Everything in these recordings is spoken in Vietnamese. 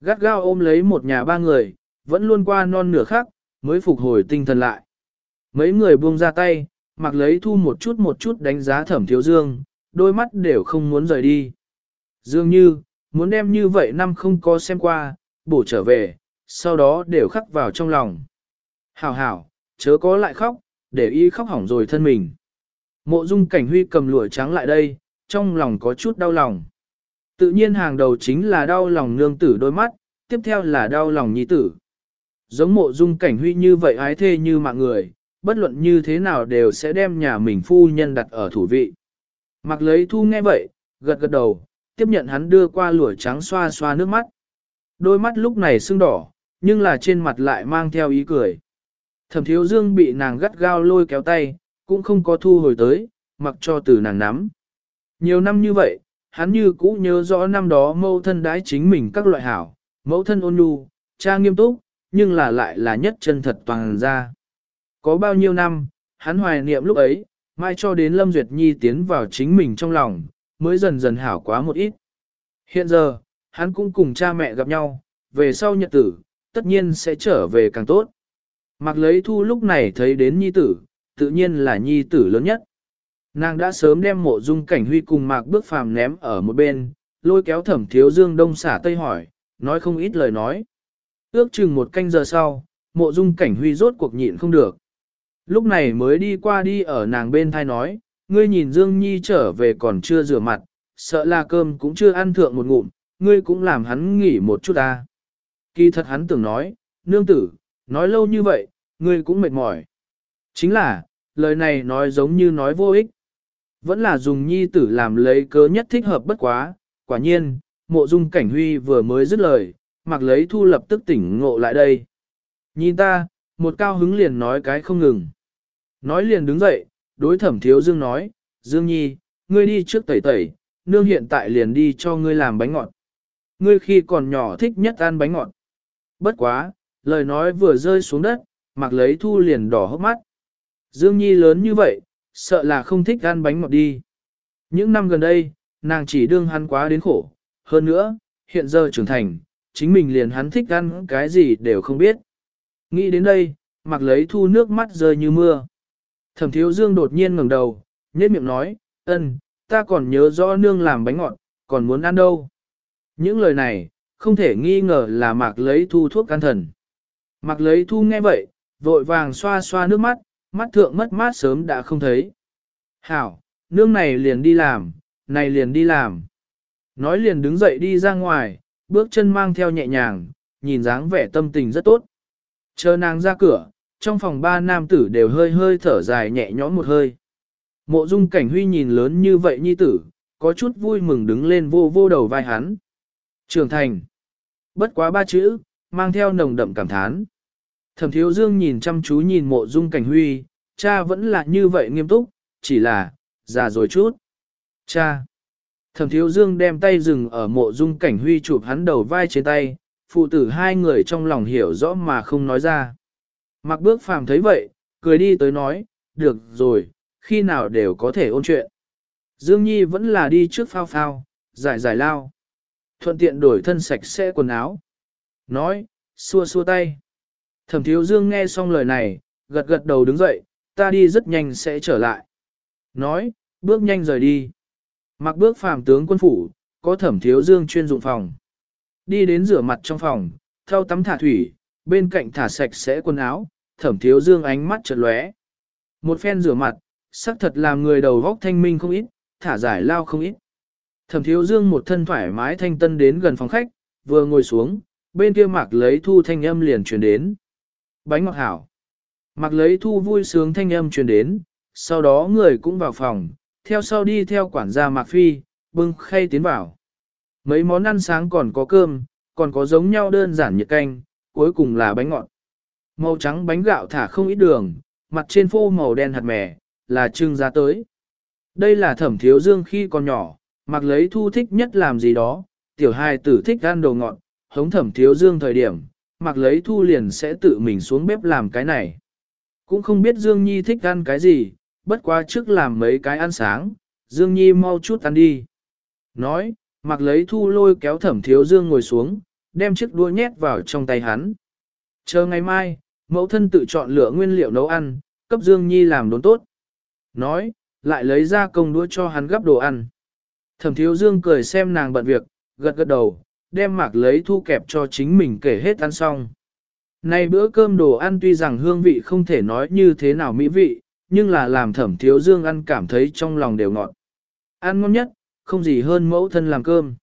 Gắt gao ôm lấy một nhà ba người, vẫn luôn qua non nửa khắc, mới phục hồi tinh thần lại. Mấy người buông ra tay, mặc lấy thu một chút một chút đánh giá thẩm thiếu dương, đôi mắt đều không muốn rời đi. Dường như, muốn đem như vậy năm không có xem qua, bổ trở về, sau đó đều khắc vào trong lòng. Hảo hảo, chớ có lại khóc, để y khóc hỏng rồi thân mình. Mộ dung cảnh huy cầm lụa trắng lại đây, trong lòng có chút đau lòng. Tự nhiên hàng đầu chính là đau lòng nương tử đôi mắt, tiếp theo là đau lòng nhi tử. Giống mộ dung cảnh huy như vậy ái thê như mạng người, bất luận như thế nào đều sẽ đem nhà mình phu nhân đặt ở thủ vị. Mặc lấy thu nghe vậy, gật gật đầu, tiếp nhận hắn đưa qua lụa trắng xoa xoa nước mắt. Đôi mắt lúc này sưng đỏ, nhưng là trên mặt lại mang theo ý cười. Thẩm thiếu dương bị nàng gắt gao lôi kéo tay, cũng không có thu hồi tới, mặc cho từ nàng nắm. Nhiều năm như vậy, hắn như cũ nhớ rõ năm đó mẫu thân đái chính mình các loại hảo, mẫu thân ôn nhu, cha nghiêm túc, nhưng là lại là nhất chân thật toàn ra. Có bao nhiêu năm, hắn hoài niệm lúc ấy, mai cho đến Lâm Duyệt Nhi tiến vào chính mình trong lòng, mới dần dần hảo quá một ít. Hiện giờ, hắn cũng cùng cha mẹ gặp nhau, về sau nhật tử, tất nhiên sẽ trở về càng tốt. Mặc lấy thu lúc này thấy đến Nhi tử, tự nhiên là Nhi tử lớn nhất. Nàng đã sớm đem mộ dung cảnh huy cùng mạc bước phàm ném ở một bên, lôi kéo thẩm thiếu dương đông xả tây hỏi, nói không ít lời nói. Ước chừng một canh giờ sau, mộ dung cảnh huy rốt cuộc nhịn không được. Lúc này mới đi qua đi ở nàng bên thai nói, ngươi nhìn Dương Nhi trở về còn chưa rửa mặt, sợ là cơm cũng chưa ăn thượng một ngụm, ngươi cũng làm hắn nghỉ một chút ta. Kỳ thật hắn tưởng nói, nương tử, nói lâu như vậy, ngươi cũng mệt mỏi. Chính là, lời này nói giống như nói vô ích. Vẫn là dùng nhi tử làm lấy cớ nhất thích hợp bất quá, quả nhiên, mộ dung cảnh huy vừa mới dứt lời, mặc lấy thu lập tức tỉnh ngộ lại đây. Nhìn ta, một cao hứng liền nói cái không ngừng. Nói liền đứng dậy, đối thẩm thiếu dương nói, Dương Nhi, ngươi đi trước tẩy tẩy, nương hiện tại liền đi cho ngươi làm bánh ngọt. Ngươi khi còn nhỏ thích nhất ăn bánh ngọt. Bất quá, lời nói vừa rơi xuống đất, mặc lấy thu liền đỏ hốc mắt. Dương Nhi lớn như vậy, sợ là không thích ăn bánh ngọt đi. Những năm gần đây, nàng chỉ đương hắn quá đến khổ. Hơn nữa, hiện giờ trưởng thành, chính mình liền hắn thích ăn cái gì đều không biết. Nghĩ đến đây, mặc lấy thu nước mắt rơi như mưa. Thẩm thiếu dương đột nhiên ngẩng đầu, nhếch miệng nói, ân, ta còn nhớ rõ nương làm bánh ngọt, còn muốn ăn đâu. Những lời này, không thể nghi ngờ là mạc lấy thu thuốc can thần. Mạc lấy thu nghe vậy, vội vàng xoa xoa nước mắt, mắt thượng mất mát sớm đã không thấy. Hảo, nương này liền đi làm, này liền đi làm. Nói liền đứng dậy đi ra ngoài, bước chân mang theo nhẹ nhàng, nhìn dáng vẻ tâm tình rất tốt. Chờ nàng ra cửa, trong phòng ba nam tử đều hơi hơi thở dài nhẹ nhõm một hơi. Mộ dung cảnh huy nhìn lớn như vậy nhi tử, có chút vui mừng đứng lên vô vô đầu vai hắn. Trường thành. Bất quá ba chữ, mang theo nồng đậm cảm thán. Thẩm thiếu dương nhìn chăm chú nhìn mộ dung cảnh huy, cha vẫn là như vậy nghiêm túc, chỉ là, già rồi chút. Cha. Thẩm thiếu dương đem tay dừng ở mộ dung cảnh huy chụp hắn đầu vai trên tay, phụ tử hai người trong lòng hiểu rõ mà không nói ra. Mặc bước phàm thấy vậy, cười đi tới nói, được rồi, khi nào đều có thể ôn chuyện. Dương Nhi vẫn là đi trước phao phao, giải giải lao. Thuận tiện đổi thân sạch sẽ quần áo. Nói, xua xua tay. Thẩm thiếu Dương nghe xong lời này, gật gật đầu đứng dậy, ta đi rất nhanh sẽ trở lại. Nói, bước nhanh rời đi. Mặc bước phàm tướng quân phủ, có thẩm thiếu Dương chuyên dụng phòng. Đi đến rửa mặt trong phòng, theo tắm thả thủy, bên cạnh thả sạch sẽ quần áo, thẩm thiếu Dương ánh mắt chợt lóe. Một phen rửa mặt, sắc thật làm người đầu vóc thanh minh không ít, thả giải lao không ít. Thẩm thiếu dương một thân thoải mái thanh tân đến gần phòng khách, vừa ngồi xuống, bên kia mạc lấy thu thanh âm liền truyền đến. Bánh ngọt hảo. Mặc lấy thu vui sướng thanh âm truyền đến, sau đó người cũng vào phòng, theo sau đi theo quản gia mạc phi, bưng khay tiến vào. Mấy món ăn sáng còn có cơm, còn có giống nhau đơn giản nhiệt canh, cuối cùng là bánh ngọt. Màu trắng bánh gạo thả không ít đường, mặt trên phô màu đen hạt mè, là trưng ra tới. Đây là thẩm thiếu dương khi còn nhỏ, mặc lấy thu thích nhất làm gì đó, tiểu hài tử thích ăn đồ ngọt, hống thẩm thiếu dương thời điểm, mặc lấy thu liền sẽ tự mình xuống bếp làm cái này. Cũng không biết Dương Nhi thích ăn cái gì, bất quá trước làm mấy cái ăn sáng, Dương Nhi mau chút ăn đi. Nói, mặc lấy thu lôi kéo thẩm thiếu Dương ngồi xuống, đem chiếc đũa nhét vào trong tay hắn. Chờ ngày mai, mẫu thân tự chọn lựa nguyên liệu nấu ăn, cấp Dương Nhi làm đốn tốt. Nói, lại lấy ra công đũa cho hắn gắp đồ ăn. Thẩm thiếu Dương cười xem nàng bận việc, gật gật đầu, đem mạc lấy thu kẹp cho chính mình kể hết ăn xong. Nay bữa cơm đồ ăn tuy rằng hương vị không thể nói như thế nào mỹ vị, nhưng là làm thẩm thiếu dương ăn cảm thấy trong lòng đều ngọt. Ăn ngon nhất, không gì hơn mẫu thân làm cơm.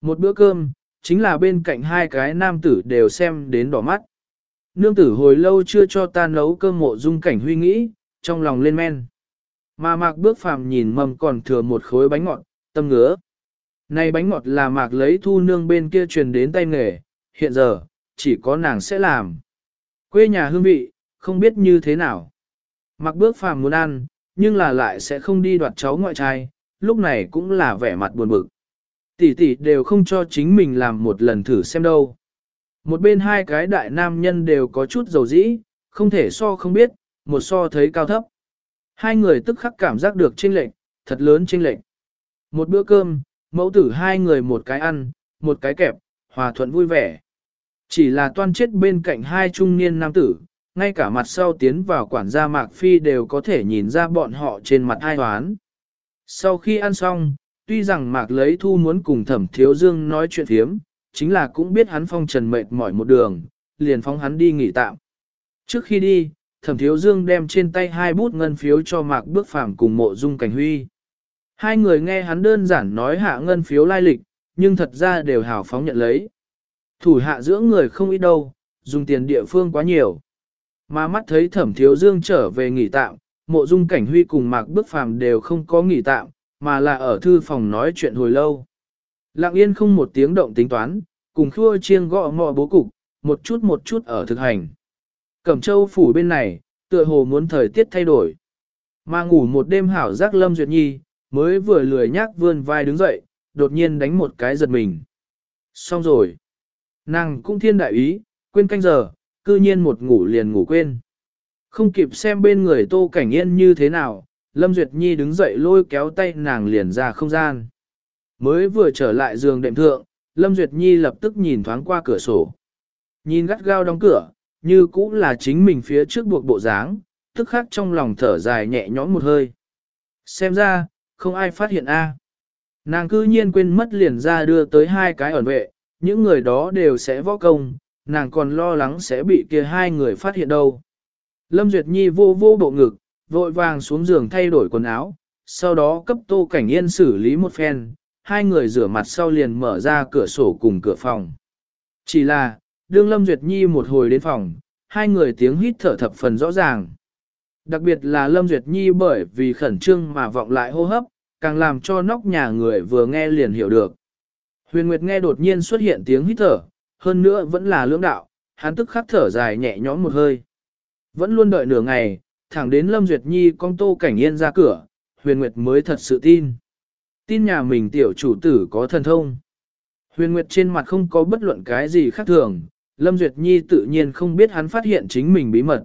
Một bữa cơm, chính là bên cạnh hai cái nam tử đều xem đến đỏ mắt. Nương tử hồi lâu chưa cho ta nấu cơm mộ dung cảnh huy nghĩ, trong lòng lên men. Mà mạc bước phàm nhìn mầm còn thừa một khối bánh ngọt, tâm ngứa. Này bánh ngọt là mạc lấy thu nương bên kia truyền đến tay nghề, hiện giờ, chỉ có nàng sẽ làm. Quê nhà hương vị, không biết như thế nào. Mạc bước phàm muốn ăn, nhưng là lại sẽ không đi đoạt cháu ngoại trai, lúc này cũng là vẻ mặt buồn bực. Tỷ tỷ đều không cho chính mình làm một lần thử xem đâu. Một bên hai cái đại nam nhân đều có chút dầu dĩ, không thể so không biết, một so thấy cao thấp. Hai người tức khắc cảm giác được chênh lệch, thật lớn chênh lệch. Một bữa cơm, mẫu tử hai người một cái ăn, một cái kẹp, hòa thuận vui vẻ. Chỉ là toan chết bên cạnh hai trung niên nam tử, ngay cả mặt sau tiến vào quản gia Mạc Phi đều có thể nhìn ra bọn họ trên mặt hai toán Sau khi ăn xong, tuy rằng Mạc lấy thu muốn cùng thẩm thiếu dương nói chuyện thiếm, chính là cũng biết hắn phong trần mệt mỏi một đường, liền phóng hắn đi nghỉ tạm. Trước khi đi, thẩm thiếu dương đem trên tay hai bút ngân phiếu cho Mạc Bước Phàm cùng mộ dung cảnh huy. Hai người nghe hắn đơn giản nói hạ ngân phiếu lai lịch, nhưng thật ra đều hào phóng nhận lấy. Thủ hạ giữa người không ít đâu, dùng tiền địa phương quá nhiều. Mà mắt thấy thẩm thiếu dương trở về nghỉ tạm, mộ dung cảnh huy cùng mạc bước phàm đều không có nghỉ tạm, mà là ở thư phòng nói chuyện hồi lâu. Lặng yên không một tiếng động tính toán, cùng khua chiêng gõ mò bố cục, một chút một chút ở thực hành. Cẩm châu phủ bên này, tựa hồ muốn thời tiết thay đổi. Mà ngủ một đêm hảo giác lâm duyệt nhi, mới vừa lười nhác vươn vai đứng dậy, đột nhiên đánh một cái giật mình. Xong rồi. Nàng cũng thiên đại ý, quên canh giờ, cư nhiên một ngủ liền ngủ quên. Không kịp xem bên người tô cảnh yên như thế nào, Lâm Duyệt Nhi đứng dậy lôi kéo tay nàng liền ra không gian. Mới vừa trở lại giường đệm thượng, Lâm Duyệt Nhi lập tức nhìn thoáng qua cửa sổ. Nhìn gắt gao đóng cửa, như cũ là chính mình phía trước buộc bộ dáng, tức khắc trong lòng thở dài nhẹ nhõm một hơi. Xem ra, không ai phát hiện a. Nàng cư nhiên quên mất liền ra đưa tới hai cái ẩn vệ, những người đó đều sẽ võ công, nàng còn lo lắng sẽ bị kia hai người phát hiện đâu. Lâm Duyệt Nhi vô vô bộ ngực, vội vàng xuống giường thay đổi quần áo, sau đó cấp tô cảnh yên xử lý một phen, hai người rửa mặt sau liền mở ra cửa sổ cùng cửa phòng. Chỉ là, đương Lâm Duyệt Nhi một hồi đến phòng, hai người tiếng hít thở thập phần rõ ràng. Đặc biệt là Lâm Duyệt Nhi bởi vì khẩn trương mà vọng lại hô hấp, càng làm cho nóc nhà người vừa nghe liền hiểu được. Huyền Nguyệt nghe đột nhiên xuất hiện tiếng hít thở, hơn nữa vẫn là lưỡng đạo, hắn tức khắc thở dài nhẹ nhõm một hơi. Vẫn luôn đợi nửa ngày, thẳng đến Lâm Duyệt Nhi con tô cảnh yên ra cửa, Huyền Nguyệt mới thật sự tin. Tin nhà mình tiểu chủ tử có thần thông. Huyền Nguyệt trên mặt không có bất luận cái gì khác thường, Lâm Duyệt Nhi tự nhiên không biết hắn phát hiện chính mình bí mật.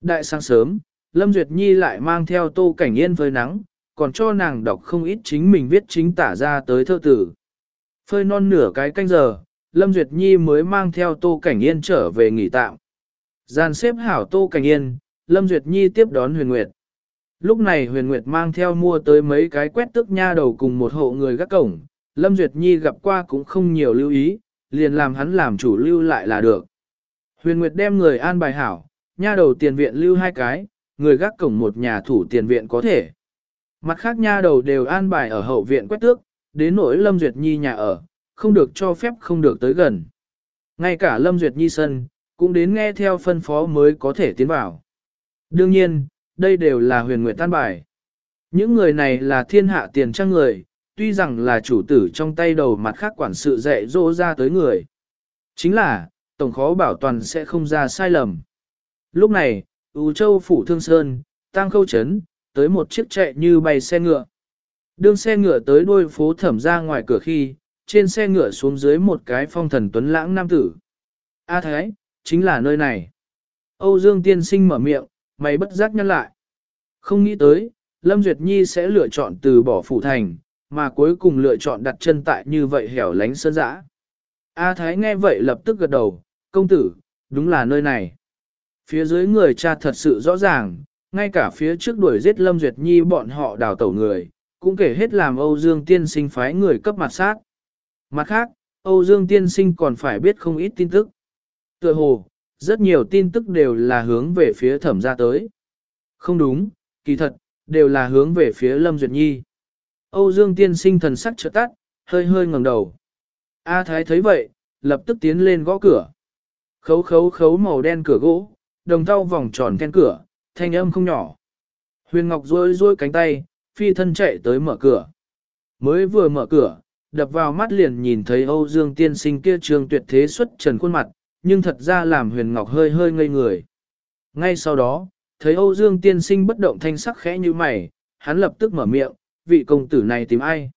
Đại sáng sớm, Lâm Duyệt Nhi lại mang theo tô cảnh yên với nắng, còn cho nàng đọc không ít chính mình viết chính tả ra tới thơ tử. Phơi non nửa cái canh giờ, Lâm Duyệt Nhi mới mang theo Tô Cảnh Yên trở về nghỉ tạm. Gian xếp hảo Tô Cảnh Yên, Lâm Duyệt Nhi tiếp đón Huyền Nguyệt. Lúc này Huyền Nguyệt mang theo mua tới mấy cái quét tức nha đầu cùng một hộ người gác cổng, Lâm Duyệt Nhi gặp qua cũng không nhiều lưu ý, liền làm hắn làm chủ lưu lại là được. Huyền Nguyệt đem người an bài hảo, nha đầu tiền viện lưu hai cái, người gác cổng một nhà thủ tiền viện có thể. Mặt khác nha đầu đều an bài ở hậu viện quét tước, đến nỗi Lâm Duyệt Nhi nhà ở, không được cho phép không được tới gần. Ngay cả Lâm Duyệt Nhi sân, cũng đến nghe theo phân phó mới có thể tiến vào. Đương nhiên, đây đều là huyền nguyệt tan bài. Những người này là thiên hạ tiền trang người, tuy rằng là chủ tử trong tay đầu mặt khác quản sự dạy dỗ ra tới người. Chính là, tổng khó bảo toàn sẽ không ra sai lầm. Lúc này, U Châu Phủ Thương Sơn, Tăng Khâu Trấn, tới một chiếc chạy như bay xe ngựa. Đương xe ngựa tới đôi phố thẩm ra ngoài cửa khi, trên xe ngựa xuống dưới một cái phong thần tuấn lãng nam tử. A Thái, chính là nơi này. Âu Dương tiên sinh mở miệng, mày bất giác nhăn lại. Không nghĩ tới, Lâm Duyệt Nhi sẽ lựa chọn từ bỏ phủ thành, mà cuối cùng lựa chọn đặt chân tại như vậy hẻo lánh sơn dã. A Thái nghe vậy lập tức gật đầu, công tử, đúng là nơi này. Phía dưới người cha thật sự rõ ràng, ngay cả phía trước đuổi giết Lâm Duyệt Nhi bọn họ đào tẩu người, cũng kể hết làm Âu Dương tiên sinh phái người cấp mặt sát. Mặt khác, Âu Dương tiên sinh còn phải biết không ít tin tức. Tựa hồ, rất nhiều tin tức đều là hướng về phía thẩm ra tới. Không đúng, kỳ thật, đều là hướng về phía Lâm Duyệt Nhi. Âu Dương tiên sinh thần sắc trợ tắt, hơi hơi ngẩng đầu. A Thái thấy vậy, lập tức tiến lên gõ cửa. Khấu khấu khấu màu đen cửa gỗ, đồng thau vòng tròn then cửa, thanh âm không nhỏ. Huyền Ngọc rôi rôi cánh tay, phi thân chạy tới mở cửa. Mới vừa mở cửa, đập vào mắt liền nhìn thấy Âu Dương tiên sinh kia trường tuyệt thế xuất trần khuôn mặt, nhưng thật ra làm Huyền Ngọc hơi hơi ngây người. Ngay sau đó, thấy Âu Dương tiên sinh bất động thanh sắc khẽ như mày, hắn lập tức mở miệng, vị công tử này tìm ai?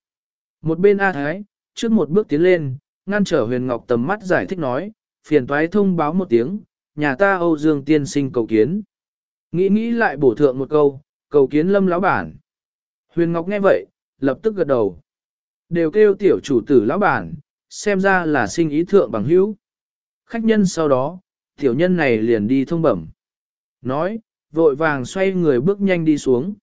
Một bên A Thái, trước một bước tiến lên, ngăn trở Huyền Ngọc tầm mắt giải thích nói, phiền toái thông báo một tiếng, nhà ta Âu Dương tiên sinh cầu kiến. Nghĩ nghĩ lại bổ thượng một câu, cầu kiến lâm lão bản. Huyền Ngọc nghe vậy, lập tức gật đầu. Đều kêu tiểu chủ tử lão bản, xem ra là sinh ý thượng bằng hữu. Khách nhân sau đó, tiểu nhân này liền đi thông bẩm. Nói, vội vàng xoay người bước nhanh đi xuống.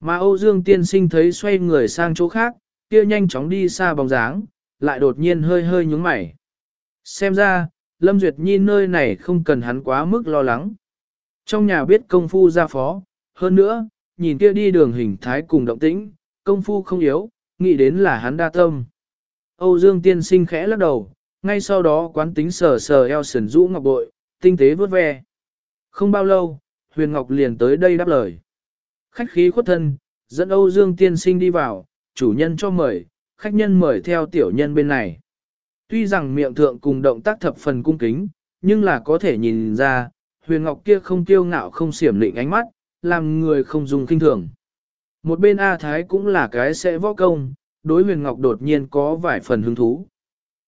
Mà Âu Dương tiên sinh thấy xoay người sang chỗ khác, kia nhanh chóng đi xa bóng dáng, lại đột nhiên hơi hơi nhúng mày. Xem ra, Lâm Duyệt Nhi nơi này không cần hắn quá mức lo lắng. Trong nhà biết công phu ra phó, hơn nữa, nhìn kia đi đường hình thái cùng động tĩnh, công phu không yếu, nghĩ đến là hắn đa tâm. Âu Dương tiên sinh khẽ lắc đầu, ngay sau đó quán tính sờ sờ eo sườn rũ ngọc bội, tinh tế vớt ve. Không bao lâu, Huyền Ngọc liền tới đây đáp lời. Khách khí khuất thân, dẫn Âu Dương tiên sinh đi vào, chủ nhân cho mời, khách nhân mời theo tiểu nhân bên này. Tuy rằng miệng thượng cùng động tác thập phần cung kính, nhưng là có thể nhìn ra, huyền ngọc kia không kiêu ngạo không xiểm lịnh ánh mắt, làm người không dùng kinh thường. Một bên A Thái cũng là cái sẽ võ công, đối huyền ngọc đột nhiên có vài phần hứng thú.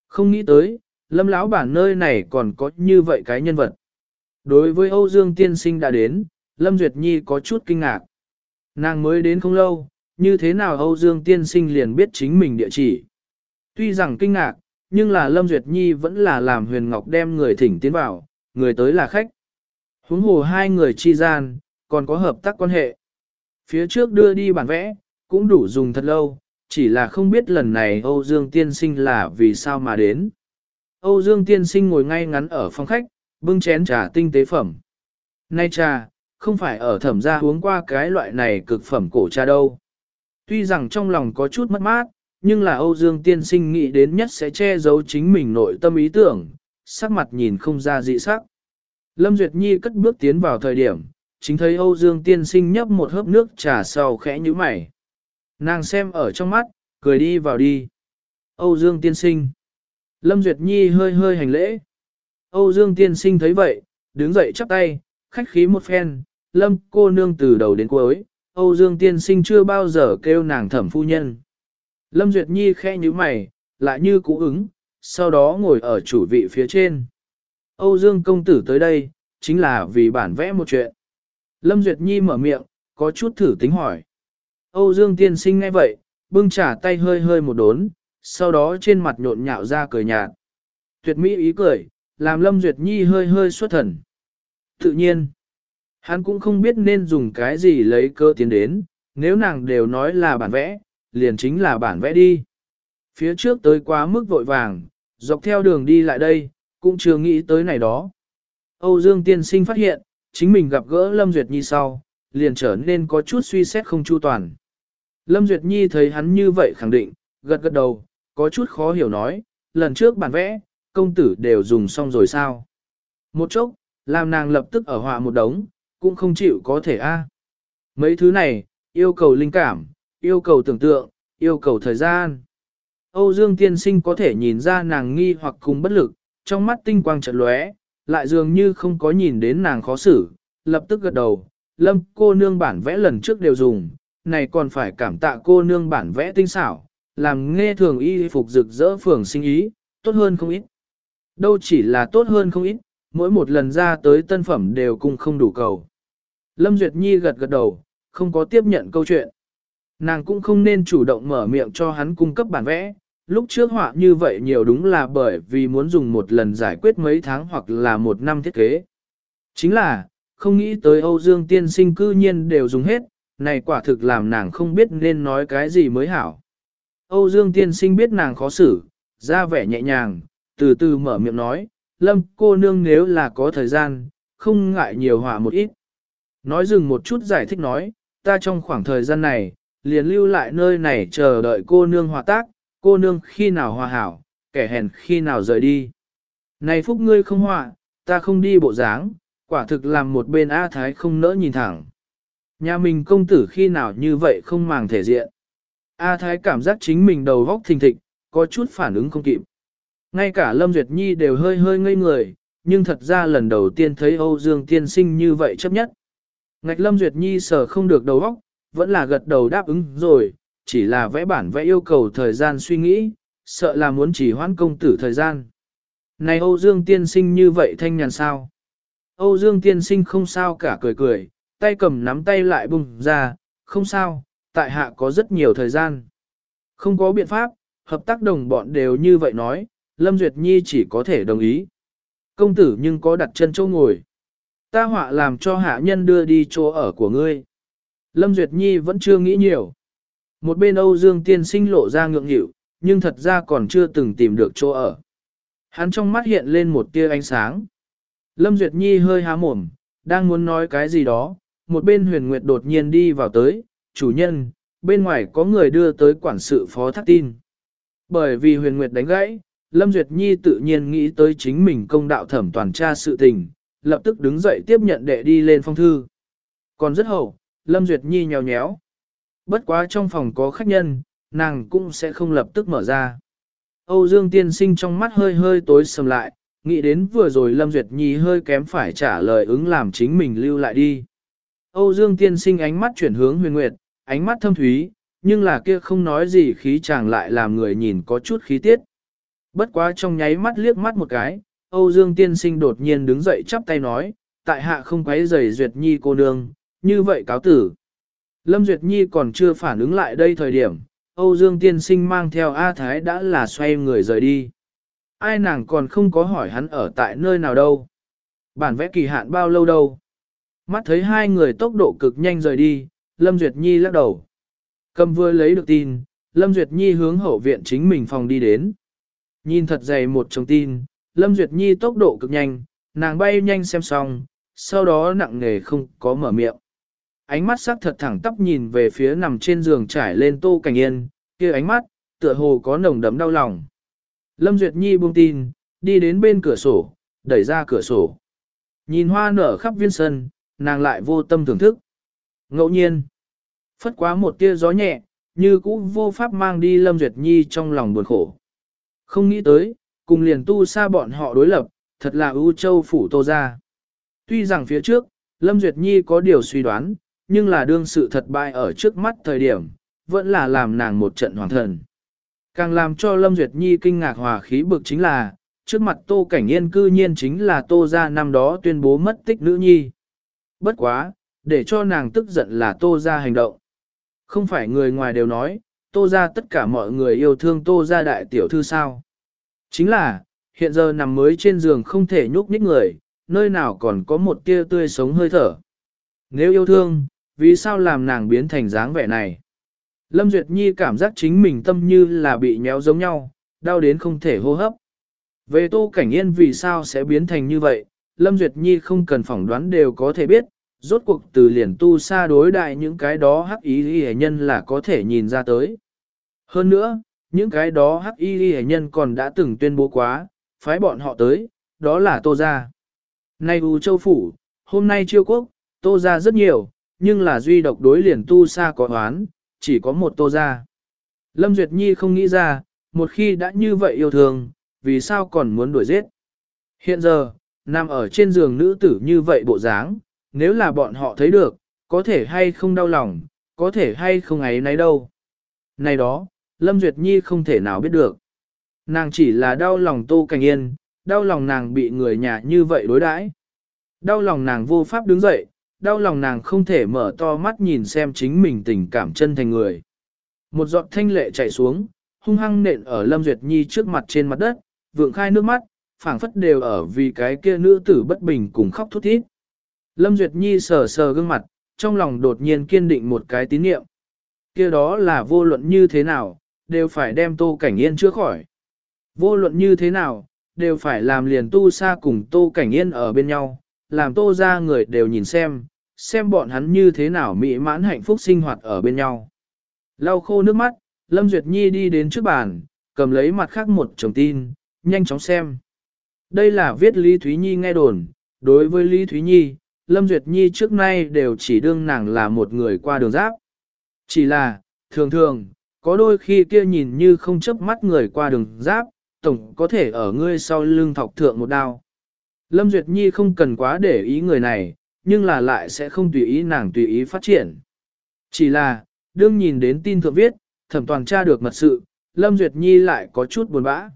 Không nghĩ tới, lâm lão bản nơi này còn có như vậy cái nhân vật. Đối với Âu Dương tiên sinh đã đến, Lâm Duyệt Nhi có chút kinh ngạc. Nàng mới đến không lâu, như thế nào Âu Dương tiên sinh liền biết chính mình địa chỉ. Tuy rằng kinh ngạc, nhưng là Lâm Duyệt Nhi vẫn là làm huyền ngọc đem người thỉnh tiến vào, người tới là khách. Huống hồ hai người chi gian, còn có hợp tác quan hệ. Phía trước đưa đi bản vẽ, cũng đủ dùng thật lâu, chỉ là không biết lần này Âu Dương Tiên Sinh là vì sao mà đến. Âu Dương Tiên Sinh ngồi ngay ngắn ở phòng khách, bưng chén trà tinh tế phẩm. Nay trà, không phải ở thẩm gia uống qua cái loại này cực phẩm cổ trà đâu. Tuy rằng trong lòng có chút mất mát, nhưng là Âu Dương Tiên Sinh nghĩ đến nhất sẽ che giấu chính mình nội tâm ý tưởng, sắc mặt nhìn không ra dị sắc. Lâm Duyệt Nhi cất bước tiến vào thời điểm, chính thấy Âu Dương Tiên Sinh nhấp một hớp nước trà sau khẽ như mày. Nàng xem ở trong mắt, cười đi vào đi. Âu Dương Tiên Sinh. Lâm Duyệt Nhi hơi hơi hành lễ. Âu Dương Tiên Sinh thấy vậy, đứng dậy chắp tay, khách khí một phen, Lâm cô nương từ đầu đến cuối, Âu Dương Tiên Sinh chưa bao giờ kêu nàng thẩm phu nhân. Lâm Duyệt Nhi khẽ như mày, lại như cũ ứng, sau đó ngồi ở chủ vị phía trên. Âu Dương công tử tới đây, chính là vì bản vẽ một chuyện. Lâm Duyệt Nhi mở miệng, có chút thử tính hỏi. Âu Dương tiên sinh ngay vậy, bưng trả tay hơi hơi một đốn, sau đó trên mặt nhộn nhạo ra cười nhạt. Tuyệt mỹ ý cười, làm Lâm Duyệt Nhi hơi hơi xuất thần. Tự nhiên, hắn cũng không biết nên dùng cái gì lấy cơ tiến đến, nếu nàng đều nói là bản vẽ, liền chính là bản vẽ đi. Phía trước tới quá mức vội vàng, dọc theo đường đi lại đây, cũng chưa nghĩ tới này đó. Âu Dương tiên sinh phát hiện, chính mình gặp gỡ Lâm Duyệt Nhi sau, liền trở nên có chút suy xét không chu toàn. Lâm Duyệt Nhi thấy hắn như vậy khẳng định, gật gật đầu, có chút khó hiểu nói, lần trước bản vẽ, công tử đều dùng xong rồi sao. Một chốc, làm nàng lập tức ở họa một đống, cũng không chịu có thể a. Mấy thứ này, yêu cầu linh cảm, yêu cầu tưởng tượng, yêu cầu thời gian. Âu Dương tiên sinh có thể nhìn ra nàng nghi hoặc cùng bất lực, trong mắt tinh quang chợt lóe, lại dường như không có nhìn đến nàng khó xử, lập tức gật đầu, lâm cô nương bản vẽ lần trước đều dùng, này còn phải cảm tạ cô nương bản vẽ tinh xảo, làm nghe thường y phục rực rỡ phường sinh ý, tốt hơn không ít. Đâu chỉ là tốt hơn không ít, mỗi một lần ra tới tân phẩm đều cùng không đủ cầu. Lâm Duyệt Nhi gật gật đầu, không có tiếp nhận câu chuyện. Nàng cũng không nên chủ động mở miệng cho hắn cung cấp bản vẽ, lúc trước họa như vậy nhiều đúng là bởi vì muốn dùng một lần giải quyết mấy tháng hoặc là một năm thiết kế. Chính là, không nghĩ tới Âu Dương tiên sinh cư nhiên đều dùng hết, này quả thực làm nàng không biết nên nói cái gì mới hảo. Âu Dương tiên sinh biết nàng khó xử, ra vẻ nhẹ nhàng, từ từ mở miệng nói, Lâm cô nương nếu là có thời gian, không ngại nhiều họa một ít. Nói dừng một chút giải thích nói, ta trong khoảng thời gian này, liền lưu lại nơi này chờ đợi cô nương hòa tác, cô nương khi nào hòa hảo, kẻ hèn khi nào rời đi. Này phúc ngươi không hòa, ta không đi bộ dáng, quả thực làm một bên A Thái không nỡ nhìn thẳng. Nhà mình công tử khi nào như vậy không màng thể diện. A Thái cảm giác chính mình đầu góc thình thịch, có chút phản ứng không kịp. Ngay cả Lâm Duyệt Nhi đều hơi hơi ngây người, nhưng thật ra lần đầu tiên thấy Âu Dương tiên sinh như vậy chấp nhất. Ngạch Lâm Duyệt Nhi sở không được đầu óc, vẫn là gật đầu đáp ứng rồi, chỉ là vẽ bản vẽ yêu cầu thời gian suy nghĩ, sợ là muốn chỉ hoãn công tử thời gian. Này Âu Dương tiên sinh như vậy thanh nhàn sao? Âu Dương tiên sinh không sao cả cười cười, tay cầm nắm tay lại bùng ra, không sao, tại hạ có rất nhiều thời gian. Không có biện pháp, hợp tác đồng bọn đều như vậy nói, Lâm Duyệt Nhi chỉ có thể đồng ý. Công tử nhưng có đặt chân chỗ ngồi. Ta họa làm cho hạ nhân đưa đi chỗ ở của ngươi. Lâm Duyệt Nhi vẫn chưa nghĩ nhiều. Một bên Âu Dương tiên sinh lộ ra ngượng nghịu, nhưng thật ra còn chưa từng tìm được chỗ ở. Hắn trong mắt hiện lên một tia ánh sáng. Lâm Duyệt Nhi hơi há mồm, đang muốn nói cái gì đó, một bên huyền nguyệt đột nhiên đi vào tới, chủ nhân, bên ngoài có người đưa tới quản sự phó thác tin. Bởi vì huyền nguyệt đánh gãy, Lâm Duyệt Nhi tự nhiên nghĩ tới chính mình công đạo thẩm toàn tra sự tình, lập tức đứng dậy tiếp nhận đệ đi lên phong thư. Còn rất hậu, Lâm Duyệt Nhi nhéo nhéo. Bất quá trong phòng có khách nhân, nàng cũng sẽ không lập tức mở ra. Âu Dương tiên sinh trong mắt hơi hơi tối sầm lại, nghĩ đến vừa rồi Lâm Duyệt Nhi hơi kém phải trả lời ứng làm chính mình lưu lại đi. Âu Dương tiên sinh ánh mắt chuyển hướng huyền nguyệt, ánh mắt thâm thúy, nhưng là kia không nói gì khí chàng lại làm người nhìn có chút khí tiết. Bất quá trong nháy mắt liếc mắt một cái, Âu Dương tiên sinh đột nhiên đứng dậy chắp tay nói, tại hạ không quấy rầy Duyệt Nhi cô nương, như vậy cáo tử. Lâm Duyệt Nhi còn chưa phản ứng lại đây thời điểm, Âu Dương tiên sinh mang theo A Thái đã là xoay người rời đi. Ai nàng còn không có hỏi hắn ở tại nơi nào đâu. Bản vẽ kỳ hạn bao lâu đâu. Mắt thấy hai người tốc độ cực nhanh rời đi, Lâm Duyệt Nhi lắc đầu. Cầm vừa lấy được tin, Lâm Duyệt Nhi hướng hậu viện chính mình phòng đi đến. Nhìn thật dày một chồng tin, Lâm Duyệt Nhi tốc độ cực nhanh, nàng bay nhanh xem xong, sau đó nặng nề không có mở miệng. Ánh mắt sắc thật thẳng tắp nhìn về phía nằm trên giường trải lên tô cảnh yên, kia ánh mắt, tựa hồ có nồng đấm đau lòng. Lâm Duyệt Nhi buông tin, đi đến bên cửa sổ, đẩy ra cửa sổ. Nhìn hoa nở khắp viên sân, nàng lại vô tâm thưởng thức. Ngẫu nhiên, phất quá một tia gió nhẹ, như cũ vô pháp mang đi Lâm Duyệt Nhi trong lòng buồn khổ. Không nghĩ tới, cùng liền tu xa bọn họ đối lập, thật là ưu châu phủ tô ra. Tuy rằng phía trước, Lâm Duyệt Nhi có điều suy đoán, nhưng là đương sự thật bại ở trước mắt thời điểm, vẫn là làm nàng một trận hoàng thần. Càng làm cho Lâm Duyệt Nhi kinh ngạc hòa khí bực chính là, trước mặt Tô Cảnh Yên cư nhiên chính là Tô gia năm đó tuyên bố mất tích nữ nhi. Bất quá, để cho nàng tức giận là Tô gia hành động. Không phải người ngoài đều nói, Tô gia tất cả mọi người yêu thương Tô gia đại tiểu thư sao. Chính là, hiện giờ nằm mới trên giường không thể nhúc nhích người, nơi nào còn có một tia tươi sống hơi thở. Nếu yêu thương, vì sao làm nàng biến thành dáng vẻ này? Lâm Duyệt Nhi cảm giác chính mình tâm như là bị nhéo giống nhau, đau đến không thể hô hấp. Về Tô Cảnh Yên vì sao sẽ biến thành như vậy, Lâm Duyệt Nhi không cần phỏng đoán đều có thể biết, rốt cuộc từ liền tu xa đối đại những cái đó hắc ý y nhân là có thể nhìn ra tới. Hơn nữa, những cái đó hắc y y nhân còn đã từng tuyên bố quá, phái bọn họ tới, đó là Tô Gia. Nay U Châu Phủ, hôm nay chiêu quốc, Tô Gia rất nhiều, nhưng là duy độc đối liền tu xa có oán, chỉ có một Tô ra Lâm Duyệt Nhi không nghĩ ra, một khi đã như vậy yêu thương, vì sao còn muốn đuổi giết. Hiện giờ, nằm ở trên giường nữ tử như vậy bộ dáng, nếu là bọn họ thấy được, có thể hay không đau lòng, có thể hay không ấy nấy đâu. Này đó, Lâm Duyệt Nhi không thể nào biết được. Nàng chỉ là đau lòng Tô Cảnh Yên, đau lòng nàng bị người nhà như vậy đối đãi, Đau lòng nàng vô pháp đứng dậy, đau lòng nàng không thể mở to mắt nhìn xem chính mình tình cảm chân thành người. Một giọt thanh lệ chảy xuống, hung hăng nện ở Lâm Duyệt Nhi trước mặt trên mặt đất, vượng khai nước mắt, phảng phất đều ở vì cái kia nữ tử bất bình cùng khóc thút thít. Lâm Duyệt Nhi sờ sờ gương mặt, trong lòng đột nhiên kiên định một cái tín niệm. Kia đó là vô luận như thế nào, đều phải đem Tô Cảnh Yên chữa khỏi. Vô luận như thế nào, đều phải làm liền tu xa cùng Tô Cảnh Yên ở bên nhau, làm Tô ra người đều nhìn xem, xem bọn hắn như thế nào mỹ mãn hạnh phúc sinh hoạt ở bên nhau. Lau khô nước mắt, Lâm Duyệt Nhi đi đến trước bàn, cầm lấy mặt khác một chồng tin, nhanh chóng xem. Đây là viết Lý Thúy Nhi nghe đồn, đối với Lý Thúy Nhi, Lâm Duyệt Nhi trước nay đều chỉ đương nàng là một người qua đường giáp. Chỉ là, thường thường, có đôi khi kia nhìn như không chớp mắt người qua đường giáp, tổng có thể ở ngươi sau lưng thọc thượng một đao. Lâm Duyệt Nhi không cần quá để ý người này, nhưng là lại sẽ không tùy ý nàng tùy ý phát triển. Chỉ là, đương nhìn đến tin thượng viết, thẩm toàn tra được mật sự, Lâm Duyệt Nhi lại có chút buồn bã.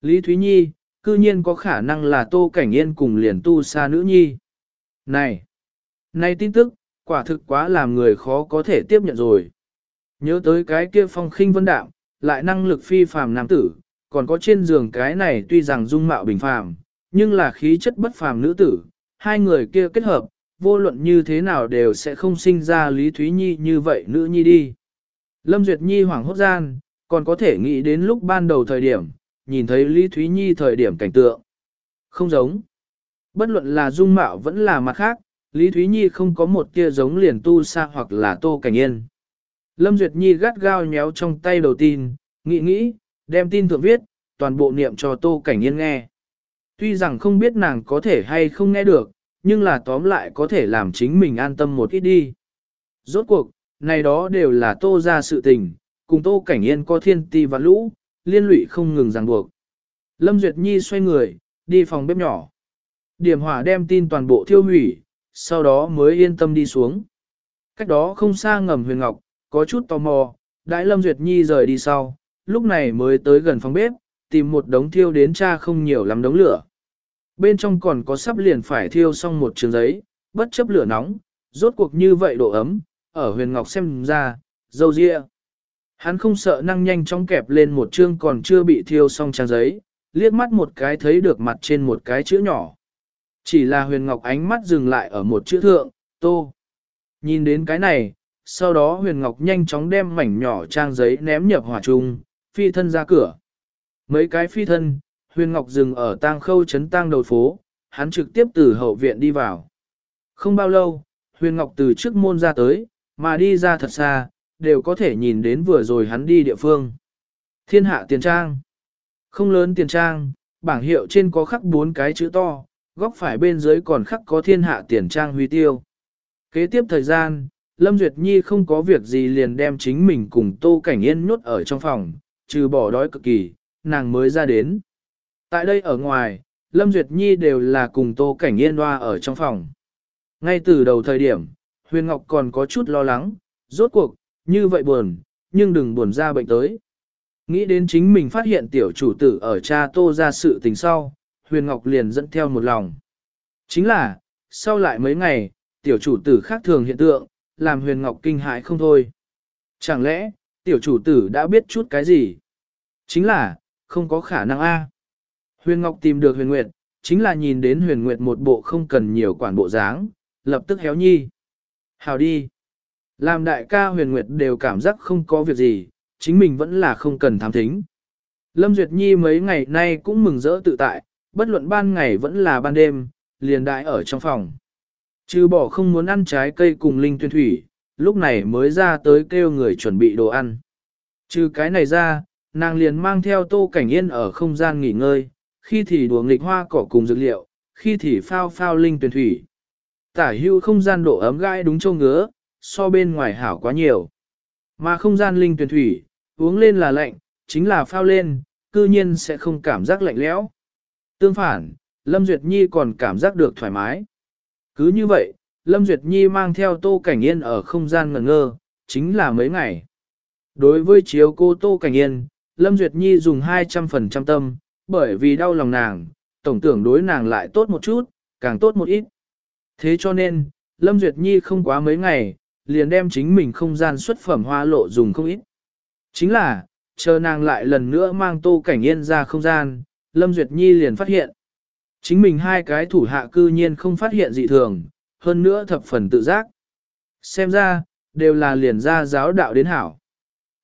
Lý Thúy Nhi, cư nhiên có khả năng là Tô Cảnh Yên cùng liền tu xa nữ nhi. Này! Này tin tức, quả thực quá làm người khó có thể tiếp nhận rồi. Nhớ tới cái kia phong khinh vân đạm, lại năng lực phi phàm nam tử, còn có trên giường cái này tuy rằng dung mạo bình phàm, nhưng là khí chất bất phàm nữ tử, hai người kia kết hợp, vô luận như thế nào đều sẽ không sinh ra Lý Thúy Nhi như vậy nữ nhi đi. Lâm Duyệt Nhi hoảng hốt gian, còn có thể nghĩ đến lúc ban đầu thời điểm, nhìn thấy Lý Thúy Nhi thời điểm cảnh tượng. Không giống. Bất luận là dung mạo vẫn là mặt khác, Lý Thúy Nhi không có một kia giống liền tu sa hoặc là tô cảnh yên. Lâm Duyệt Nhi gắt gao nhéo trong tay đầu tin, nghĩ nghĩ, đem tin thượng viết, toàn bộ niệm cho tô cảnh yên nghe. Tuy rằng không biết nàng có thể hay không nghe được, nhưng là tóm lại có thể làm chính mình an tâm một ít đi. Rốt cuộc, này đó đều là tô ra sự tình, cùng tô cảnh yên có thiên ti và lũ, liên lụy không ngừng ràng buộc. Lâm Duyệt Nhi xoay người, đi phòng bếp nhỏ. Điểm hỏa đem tin toàn bộ thiêu hủy, sau đó mới yên tâm đi xuống. Cách đó không xa ngầm huyền ngọc, có chút tò mò, đại Lâm Duyệt Nhi rời đi sau, lúc này mới tới gần phòng bếp, tìm một đống thiêu đến cha không nhiều lắm đống lửa. Bên trong còn có sắp liền phải thiêu xong một trường giấy, bất chấp lửa nóng, rốt cuộc như vậy độ ấm, ở huyền ngọc xem ra, dâu ria. Hắn không sợ năng nhanh chóng kẹp lên một chương còn chưa bị thiêu xong trang giấy, liếc mắt một cái thấy được mặt trên một cái chữ nhỏ. Chỉ là huyền ngọc ánh mắt dừng lại ở một chữ thượng, tô. Nhìn đến cái này, sau đó huyền ngọc nhanh chóng đem mảnh nhỏ trang giấy ném nhập hỏa trung, phi thân ra cửa. Mấy cái phi thân, huyền ngọc dừng ở tang khâu chấn tang đầu phố, hắn trực tiếp từ hậu viện đi vào. Không bao lâu, huyền ngọc từ trước môn ra tới, mà đi ra thật xa, đều có thể nhìn đến vừa rồi hắn đi địa phương. Thiên hạ tiền trang. Không lớn tiền trang, bảng hiệu trên có khắc bốn cái chữ to, góc phải bên dưới còn khắc có thiên hạ tiền trang huy tiêu. Kế tiếp thời gian, Lâm Duyệt Nhi không có việc gì liền đem chính mình cùng Tô Cảnh Yên nhốt ở trong phòng, trừ bỏ đói cực kỳ, nàng mới ra đến. Tại đây ở ngoài, Lâm Duyệt Nhi đều là cùng Tô Cảnh Yên loa ở trong phòng. Ngay từ đầu thời điểm, Huyền Ngọc còn có chút lo lắng, rốt cuộc, như vậy buồn, nhưng đừng buồn ra bệnh tới. Nghĩ đến chính mình phát hiện tiểu chủ tử ở cha Tô ra sự tình sau, Huyền Ngọc liền dẫn theo một lòng. Chính là, sau lại mấy ngày, tiểu chủ tử khác thường hiện tượng, làm Huyền Ngọc kinh hãi không thôi. Chẳng lẽ, tiểu chủ tử đã biết chút cái gì? Chính là, không có khả năng a. Huyền Ngọc tìm được Huyền Nguyệt, chính là nhìn đến Huyền Nguyệt một bộ không cần nhiều quản bộ dáng, lập tức héo nhi. Hào đi. Làm đại ca Huyền Nguyệt đều cảm giác không có việc gì, chính mình vẫn là không cần thám thính. Lâm Duyệt Nhi mấy ngày nay cũng mừng rỡ tự tại, bất luận ban ngày vẫn là ban đêm, liền đại ở trong phòng. Trừ bỏ không muốn ăn trái cây cùng linh tuyên thủy, lúc này mới ra tới kêu người chuẩn bị đồ ăn. Trừ cái này ra, nàng liền mang theo tô cảnh yên ở không gian nghỉ ngơi, khi thì đùa nghịch hoa cỏ cùng dược liệu, khi thì phao phao linh tuyển thủy. Tả hưu không gian độ ấm gai đúng châu ngứa, so bên ngoài hảo quá nhiều. Mà không gian linh tuyển thủy, uống lên là lạnh, chính là phao lên, cư nhiên sẽ không cảm giác lạnh lẽo. Tương phản, Lâm Duyệt Nhi còn cảm giác được thoải mái. Cứ như vậy, Lâm Duyệt Nhi mang theo Tô Cảnh Yên ở không gian ngẩn ngơ, chính là mấy ngày. Đối với chiếu cô Tô Cảnh Yên, Lâm Duyệt Nhi dùng 200% tâm, bởi vì đau lòng nàng, tổng tưởng đối nàng lại tốt một chút, càng tốt một ít. Thế cho nên, Lâm Duyệt Nhi không quá mấy ngày, liền đem chính mình không gian xuất phẩm hoa lộ dùng không ít. Chính là, chờ nàng lại lần nữa mang Tô Cảnh Yên ra không gian, Lâm Duyệt Nhi liền phát hiện. Chính mình hai cái thủ hạ cư nhiên không phát hiện dị thường, hơn nữa thập phần tự giác. Xem ra, đều là liền ra giáo đạo đến hảo.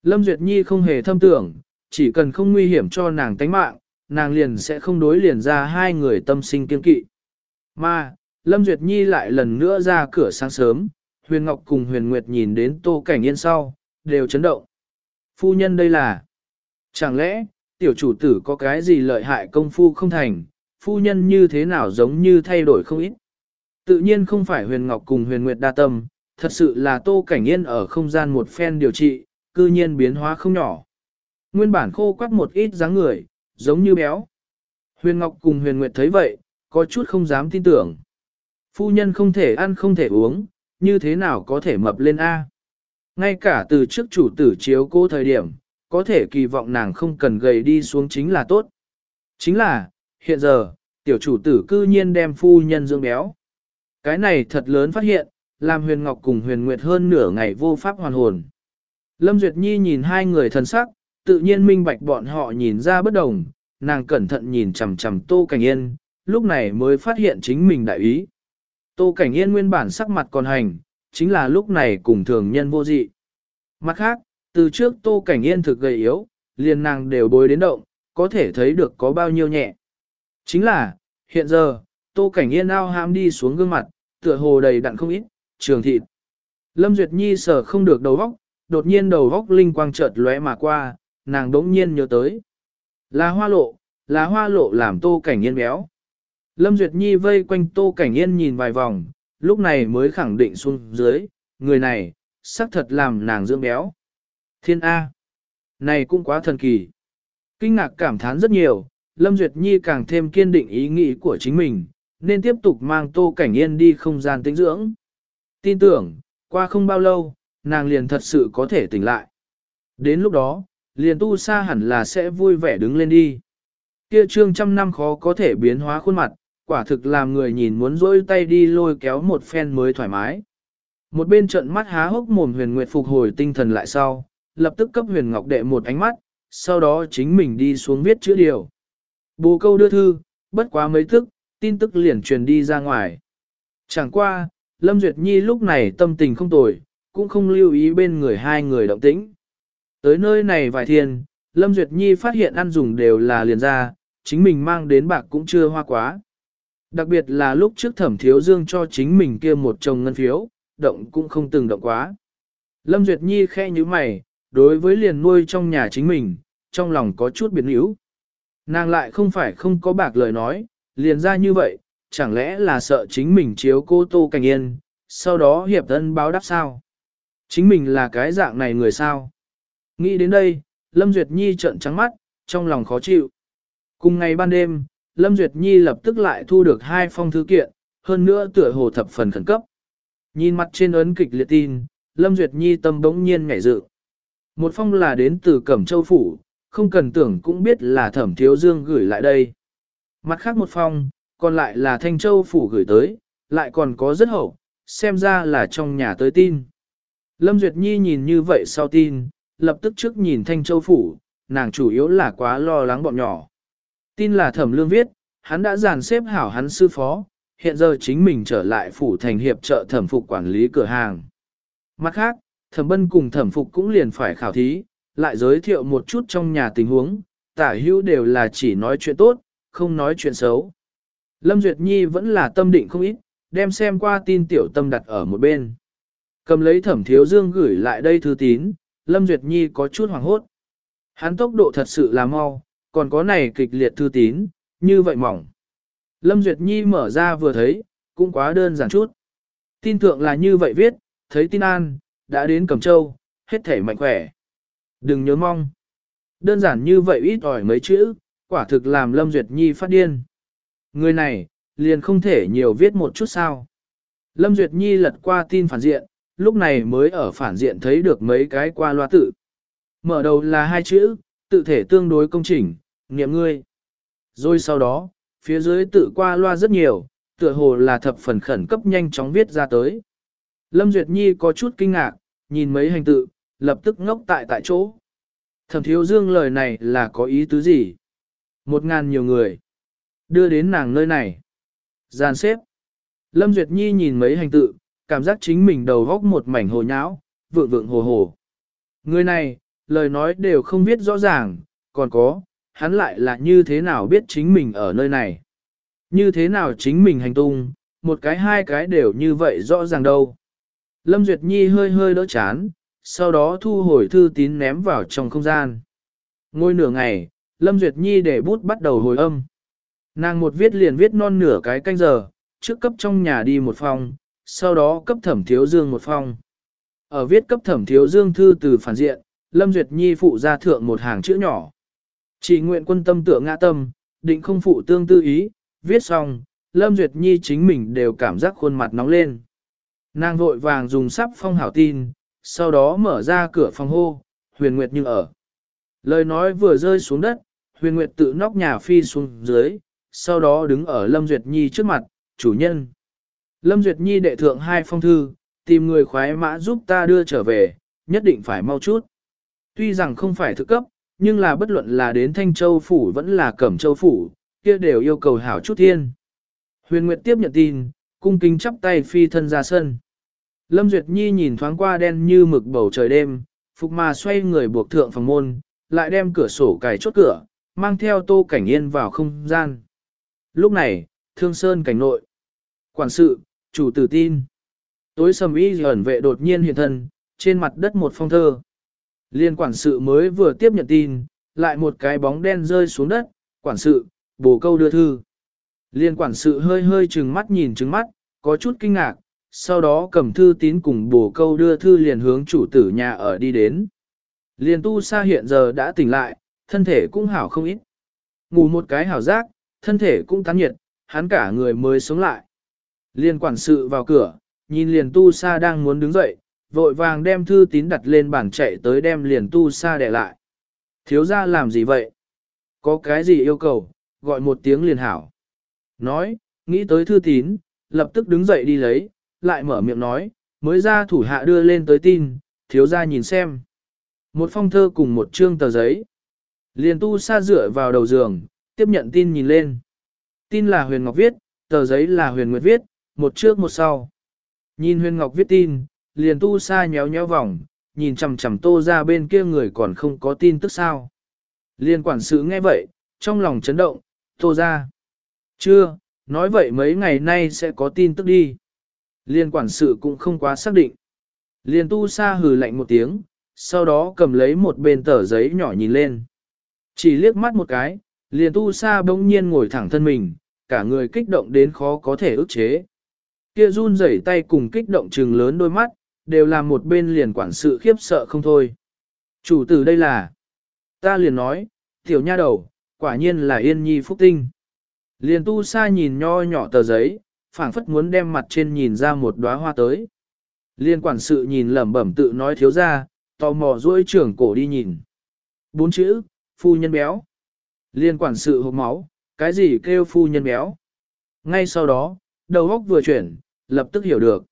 Lâm Duyệt Nhi không hề thâm tưởng, chỉ cần không nguy hiểm cho nàng tánh mạng, nàng liền sẽ không đối liền ra hai người tâm sinh kiên kỵ. Mà, Lâm Duyệt Nhi lại lần nữa ra cửa sáng sớm, Huyền Ngọc cùng Huyền Nguyệt nhìn đến Tô Cảnh Yên sau, đều chấn động. Phu nhân đây là... Chẳng lẽ, tiểu chủ tử có cái gì lợi hại công phu không thành, phu nhân như thế nào giống như thay đổi không ít. Tự nhiên không phải Huyền Ngọc cùng Huyền Nguyệt đa tâm, thật sự là Tô Cảnh Yên ở không gian một phen điều trị, cư nhiên biến hóa không nhỏ. Nguyên bản khô quắt một ít dáng người, giống như béo. Huyền Ngọc cùng Huyền Nguyệt thấy vậy, có chút không dám tin tưởng. Phu nhân không thể ăn không thể uống, như thế nào có thể mập lên A. Ngay cả từ trước chủ tử chiếu cô thời điểm, có thể kỳ vọng nàng không cần gầy đi xuống chính là tốt. Chính là, hiện giờ, tiểu chủ tử cư nhiên đem phu nhân dưỡng béo. Cái này thật lớn phát hiện, làm huyền ngọc cùng huyền nguyệt hơn nửa ngày vô pháp hoàn hồn. Lâm Duyệt Nhi nhìn hai người thần sắc, tự nhiên minh bạch bọn họ nhìn ra bất đồng, nàng cẩn thận nhìn chằm chằm Tô Cảnh Yên, lúc này mới phát hiện chính mình đại ý. Tô Cảnh Yên nguyên bản sắc mặt còn hành, chính là lúc này cùng thường nhân vô dị. Mặt khác, từ trước Tô Cảnh Yên thực gầy yếu, liền nàng đều bối đến động, có thể thấy được có bao nhiêu nhẹ. Chính là, hiện giờ, Tô Cảnh Yên ao ham đi xuống gương mặt, tựa hồ đầy đặn không ít, trường thịt. Lâm Duyệt Nhi sở không được đầu óc, đột nhiên đầu óc linh quang chợt lóe mà qua, nàng đống nhiên nhớ tới. Là hoa lộ, là hoa lộ làm Tô Cảnh Yên béo. Lâm Duyệt Nhi vây quanh Tô Cảnh Yên nhìn vài vòng, lúc này mới khẳng định xuống dưới, người này, xác thật làm nàng dưỡng béo. Thiên A. Này cũng quá thần kỳ. Kinh ngạc cảm thán rất nhiều, Lâm Duyệt Nhi càng thêm kiên định ý nghĩ của chính mình, nên tiếp tục mang Tô Cảnh Yên đi không gian tĩnh dưỡng. Tin tưởng, qua không bao lâu, nàng liền thật sự có thể tỉnh lại. Đến lúc đó, liền tu sa hẳn là sẽ vui vẻ đứng lên đi. Kia trương trăm năm khó có thể biến hóa khuôn mặt, quả thực làm người nhìn muốn rỗi tay đi lôi kéo một phen mới thoải mái. Một bên trận mắt há hốc mồm huyền nguyệt phục hồi tinh thần lại sau, lập tức cấp huyền ngọc đệ một ánh mắt, sau đó chính mình đi xuống viết chữ điều. Bồ câu đưa thư, bất quá mấy thức, tin tức liền truyền đi ra ngoài. Chẳng qua, Lâm Duyệt Nhi lúc này tâm tình không tồi, cũng không lưu ý bên người hai người động tĩnh. Tới nơi này vài thiên, Lâm Duyệt Nhi phát hiện ăn dùng đều là liền ra, chính mình mang đến bạc cũng chưa hoa quá. Đặc biệt là lúc trước thẩm thiếu dương cho chính mình kia một chồng ngân phiếu, động cũng không từng động quá. Lâm Duyệt Nhi khe như mày, đối với liền nuôi trong nhà chính mình, trong lòng có chút biến yếu. Nàng lại không phải không có bạc lời nói, liền ra như vậy, chẳng lẽ là sợ chính mình chiếu cô Tô Cảnh Yên, sau đó hiệp thân báo đáp sao? Chính mình là cái dạng này người sao? Nghĩ đến đây, Lâm Duyệt Nhi trợn trắng mắt, trong lòng khó chịu. Cùng ngày ban đêm, Lâm Duyệt Nhi lập tức lại thu được hai phong thư kiện, hơn nữa tựa hồ thập phần khẩn cấp. Nhìn mặt trên ấn kịch liệt tin, Lâm Duyệt Nhi tâm bỗng nhiên ngảy dự. Một phong là đến từ Cẩm Châu Phủ, không cần tưởng cũng biết là Thẩm Thiếu Dương gửi lại đây. Mặt khác một phong, còn lại là Thanh Châu Phủ gửi tới, lại còn có rất hậu, xem ra là trong nhà tới tin. Lâm Duyệt Nhi nhìn như vậy sau tin, lập tức trước nhìn Thanh Châu Phủ, nàng chủ yếu là quá lo lắng bọn nhỏ. Tin là thẩm lương viết, hắn đã dàn xếp hảo hắn sư phó, hiện giờ chính mình trở lại phủ thành hiệp trợ thẩm phục quản lý cửa hàng. Mặt khác, thẩm bân cùng thẩm phục cũng liền phải khảo thí, lại giới thiệu một chút trong nhà tình huống, tả hữu đều là chỉ nói chuyện tốt, không nói chuyện xấu. Lâm Duyệt Nhi vẫn là tâm định không ít, đem xem qua tin tiểu tâm đặt ở một bên. Cầm lấy thẩm thiếu dương gửi lại đây thư tín, Lâm Duyệt Nhi có chút hoảng hốt. Hắn tốc độ thật sự là mau, còn có này kịch liệt thư tín, như vậy mỏng. Lâm Duyệt Nhi mở ra vừa thấy, cũng quá đơn giản chút. Tin thượng là như vậy viết, thấy tin an, đã đến Cẩm Châu, hết thể mạnh khỏe. Đừng nhớ mong. Đơn giản như vậy ít ỏi mấy chữ, quả thực làm Lâm Duyệt Nhi phát điên. Người này, liền không thể nhiều viết một chút sao. Lâm Duyệt Nhi lật qua tin phản diện, lúc này mới ở phản diện thấy được mấy cái qua loa tự. Mở đầu là hai chữ, tự thể tương đối công chỉnh, niệm ngươi. Rồi sau đó, phía dưới tự qua loa rất nhiều, tựa hồ là thập phần khẩn cấp nhanh chóng viết ra tới. Lâm Duyệt Nhi có chút kinh ngạc, nhìn mấy hành tự, lập tức ngốc tại tại chỗ. Thẩm thiếu dương lời này là có ý tứ gì? Một ngàn nhiều người. Đưa đến nàng nơi này. Gian xếp. Lâm Duyệt Nhi nhìn mấy hành tự, cảm giác chính mình đầu góc một mảnh hồ nhão, vượng vượng hồ hồ. Người này, lời nói đều không biết rõ ràng, còn có, hắn lại là như thế nào biết chính mình ở nơi này. Như thế nào chính mình hành tung, một cái hai cái đều như vậy rõ ràng đâu. Lâm Duyệt Nhi hơi hơi đỡ chán, sau đó thu hồi thư tín ném vào trong không gian. Ngôi nửa ngày, Lâm Duyệt Nhi để bút bắt đầu hồi âm. Nàng một viết liền viết non nửa cái canh giờ, trước cấp trong nhà đi một phòng, sau đó cấp thẩm thiếu dương một phong Ở viết cấp thẩm thiếu dương thư từ phản diện, Lâm Duyệt Nhi phụ ra thượng một hàng chữ nhỏ. Chỉ nguyện quân tâm tựa ngã tâm, định không phụ tương tư ý, viết xong, Lâm Duyệt Nhi chính mình đều cảm giác khuôn mặt nóng lên. Nàng vội vàng dùng sắp phong hảo tin, sau đó mở ra cửa phòng hô, huyền nguyệt như ở. Lời nói vừa rơi xuống đất, huyền nguyệt tự nóc nhà phi xuống dưới, sau đó đứng ở Lâm Duyệt Nhi trước mặt, chủ nhân. Lâm Duyệt Nhi đệ thượng hai phong thư, tìm người khoái mã giúp ta đưa trở về, nhất định phải mau chút. Tuy rằng không phải thực cấp, nhưng là bất luận là đến Thanh Châu Phủ vẫn là Cẩm Châu Phủ, kia đều yêu cầu hảo chút thiên. Huyền Nguyệt tiếp nhận tin, cung kính chắp tay phi thân ra sân. Lâm Duyệt Nhi nhìn thoáng qua đen như mực bầu trời đêm, phục mà xoay người buộc thượng phòng môn, lại đem cửa sổ cài chốt cửa, mang theo tô cảnh yên vào không gian. Lúc này, thương sơn cảnh nội. Quản sự, chủ tử tin. Tối sầm y ẩn vệ đột nhiên hiện thân, trên mặt đất một phong thơ. Liên quản sự mới vừa tiếp nhận tin, lại một cái bóng đen rơi xuống đất, quản sự, bổ câu đưa thư. Liên quản sự hơi hơi trừng mắt nhìn trừng mắt, có chút kinh ngạc, sau đó cầm thư tín cùng bổ câu đưa thư liền hướng chủ tử nhà ở đi đến. Liên tu sa hiện giờ đã tỉnh lại, thân thể cũng hảo không ít. Ngủ một cái hảo giác, thân thể cũng tán nhiệt, hắn cả người mới sống lại. Liên quản sự vào cửa, nhìn liền tu sa đang muốn đứng dậy, vội vàng đem thư tín đặt lên bàn chạy tới đem liền tu sa để lại. Thiếu ra làm gì vậy? Có cái gì yêu cầu, gọi một tiếng liền hảo. Nói, nghĩ tới thư tín, lập tức đứng dậy đi lấy, lại mở miệng nói, mới ra thủ hạ đưa lên tới tin, thiếu ra nhìn xem. Một phong thơ cùng một chương tờ giấy. Liền tu sa dựa vào đầu giường, tiếp nhận tin nhìn lên. Tin là Huyền Ngọc viết, tờ giấy là Huyền Nguyệt viết, một trước một sau. Nhìn Huyền Ngọc viết tin, liền tu sa nhéo nhéo vòng, nhìn chằm chằm tô ra bên kia người còn không có tin tức sao. Liên quản sự nghe vậy, trong lòng chấn động, tô ra. Chưa, nói vậy mấy ngày nay sẽ có tin tức đi. Liên quản sự cũng không quá xác định. Liên tu sa hừ lạnh một tiếng, sau đó cầm lấy một bên tờ giấy nhỏ nhìn lên. Chỉ liếc mắt một cái, liền tu sa bỗng nhiên ngồi thẳng thân mình, cả người kích động đến khó có thể ức chế. Kia run rẩy tay cùng kích động trừng lớn đôi mắt, đều làm một bên liền quản sự khiếp sợ không thôi. Chủ tử đây là, ta liền nói, tiểu nha đầu, quả nhiên là yên nhi phúc tinh. Liền tu sa nhìn nho nhỏ tờ giấy, phảng phất muốn đem mặt trên nhìn ra một đóa hoa tới. Liên quản sự nhìn lẩm bẩm tự nói thiếu ra, tò mò duỗi trưởng cổ đi nhìn. Bốn chữ, phu nhân béo. Liên quản sự hộp máu, cái gì kêu phu nhân béo. Ngay sau đó, đầu óc vừa chuyển, lập tức hiểu được.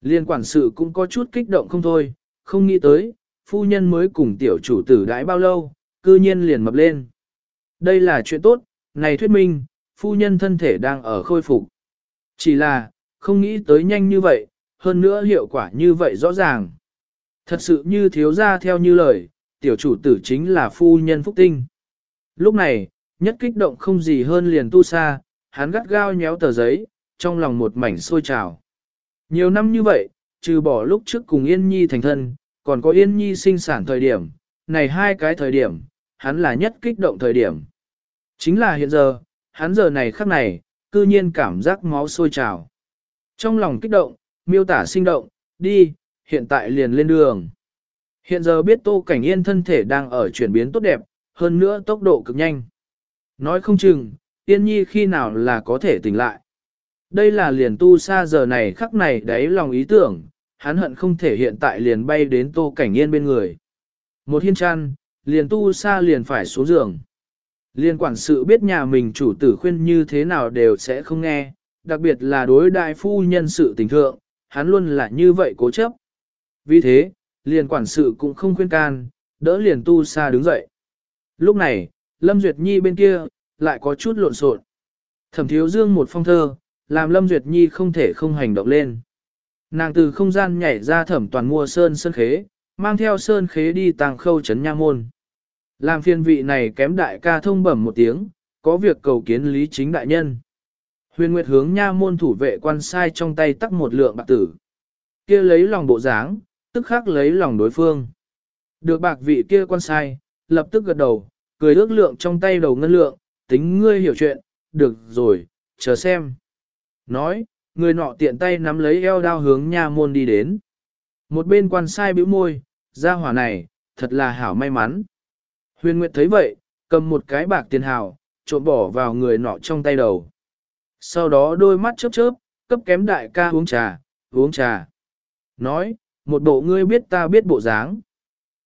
Liên quản sự cũng có chút kích động không thôi, không nghĩ tới, phu nhân mới cùng tiểu chủ tử đãi bao lâu, cư nhiên liền mập lên. Đây là chuyện tốt, này thuyết minh, phu nhân thân thể đang ở khôi phục. Chỉ là, không nghĩ tới nhanh như vậy, hơn nữa hiệu quả như vậy rõ ràng. Thật sự như thiếu ra theo như lời, tiểu chủ tử chính là phu nhân phúc tinh. Lúc này, nhất kích động không gì hơn liền tu sa, hắn gắt gao nhéo tờ giấy, trong lòng một mảnh sôi trào. Nhiều năm như vậy, trừ bỏ lúc trước cùng Yên Nhi thành thân, còn có Yên Nhi sinh sản thời điểm, này hai cái thời điểm, hắn là nhất kích động thời điểm. Chính là hiện giờ, hắn giờ này khắc này, cư nhiên cảm giác máu sôi trào. Trong lòng kích động, miêu tả sinh động, đi, hiện tại liền lên đường. Hiện giờ biết Tô Cảnh Yên thân thể đang ở chuyển biến tốt đẹp, hơn nữa tốc độ cực nhanh. Nói không chừng, Yên Nhi khi nào là có thể tỉnh lại. Đây là liền tu xa giờ này khắc này đấy lòng ý tưởng, hắn hận không thể hiện tại liền bay đến Tô Cảnh Yên bên người. Một hiên chăn, liền tu xa liền phải xuống giường. Liên quản sự biết nhà mình chủ tử khuyên như thế nào đều sẽ không nghe, đặc biệt là đối đại phu nhân sự tình thượng, hắn luôn là như vậy cố chấp. Vì thế, liền quản sự cũng không khuyên can, đỡ liền tu sa đứng dậy. Lúc này, Lâm Duyệt Nhi bên kia, lại có chút lộn xộn. Thẩm thiếu dương một phong thơ, làm Lâm Duyệt Nhi không thể không hành động lên. Nàng từ không gian nhảy ra thẩm toàn mua sơn sơn khế, mang theo sơn khế đi tàng khâu trấn nha môn. Làm phiên vị này kém đại ca thông bẩm một tiếng, có việc cầu kiến lý chính đại nhân. Huyền Nguyệt hướng nha môn thủ vệ quan sai trong tay tắc một lượng bạc tử. kia lấy lòng bộ dáng, tức khắc lấy lòng đối phương. Được bạc vị kia quan sai, lập tức gật đầu, cười ước lượng trong tay đầu ngân lượng, tính ngươi hiểu chuyện, được rồi, chờ xem. Nói, người nọ tiện tay nắm lấy eo đao hướng nha môn đi đến. Một bên quan sai bĩu môi, ra hỏa này, thật là hảo may mắn. Huyền Nguyệt thấy vậy, cầm một cái bạc tiền hào, trộn bỏ vào người nọ trong tay đầu. Sau đó đôi mắt chớp chớp, cấp kém đại ca uống trà, uống trà. Nói, một bộ ngươi biết ta biết bộ dáng.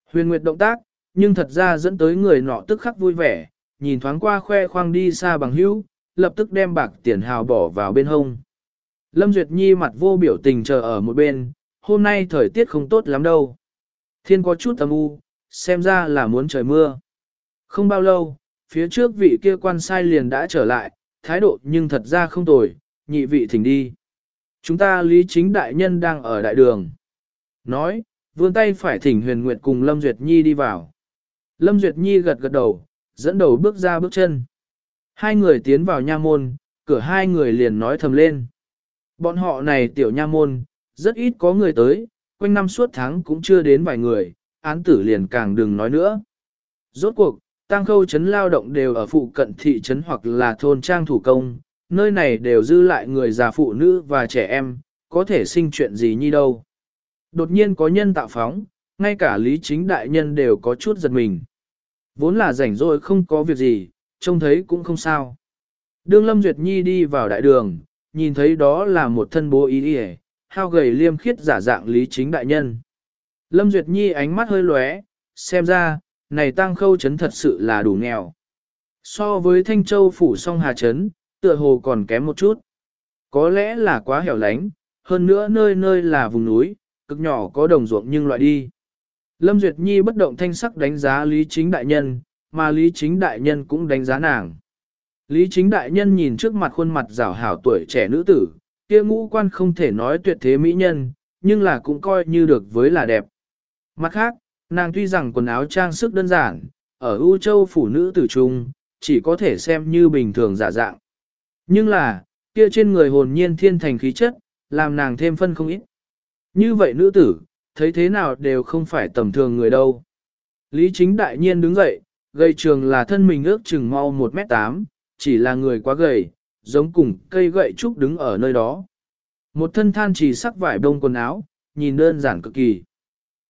Huyền Nguyệt động tác, nhưng thật ra dẫn tới người nọ tức khắc vui vẻ, nhìn thoáng qua khoe khoang đi xa bằng hữu, lập tức đem bạc tiền hào bỏ vào bên hông. Lâm Duyệt Nhi mặt vô biểu tình chờ ở một bên, hôm nay thời tiết không tốt lắm đâu. Thiên có chút âm u, xem ra là muốn trời mưa. Không bao lâu, phía trước vị kia quan sai liền đã trở lại, thái độ nhưng thật ra không tồi, nhị vị thỉnh đi. Chúng ta lý chính đại nhân đang ở đại đường. Nói, vươn tay phải thỉnh huyền nguyệt cùng Lâm Duyệt Nhi đi vào. Lâm Duyệt Nhi gật gật đầu, dẫn đầu bước ra bước chân. Hai người tiến vào nha môn, cửa hai người liền nói thầm lên. Bọn họ này tiểu nha môn, rất ít có người tới, quanh năm suốt tháng cũng chưa đến vài người, án tử liền càng đừng nói nữa. Rốt cuộc, tăng khâu chấn lao động đều ở phụ cận thị trấn hoặc là thôn trang thủ công, nơi này đều dư lại người già phụ nữ và trẻ em, có thể sinh chuyện gì như đâu. Đột nhiên có nhân tạo phóng, ngay cả lý chính đại nhân đều có chút giật mình. Vốn là rảnh rỗi không có việc gì, trông thấy cũng không sao. Đương Lâm Duyệt Nhi đi vào đại đường, nhìn thấy đó là một thân bố ý đi hao gầy liêm khiết giả dạng lý chính đại nhân. Lâm Duyệt Nhi ánh mắt hơi lóe, xem ra, này tăng khâu chấn thật sự là đủ nghèo. So với Thanh Châu phủ song hà chấn, tựa hồ còn kém một chút. Có lẽ là quá hẻo lánh, hơn nữa nơi nơi là vùng núi, cực nhỏ có đồng ruộng nhưng loại đi. Lâm Duyệt Nhi bất động thanh sắc đánh giá Lý Chính Đại Nhân, mà Lý Chính Đại Nhân cũng đánh giá nàng. Lý Chính Đại Nhân nhìn trước mặt khuôn mặt rảo hảo tuổi trẻ nữ tử, kia ngũ quan không thể nói tuyệt thế mỹ nhân, nhưng là cũng coi như được với là đẹp. Mặt khác, nàng tuy rằng quần áo trang sức đơn giản, ở U Châu phụ nữ tử trung, chỉ có thể xem như bình thường giả dạng. Nhưng là, kia trên người hồn nhiên thiên thành khí chất, làm nàng thêm phân không ít. Như vậy nữ tử, thấy thế nào đều không phải tầm thường người đâu. Lý chính đại nhiên đứng dậy, Gầy trường là thân mình ước chừng mau 1m8, chỉ là người quá gầy, giống cùng cây gậy trúc đứng ở nơi đó. Một thân than chỉ sắc vải đông quần áo, nhìn đơn giản cực kỳ.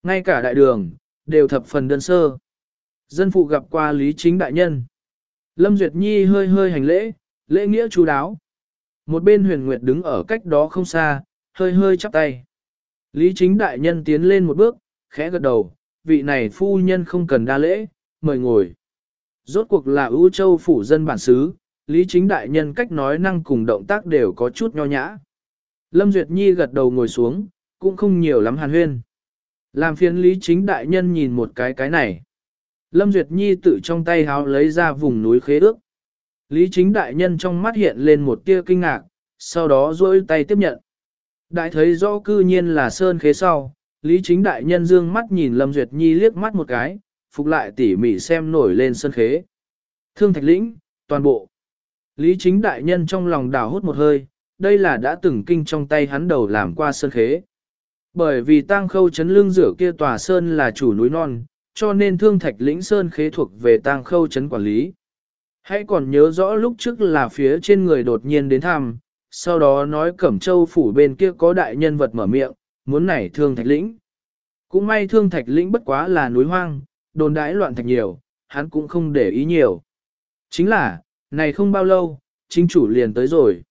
Ngay cả đại đường, đều thập phần đơn sơ. Dân phụ gặp qua Lý Chính Đại Nhân. Lâm Duyệt Nhi hơi hơi hành lễ, lễ nghĩa chú đáo. Một bên huyền nguyệt đứng ở cách đó không xa, hơi hơi chắp tay. Lý Chính Đại Nhân tiến lên một bước, khẽ gật đầu, vị này phu nhân không cần đa lễ, mời ngồi. Rốt cuộc là ưu châu phủ dân bản xứ, Lý Chính Đại Nhân cách nói năng cùng động tác đều có chút nho nhã. Lâm Duyệt Nhi gật đầu ngồi xuống, cũng không nhiều lắm hàn huyên. Làm phiền Lý Chính Đại Nhân nhìn một cái cái này. Lâm Duyệt Nhi tự trong tay háo lấy ra vùng núi khế ước. Lý Chính Đại Nhân trong mắt hiện lên một tia kinh ngạc, sau đó duỗi tay tiếp nhận. Đại thấy rõ cư nhiên là sơn khế sau, Lý Chính Đại Nhân dương mắt nhìn Lâm Duyệt Nhi liếc mắt một cái, phục lại tỉ mỉ xem nổi lên sơn khế. Thương Thạch Lĩnh, toàn bộ. Lý Chính Đại Nhân trong lòng đào hút một hơi, đây là đã từng kinh trong tay hắn đầu làm qua sơn khế. Bởi vì tang khâu chấn lưng rửa kia tòa sơn là chủ núi non, cho nên thương thạch lĩnh sơn khế thuộc về tang khâu chấn quản lý. Hãy còn nhớ rõ lúc trước là phía trên người đột nhiên đến thăm, sau đó nói Cẩm Châu phủ bên kia có đại nhân vật mở miệng, muốn nảy thương thạch lĩnh. Cũng may thương thạch lĩnh bất quá là núi hoang, đồn đãi loạn thạch nhiều, hắn cũng không để ý nhiều. Chính là, này không bao lâu, chính chủ liền tới rồi.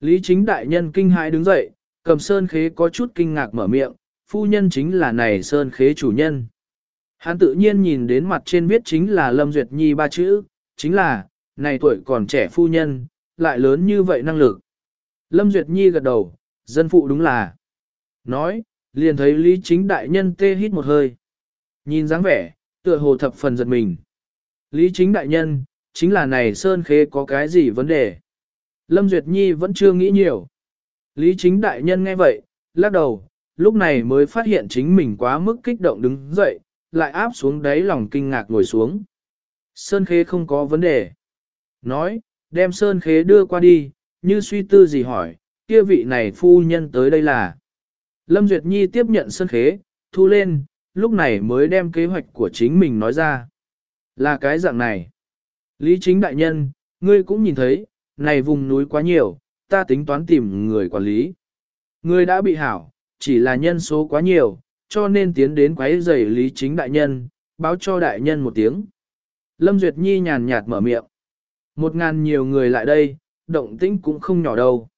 Lý chính đại nhân kinh hãi đứng dậy, cầm sơn khế có chút kinh ngạc mở miệng, phu nhân chính là này sơn khế chủ nhân. Hắn tự nhiên nhìn đến mặt trên viết chính là Lâm Duyệt Nhi ba chữ, chính là, này tuổi còn trẻ phu nhân, lại lớn như vậy năng lực. Lâm Duyệt Nhi gật đầu, dân phụ đúng là. Nói, liền thấy Lý Chính Đại Nhân tê hít một hơi. Nhìn dáng vẻ, tựa hồ thập phần giật mình. Lý chính đại nhân, chính là này Sơn Khế có cái gì vấn đề? Lâm Duyệt Nhi vẫn chưa nghĩ nhiều. Lý chính đại nhân nghe vậy, lắc đầu, lúc này mới phát hiện chính mình quá mức kích động đứng dậy, lại áp xuống đáy lòng kinh ngạc ngồi xuống. Sơn Khế không có vấn đề. Nói, đem Sơn Khế đưa qua đi, như suy tư gì hỏi, kia vị này phu nhân tới đây là. Lâm Duyệt Nhi tiếp nhận Sơn Khế, thu lên, lúc này mới đem kế hoạch của chính mình nói ra. Là cái dạng này. Lý chính đại nhân, ngươi cũng nhìn thấy, này vùng núi quá nhiều, ta tính toán tìm người quản lý. Ngươi đã bị hảo, chỉ là nhân số quá nhiều, cho nên tiến đến quấy rầy lý chính đại nhân, báo cho đại nhân một tiếng. Lâm Duyệt Nhi nhàn nhạt mở miệng. Một ngàn nhiều người lại đây, động tĩnh cũng không nhỏ đâu.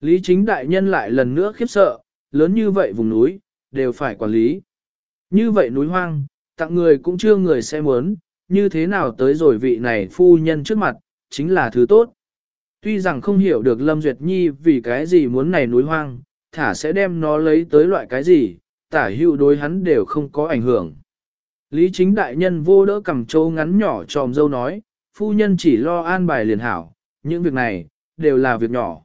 Lý chính đại nhân lại lần nữa khiếp sợ, lớn như vậy vùng núi, đều phải quản lý. Như vậy núi hoang, tặng người cũng chưa người sẽ muốn, như thế nào tới rồi vị này phu nhân trước mặt, chính là thứ tốt. Tuy rằng không hiểu được Lâm Duyệt Nhi vì cái gì muốn này núi hoang, thả sẽ đem nó lấy tới loại cái gì, tả hữu đối hắn đều không có ảnh hưởng. Lý chính đại nhân vô đỡ cầm trâu ngắn nhỏ tròm dâu nói, phu nhân chỉ lo an bài liền hảo, những việc này, đều là việc nhỏ.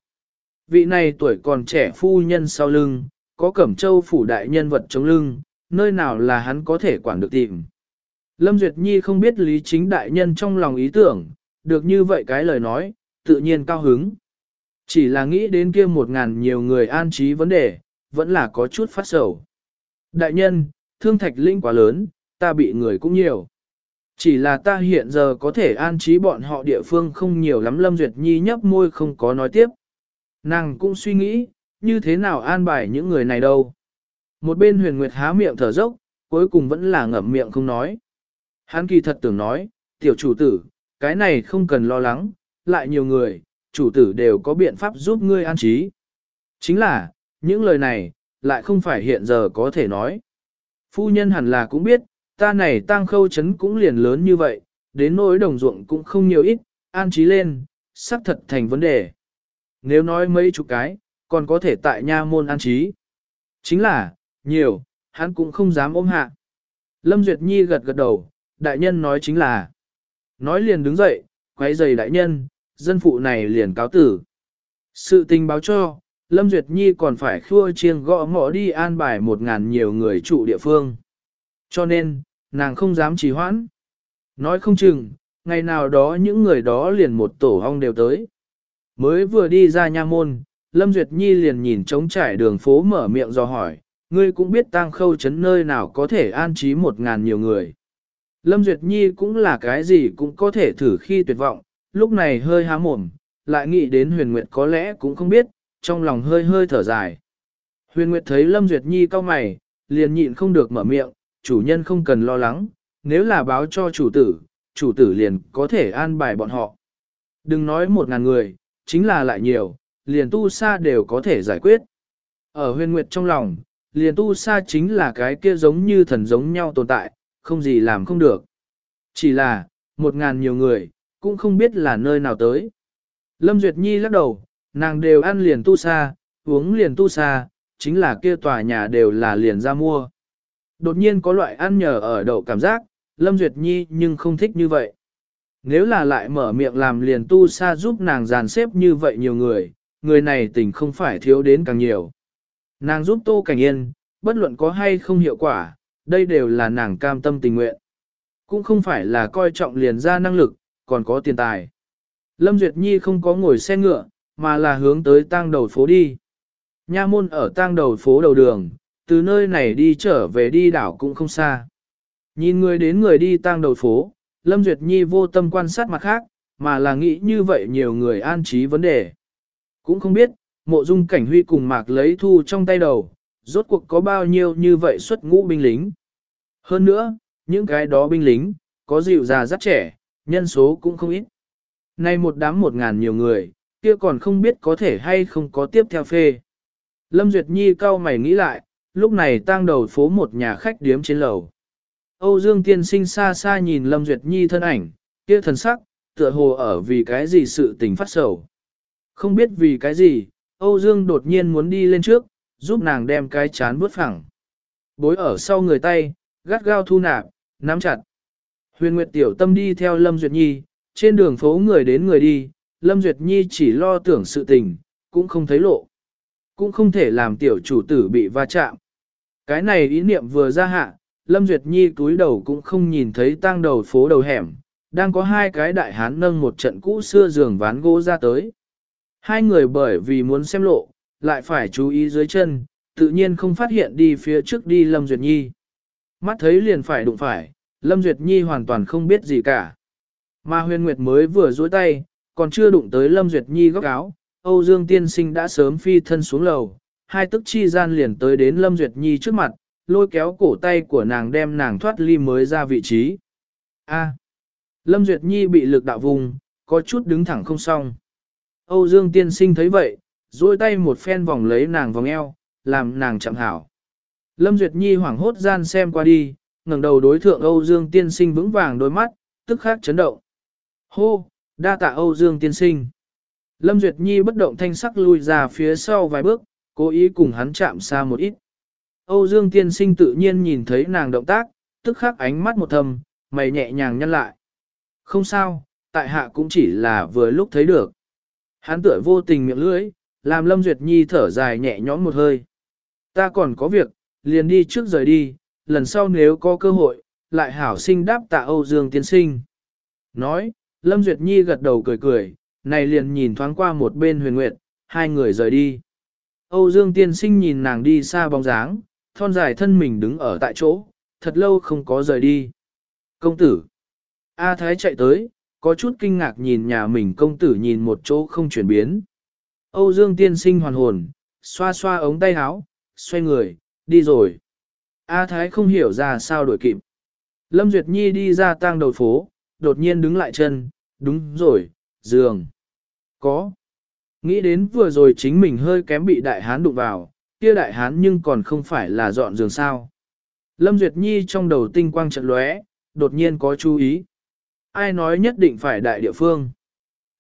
Vị này tuổi còn trẻ phu nhân sau lưng, có cẩm châu phủ đại nhân vật chống lưng, nơi nào là hắn có thể quản được tìm. Lâm Duyệt Nhi không biết lý chính đại nhân trong lòng ý tưởng, được như vậy cái lời nói, tự nhiên cao hứng. Chỉ là nghĩ đến kia một ngàn nhiều người an trí vấn đề, vẫn là có chút phát sầu. Đại nhân, thương thạch linh quá lớn, ta bị người cũng nhiều. Chỉ là ta hiện giờ có thể an trí bọn họ địa phương không nhiều lắm Lâm Duyệt Nhi nhấp môi không có nói tiếp. Nàng cũng suy nghĩ, như thế nào an bài những người này đâu. Một bên huyền nguyệt há miệng thở dốc, cuối cùng vẫn là ngậm miệng không nói. Hắn kỳ thật tưởng nói, tiểu chủ tử, cái này không cần lo lắng, lại nhiều người, chủ tử đều có biện pháp giúp ngươi an trí. Chính là, những lời này, lại không phải hiện giờ có thể nói. Phu nhân hẳn là cũng biết, ta này tang khâu chấn cũng liền lớn như vậy, đến nỗi đồng ruộng cũng không nhiều ít, an trí lên, xác thật thành vấn đề. Nếu nói mấy chục cái, còn có thể tại nha môn an trí. Chính là, nhiều, hắn cũng không dám ôm hạ. Lâm Duyệt Nhi gật gật đầu, đại nhân nói chính là. Nói liền đứng dậy, quay giày đại nhân, dân phụ này liền cáo tử. Sự tình báo cho, Lâm Duyệt Nhi còn phải khua chiêng gõ ngõ đi an bài một ngàn nhiều người trụ địa phương. Cho nên, nàng không dám trì hoãn. Nói không chừng, ngày nào đó những người đó liền một tổ hong đều tới. Mới vừa đi ra nha môn, Lâm Duyệt Nhi liền nhìn trống trải đường phố mở miệng do hỏi, ngươi cũng biết tang khâu chấn nơi nào có thể an trí một ngàn nhiều người. Lâm Duyệt Nhi cũng là cái gì cũng có thể thử khi tuyệt vọng, lúc này hơi há mồm, lại nghĩ đến huyền nguyệt có lẽ cũng không biết, trong lòng hơi hơi thở dài. Huyền nguyệt thấy Lâm Duyệt Nhi cau mày, liền nhịn không được mở miệng, chủ nhân không cần lo lắng, nếu là báo cho chủ tử, chủ tử liền có thể an bài bọn họ. Đừng nói một ngàn người, chính là lại nhiều, liền tu xa đều có thể giải quyết. Ở huyền nguyệt trong lòng, liền tu sa chính là cái kia giống như thần giống nhau tồn tại, không gì làm không được. Chỉ là, một ngàn nhiều người, cũng không biết là nơi nào tới. Lâm Duyệt Nhi lắc đầu, nàng đều ăn liền tu sa, uống liền tu sa, chính là kia tòa nhà đều là liền ra mua. Đột nhiên có loại ăn nhờ ở đậu cảm giác, Lâm Duyệt Nhi nhưng không thích như vậy. Nếu là lại mở miệng làm liền tu sa giúp nàng dàn xếp như vậy nhiều người, người này tình không phải thiếu đến càng nhiều. Nàng giúp Tô Cảnh Yên, bất luận có hay không hiệu quả, đây đều là nàng cam tâm tình nguyện. Cũng không phải là coi trọng liền ra năng lực, còn có tiền tài. Lâm Duyệt Nhi không có ngồi xe ngựa, mà là hướng tới tang đầu phố đi. Nha môn ở tang đầu phố đầu đường, từ nơi này đi trở về đi đảo cũng không xa. Nhìn người đến người đi tang đầu phố, Lâm Duyệt Nhi vô tâm quan sát mặt khác, mà là nghĩ như vậy nhiều người an trí vấn đề. Cũng không biết, mộ dung cảnh huy cùng mạc lấy thu trong tay đầu, rốt cuộc có bao nhiêu như vậy xuất ngũ binh lính. Hơn nữa, những cái đó binh lính, có dịu già rất trẻ, nhân số cũng không ít. Nay một đám một ngàn nhiều người, kia còn không biết có thể hay không có tiếp theo phê. Lâm Duyệt Nhi cao mày nghĩ lại, lúc này tang đầu phố một nhà khách điếm trên lầu. Âu Dương tiên sinh xa xa nhìn Lâm Duyệt Nhi thân ảnh, kia thần sắc, tựa hồ ở vì cái gì sự tình phát sầu. Không biết vì cái gì, Âu Dương đột nhiên muốn đi lên trước, giúp nàng đem cái chán bước phẳng. Bối ở sau người tay, gắt gao thu nạp, nắm chặt. Huyền Nguyệt tiểu tâm đi theo Lâm Duyệt Nhi, trên đường phố người đến người đi, Lâm Duyệt Nhi chỉ lo tưởng sự tình, cũng không thấy lộ. Cũng không thể làm tiểu chủ tử bị va chạm. Cái này ý niệm vừa ra hạ, Lâm Duyệt Nhi túi đầu cũng không nhìn thấy tang đầu phố đầu hẻm, đang có hai cái đại hán nâng một trận cũ xưa giường ván gỗ ra tới. Hai người bởi vì muốn xem lộ, lại phải chú ý dưới chân, tự nhiên không phát hiện đi phía trước đi Lâm Duyệt Nhi. Mắt thấy liền phải đụng phải, Lâm Duyệt Nhi hoàn toàn không biết gì cả. Mà huyền nguyệt mới vừa duỗi tay, còn chưa đụng tới Lâm Duyệt Nhi góc áo, Âu Dương tiên sinh đã sớm phi thân xuống lầu, hai tức chi gian liền tới đến Lâm Duyệt Nhi trước mặt, lôi kéo cổ tay của nàng đem nàng thoát ly mới ra vị trí. A. Lâm Duyệt Nhi bị lực đạo vùng, có chút đứng thẳng không xong. Âu Dương tiên sinh thấy vậy, duỗi tay một phen vòng lấy nàng vòng eo, làm nàng chậm hảo. Lâm Duyệt Nhi hoảng hốt gian xem qua đi, ngẩng đầu đối thượng Âu Dương tiên sinh vững vàng đôi mắt, tức khắc chấn động. Hô, đa tạ Âu Dương tiên sinh. Lâm Duyệt Nhi bất động thanh sắc lui ra phía sau vài bước, cố ý cùng hắn chạm xa một ít. Âu Dương tiên sinh tự nhiên nhìn thấy nàng động tác, tức khắc ánh mắt một thầm, mày nhẹ nhàng nhăn lại. Không sao, tại hạ cũng chỉ là vừa lúc thấy được. Hắn tựa vô tình miệng lưỡi, làm Lâm Duyệt Nhi thở dài nhẹ nhõm một hơi. Ta còn có việc, liền đi trước rời đi, lần sau nếu có cơ hội, lại hảo sinh đáp tạ Âu Dương tiên sinh. Nói, Lâm Duyệt Nhi gật đầu cười cười, này liền nhìn thoáng qua một bên huyền nguyệt, hai người rời đi. Âu Dương tiên sinh nhìn nàng đi xa bóng dáng, thon dài thân mình đứng ở tại chỗ, thật lâu không có rời đi. Công tử. A Thái chạy tới, có chút kinh ngạc nhìn nhà mình công tử nhìn một chỗ không chuyển biến. Âu Dương tiên sinh hoàn hồn, xoa xoa ống tay áo, xoay người, đi rồi. A Thái không hiểu ra sao đổi kịp. Lâm Duyệt Nhi đi ra tang đầu phố, đột nhiên đứng lại chân, đúng rồi, giường. Có. Nghĩ đến vừa rồi chính mình hơi kém bị đại hán đụng vào, kia đại hán nhưng còn không phải là dọn giường sao. Lâm Duyệt Nhi trong đầu tinh quang trận lóe, đột nhiên có chú ý. Ai nói nhất định phải đại địa phương?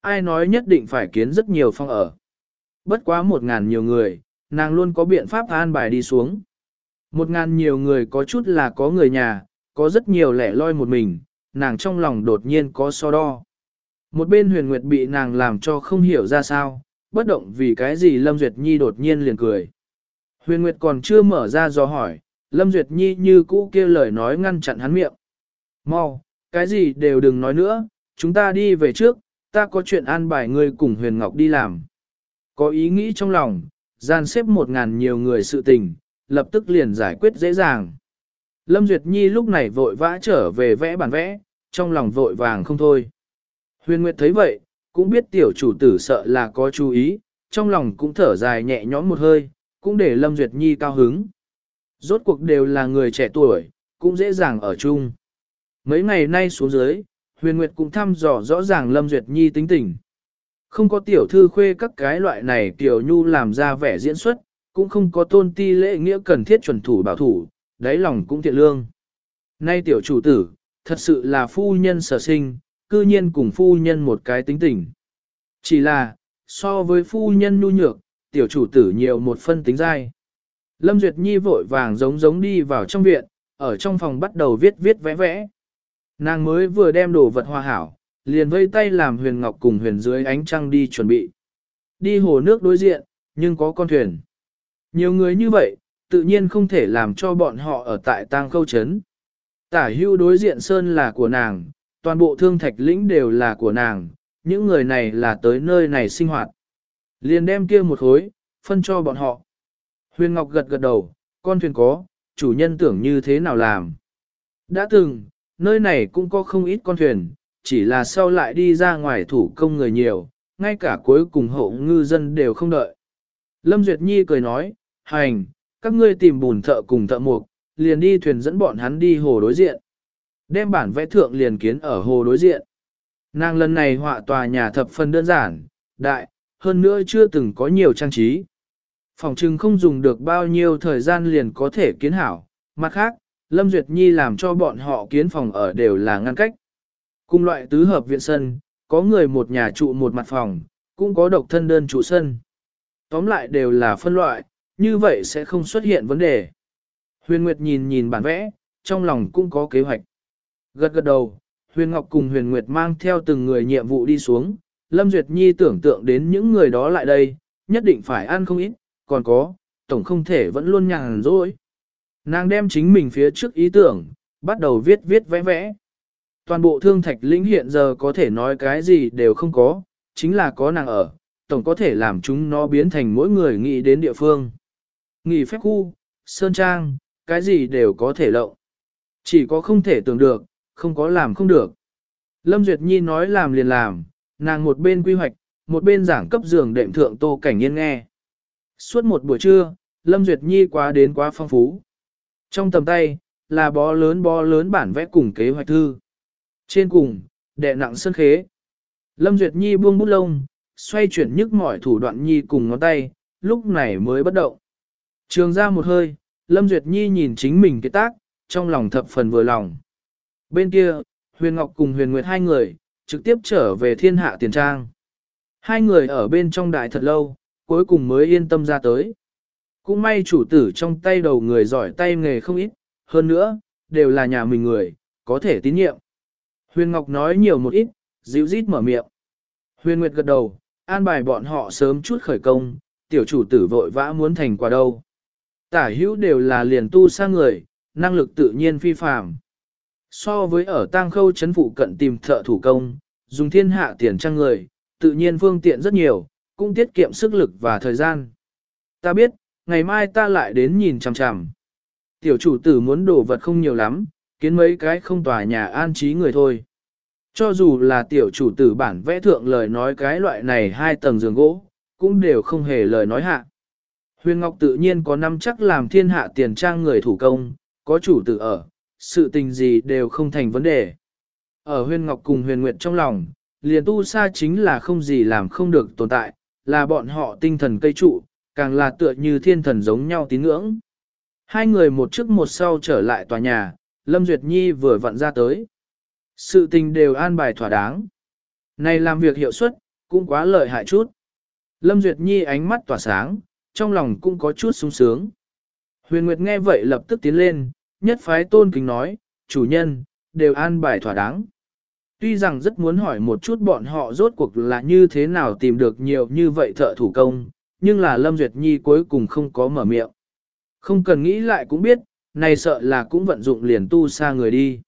Ai nói nhất định phải kiến rất nhiều phong ở? Bất quá một ngàn nhiều người, nàng luôn có biện pháp an bài đi xuống. Một ngàn nhiều người có chút là có người nhà, có rất nhiều lẻ loi một mình, nàng trong lòng đột nhiên có so đo. Một bên huyền nguyệt bị nàng làm cho không hiểu ra sao, bất động vì cái gì Lâm Duyệt Nhi đột nhiên liền cười. Huyền nguyệt còn chưa mở ra do hỏi, Lâm Duyệt Nhi như cũ kêu lời nói ngăn chặn hắn miệng. Mau, cái gì đều đừng nói nữa, chúng ta đi về trước, ta có chuyện an bài ngươi cùng Huyền Ngọc đi làm. Có ý nghĩ trong lòng, gian xếp một ngàn nhiều người sự tình, lập tức liền giải quyết dễ dàng. Lâm Duyệt Nhi lúc này vội vã trở về vẽ bản vẽ, trong lòng vội vàng không thôi. Huyền Nguyệt thấy vậy, cũng biết tiểu chủ tử sợ là có chú ý, trong lòng cũng thở dài nhẹ nhõm một hơi, cũng để Lâm Duyệt Nhi cao hứng. Rốt cuộc đều là người trẻ tuổi, cũng dễ dàng ở chung. Mấy ngày nay xuống dưới, Huyền Nguyệt cũng thăm dò rõ ràng Lâm Duyệt Nhi tính tình. Không có tiểu thư khuê các cái loại này tiểu nhu làm ra vẻ diễn xuất, cũng không có tôn ti lễ nghĩa cần thiết chuẩn thủ bảo thủ, đáy lòng cũng thiện lương. Nay tiểu chủ tử, thật sự là phu nhân sở sinh, cư nhiên cùng phu nhân một cái tính tình. Chỉ là, so với phu nhân nhu nhược, tiểu chủ tử nhiều một phân tính dai. Lâm Duyệt Nhi vội vàng giống giống đi vào trong viện, ở trong phòng bắt đầu viết viết vẽ vẽ. Nàng mới vừa đem đồ vật hoa hảo, liền vây tay làm huyền ngọc cùng huyền dưới ánh trăng đi chuẩn bị. Đi hồ nước đối diện, nhưng có con thuyền. Nhiều người như vậy, tự nhiên không thể làm cho bọn họ ở tại tang khâu chấn. Tả hưu đối diện sơn là của nàng, toàn bộ thương thạch lĩnh đều là của nàng, những người này là tới nơi này sinh hoạt. Liền đem kia một khối, phân cho bọn họ. Huyền Ngọc gật gật đầu, con thuyền có, chủ nhân tưởng như thế nào làm. Đã từng, nơi này cũng có không ít con thuyền, chỉ là sau lại đi ra ngoài thủ công người nhiều, ngay cả cuối cùng hộ ngư dân đều không đợi. Lâm Duyệt Nhi cười nói, hành, các ngươi tìm bùn thợ cùng thợ mục, liền đi thuyền dẫn bọn hắn đi hồ đối diện. Đem bản vẽ thượng liền kiến ở hồ đối diện. Nàng lần này họa tòa nhà thập phần đơn giản, đại, hơn nữa chưa từng có nhiều trang trí. Phòng trưng không dùng được bao nhiêu thời gian liền có thể kiến hảo. Mặt khác, Lâm Duyệt Nhi làm cho bọn họ kiến phòng ở đều là ngăn cách. Cùng loại tứ hợp viện sân, có người một nhà trụ một mặt phòng, cũng có độc thân đơn trụ sân. Tóm lại đều là phân loại, như vậy sẽ không xuất hiện vấn đề. Huyền Nguyệt nhìn nhìn bản vẽ, trong lòng cũng có kế hoạch. Gật gật đầu, Huyền Ngọc cùng Huyền Nguyệt mang theo từng người nhiệm vụ đi xuống, Lâm Duyệt Nhi tưởng tượng đến những người đó lại đây, nhất định phải ăn không ít, còn có, tổng không thể vẫn luôn nhàn rỗi. Nàng đem chính mình phía trước ý tưởng, bắt đầu viết viết vẽ vẽ. Toàn bộ thương thạch lĩnh hiện giờ có thể nói cái gì đều không có, chính là có nàng ở, tổng có thể làm chúng nó biến thành mỗi người nghĩ đến địa phương. Nghỉ phép khu, sơn trang, cái gì đều có thể lộng. Chỉ có không thể tưởng được, không có làm không được. Lâm Duyệt Nhi nói làm liền làm, nàng một bên quy hoạch, một bên giảng cấp giường đệm thượng tô cảnh yên nghe. Suốt một buổi trưa, Lâm Duyệt Nhi quá đến quá phong phú. Trong tầm tay, là bó lớn bó lớn bản vẽ cùng kế hoạch thư. Trên cùng, đệ nặng sân khế. Lâm Duyệt Nhi buông bút lông, xoay chuyển nhức mỏi thủ đoạn Nhi cùng ngón tay, lúc này mới bất động. Trường ra một hơi, Lâm Duyệt Nhi nhìn chính mình cái tác, trong lòng thập phần vừa lòng. Bên kia, Huyền Ngọc cùng Huyền Nguyệt hai người, trực tiếp trở về thiên hạ tiền trang. Hai người ở bên trong đại thật lâu, cuối cùng mới yên tâm ra tới. Cũng may chủ tử trong tay đầu người giỏi tay nghề không ít, hơn nữa, đều là nhà mình người, có thể tín nhiệm. Huyền Ngọc nói nhiều một ít, dịu rít mở miệng. Huyền Nguyệt gật đầu, an bài bọn họ sớm chút khởi công, tiểu chủ tử vội vã muốn thành quả đâu. Tả hữu đều là liền tu sang người, năng lực tự nhiên phi phàm. So với ở tang khâu chấn phụ cận tìm thợ thủ công, dùng thiên hạ tiền trang người, tự nhiên phương tiện rất nhiều, cũng tiết kiệm sức lực và thời gian. Ta biết, ngày mai ta lại đến nhìn chằm chằm. Tiểu chủ tử muốn đổ vật không nhiều lắm, kiến mấy cái không tòa nhà an trí người thôi. Cho dù là tiểu chủ tử bản vẽ thượng lời nói cái loại này hai tầng giường gỗ, cũng đều không hề lời nói hạ. Huyền Ngọc tự nhiên có năm chắc làm thiên hạ tiền trang người thủ công, có chủ tử ở, sự tình gì đều không thành vấn đề. Ở Huyền Ngọc cùng Huyền Nguyệt trong lòng, liền tu sa chính là không gì làm không được tồn tại, là bọn họ tinh thần cây trụ, càng là tựa như thiên thần giống nhau tín ngưỡng. Hai người một trước một sau trở lại tòa nhà, Lâm Duyệt Nhi vừa vặn ra tới. Sự tình đều an bài thỏa đáng. Này làm việc hiệu suất, cũng quá lợi hại chút. Lâm Duyệt Nhi ánh mắt tỏa sáng, trong lòng cũng có chút sung sướng. Huyền Nguyệt nghe vậy lập tức tiến lên, nhất phái tôn kính nói, chủ nhân, đều an bài thỏa đáng. Tuy rằng rất muốn hỏi một chút bọn họ rốt cuộc là như thế nào tìm được nhiều như vậy thợ thủ công, nhưng là Lâm Duyệt Nhi cuối cùng không có mở miệng. Không cần nghĩ lại cũng biết, này sợ là cũng vận dụng liền tu xa người đi.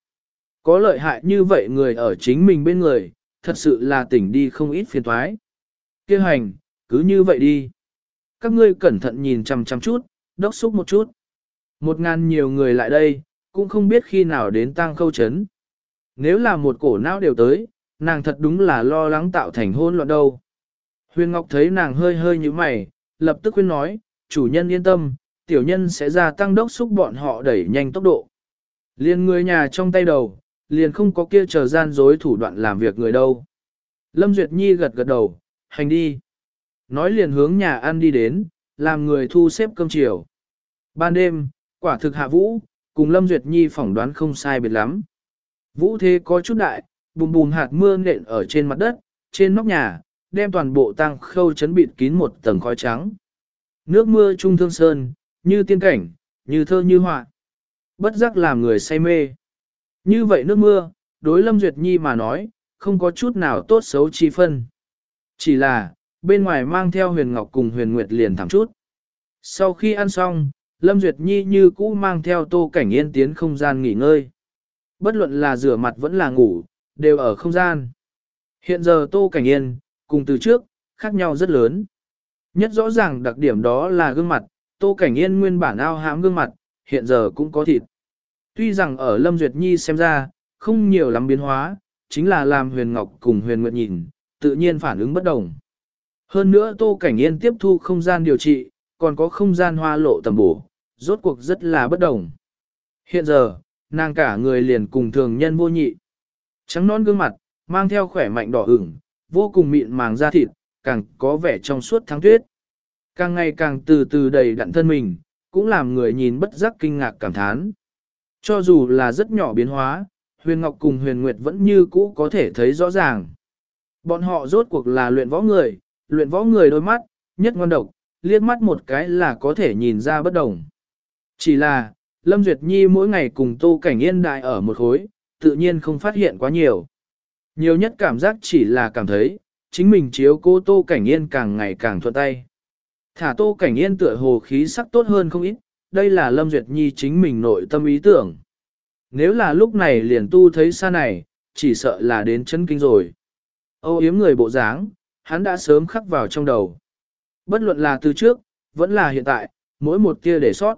Có lợi hại như vậy người ở chính mình bên người, thật sự là tỉnh đi không ít phiền thoái. Kêu hành, cứ như vậy đi. Các ngươi cẩn thận nhìn chằm chằm chút, đốc xúc một chút. Một ngàn nhiều người lại đây, cũng không biết khi nào đến tăng khâu chấn. Nếu là một cổ não đều tới, nàng thật đúng là lo lắng tạo thành hôn loạn đâu. Huyền Ngọc thấy nàng hơi hơi như mày, lập tức khuyên nói, chủ nhân yên tâm, tiểu nhân sẽ ra tăng đốc xúc bọn họ đẩy nhanh tốc độ. Liên người nhà trong tay đầu, liền không có kia chờ gian dối thủ đoạn làm việc người đâu. Lâm Duyệt Nhi gật gật đầu, hành đi. Nói liền hướng nhà ăn đi đến, làm người thu xếp cơm chiều. Ban đêm, quả thực hạ vũ, cùng Lâm Duyệt Nhi phỏng đoán không sai biệt lắm. Vũ thế có chút đại, bùm bùm hạt mưa nện ở trên mặt đất, trên nóc nhà, đem toàn bộ tăng khâu chấn bịt kín một tầng khói trắng. Nước mưa trung thương sơn, như tiên cảnh, như thơ như họa. Bất giác làm người say mê. Như vậy nước mưa, đối Lâm Duyệt Nhi mà nói, không có chút nào tốt xấu chi phân. Chỉ là, bên ngoài mang theo huyền ngọc cùng huyền nguyệt liền thẳng chút. Sau khi ăn xong, Lâm Duyệt Nhi như cũ mang theo tô cảnh yên tiến không gian nghỉ ngơi. Bất luận là rửa mặt vẫn là ngủ, đều ở không gian. Hiện giờ tô cảnh yên, cùng từ trước, khác nhau rất lớn. Nhất rõ ràng đặc điểm đó là gương mặt, tô cảnh yên nguyên bản ao hãm gương mặt, hiện giờ cũng có thịt. Tuy rằng ở Lâm Duyệt Nhi xem ra, không nhiều lắm biến hóa, chính là làm huyền ngọc cùng huyền nguyệt nhìn, tự nhiên phản ứng bất đồng. Hơn nữa Tô Cảnh Yên tiếp thu không gian điều trị, còn có không gian hoa lộ tầm bổ, rốt cuộc rất là bất đồng. Hiện giờ, nàng cả người liền cùng thường nhân vô nhị. Trắng non gương mặt, mang theo khỏe mạnh đỏ ửng, vô cùng mịn màng da thịt, càng có vẻ trong suốt tháng tuyết. Càng ngày càng từ từ đầy đặn thân mình, cũng làm người nhìn bất giác kinh ngạc cảm thán. Cho dù là rất nhỏ biến hóa, Huyền Ngọc cùng Huyền Nguyệt vẫn như cũ có thể thấy rõ ràng. Bọn họ rốt cuộc là luyện võ người, luyện võ người đôi mắt, nhất ngon độc, liếc mắt một cái là có thể nhìn ra bất đồng. Chỉ là, Lâm Duyệt Nhi mỗi ngày cùng Tô Cảnh Yên đại ở một khối, tự nhiên không phát hiện quá nhiều. Nhiều nhất cảm giác chỉ là cảm thấy, chính mình chiếu cô Tô Cảnh Yên càng ngày càng thuận tay. Thả Tô Cảnh Yên tựa hồ khí sắc tốt hơn không ít, đây là Lâm Duyệt Nhi chính mình nội tâm ý tưởng. Nếu là lúc này liền tu thấy xa này, chỉ sợ là đến chân kinh rồi. Âu yếm người bộ dáng, hắn đã sớm khắc vào trong đầu. Bất luận là từ trước, vẫn là hiện tại, mỗi một tia để sót.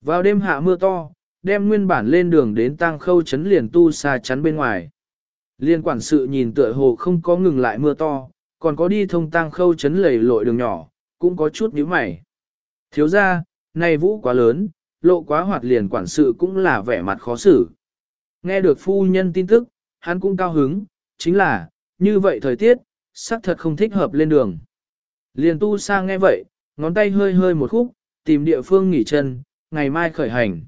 Vào đêm hạ mưa to, đem nguyên bản lên đường đến tang khâu chấn liền tu xa chắn bên ngoài. Liên quản sự nhìn tựa hồ không có ngừng lại mưa to, còn có đi thông tang khâu chấn lầy lội đường nhỏ, cũng có chút nhíu mày. Thiếu ra, này vũ quá lớn, lộ quá hoạt liền quản sự cũng là vẻ mặt khó xử. Nghe được phu nhân tin tức, hắn cũng cao hứng, chính là, như vậy thời tiết, xác thật không thích hợp lên đường. Liền tu sang nghe vậy, ngón tay hơi hơi một khúc, tìm địa phương nghỉ chân, ngày mai khởi hành.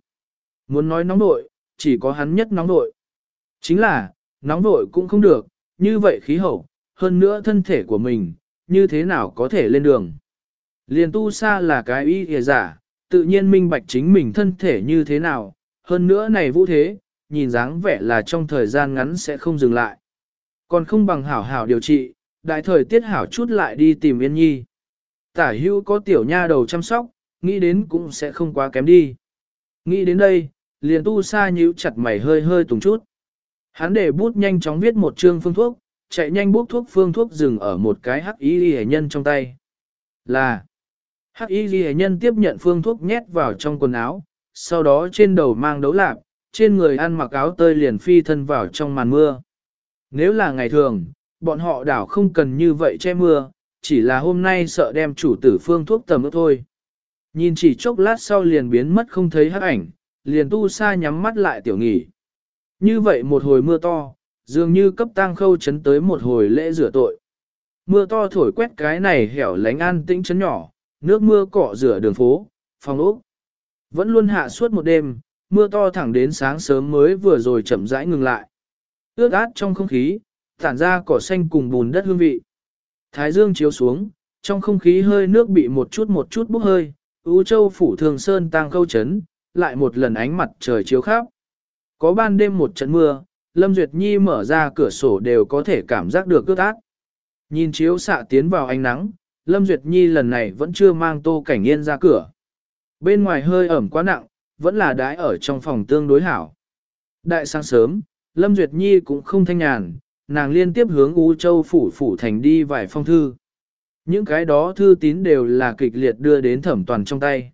Muốn nói nóng nội, chỉ có hắn nhất nóng nội. Chính là, nóng vội cũng không được, như vậy khí hậu, hơn nữa thân thể của mình, như thế nào có thể lên đường. Liền tu sa là cái y hề giả, tự nhiên minh bạch chính mình thân thể như thế nào, hơn nữa này vũ thế, nhìn dáng vẻ là trong thời gian ngắn sẽ không dừng lại. Còn không bằng hảo hảo điều trị, đại thời tiết hảo chút lại đi tìm Yên Nhi. Tả hưu có tiểu nha đầu chăm sóc, nghĩ đến cũng sẽ không quá kém đi. Nghĩ đến đây, liền tu sa nhíu chặt mày hơi hơi tùng chút. Hắn để bút nhanh chóng viết một chương phương thuốc, chạy nhanh bút thuốc phương thuốc dừng ở một cái hắc y ghi nhân trong tay. Là, hắc y ghi nhân tiếp nhận phương thuốc nhét vào trong quần áo, sau đó trên đầu mang đấu lạp, trên người ăn mặc áo tơi liền phi thân vào trong màn mưa. Nếu là ngày thường, bọn họ đảo không cần như vậy che mưa, chỉ là hôm nay sợ đem chủ tử phương thuốc tầm ước thôi. Nhìn chỉ chốc lát sau liền biến mất không thấy hắc ảnh, liền tu sa nhắm mắt lại tiểu nghỉ. Như vậy một hồi mưa to, dường như cấp tang khâu chấn tới một hồi lễ rửa tội. Mưa to thổi quét cái này hẻo lánh an tĩnh chấn nhỏ, nước mưa cọ rửa đường phố, phòng ốc. Vẫn luôn hạ suốt một đêm, mưa to thẳng đến sáng sớm mới vừa rồi chậm rãi ngừng lại. Ước át trong không khí, tản ra cỏ xanh cùng bùn đất hương vị. Thái dương chiếu xuống, trong không khí hơi nước bị một chút một chút bốc hơi, ưu châu phủ thường sơn tăng khâu chấn, lại một lần ánh mặt trời chiếu khắp. Có ban đêm một trận mưa, Lâm Duyệt Nhi mở ra cửa sổ đều có thể cảm giác được ướt át. Nhìn chiếu xạ tiến vào ánh nắng, Lâm Duyệt Nhi lần này vẫn chưa mang tô cảnh yên ra cửa. Bên ngoài hơi ẩm quá nặng, vẫn là đái ở trong phòng tương đối hảo. Đại sáng sớm, Lâm Duyệt Nhi cũng không thanh nhàn, nàng liên tiếp hướng U Châu phủ phủ thành đi vài phong thư. Những cái đó thư tín đều là kịch liệt đưa đến thẩm toàn trong tay.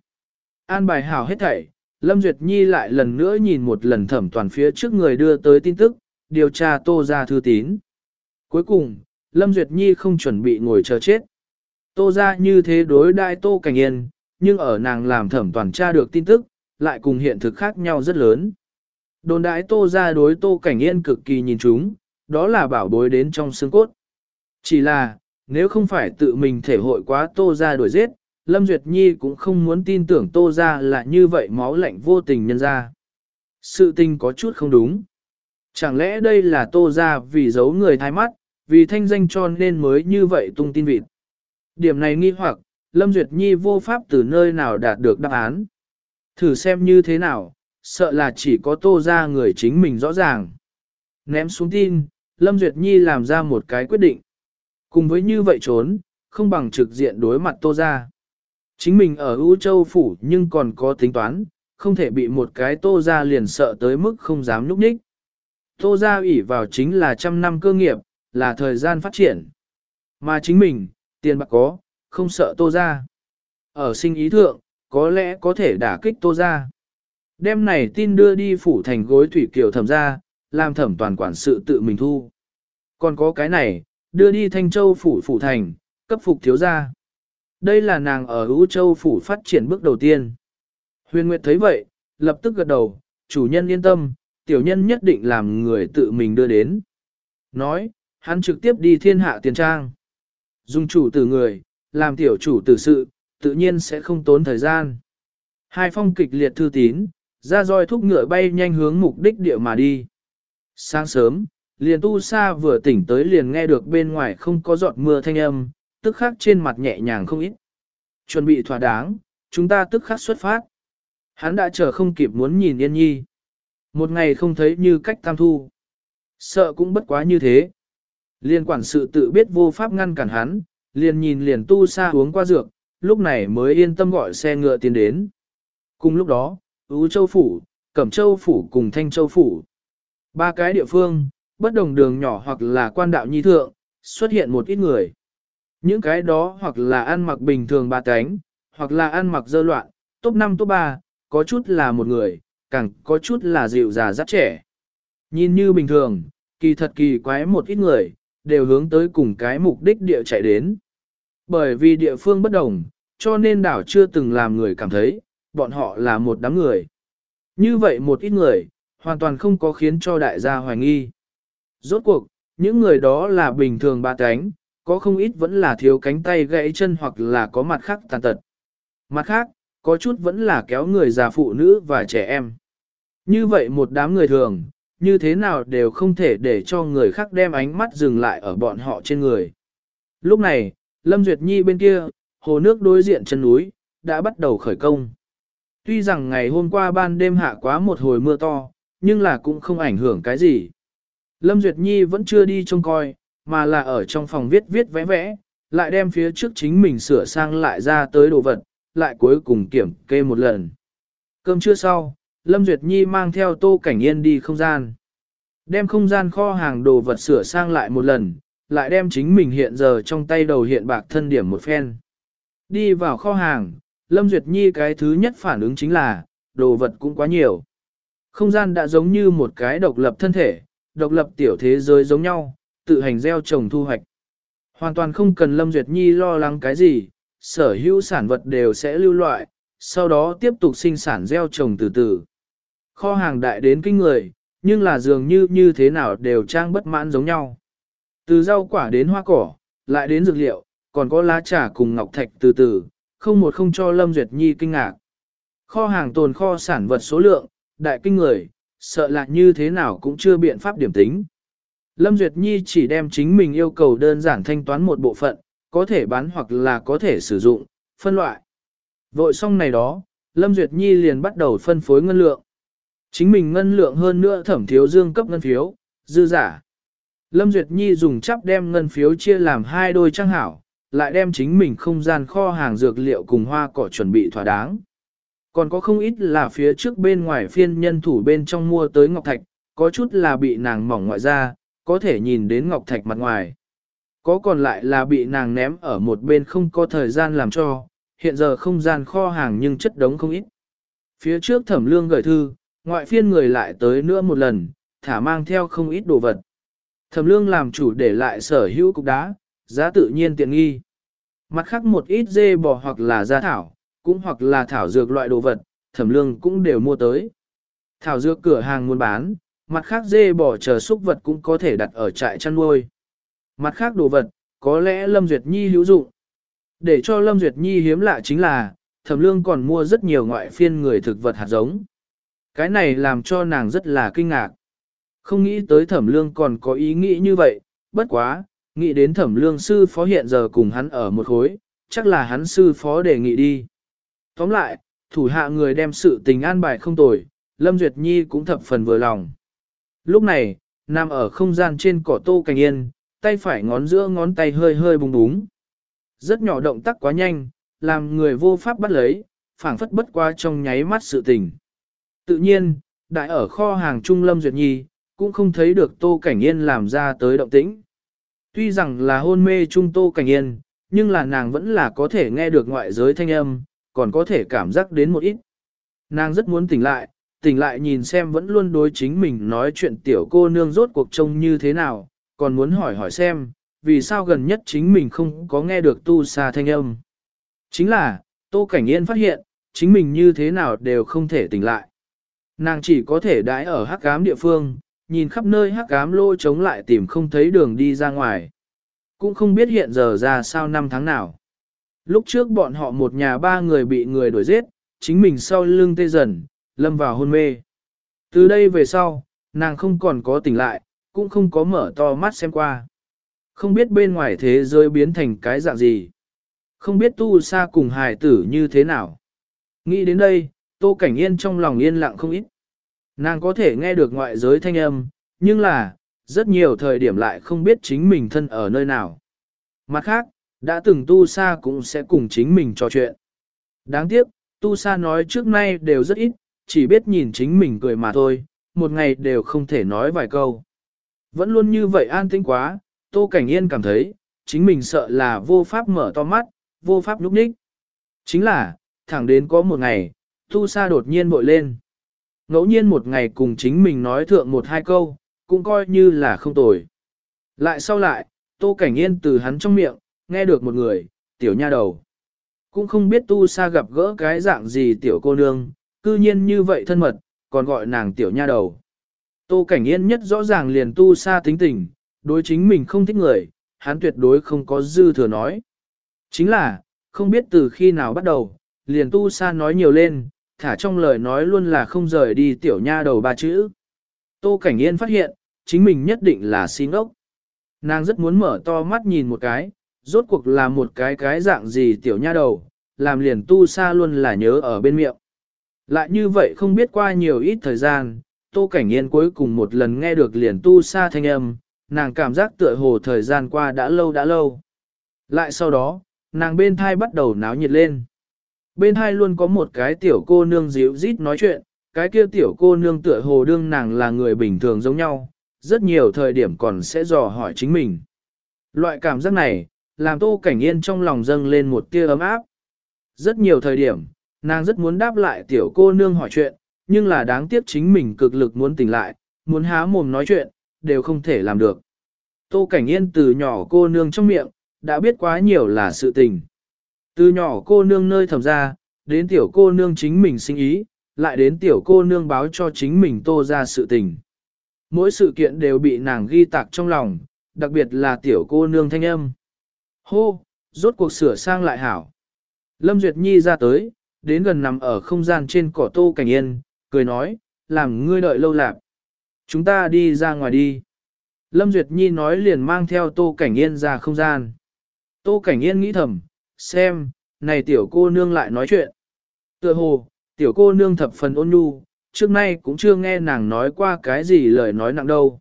An bài hảo hết thảy, Lâm Duyệt Nhi lại lần nữa nhìn một lần thẩm toàn phía trước người đưa tới tin tức, điều tra tô ra thư tín. Cuối cùng, Lâm Duyệt Nhi không chuẩn bị ngồi chờ chết. Tô ra như thế đối đại tô cảnh yên, nhưng ở nàng làm thẩm toàn tra được tin tức, lại cùng hiện thực khác nhau rất lớn. Đồn Đại tô ra đối tô cảnh yên cực kỳ nhìn chúng, đó là bảo bối đến trong xương cốt. Chỉ là, nếu không phải tự mình thể hội quá tô ra đuổi giết, Lâm Duyệt Nhi cũng không muốn tin tưởng tô ra là như vậy máu lạnh vô tình nhân ra. Sự tình có chút không đúng. Chẳng lẽ đây là tô ra vì giấu người thai mắt, vì thanh danh cho nên mới như vậy tung tin vịt. Điểm này nghi hoặc, Lâm Duyệt Nhi vô pháp từ nơi nào đạt được đáp án. Thử xem như thế nào, sợ là chỉ có tô ra người chính mình rõ ràng. Ném xuống tin, Lâm Duyệt Nhi làm ra một cái quyết định. Cùng với như vậy trốn, không bằng trực diện đối mặt tô ra. Chính mình ở U Châu Phủ nhưng còn có tính toán, không thể bị một cái tô ra liền sợ tới mức không dám núp nhích. Tô ra ủy vào chính là trăm năm cơ nghiệp, là thời gian phát triển. Mà chính mình, tiền bạc có, không sợ tô ra. Ở sinh ý thượng, có lẽ có thể đả kích tô ra. Đêm này tin đưa đi phủ thành gối thủy kiều thẩm ra, làm thẩm toàn quản sự tự mình thu. Còn có cái này, đưa đi thanh châu phủ phủ thành, cấp phục thiếu gia. Đây là nàng ở Ú Châu phủ phát triển bước đầu tiên. Huyền Nguyệt thấy vậy, lập tức gật đầu, chủ nhân yên tâm, tiểu nhân nhất định làm người tự mình đưa đến. Nói, hắn trực tiếp đi thiên hạ tiền trang. Dùng chủ tử người, làm tiểu chủ tử sự, tự nhiên sẽ không tốn thời gian. Hai phong kịch liệt thư tín, ra roi thúc ngựa bay nhanh hướng mục đích địa mà đi. Sáng sớm, liền tu sa vừa tỉnh tới liền nghe được bên ngoài không có giọt mưa thanh âm, tức khắc trên mặt nhẹ nhàng không ít. Chuẩn bị thỏa đáng, chúng ta tức khắc xuất phát. Hắn đã chờ không kịp muốn nhìn Yên Nhi. Một ngày không thấy như cách tam thu. Sợ cũng bất quá như thế. Liên quản sự tự biết vô pháp ngăn cản hắn, liền nhìn liền tu sa uống qua dược, lúc này mới yên tâm gọi xe ngựa tiến đến. Cùng lúc đó, Ú Châu Phủ, Cẩm Châu Phủ cùng Thanh Châu Phủ. Ba cái địa phương, bất đồng đường nhỏ hoặc là quan đạo nhi thượng, xuất hiện một ít người. Những cái đó hoặc là ăn mặc bình thường ba cánh, hoặc là ăn mặc dơ loạn, top 5 top 3, có chút là một người, càng có chút là dịu già rất trẻ. Nhìn như bình thường, kỳ thật kỳ quái một ít người, đều hướng tới cùng cái mục đích địa chạy đến. Bởi vì địa phương bất đồng, cho nên đảo chưa từng làm người cảm thấy, bọn họ là một đám người. Như vậy một ít người, hoàn toàn không có khiến cho đại gia hoài nghi. Rốt cuộc, những người đó là bình thường ba cánh, có không ít vẫn là thiếu cánh tay gãy chân hoặc là có mặt khác tàn tật. Mặt khác, có chút vẫn là kéo người già phụ nữ và trẻ em. Như vậy một đám người thường, như thế nào đều không thể để cho người khác đem ánh mắt dừng lại ở bọn họ trên người. Lúc này, Lâm Duyệt Nhi bên kia, hồ nước đối diện chân núi, đã bắt đầu khởi công. Tuy rằng ngày hôm qua ban đêm hạ quá một hồi mưa to, nhưng là cũng không ảnh hưởng cái gì. Lâm Duyệt Nhi vẫn chưa đi trông coi, mà là ở trong phòng viết viết vẽ vẽ, lại đem phía trước chính mình sửa sang lại ra tới đồ vật, lại cuối cùng kiểm kê một lần. Cơm trưa sau, Lâm Duyệt Nhi mang theo Tô Cảnh Yên đi không gian. Đem không gian kho hàng đồ vật sửa sang lại một lần, lại đem chính mình hiện giờ trong tay đầu hiện bạc thân điểm một phen. Đi vào kho hàng, Lâm Duyệt Nhi cái thứ nhất phản ứng chính là, đồ vật cũng quá nhiều. Không gian đã giống như một cái độc lập thân thể, độc lập tiểu thế giới giống nhau, tự hành gieo trồng thu hoạch. Hoàn toàn không cần Lâm Duyệt Nhi lo lắng cái gì, sở hữu sản vật đều sẽ lưu loại, sau đó tiếp tục sinh sản gieo trồng từ từ. Kho hàng đại đến kinh người, nhưng là dường như như thế nào đều trang bất mãn giống nhau. Từ rau quả đến hoa cỏ, lại đến dược liệu, còn có lá trà cùng ngọc thạch từ từ, không một không cho Lâm Duyệt Nhi kinh ngạc. Kho hàng tồn kho sản vật số lượng, đại kinh người, sợ là như thế nào cũng chưa biện pháp điểm tính. Lâm Duyệt Nhi chỉ đem chính mình yêu cầu đơn giản thanh toán một bộ phận, có thể bán hoặc là có thể sử dụng, phân loại. Vội xong này đó, Lâm Duyệt Nhi liền bắt đầu phân phối ngân lượng. Chính mình ngân lượng hơn nữa thẩm thiếu dương cấp ngân phiếu, dư giả. Lâm Duyệt Nhi dùng chắp đem ngân phiếu chia làm hai đôi trang hảo, lại đem chính mình không gian kho hàng dược liệu cùng hoa cỏ chuẩn bị thỏa đáng. Còn có không ít là phía trước bên ngoài phiên nhân thủ bên trong mua tới ngọc thạch, có chút là bị nàng mỏng ngoại ra, có thể nhìn đến ngọc thạch mặt ngoài. Có còn lại là bị nàng ném ở một bên không có thời gian làm cho, hiện giờ không gian kho hàng nhưng chất đống không ít. Phía trước thẩm lương gửi thư, ngoại phiên người lại tới nữa một lần, thả mang theo không ít đồ vật. Thẩm lương làm chủ để lại sở hữu cục đá, giá tự nhiên tiện nghi. Mặt khác một ít dê bò hoặc là gia thảo, cũng hoặc là thảo dược loại đồ vật, thẩm lương cũng đều mua tới. Thảo dược cửa hàng muốn bán, mặt khác dê bỏ chờ xúc vật cũng có thể đặt ở trại chăn nuôi. Mặt khác đồ vật, có lẽ Lâm Duyệt Nhi hữu dụng. Để cho Lâm Duyệt Nhi hiếm lạ chính là, thẩm lương còn mua rất nhiều ngoại phiên người thực vật hạt giống. Cái này làm cho nàng rất là kinh ngạc. Không nghĩ tới thẩm lương còn có ý nghĩ như vậy, bất quá, nghĩ đến thẩm lương sư phó hiện giờ cùng hắn ở một khối, chắc là hắn sư phó đề nghị đi. Tóm lại, thủ hạ người đem sự tình an bài không tồi, Lâm Duyệt Nhi cũng thập phần vừa lòng. Lúc này, nằm ở không gian trên cỏ tô cảnh yên, tay phải ngón giữa ngón tay hơi hơi bùng búng. Rất nhỏ động tác quá nhanh, làm người vô pháp bắt lấy, phảng phất bất qua trong nháy mắt sự tình. Tự nhiên, đại ở kho hàng Trung Lâm Duyệt Nhi, cũng không thấy được Tô Cảnh Yên làm ra tới động tĩnh. Tuy rằng là hôn mê Trung Tô Cảnh Yên, nhưng là nàng vẫn là có thể nghe được ngoại giới thanh âm, còn có thể cảm giác đến một ít. Nàng rất muốn tỉnh lại, tỉnh lại nhìn xem vẫn luôn đối chính mình nói chuyện tiểu cô nương rốt cuộc trông như thế nào, còn muốn hỏi hỏi xem, vì sao gần nhất chính mình không có nghe được tu xa thanh âm. Chính là, Tô Cảnh Yên phát hiện, chính mình như thế nào đều không thể tỉnh lại. Nàng chỉ có thể đãi ở hắc cám địa phương, nhìn khắp nơi hắc cám lô chống lại tìm không thấy đường đi ra ngoài. Cũng không biết hiện giờ ra sao năm tháng nào. Lúc trước bọn họ một nhà ba người bị người đuổi giết, chính mình sau lưng tê dần, lâm vào hôn mê. Từ đây về sau, nàng không còn có tỉnh lại, cũng không có mở to mắt xem qua. Không biết bên ngoài thế giới biến thành cái dạng gì. Không biết tu sa cùng hài tử như thế nào. Nghĩ đến đây, Tô Cảnh Yên trong lòng yên lặng không ít. Nàng có thể nghe được ngoại giới thanh âm, nhưng là, rất nhiều thời điểm lại không biết chính mình thân ở nơi nào. Mặt khác, đã từng tu sa cũng sẽ cùng chính mình trò chuyện. Đáng tiếc, tu sa nói trước nay đều rất ít, chỉ biết nhìn chính mình cười mà thôi, một ngày đều không thể nói vài câu. Vẫn luôn như vậy an tĩnh quá, Tô Cảnh Yên cảm thấy, chính mình sợ là vô pháp mở to mắt, vô pháp núp ních. Chính là, thẳng đến có một ngày, Tu Sa đột nhiên bội lên. Ngẫu nhiên một ngày cùng chính mình nói thượng một hai câu, cũng coi như là không tồi. Lại sau lại, Tô Cảnh Yên từ hắn trong miệng, nghe được một người, tiểu nha đầu. Cũng không biết Tu Sa gặp gỡ cái dạng gì tiểu cô nương, cư nhiên như vậy thân mật, còn gọi nàng tiểu nha đầu. Tô Cảnh Yên nhất rõ ràng liền Tu Sa tính tình, đối chính mình không thích người, hắn tuyệt đối không có dư thừa nói. Chính là, không biết từ khi nào bắt đầu, liền Tu Sa nói nhiều lên, thả trong lời nói luôn là không rời đi tiểu nha đầu ba chữ. Tô Cảnh Yên phát hiện, chính mình nhất định là xin ốc. Nàng rất muốn mở to mắt nhìn một cái, rốt cuộc là một cái cái dạng gì tiểu nha đầu, làm liền tu sa luôn là nhớ ở bên miệng. Lại như vậy không biết qua nhiều ít thời gian, Tô Cảnh Yên cuối cùng một lần nghe được liền tu sa thanh âm, nàng cảm giác tựa hồ thời gian qua đã lâu đã lâu. Lại sau đó, nàng bên thai bắt đầu náo nhiệt lên. Bên thai luôn có một cái tiểu cô nương dịu rít nói chuyện, cái kia tiểu cô nương tựa hồ đương nàng là người bình thường giống nhau, rất nhiều thời điểm còn sẽ dò hỏi chính mình. Loại cảm giác này, làm Tô Cảnh Yên trong lòng dâng lên một tia ấm áp. Rất nhiều thời điểm, nàng rất muốn đáp lại tiểu cô nương hỏi chuyện, nhưng là đáng tiếc chính mình cực lực muốn tỉnh lại, muốn há mồm nói chuyện, đều không thể làm được. Tô Cảnh Yên từ nhỏ cô nương trong miệng, đã biết quá nhiều là sự tình. Từ nhỏ cô nương nơi thầm ra, đến tiểu cô nương chính mình sinh ý, lại đến tiểu cô nương báo cho chính mình tô ra sự tình. Mỗi sự kiện đều bị nàng ghi tạc trong lòng, đặc biệt là tiểu cô nương thanh âm. Hô, rốt cuộc sửa sang lại hảo. Lâm Duyệt Nhi ra tới, đến gần nằm ở không gian trên cỏ tô cảnh yên, cười nói, làm ngươi đợi lâu lạc. Chúng ta đi ra ngoài đi. Lâm Duyệt Nhi nói liền mang theo tô cảnh yên ra không gian. Tô cảnh yên nghĩ thầm, xem, này tiểu cô nương lại nói chuyện. Tựa hồ, tiểu cô nương thập phần ôn nhu, trước nay cũng chưa nghe nàng nói qua cái gì lời nói nặng đâu.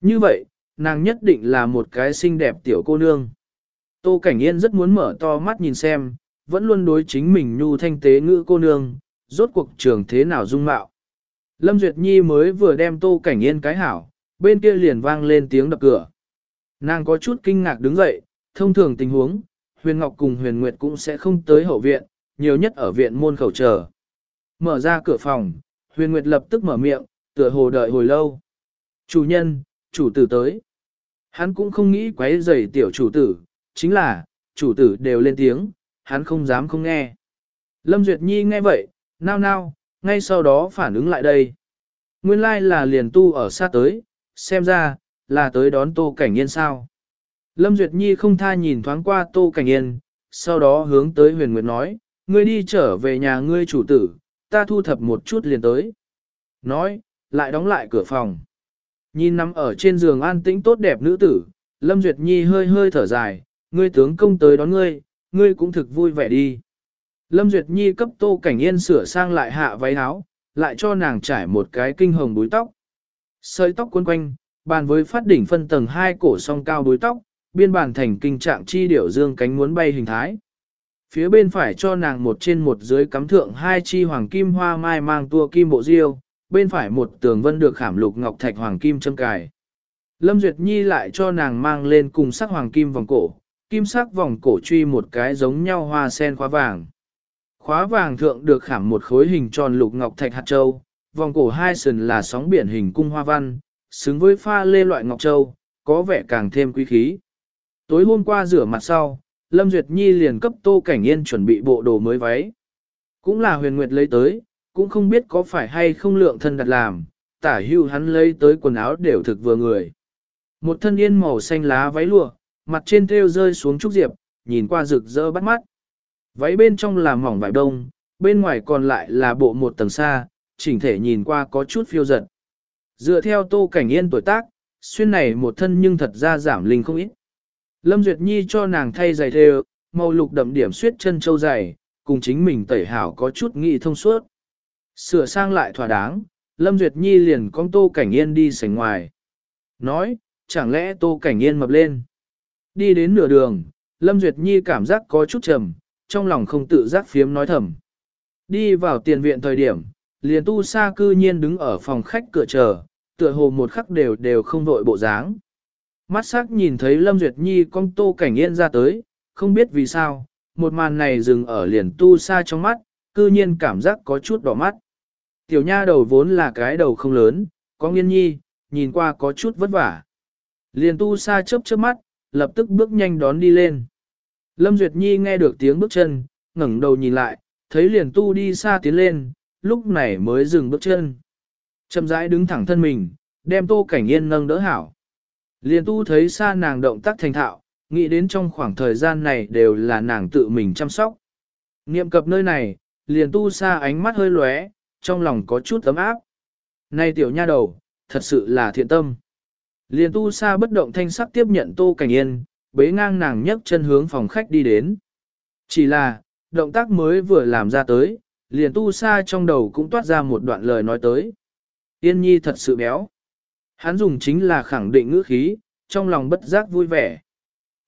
Như vậy, nàng nhất định là một cái xinh đẹp tiểu cô nương. Tô Cảnh Yên rất muốn mở to mắt nhìn xem, vẫn luôn đối chính mình nhu thanh tế ngữ cô nương, rốt cuộc trường thế nào dung mạo. Lâm Duyệt Nhi mới vừa đem Tô Cảnh Yên cái hảo, bên kia liền vang lên tiếng đập cửa. Nàng có chút kinh ngạc đứng dậy, thông thường tình huống, Huyền Ngọc cùng Huyền Nguyệt cũng sẽ không tới hậu viện, nhiều nhất ở viện môn khẩu chờ. Mở ra cửa phòng, Huyền Nguyệt lập tức mở miệng, tựa hồ đợi hồi lâu. Chủ nhân, chủ tử tới. Hắn cũng không nghĩ quấy rầy tiểu chủ tử, chính là, chủ tử đều lên tiếng, hắn không dám không nghe. Lâm Duyệt Nhi nghe vậy, nao nao, ngay sau đó phản ứng lại đây. Nguyên lai là liền tu ở xa tới, xem ra, là tới đón Tô Cảnh Yên sao. Lâm Duyệt Nhi không tha nhìn thoáng qua Tô Cảnh Yên, sau đó hướng tới huyền nguyệt nói, ngươi đi trở về nhà ngươi chủ tử, ta thu thập một chút liền tới. Nói, lại đóng lại cửa phòng. Nhìn nằm ở trên giường an tĩnh tốt đẹp nữ tử, Lâm Duyệt Nhi hơi hơi thở dài, ngươi tướng công tới đón ngươi, ngươi cũng thực vui vẻ đi. Lâm Duyệt Nhi cấp Tô Cảnh Yên sửa sang lại hạ váy áo, lại cho nàng trải một cái kinh hồng búi tóc. Sợi tóc cuốn quanh, bàn với phát đỉnh phân tầng hai cổ song cao búi tóc, biên bản thành kinh trạng chi điểu dương cánh muốn bay hình thái. Phía bên phải cho nàng một trên một dưới cắm thượng hai chi hoàng kim hoa mai mang tua kim bộ diêu, bên phải một tường vân được khảm lục ngọc thạch hoàng kim châm cài. Lâm Duyệt Nhi lại cho nàng mang lên cùng sắc hoàng kim vòng cổ, kim sắc vòng cổ truy một cái giống nhau hoa sen khóa vàng. Khóa vàng thượng được khảm một khối hình tròn lục ngọc thạch hạt châu, vòng cổ hai sườn là sóng biển hình cung hoa văn, xứng với pha lê loại ngọc châu, có vẻ càng thêm quý khí. Tối hôm qua rửa mặt sau, Lâm Duyệt Nhi liền cấp Tô Cảnh Yên chuẩn bị bộ đồ mới váy. Cũng là huyền nguyệt lấy tới, cũng không biết có phải hay không lượng thân đặt làm, tả hưu hắn lấy tới quần áo đều thực vừa người. Một thân yên màu xanh lá váy lụa, mặt trên thêu rơi xuống trúc diệp, nhìn qua rực rỡ bắt mắt. Váy bên trong là mỏng vải đông, bên ngoài còn lại là bộ một tầng xa, chỉnh thể nhìn qua có chút phiêu giật. Dựa theo tô cảnh yên tuổi tác, xuyên này một thân nhưng thật ra giảm linh không ít. Lâm Duyệt Nhi cho nàng thay giày thêu, màu lục đậm điểm suyết chân châu dày, cùng chính mình tẩy hảo có chút nghị thông suốt. Sửa sang lại thỏa đáng, Lâm Duyệt Nhi liền con Tô Cảnh Yên đi sảnh ngoài. Nói, chẳng lẽ Tô Cảnh Yên mập lên. Đi đến nửa đường, Lâm Duyệt Nhi cảm giác có chút trầm, trong lòng không tự giác phiếm nói thầm. Đi vào tiền viện thời điểm, liền tu sa cư nhiên đứng ở phòng khách cửa chờ, tựa hồ một khắc đều đều không vội bộ dáng. Mắt sắc nhìn thấy Lâm Duyệt Nhi con Tô Cảnh Yên ra tới, không biết vì sao, một màn này dừng ở liền tu sa trong mắt, cư nhiên cảm giác có chút đỏ mắt. Tiểu nha đầu vốn là cái đầu không lớn, có nghiên nhi, nhìn qua có chút vất vả. Liền tu sa chớp chớp mắt, lập tức bước nhanh đón đi lên. Lâm Duyệt Nhi nghe được tiếng bước chân, ngẩng đầu nhìn lại, thấy liền tu đi xa tiến lên, lúc này mới dừng bước chân. Chậm rãi đứng thẳng thân mình, đem tô cảnh yên nâng đỡ hảo. Liền tu thấy xa nàng động tác thành thạo, nghĩ đến trong khoảng thời gian này đều là nàng tự mình chăm sóc. Niệm cập nơi này, liền tu xa ánh mắt hơi lóe, trong lòng có chút ấm áp. Này tiểu nha đầu, thật sự là thiện tâm. Liền tu sa bất động thanh sắc tiếp nhận tô cảnh yên, bế ngang nàng nhấc chân hướng phòng khách đi đến. Chỉ là, động tác mới vừa làm ra tới, liền tu sa trong đầu cũng toát ra một đoạn lời nói tới. Yên nhi thật sự béo. Hắn dùng chính là khẳng định ngữ khí, trong lòng bất giác vui vẻ.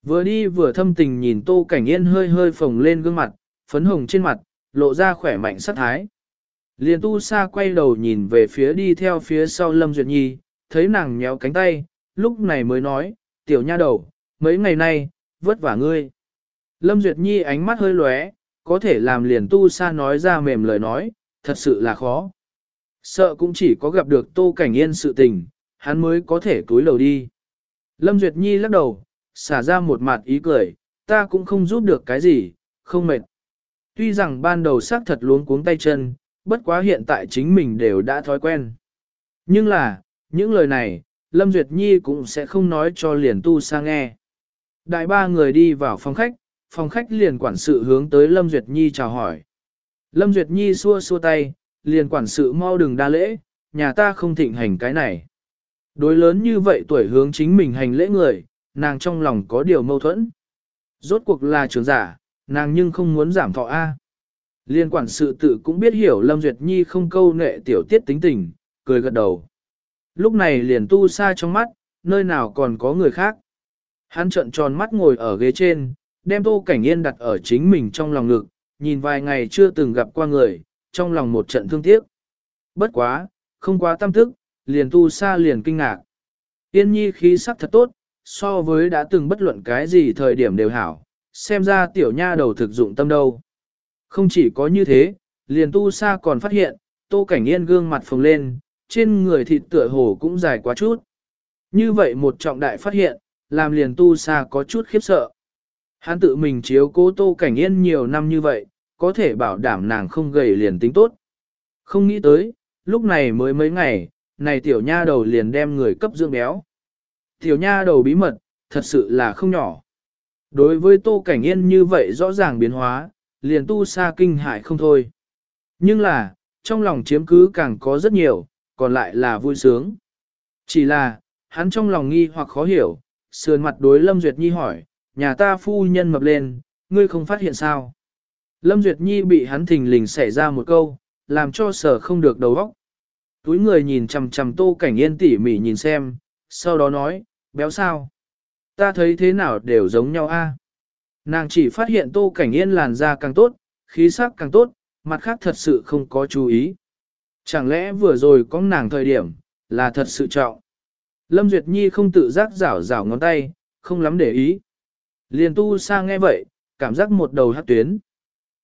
Vừa đi vừa thâm tình nhìn tô cảnh yên hơi hơi phồng lên gương mặt, phấn hồng trên mặt, lộ ra khỏe mạnh sắc thái. Liền tu sa quay đầu nhìn về phía đi theo phía sau Lâm Duyệt Nhi, thấy nàng nhéo cánh tay, lúc này mới nói, tiểu nha đầu, mấy ngày nay, vất vả ngươi. Lâm Duyệt Nhi ánh mắt hơi lóe, có thể làm liền tu sa nói ra mềm lời nói, thật sự là khó. Sợ cũng chỉ có gặp được tô cảnh yên sự tình, hắn mới có thể túi lầu đi. Lâm Duyệt Nhi lắc đầu, xả ra một mặt ý cười, ta cũng không giúp được cái gì, không mệt. Tuy rằng ban đầu xác thật luống cuống tay chân, bất quá hiện tại chính mình đều đã thói quen. Nhưng là, những lời này, Lâm Duyệt Nhi cũng sẽ không nói cho liền tu sa nghe. Đại ba người đi vào phòng khách, phòng khách liền quản sự hướng tới Lâm Duyệt Nhi chào hỏi. Lâm Duyệt Nhi xua xua tay, liền quản sự mau đừng đa lễ, nhà ta không thịnh hành cái này. Đối lớn như vậy tuổi hướng chính mình hành lễ người, nàng trong lòng có điều mâu thuẫn. Rốt cuộc là trưởng giả, nàng nhưng không muốn giảm thọ A. Liên quản sự tự cũng biết hiểu Lâm Duyệt Nhi không câu nệ tiểu tiết tính tình, cười gật đầu. Lúc này liền tu xa trong mắt, nơi nào còn có người khác. Hắn trợn tròn mắt ngồi ở ghế trên, đem tô cảnh yên đặt ở chính mình trong lòng ngực, nhìn vài ngày chưa từng gặp qua người, trong lòng một trận thương tiếc. Bất quá, không quá tâm thức, liền tu xa liền kinh ngạc. Yên nhi khí sắc thật tốt, so với đã từng bất luận cái gì thời điểm đều hảo, xem ra tiểu nha đầu thực dụng tâm đâu. Không chỉ có như thế, liền tu sa còn phát hiện, tô cảnh yên gương mặt phồng lên, trên người thịt tựa hồ cũng dài quá chút. Như vậy một trọng đại phát hiện, làm liền tu sa có chút khiếp sợ. Hắn tự mình chiếu cố tô cảnh yên nhiều năm như vậy, có thể bảo đảm nàng không gầy liền tính tốt. Không nghĩ tới, lúc này mới mấy ngày, này tiểu nha đầu liền đem người cấp dưỡng béo. Tiểu nha đầu bí mật, thật sự là không nhỏ. Đối với tô cảnh yên như vậy rõ ràng biến hóa, liền tu sa kinh hại không thôi. Nhưng là, trong lòng chiếm cứ càng có rất nhiều, còn lại là vui sướng. Chỉ là, hắn trong lòng nghi hoặc khó hiểu, sườn mặt đối Lâm Duyệt Nhi hỏi, nhà ta phu nhân mập lên, ngươi không phát hiện sao? Lâm Duyệt Nhi bị hắn thình lình xảy ra một câu, làm cho sở không được đầu óc. Túi người nhìn chằm chằm tô cảnh yên tỉ mỉ nhìn xem, sau đó nói, béo sao? Ta thấy thế nào đều giống nhau a. Nàng chỉ phát hiện tô cảnh yên làn da càng tốt, khí sắc càng tốt, mặt khác thật sự không có chú ý. Chẳng lẽ vừa rồi có nàng thời điểm, là thật sự trọng. Lâm Duyệt Nhi không tự giác rảo rảo ngón tay, không lắm để ý. Liền tu sang nghe vậy, cảm giác một đầu hát tuyến.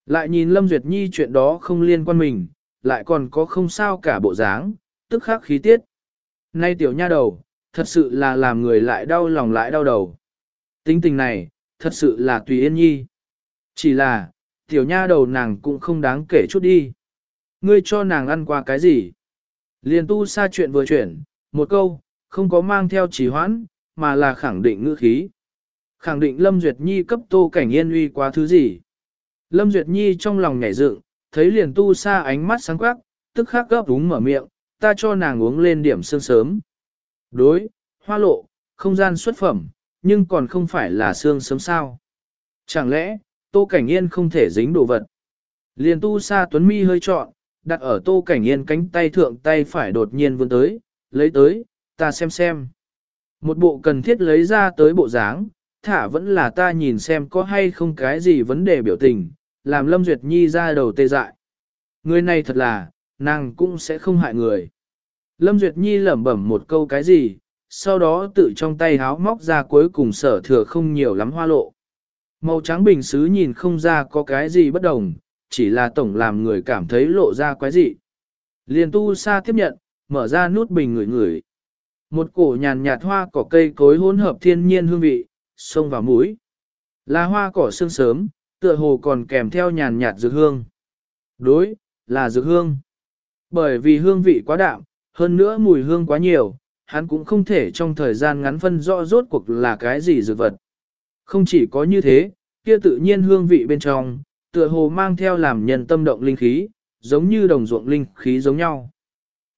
Lại nhìn Lâm Duyệt Nhi chuyện đó không liên quan mình, lại còn có không sao cả bộ dáng, tức khắc khí tiết. Nay tiểu nha đầu, thật sự là làm người lại đau lòng lại đau đầu. Tính tình này, thật sự là tùy yên nhi. Chỉ là, tiểu nha đầu nàng cũng không đáng kể chút đi. Ngươi cho nàng ăn qua cái gì? Liền tu xa chuyện vừa chuyển, một câu, không có mang theo trì hoãn, mà là khẳng định ngữ khí. Khẳng định Lâm Duyệt Nhi cấp tô cảnh yên uy quá thứ gì? Lâm Duyệt Nhi trong lòng nhảy dựng, thấy liền tu xa ánh mắt sáng quắc, tức khắc gấp đúng mở miệng, ta cho nàng uống lên điểm sương sớm. Đối, hoa lộ, không gian xuất phẩm, nhưng còn không phải là xương sớm sao. Chẳng lẽ, Tô Cảnh Yên không thể dính đồ vật? Liền tu sa tuấn mi hơi trọn, đặt ở tô cảnh yên cánh tay thượng tay phải đột nhiên vươn tới, lấy tới, ta xem xem. Một bộ cần thiết lấy ra tới bộ dáng, thả vẫn là ta nhìn xem có hay không cái gì vấn đề biểu tình, làm Lâm Duyệt Nhi ra đầu tê dại. Người này thật là, nàng cũng sẽ không hại người. Lâm Duyệt Nhi lẩm bẩm một câu cái gì, sau đó tự trong tay háo móc ra cuối cùng sở thừa không nhiều lắm hoa lộ. Màu trắng bình xứ nhìn không ra có cái gì bất đồng, chỉ là tổng làm người cảm thấy lộ ra quái gì. Liền tu sa tiếp nhận, mở ra nút bình ngửi ngửi. Một cổ nhàn nhạt hoa cỏ cây cối hỗn hợp thiên nhiên hương vị, xông vào mũi. Là hoa cỏ sương sớm, tựa hồ còn kèm theo nhàn nhạt dược hương. Đối, là dược hương. Bởi vì hương vị quá đạm, hơn nữa mùi hương quá nhiều, hắn cũng không thể trong thời gian ngắn phân rõ rốt cuộc là cái gì dược vật. Không chỉ có như thế, kia tự nhiên hương vị bên trong, tựa hồ mang theo làm nhân tâm động linh khí, giống như đồng ruộng linh khí giống nhau.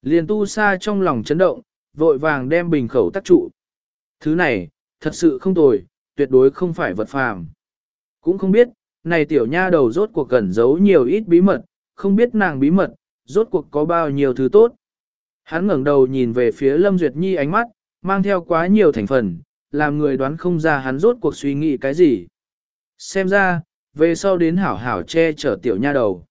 Liền tu sa trong lòng chấn động, vội vàng đem bình khẩu tắc trụ. Thứ này, thật sự không tồi, tuyệt đối không phải vật phàm. Cũng không biết, này tiểu nha đầu rốt cuộc cẩn giấu nhiều ít bí mật, không biết nàng bí mật, rốt cuộc có bao nhiêu thứ tốt. Hắn ngẩng đầu nhìn về phía Lâm Duyệt Nhi ánh mắt, mang theo quá nhiều thành phần, làm người đoán không ra hắn rốt cuộc suy nghĩ cái gì. Xem ra, về sau đến hảo hảo che chở tiểu nha đầu.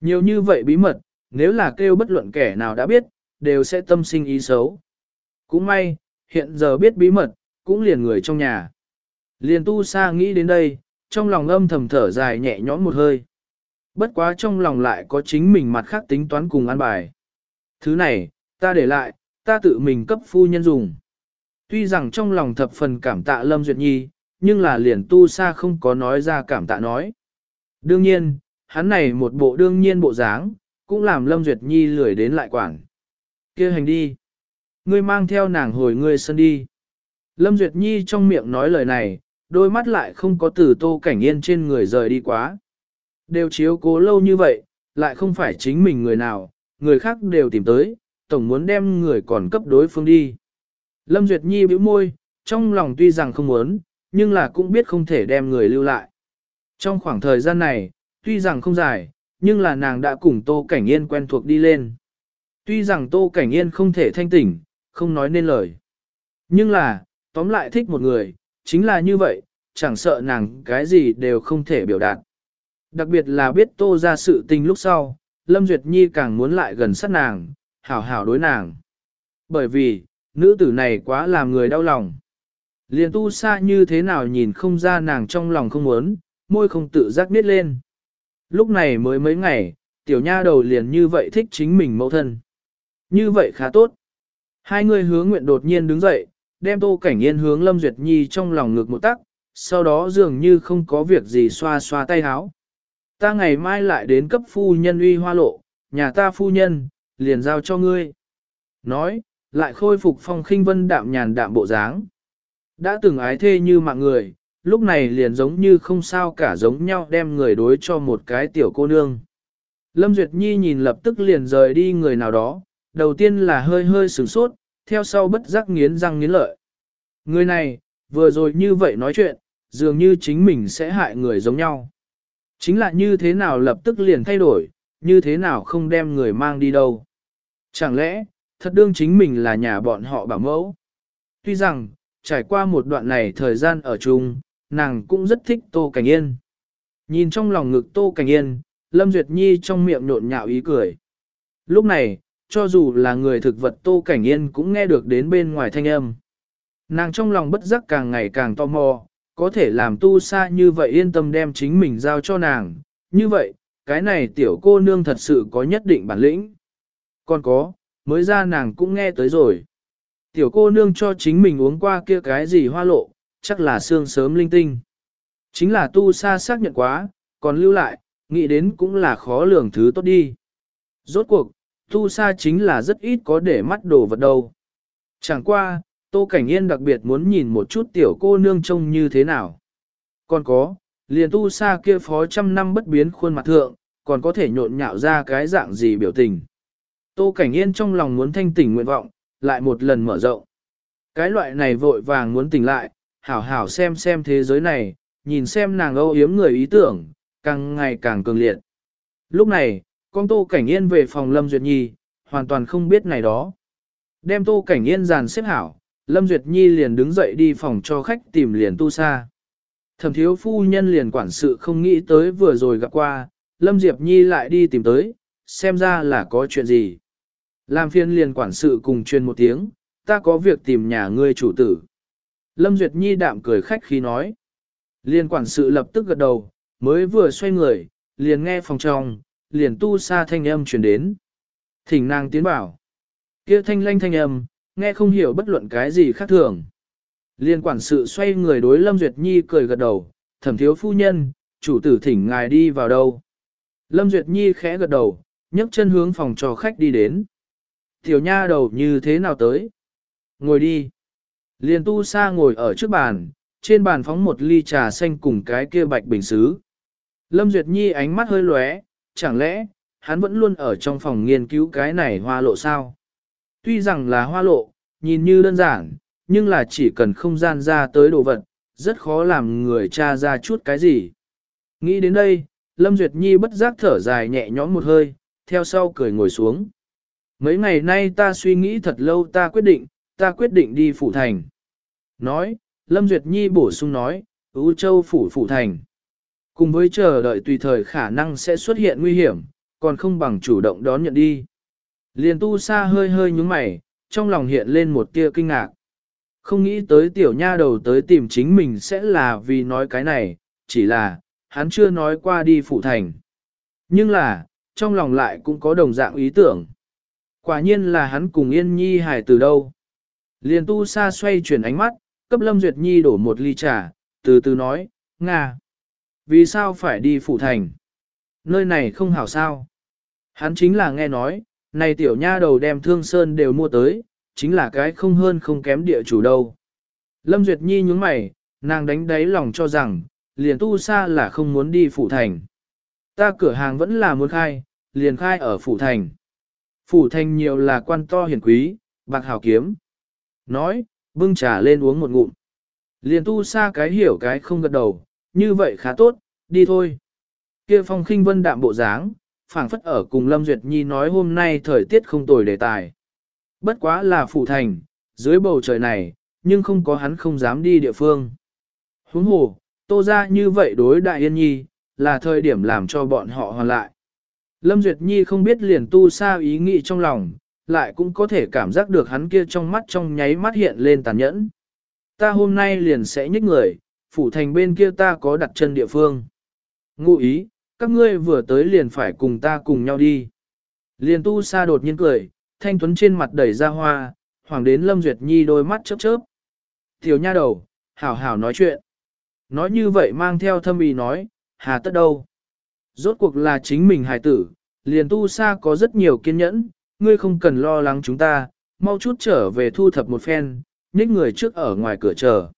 Nhiều như vậy bí mật, nếu là kêu bất luận kẻ nào đã biết, đều sẽ tâm sinh ý xấu. Cũng may, hiện giờ biết bí mật, cũng liền người trong nhà. Liền tu sa nghĩ đến đây, trong lòng âm thầm thở dài nhẹ nhõm một hơi. Bất quá trong lòng lại có chính mình mặt khác tính toán cùng an bài. Thứ này, ta để lại, ta tự mình cấp phu nhân dùng. Tuy rằng trong lòng thập phần cảm tạ Lâm Duyệt Nhi, nhưng là liền tu sa không có nói ra cảm tạ nói. Đương nhiên, hắn này một bộ đương nhiên bộ dáng, cũng làm Lâm Duyệt Nhi lười đến lại quản. kia hành đi. Ngươi mang theo nàng hồi ngươi sân đi. Lâm Duyệt Nhi trong miệng nói lời này, đôi mắt lại không có từ tô cảnh yên trên người rời đi quá. Đều chiếu cố lâu như vậy, lại không phải chính mình người nào, người khác đều tìm tới, tổng muốn đem người còn cấp đối phương đi. Lâm Duyệt Nhi bĩu môi, trong lòng tuy rằng không muốn, nhưng là cũng biết không thể đem người lưu lại. Trong khoảng thời gian này, tuy rằng không dài, nhưng là nàng đã cùng Tô Cảnh Yên quen thuộc đi lên. Tuy rằng Tô Cảnh Yên không thể thanh tỉnh, không nói nên lời. Nhưng là, tóm lại thích một người, chính là như vậy, chẳng sợ nàng cái gì đều không thể biểu đạt. Đặc biệt là biết Tô ra sự tình lúc sau, Lâm Duyệt Nhi càng muốn lại gần sát nàng, hảo hảo đối nàng. Bởi vì, nữ tử này quá làm người đau lòng. Liền tu xa như thế nào nhìn không ra nàng trong lòng không muốn, môi không tự giác nít lên. Lúc này mới mấy ngày, tiểu nha đầu liền như vậy thích chính mình mẫu thân. Như vậy khá tốt. Hai người hướng nguyện đột nhiên đứng dậy, đem tô cảnh yên hướng Lâm Duyệt Nhi trong lòng ngược một tắc, sau đó dường như không có việc gì xoa xoa tay háo. Ta ngày mai lại đến cấp phu nhân uy hoa lộ, nhà ta phu nhân, liền giao cho ngươi. Nói, lại khôi phục phong khinh vân đạm nhàn đạm bộ dáng. Đã từng ái thê như mạng người, lúc này liền giống như không sao cả giống nhau đem người đối cho một cái tiểu cô nương. Lâm Duyệt Nhi nhìn lập tức liền rời đi người nào đó, đầu tiên là hơi hơi sửng sốt, theo sau bất giác nghiến răng nghiến lợi. Người này, vừa rồi như vậy nói chuyện, dường như chính mình sẽ hại người giống nhau. Chính là như thế nào lập tức liền thay đổi, như thế nào không đem người mang đi đâu. Chẳng lẽ, thật đương chính mình là nhà bọn họ bảo mẫu. Tuy rằng, trải qua một đoạn này thời gian ở chung, nàng cũng rất thích Tô Cảnh Yên. Nhìn trong lòng ngực Tô Cảnh Yên, Lâm Duyệt Nhi trong miệng nhộn nhạo ý cười. Lúc này, cho dù là người thực vật Tô Cảnh Yên cũng nghe được đến bên ngoài thanh âm. Nàng trong lòng bất giác càng ngày càng tò mò, có thể làm tu xa như vậy yên tâm đem chính mình giao cho nàng. Như vậy, cái này tiểu cô nương thật sự có nhất định bản lĩnh. Còn có, mới ra nàng cũng nghe tới rồi. Tiểu cô nương cho chính mình uống qua kia cái gì hoa lộ, chắc là xương sớm linh tinh. Chính là tu sa xác nhận quá, còn lưu lại, nghĩ đến cũng là khó lường thứ tốt đi. Rốt cuộc, tu sa chính là rất ít có để mắt đồ vật đâu. Chẳng qua, Tô Cảnh Yên đặc biệt muốn nhìn một chút tiểu cô nương trông như thế nào. Còn có, liền tu sa kia phó trăm năm bất biến khuôn mặt thượng, còn có thể nhộn nhạo ra cái dạng gì biểu tình. Tô Cảnh Yên trong lòng muốn thanh tỉnh nguyện vọng, lại một lần mở rộng. Cái loại này vội vàng muốn tỉnh lại, hảo hảo xem xem thế giới này, nhìn xem nàng âu yếm người ý tưởng, càng ngày càng cường liệt. Lúc này, con Tô Cảnh Yên về phòng Lâm Duyệt Nhi, hoàn toàn không biết này đó. Đem Tô Cảnh Yên dàn xếp hảo, Lâm Duyệt Nhi liền đứng dậy đi phòng cho khách tìm liền tu sa. Thẩm thiếu phu nhân liền quản sự không nghĩ tới vừa rồi gặp qua, Lâm Diệp Nhi lại đi tìm tới, xem ra là có chuyện gì. Làm phiên liền quản sự cùng truyền một tiếng, ta có việc tìm nhà ngươi chủ tử. Lâm Duyệt Nhi đạm cười khách khi nói. Liên quản sự lập tức gật đầu, mới vừa xoay người, liền nghe phòng trong, liền tu sa thanh âm truyền đến. Thỉnh nàng tiến bảo. Kia thanh lanh thanh âm, nghe không hiểu bất luận cái gì khác thường. Liên quản sự xoay người đối Lâm Duyệt Nhi cười gật đầu, thẩm thiếu phu nhân, chủ tử thỉnh ngài đi vào đâu. Lâm Duyệt Nhi khẽ gật đầu, nhấc chân hướng phòng cho khách đi đến. Tiểu nha đầu như thế nào tới? Ngồi đi. Liên tu sa ngồi ở trước bàn, trên bàn phóng một ly trà xanh cùng cái kia bạch bình xứ. Lâm Duyệt Nhi ánh mắt hơi lóe, chẳng lẽ, hắn vẫn luôn ở trong phòng nghiên cứu cái này hoa lộ sao? Tuy rằng là hoa lộ, nhìn như đơn giản, nhưng là chỉ cần không gian ra tới đồ vật, rất khó làm người cha ra chút cái gì. Nghĩ đến đây, Lâm Duyệt Nhi bất giác thở dài nhẹ nhõm một hơi, theo sau cười ngồi xuống. Mấy ngày nay ta suy nghĩ thật lâu ta quyết định, ta quyết định đi phủ thành. Nói, Lâm Duyệt Nhi bổ sung nói, ưu châu phủ phủ thành. Cùng với chờ đợi tùy thời khả năng sẽ xuất hiện nguy hiểm, còn không bằng chủ động đón nhận đi. Liền tu sa hơi hơi nhúng mày, trong lòng hiện lên một tia kinh ngạc. Không nghĩ tới tiểu nha đầu tới tìm chính mình sẽ là vì nói cái này, chỉ là, hắn chưa nói qua đi phụ thành. Nhưng là, trong lòng lại cũng có đồng dạng ý tưởng. Quả nhiên là hắn cùng Yên Nhi hài từ đâu. Liền tu sa xoay chuyển ánh mắt, cấp Lâm Duyệt Nhi đổ một ly trà, từ từ nói, Nga. Vì sao phải đi phủ thành? Nơi này không hảo sao. Hắn chính là nghe nói, này tiểu nha đầu đem thương sơn đều mua tới, chính là cái không hơn không kém địa chủ đâu. Lâm Duyệt Nhi nhướng mày, nàng đánh đáy lòng cho rằng, liền tu sa là không muốn đi phủ thành. Ta cửa hàng vẫn là muốn khai, liền khai ở phủ thành. Phủ thành nhiều là quan to hiển quý, bạc hào kiếm. Nói, bưng trà lên uống một ngụm. Liền tu xa cái hiểu cái không gật đầu, như vậy khá tốt, đi thôi. Kia phong khinh vân đạm bộ dáng, phảng phất ở cùng Lâm Duyệt Nhi nói hôm nay thời tiết không tồi đề tài. Bất quá là phủ thành, dưới bầu trời này, nhưng không có hắn không dám đi địa phương. Huống hồ, tô ra như vậy đối đại yên nhi, là thời điểm làm cho bọn họ hoàn lại. Lâm Duyệt Nhi không biết liền tu xa ý nghĩ trong lòng, lại cũng có thể cảm giác được hắn kia trong mắt trong nháy mắt hiện lên tàn nhẫn. Ta hôm nay liền sẽ nhích người, phủ thành bên kia ta có đặt chân địa phương. Ngụ ý, các ngươi vừa tới liền phải cùng ta cùng nhau đi. Liền tu sa đột nhiên cười, thanh tuấn trên mặt đầy ra hoa, hoàng đến Lâm Duyệt Nhi đôi mắt chớp chớp. Tiểu nha đầu, hảo hảo nói chuyện. Nói như vậy mang theo thâm ý nói, hà tất đâu. Rốt cuộc là chính mình hài tử, liền tu sa có rất nhiều kiên nhẫn, ngươi không cần lo lắng chúng ta, mau chút trở về thu thập một phen, nhích người trước ở ngoài cửa chờ.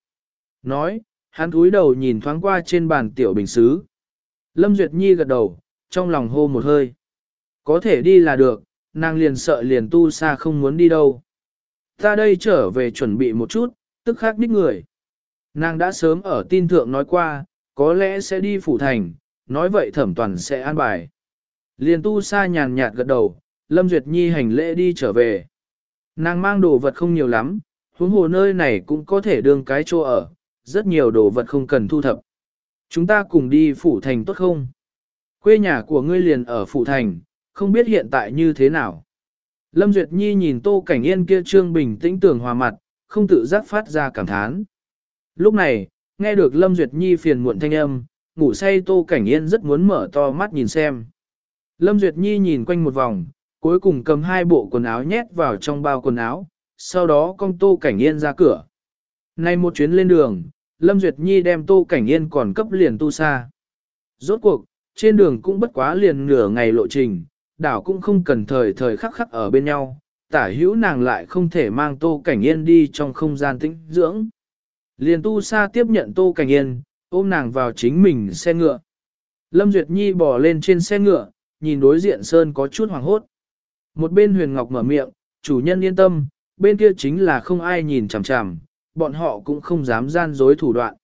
Nói, hắn cúi đầu nhìn thoáng qua trên bàn tiểu bình xứ. Lâm Duyệt Nhi gật đầu, trong lòng hô một hơi. Có thể đi là được, nàng liền sợ liền tu Sa không muốn đi đâu. Ta đây trở về chuẩn bị một chút, tức khắc đích người. Nàng đã sớm ở tin thượng nói qua, có lẽ sẽ đi phủ thành, nói vậy thẩm toàn sẽ an bài. Liền tu sa nhàn nhạt gật đầu, Lâm Duyệt Nhi hành lễ đi trở về. Nàng mang đồ vật không nhiều lắm, huống hồ nơi này cũng có thể đương cái chỗ ở, rất nhiều đồ vật không cần thu thập. Chúng ta cùng đi phủ thành tốt không? Quê nhà của ngươi liền ở phủ thành, không biết hiện tại như thế nào. Lâm Duyệt Nhi nhìn Tô Cảnh Yên kia trương bình tĩnh tưởng hòa mặt, không tự giác phát ra cảm thán. Lúc này, nghe được Lâm Duyệt Nhi phiền muộn thanh âm, ngủ say Tô Cảnh Yên rất muốn mở to mắt nhìn xem. Lâm Duyệt Nhi nhìn quanh một vòng, cuối cùng cầm hai bộ quần áo nhét vào trong bao quần áo, sau đó con Tô Cảnh Yên ra cửa. Nay một chuyến lên đường, Lâm Duyệt Nhi đem Tô Cảnh Yên còn cấp liền tu xa. Rốt cuộc, trên đường cũng bất quá liền nửa ngày lộ trình, đảo cũng không cần thời thời khắc khắc ở bên nhau, tả hữu nàng lại không thể mang Tô Cảnh Yên đi trong không gian tĩnh dưỡng. Liền tu xa tiếp nhận Tô Cảnh Yên, ôm nàng vào chính mình xe ngựa. Lâm Duyệt Nhi bỏ lên trên xe ngựa, nhìn đối diện Sơn có chút hoảng hốt. Một bên Huyền Ngọc mở miệng, chủ nhân yên tâm, bên kia chính là không ai nhìn chằm chằm, bọn họ cũng không dám gian dối thủ đoạn.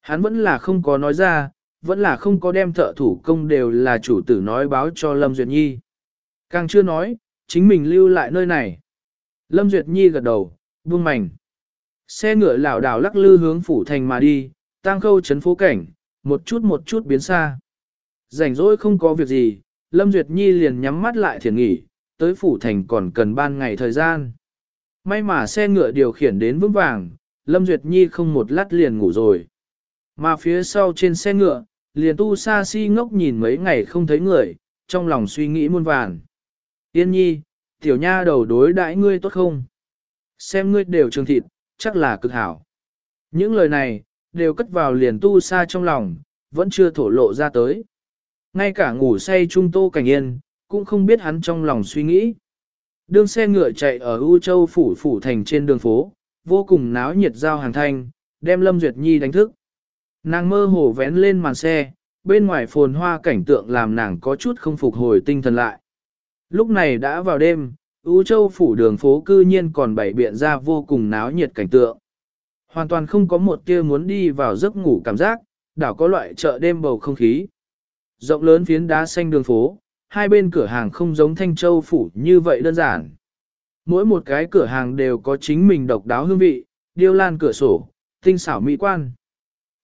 Hắn vẫn là không có nói ra, vẫn là không có đem thợ thủ công đều là chủ tử nói báo cho Lâm Duyệt Nhi. Càng chưa nói, chính mình lưu lại nơi này. Lâm Duyệt Nhi gật đầu, buông mảnh. Xe ngựa lảo đảo lắc lư hướng phủ thành mà đi, tang khâu chấn phố cảnh, một chút một chút biến xa. Rảnh rỗi không có việc gì, Lâm Duyệt Nhi liền nhắm mắt lại thiền nghỉ, tới phủ thành còn cần ban ngày thời gian. May mà xe ngựa điều khiển đến vững vàng, Lâm Duyệt Nhi không một lát liền ngủ rồi. Mà phía sau trên xe ngựa, liền tu sa si ngốc nhìn mấy ngày không thấy người, trong lòng suy nghĩ muôn vàn. Yên nhi, tiểu nha đầu đối đãi ngươi tốt không? Xem ngươi đều trường thịt, chắc là cực hảo. Những lời này, đều cất vào liền tu xa trong lòng, vẫn chưa thổ lộ ra tới. Ngay cả ngủ say trung tô cảnh yên, cũng không biết hắn trong lòng suy nghĩ. Đường xe ngựa chạy ở U Châu phủ phủ thành trên đường phố, vô cùng náo nhiệt giao hàng thanh, đem Lâm Duyệt Nhi đánh thức. Nàng mơ hồ vén lên màn xe, bên ngoài phồn hoa cảnh tượng làm nàng có chút không phục hồi tinh thần lại. Lúc này đã vào đêm, U Châu phủ đường phố cư nhiên còn bảy biện ra vô cùng náo nhiệt cảnh tượng. Hoàn toàn không có một tia muốn đi vào giấc ngủ cảm giác, đảo có loại chợ đêm bầu không khí. Rộng lớn phiến đá xanh đường phố, hai bên cửa hàng không giống Thanh Châu phủ như vậy đơn giản. Mỗi một cái cửa hàng đều có chính mình độc đáo hương vị, điêu lan cửa sổ, tinh xảo mỹ quan.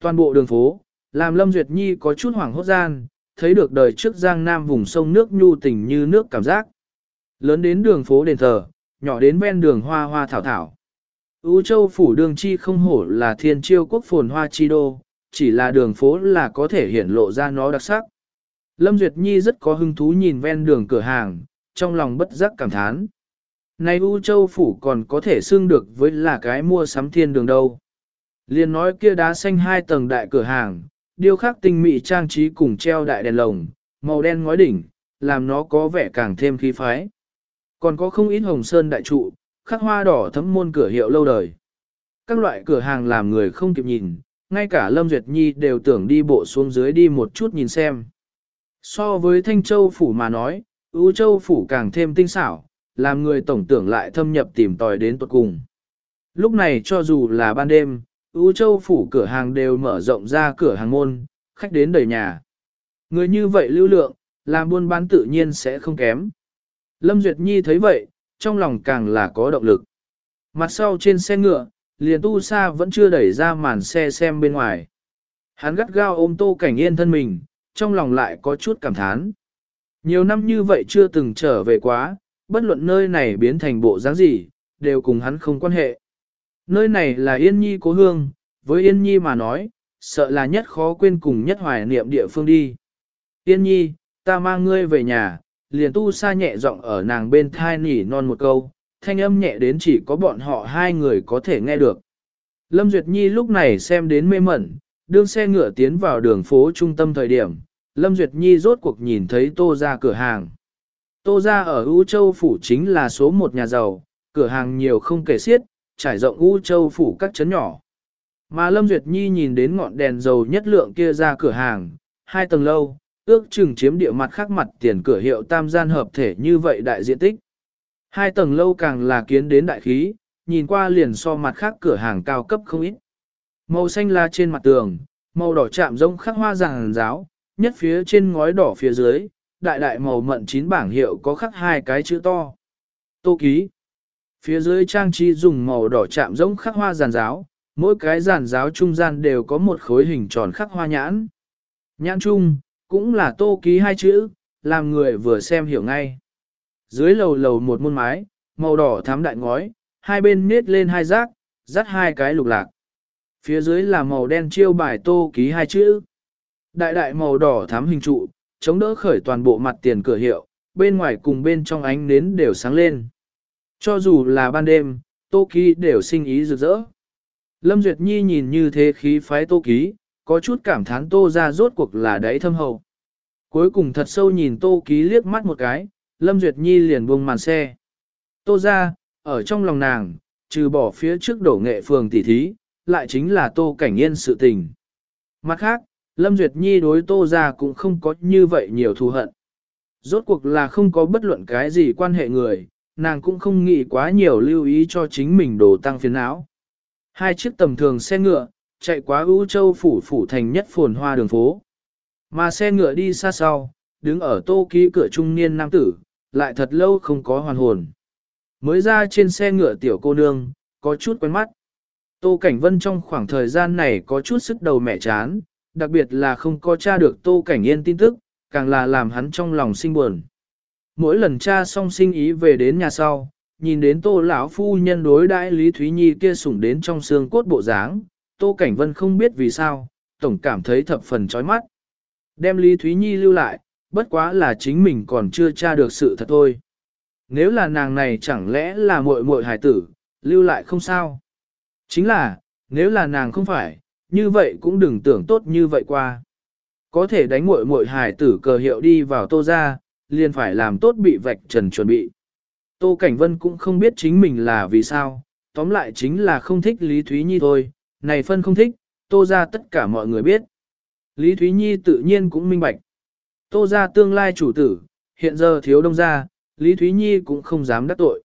Toàn bộ đường phố, làm Lâm Duyệt Nhi có chút hoảng hốt gian, thấy được đời trước giang nam vùng sông nước nhu tình như nước cảm giác. Lớn đến đường phố đền thờ, nhỏ đến ven đường hoa hoa thảo thảo. Ú châu phủ đường chi không hổ là thiên chiêu quốc phồn hoa chi đô, chỉ là đường phố là có thể hiển lộ ra nó đặc sắc. Lâm Duyệt Nhi rất có hứng thú nhìn ven đường cửa hàng, trong lòng bất giác cảm thán. Này U Châu Phủ còn có thể xưng được với là cái mua sắm thiên đường đâu. Liên nói kia đá xanh hai tầng đại cửa hàng, điêu khắc tinh mỹ trang trí cùng treo đại đèn lồng, màu đen ngói đỉnh, làm nó có vẻ càng thêm khí phái. Còn có không ít hồng sơn đại trụ, khắc hoa đỏ thấm môn cửa hiệu lâu đời. Các loại cửa hàng làm người không kịp nhìn, ngay cả Lâm Duyệt Nhi đều tưởng đi bộ xuống dưới đi một chút nhìn xem. So với Thanh Châu Phủ mà nói, U Châu Phủ càng thêm tinh xảo, làm người tổng tưởng lại thâm nhập tìm tòi đến tuật cùng. Lúc này cho dù là ban đêm, U Châu Phủ cửa hàng đều mở rộng ra cửa hàng môn, khách đến đầy nhà. Người như vậy lưu lượng, làm buôn bán tự nhiên sẽ không kém. Lâm Duyệt Nhi thấy vậy, trong lòng càng là có động lực. Mặt sau trên xe ngựa, liền tu sa vẫn chưa đẩy ra màn xe xem bên ngoài. Hắn gắt gao ôm tô cảnh yên thân mình, trong lòng lại có chút cảm thán. Nhiều năm như vậy chưa từng trở về quá, bất luận nơi này biến thành bộ dáng gì, đều cùng hắn không quan hệ. Nơi này là Yên Nhi cố hương, với Yên Nhi mà nói, sợ là nhất khó quên cùng nhất hoài niệm địa phương đi. Yên Nhi, ta mang ngươi về nhà, liền tu sa nhẹ giọng ở nàng bên thai nỉ non một câu, thanh âm nhẹ đến chỉ có bọn họ hai người có thể nghe được. Lâm Duyệt Nhi lúc này xem đến mê mẩn, đương xe ngựa tiến vào đường phố trung tâm thời điểm, Lâm Duyệt Nhi rốt cuộc nhìn thấy tô ra cửa hàng. Tô ra ở U Châu Phủ chính là số một nhà giàu, cửa hàng nhiều không kể xiết, trải rộng U Châu Phủ các chấn nhỏ. Mà Lâm Duyệt Nhi nhìn đến ngọn đèn dầu nhất lượng kia ra cửa hàng, hai tầng lâu, ước chừng chiếm địa mặt khác mặt tiền cửa hiệu tam gian hợp thể như vậy đại diện tích. Hai tầng lâu càng là kiến đến đại khí, nhìn qua liền so mặt khác cửa hàng cao cấp không ít. Màu xanh là trên mặt tường, màu đỏ chạm rông khắc hoa ràng giáo, nhất phía trên ngói đỏ phía dưới, đại đại màu mận chín bảng hiệu có khắc hai cái chữ to. Tô ký. Phía dưới trang trí dùng màu đỏ chạm rông khắc hoa giàn giáo, mỗi cái giàn giáo trung gian đều có một khối hình tròn khắc hoa nhãn. Nhãn trung, cũng là tô ký hai chữ, làm người vừa xem hiểu ngay. Dưới lầu lầu một môn mái, màu đỏ thắm đại ngói, hai bên nết lên hai rác, dắt hai cái lục lạc. Phía dưới là màu đen chiêu bài tô ký hai chữ. Đại đại màu đỏ thắm hình trụ, chống đỡ khởi toàn bộ mặt tiền cửa hiệu, bên ngoài cùng bên trong ánh nến đều sáng lên. Cho dù là ban đêm, tô ký đều sinh ý rực rỡ. Lâm Duyệt Nhi nhìn như thế khí phái tô ký, có chút cảm thán tô ra rốt cuộc là đáy thâm hậu. Cuối cùng thật sâu nhìn tô ký liếc mắt một cái, Lâm Duyệt Nhi liền buông màn xe. Tô ra, ở trong lòng nàng, trừ bỏ phía trước đổ nghệ phường tỉ thí, lại chính là tô cảnh yên sự tình. Mặt khác, Lâm Duyệt Nhi đối tô ra cũng không có như vậy nhiều thù hận. Rốt cuộc là không có bất luận cái gì quan hệ người, nàng cũng không nghĩ quá nhiều lưu ý cho chính mình đồ tăng phiền não. Hai chiếc tầm thường xe ngựa, chạy quá ưu châu phủ phủ thành nhất phồn hoa đường phố. Mà xe ngựa đi xa sau, đứng ở tô ký cửa trung niên nam tử, lại thật lâu không có hoàn hồn. Mới ra trên xe ngựa tiểu cô nương, có chút quen mắt. Tô Cảnh Vân trong khoảng thời gian này có chút sức đầu mẹ chán, đặc biệt là không có tra được Tô Cảnh Yên tin tức, càng là làm hắn trong lòng sinh buồn. Mỗi lần cha xong sinh ý về đến nhà sau, nhìn đến Tô lão phu nhân đối đãi Lý Thúy Nhi kia sủng đến trong xương cốt bộ dáng, Tô Cảnh Vân không biết vì sao, tổng cảm thấy thập phần chói mắt. Đem Lý Thúy Nhi lưu lại, bất quá là chính mình còn chưa tra được sự thật thôi. Nếu là nàng này chẳng lẽ là muội muội hài tử, lưu lại không sao. Chính là, nếu là nàng không phải, như vậy cũng đừng tưởng tốt như vậy qua. Có thể đánh muội muội hài tử cờ hiệu đi vào tô ra, liền phải làm tốt bị vạch trần chuẩn bị. Tô Cảnh Vân cũng không biết chính mình là vì sao, tóm lại chính là không thích Lý Thúy Nhi thôi, này phân không thích, tô ra tất cả mọi người biết. Lý Thúy Nhi tự nhiên cũng minh bạch. Tô ra tương lai chủ tử, hiện giờ thiếu đông ra, Lý Thúy Nhi cũng không dám đắc tội.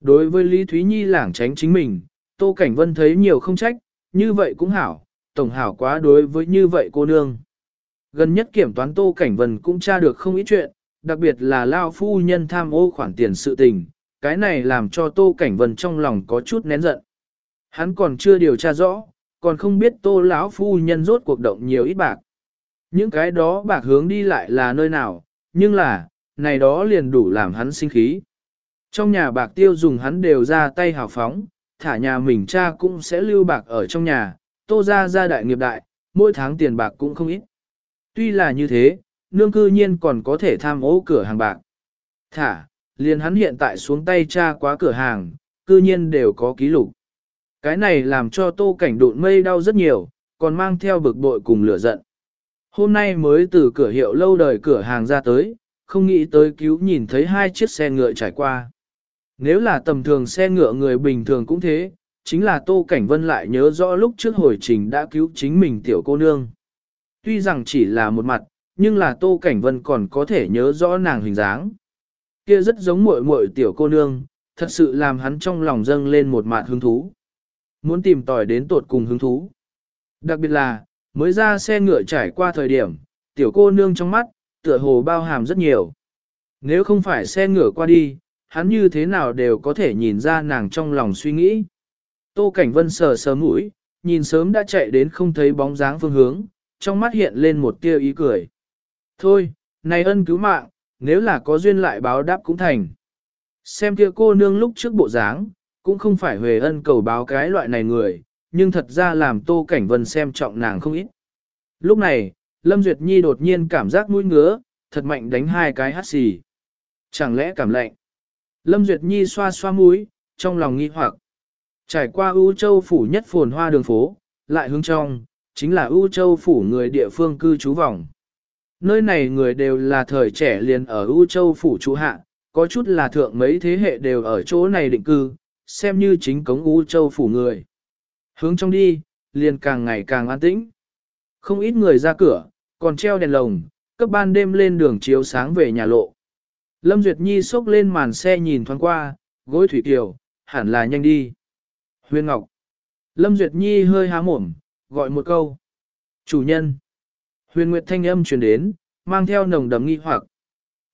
Đối với Lý Thúy Nhi lảng tránh chính mình, Tô Cảnh Vân thấy nhiều không trách, như vậy cũng hảo, tổng hảo quá đối với như vậy cô nương. Gần nhất kiểm toán Tô Cảnh Vân cũng tra được không ít chuyện, đặc biệt là Lao Phu Nhân tham ô khoản tiền sự tình, cái này làm cho Tô Cảnh Vân trong lòng có chút nén giận. Hắn còn chưa điều tra rõ, còn không biết Tô lão Phu Nhân rốt cuộc động nhiều ít bạc. Những cái đó bạc hướng đi lại là nơi nào, nhưng là, này đó liền đủ làm hắn sinh khí. Trong nhà bạc tiêu dùng hắn đều ra tay hào phóng, thả nhà mình cha cũng sẽ lưu bạc ở trong nhà, tô ra ra đại nghiệp đại, mỗi tháng tiền bạc cũng không ít. Tuy là như thế, nương cư nhiên còn có thể tham ô cửa hàng bạc. Thả, liền hắn hiện tại xuống tay cha quá cửa hàng, cư nhiên đều có ký lục. Cái này làm cho tô cảnh độn mây đau rất nhiều, còn mang theo bực bội cùng lửa giận. Hôm nay mới từ cửa hiệu lâu đời cửa hàng ra tới, không nghĩ tới cứu nhìn thấy hai chiếc xe ngựa trải qua. Nếu là tầm thường xe ngựa người bình thường cũng thế, chính là Tô Cảnh Vân lại nhớ rõ lúc trước hồi trình đã cứu chính mình tiểu cô nương. Tuy rằng chỉ là một mặt, nhưng là Tô Cảnh Vân còn có thể nhớ rõ nàng hình dáng. Kia rất giống muội muội tiểu cô nương, thật sự làm hắn trong lòng dâng lên một mạt hứng thú. Muốn tìm tòi đến tột cùng hứng thú. Đặc biệt là, mới ra xe ngựa trải qua thời điểm, tiểu cô nương trong mắt, tựa hồ bao hàm rất nhiều. Nếu không phải xe ngựa qua đi, hắn như thế nào đều có thể nhìn ra nàng trong lòng suy nghĩ. Tô Cảnh Vân sờ sờ mũi, nhìn sớm đã chạy đến không thấy bóng dáng phương hướng, trong mắt hiện lên một tia ý cười. Thôi, này ân cứu mạng, nếu là có duyên lại báo đáp cũng thành. Xem kia cô nương lúc trước bộ dáng, cũng không phải huề ân cầu báo cái loại này người, nhưng thật ra làm Tô Cảnh Vân xem trọng nàng không ít. Lúc này, Lâm Duyệt Nhi đột nhiên cảm giác mũi ngứa, thật mạnh đánh hai cái hắt xì. Chẳng lẽ cảm lạnh? Lâm Duyệt Nhi xoa xoa mũi, trong lòng nghi hoặc. Trải qua ưu châu phủ nhất phồn hoa đường phố, lại hướng trong, chính là ưu châu phủ người địa phương cư trú vòng. Nơi này người đều là thời trẻ liền ở ưu châu phủ trú hạ, có chút là thượng mấy thế hệ đều ở chỗ này định cư, xem như chính cống u châu phủ người. Hướng trong đi, liền càng ngày càng an tĩnh. Không ít người ra cửa, còn treo đèn lồng, cấp ban đêm lên đường chiếu sáng về nhà lộ. Lâm Duyệt Nhi xốc lên màn xe nhìn thoáng qua, gối thủy kiều, hẳn là nhanh đi. Huyền Ngọc. Lâm Duyệt Nhi hơi há mồm, gọi một câu. Chủ nhân. Huyền Nguyệt thanh âm truyền đến, mang theo nồng đấm nghi hoặc.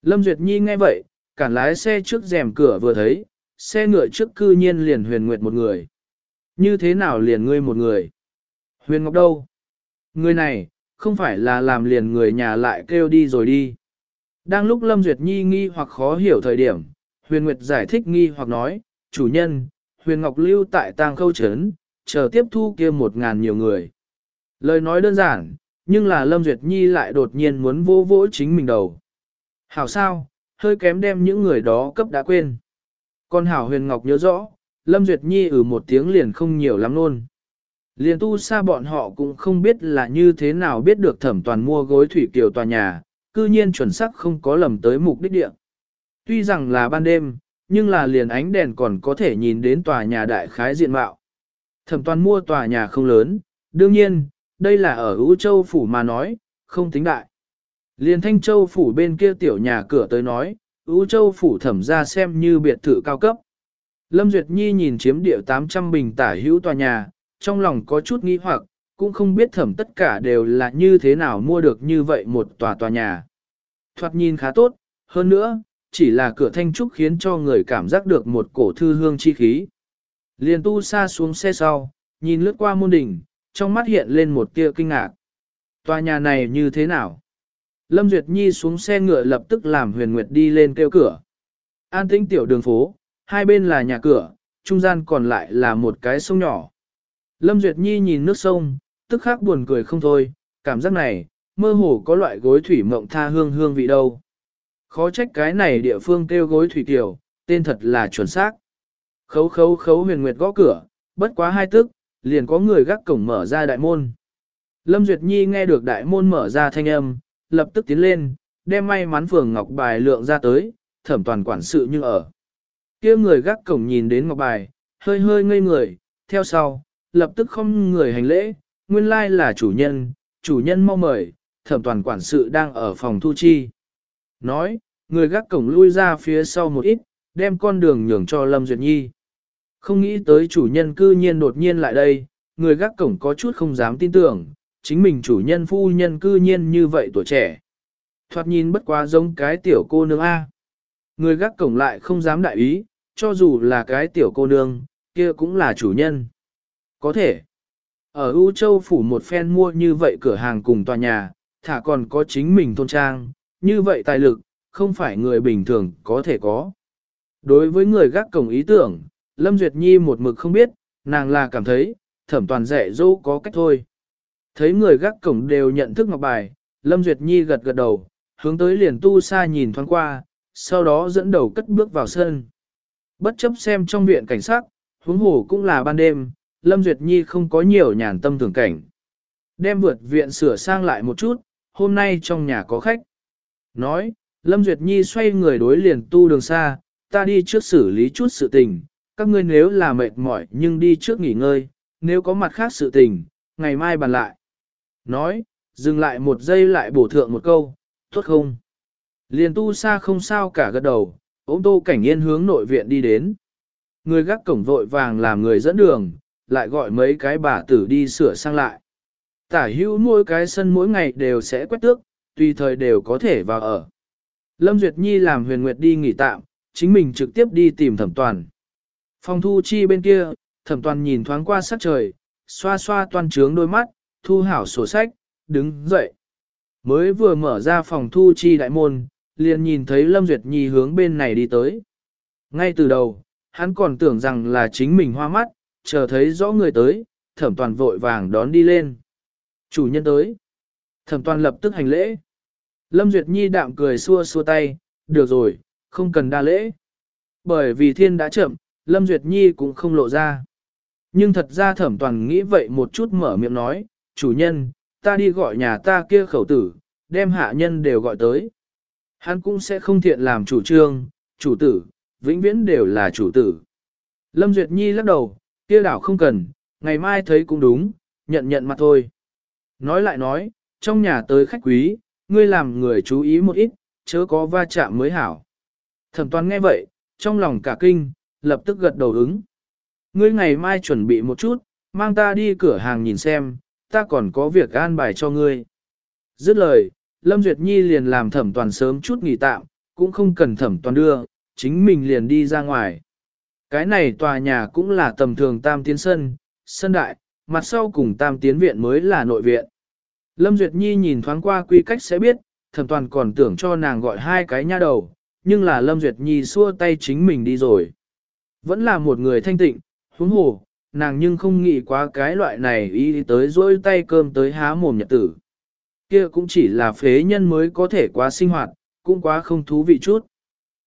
Lâm Duyệt Nhi nghe vậy, cản lái xe trước rèm cửa vừa thấy, xe ngựa trước cư nhiên liền Huyền Nguyệt một người. Như thế nào liền ngươi một người? Huyền Ngọc đâu? Người này, không phải là làm liền người nhà lại kêu đi rồi đi. Đang lúc Lâm Duyệt Nhi nghi hoặc khó hiểu thời điểm, Huyền Nguyệt giải thích nghi hoặc nói, chủ nhân, Huyền Ngọc lưu tại tang khâu trấn, chờ tiếp thu kia một ngàn nhiều người. Lời nói đơn giản, nhưng là Lâm Duyệt Nhi lại đột nhiên muốn vô vỗ chính mình đầu. Hảo sao, hơi kém đem những người đó cấp đã quên con Hảo Huyền Ngọc nhớ rõ, Lâm Duyệt Nhi ử ừ một tiếng liền không nhiều lắm luôn. Liền tu xa bọn họ cũng không biết là như thế nào biết được thẩm toàn mua gối thủy kiều tòa nhà, cư nhiên chuẩn xác không có lầm tới mục đích địa. Tuy rằng là ban đêm, nhưng là liền ánh đèn còn có thể nhìn đến tòa nhà đại khái diện mạo. Thẩm toàn mua tòa nhà không lớn, đương nhiên, đây là ở Ú Châu Phủ mà nói, không tính đại. Liền Thanh Châu Phủ bên kia tiểu nhà cửa tới nói, Ú Châu Phủ thẩm ra xem như biệt thự cao cấp. Lâm Duyệt Nhi nhìn chiếm địa 800 bình tả hữu tòa nhà, trong lòng có chút nghi hoặc, cũng không biết thẩm tất cả đều là như thế nào mua được như vậy một tòa tòa nhà. Thoạt nhìn khá tốt, hơn nữa, chỉ là cửa thanh trúc khiến cho người cảm giác được một cổ thư hương chi khí. Liền tu xa xuống xe sau, nhìn lướt qua môn đỉnh, trong mắt hiện lên một tia kinh ngạc. Tòa nhà này như thế nào? Lâm Duyệt Nhi xuống xe ngựa lập tức làm huyền nguyệt đi lên kêu cửa. An tĩnh tiểu đường phố, hai bên là nhà cửa, trung gian còn lại là một cái sông nhỏ. Lâm Duyệt Nhi nhìn nước sông, tức khắc buồn cười không thôi, cảm giác này, mơ hồ có loại gối thủy mộng tha hương hương vị đâu. Khó trách cái này địa phương kêu gối thủy tiểu, tên thật là chuẩn xác. Khấu khấu khấu huyền nguyệt gõ cửa, bất quá hai tức, liền có người gác cổng mở ra đại môn. Lâm Duyệt Nhi nghe được đại môn mở ra thanh âm, lập tức tiến lên, đem may mắn phường ngọc bài lượng ra tới, thẩm toàn quản sự như ở. kia người gác cổng nhìn đến ngọc bài, hơi hơi ngây người, theo sau, lập tức không người hành lễ, nguyên lai là chủ nhân, chủ nhân mau mời, thẩm toàn quản sự đang ở phòng thu chi. Nói, người gác cổng lui ra phía sau một ít, đem con đường nhường cho Lâm Duyệt Nhi. Không nghĩ tới chủ nhân cư nhiên đột nhiên lại đây, người gác cổng có chút không dám tin tưởng, chính mình chủ nhân phu nhân cư nhiên như vậy tuổi trẻ. Thoạt nhìn bất quá giống cái tiểu cô nương A. Người gác cổng lại không dám đại ý, cho dù là cái tiểu cô nương, kia cũng là chủ nhân. Có thể, ở U Châu phủ một phen mua như vậy cửa hàng cùng tòa nhà, thả còn có chính mình thôn trang, như vậy tài lực, không phải người bình thường có thể có. Đối với người gác cổng ý tưởng, Lâm Duyệt Nhi một mực không biết, nàng là cảm thấy, thẩm toàn dạy dỗ có cách thôi. Thấy người gác cổng đều nhận thức ngọc bài, Lâm Duyệt Nhi gật gật đầu, hướng tới liền tu xa nhìn thoáng qua, sau đó dẫn đầu cất bước vào sân. Bất chấp xem trong viện cảnh sát, huống hồ cũng là ban đêm, Lâm Duyệt Nhi không có nhiều nhàn tâm tưởng cảnh. Đem vượt viện sửa sang lại một chút, hôm nay trong nhà có khách. Nói, Lâm Duyệt Nhi xoay người đối liền tu đường xa, ta đi trước xử lý chút sự tình, các ngươi nếu là mệt mỏi nhưng đi trước nghỉ ngơi, nếu có mặt khác sự tình, ngày mai bàn lại. Nói, dừng lại một giây lại bổ thượng một câu, tốt không? Liền tu sa không sao cả gật đầu, ôm tô cảnh yên hướng nội viện đi đến. Người gác cổng vội vàng làm người dẫn đường, lại gọi mấy cái bà tử đi sửa sang lại. Tả hữu mỗi cái sân mỗi ngày đều sẽ quét tước, tùy thời đều có thể vào ở. Lâm Duyệt Nhi làm huyền nguyệt đi nghỉ tạm, chính mình trực tiếp đi tìm thẩm toàn. Phòng thu chi bên kia, thẩm toàn nhìn thoáng qua sắc trời, xoa xoa toàn trướng đôi mắt, thu hảo sổ sách, đứng dậy. Mới vừa mở ra phòng thu chi đại môn, liền nhìn thấy Lâm Duyệt Nhi hướng bên này đi tới. Ngay từ đầu, hắn còn tưởng rằng là chính mình hoa mắt, chờ thấy rõ người tới, thẩm toàn vội vàng đón đi lên. Chủ nhân tới. Thẩm toàn lập tức hành lễ. Lâm Duyệt Nhi đạm cười xua xua tay, được rồi, không cần đa lễ. Bởi vì thiên đã chậm, Lâm Duyệt Nhi cũng không lộ ra. Nhưng thật ra thẩm toàn nghĩ vậy một chút mở miệng nói, chủ nhân, ta đi gọi nhà ta kia khẩu tử, đem hạ nhân đều gọi tới. Hắn cũng sẽ không thiện làm chủ trương, chủ tử, vĩnh viễn đều là chủ tử. Lâm Duyệt Nhi lắc đầu, kia đảo không cần, ngày mai thấy cũng đúng, nhận nhận mặt thôi. Nói lại nói, trong nhà tới khách quý, ngươi làm người chú ý một ít, chớ có va chạm mới hảo. Thẩm toàn nghe vậy, trong lòng cả kinh, lập tức gật đầu ứng. Ngươi ngày mai chuẩn bị một chút, mang ta đi cửa hàng nhìn xem, ta còn có việc an bài cho ngươi. Dứt lời, Lâm Duyệt Nhi liền làm thẩm toàn sớm chút nghỉ tạm, cũng không cần thẩm toàn đưa, chính mình liền đi ra ngoài. Cái này tòa nhà cũng là tầm thường tam tiến sân, sân đại, mặt sau cùng tam tiến viện mới là nội viện. Lâm Duyệt Nhi nhìn thoáng qua quy cách sẽ biết, thẩm toàn còn tưởng cho nàng gọi hai cái nha đầu, nhưng là Lâm Duyệt Nhi xua tay chính mình đi rồi. Vẫn là một người thanh tịnh, huống hồ, nàng nhưng không nghĩ quá cái loại này ý tới dỗi tay cơm tới há mồm nhật tử. Kia cũng chỉ là phế nhân mới có thể quá sinh hoạt, cũng quá không thú vị chút.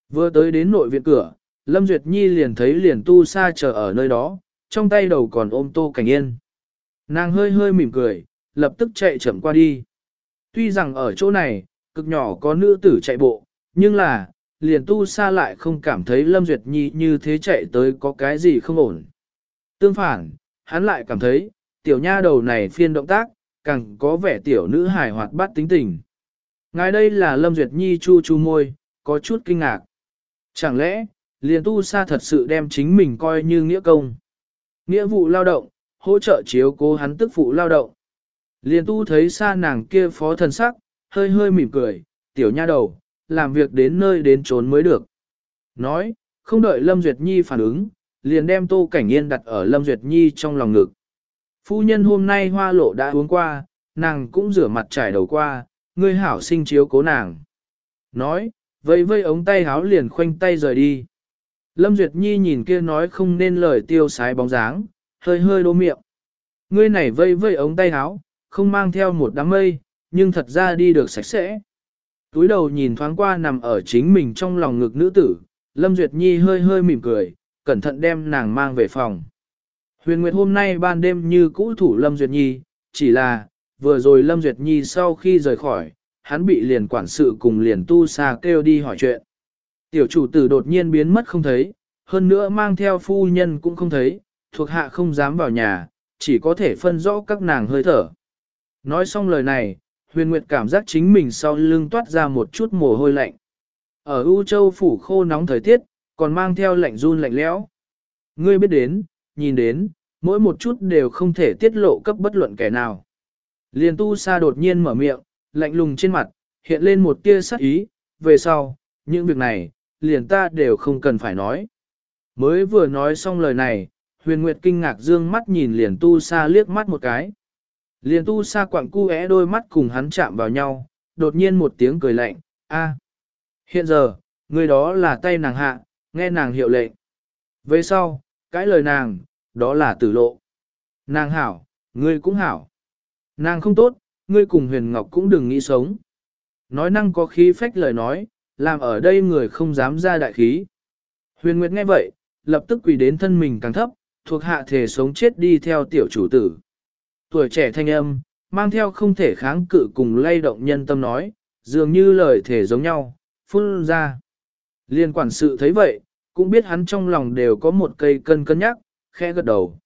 Vừa tới đến nội viện cửa, Lâm Duyệt Nhi liền thấy liền tu sa chờ ở nơi đó, trong tay đầu còn ôm tô cảnh yên. Nàng hơi hơi mỉm cười, lập tức chạy chậm qua đi. Tuy rằng ở chỗ này, cực nhỏ có nữ tử chạy bộ, nhưng là, liền tu sa lại không cảm thấy Lâm Duyệt Nhi như thế chạy tới có cái gì không ổn. Tương phản, hắn lại cảm thấy, tiểu nha đầu này phiên động tác, càng có vẻ tiểu nữ hài hoạt bát tính tình. Ngài đây là Lâm Duyệt Nhi chu chu môi, có chút kinh ngạc. Chẳng lẽ, liền tu sa thật sự đem chính mình coi như nghĩa công. Nghĩa vụ lao động, hỗ trợ chiếu cố hắn tức phụ lao động. Liền tu thấy xa nàng kia phó thần sắc, hơi hơi mỉm cười, tiểu nha đầu, làm việc đến nơi đến trốn mới được. Nói, không đợi Lâm Duyệt Nhi phản ứng, liền đem Tô Cảnh Yên đặt ở Lâm Duyệt Nhi trong lòng ngực. Phu nhân hôm nay hoa lộ đã uống qua, nàng cũng rửa mặt trải đầu qua, ngươi hảo sinh chiếu cố nàng. Nói, vây vây ống tay háo liền khoanh tay rời đi. Lâm Duyệt Nhi nhìn kia nói không nên lời tiêu sái bóng dáng, hơi hơi đô miệng. Ngươi này vây vây ống tay háo, không mang theo một đám mây, nhưng thật ra đi được sạch sẽ. Túi đầu nhìn thoáng qua nằm ở chính mình trong lòng ngực nữ tử, Lâm Duyệt Nhi hơi hơi mỉm cười, cẩn thận đem nàng mang về phòng. Huyền Nguyệt hôm nay ban đêm như cũ thủ Lâm Duyệt Nhi, chỉ là, vừa rồi Lâm Duyệt Nhi sau khi rời khỏi, hắn bị liền quản sự cùng liền tu xa kêu đi hỏi chuyện. Tiểu chủ tử đột nhiên biến mất không thấy, hơn nữa mang theo phu nhân cũng không thấy, thuộc hạ không dám vào nhà, chỉ có thể phân rõ các nàng hơi thở. Nói xong lời này, huyền nguyệt cảm giác chính mình sau lưng toát ra một chút mồ hôi lạnh. Ở U Châu phủ khô nóng thời tiết, còn mang theo lạnh run lạnh lẽo. Ngươi biết đến, nhìn đến, mỗi một chút đều không thể tiết lộ cấp bất luận kẻ nào. Liền tu sa đột nhiên mở miệng, lạnh lùng trên mặt, hiện lên một tia sắc ý, về sau, những việc này, liền ta đều không cần phải nói. Mới vừa nói xong lời này, huyền nguyệt kinh ngạc dương mắt nhìn liền tu sa liếc mắt một cái. Liền tu sa quặng cu é đôi mắt cùng hắn chạm vào nhau, đột nhiên một tiếng cười lạnh, a, Hiện giờ, người đó là tay nàng hạ, nghe nàng hiệu lệnh. Về sau, cái lời nàng, đó là tử lộ. Nàng hảo, ngươi cũng hảo. Nàng không tốt, ngươi cùng huyền ngọc cũng đừng nghĩ sống. Nói năng có khí phách lời nói, làm ở đây người không dám ra đại khí. Huyền Nguyệt nghe vậy, lập tức quỳ đến thân mình càng thấp, thuộc hạ thể sống chết đi theo tiểu chủ tử. Tuổi trẻ thanh âm, mang theo không thể kháng cự cùng lay động nhân tâm nói, dường như lời thể giống nhau, phun ra. Liên quản sự thấy vậy, cũng biết hắn trong lòng đều có một cây cân cân nhắc, khẽ gật đầu.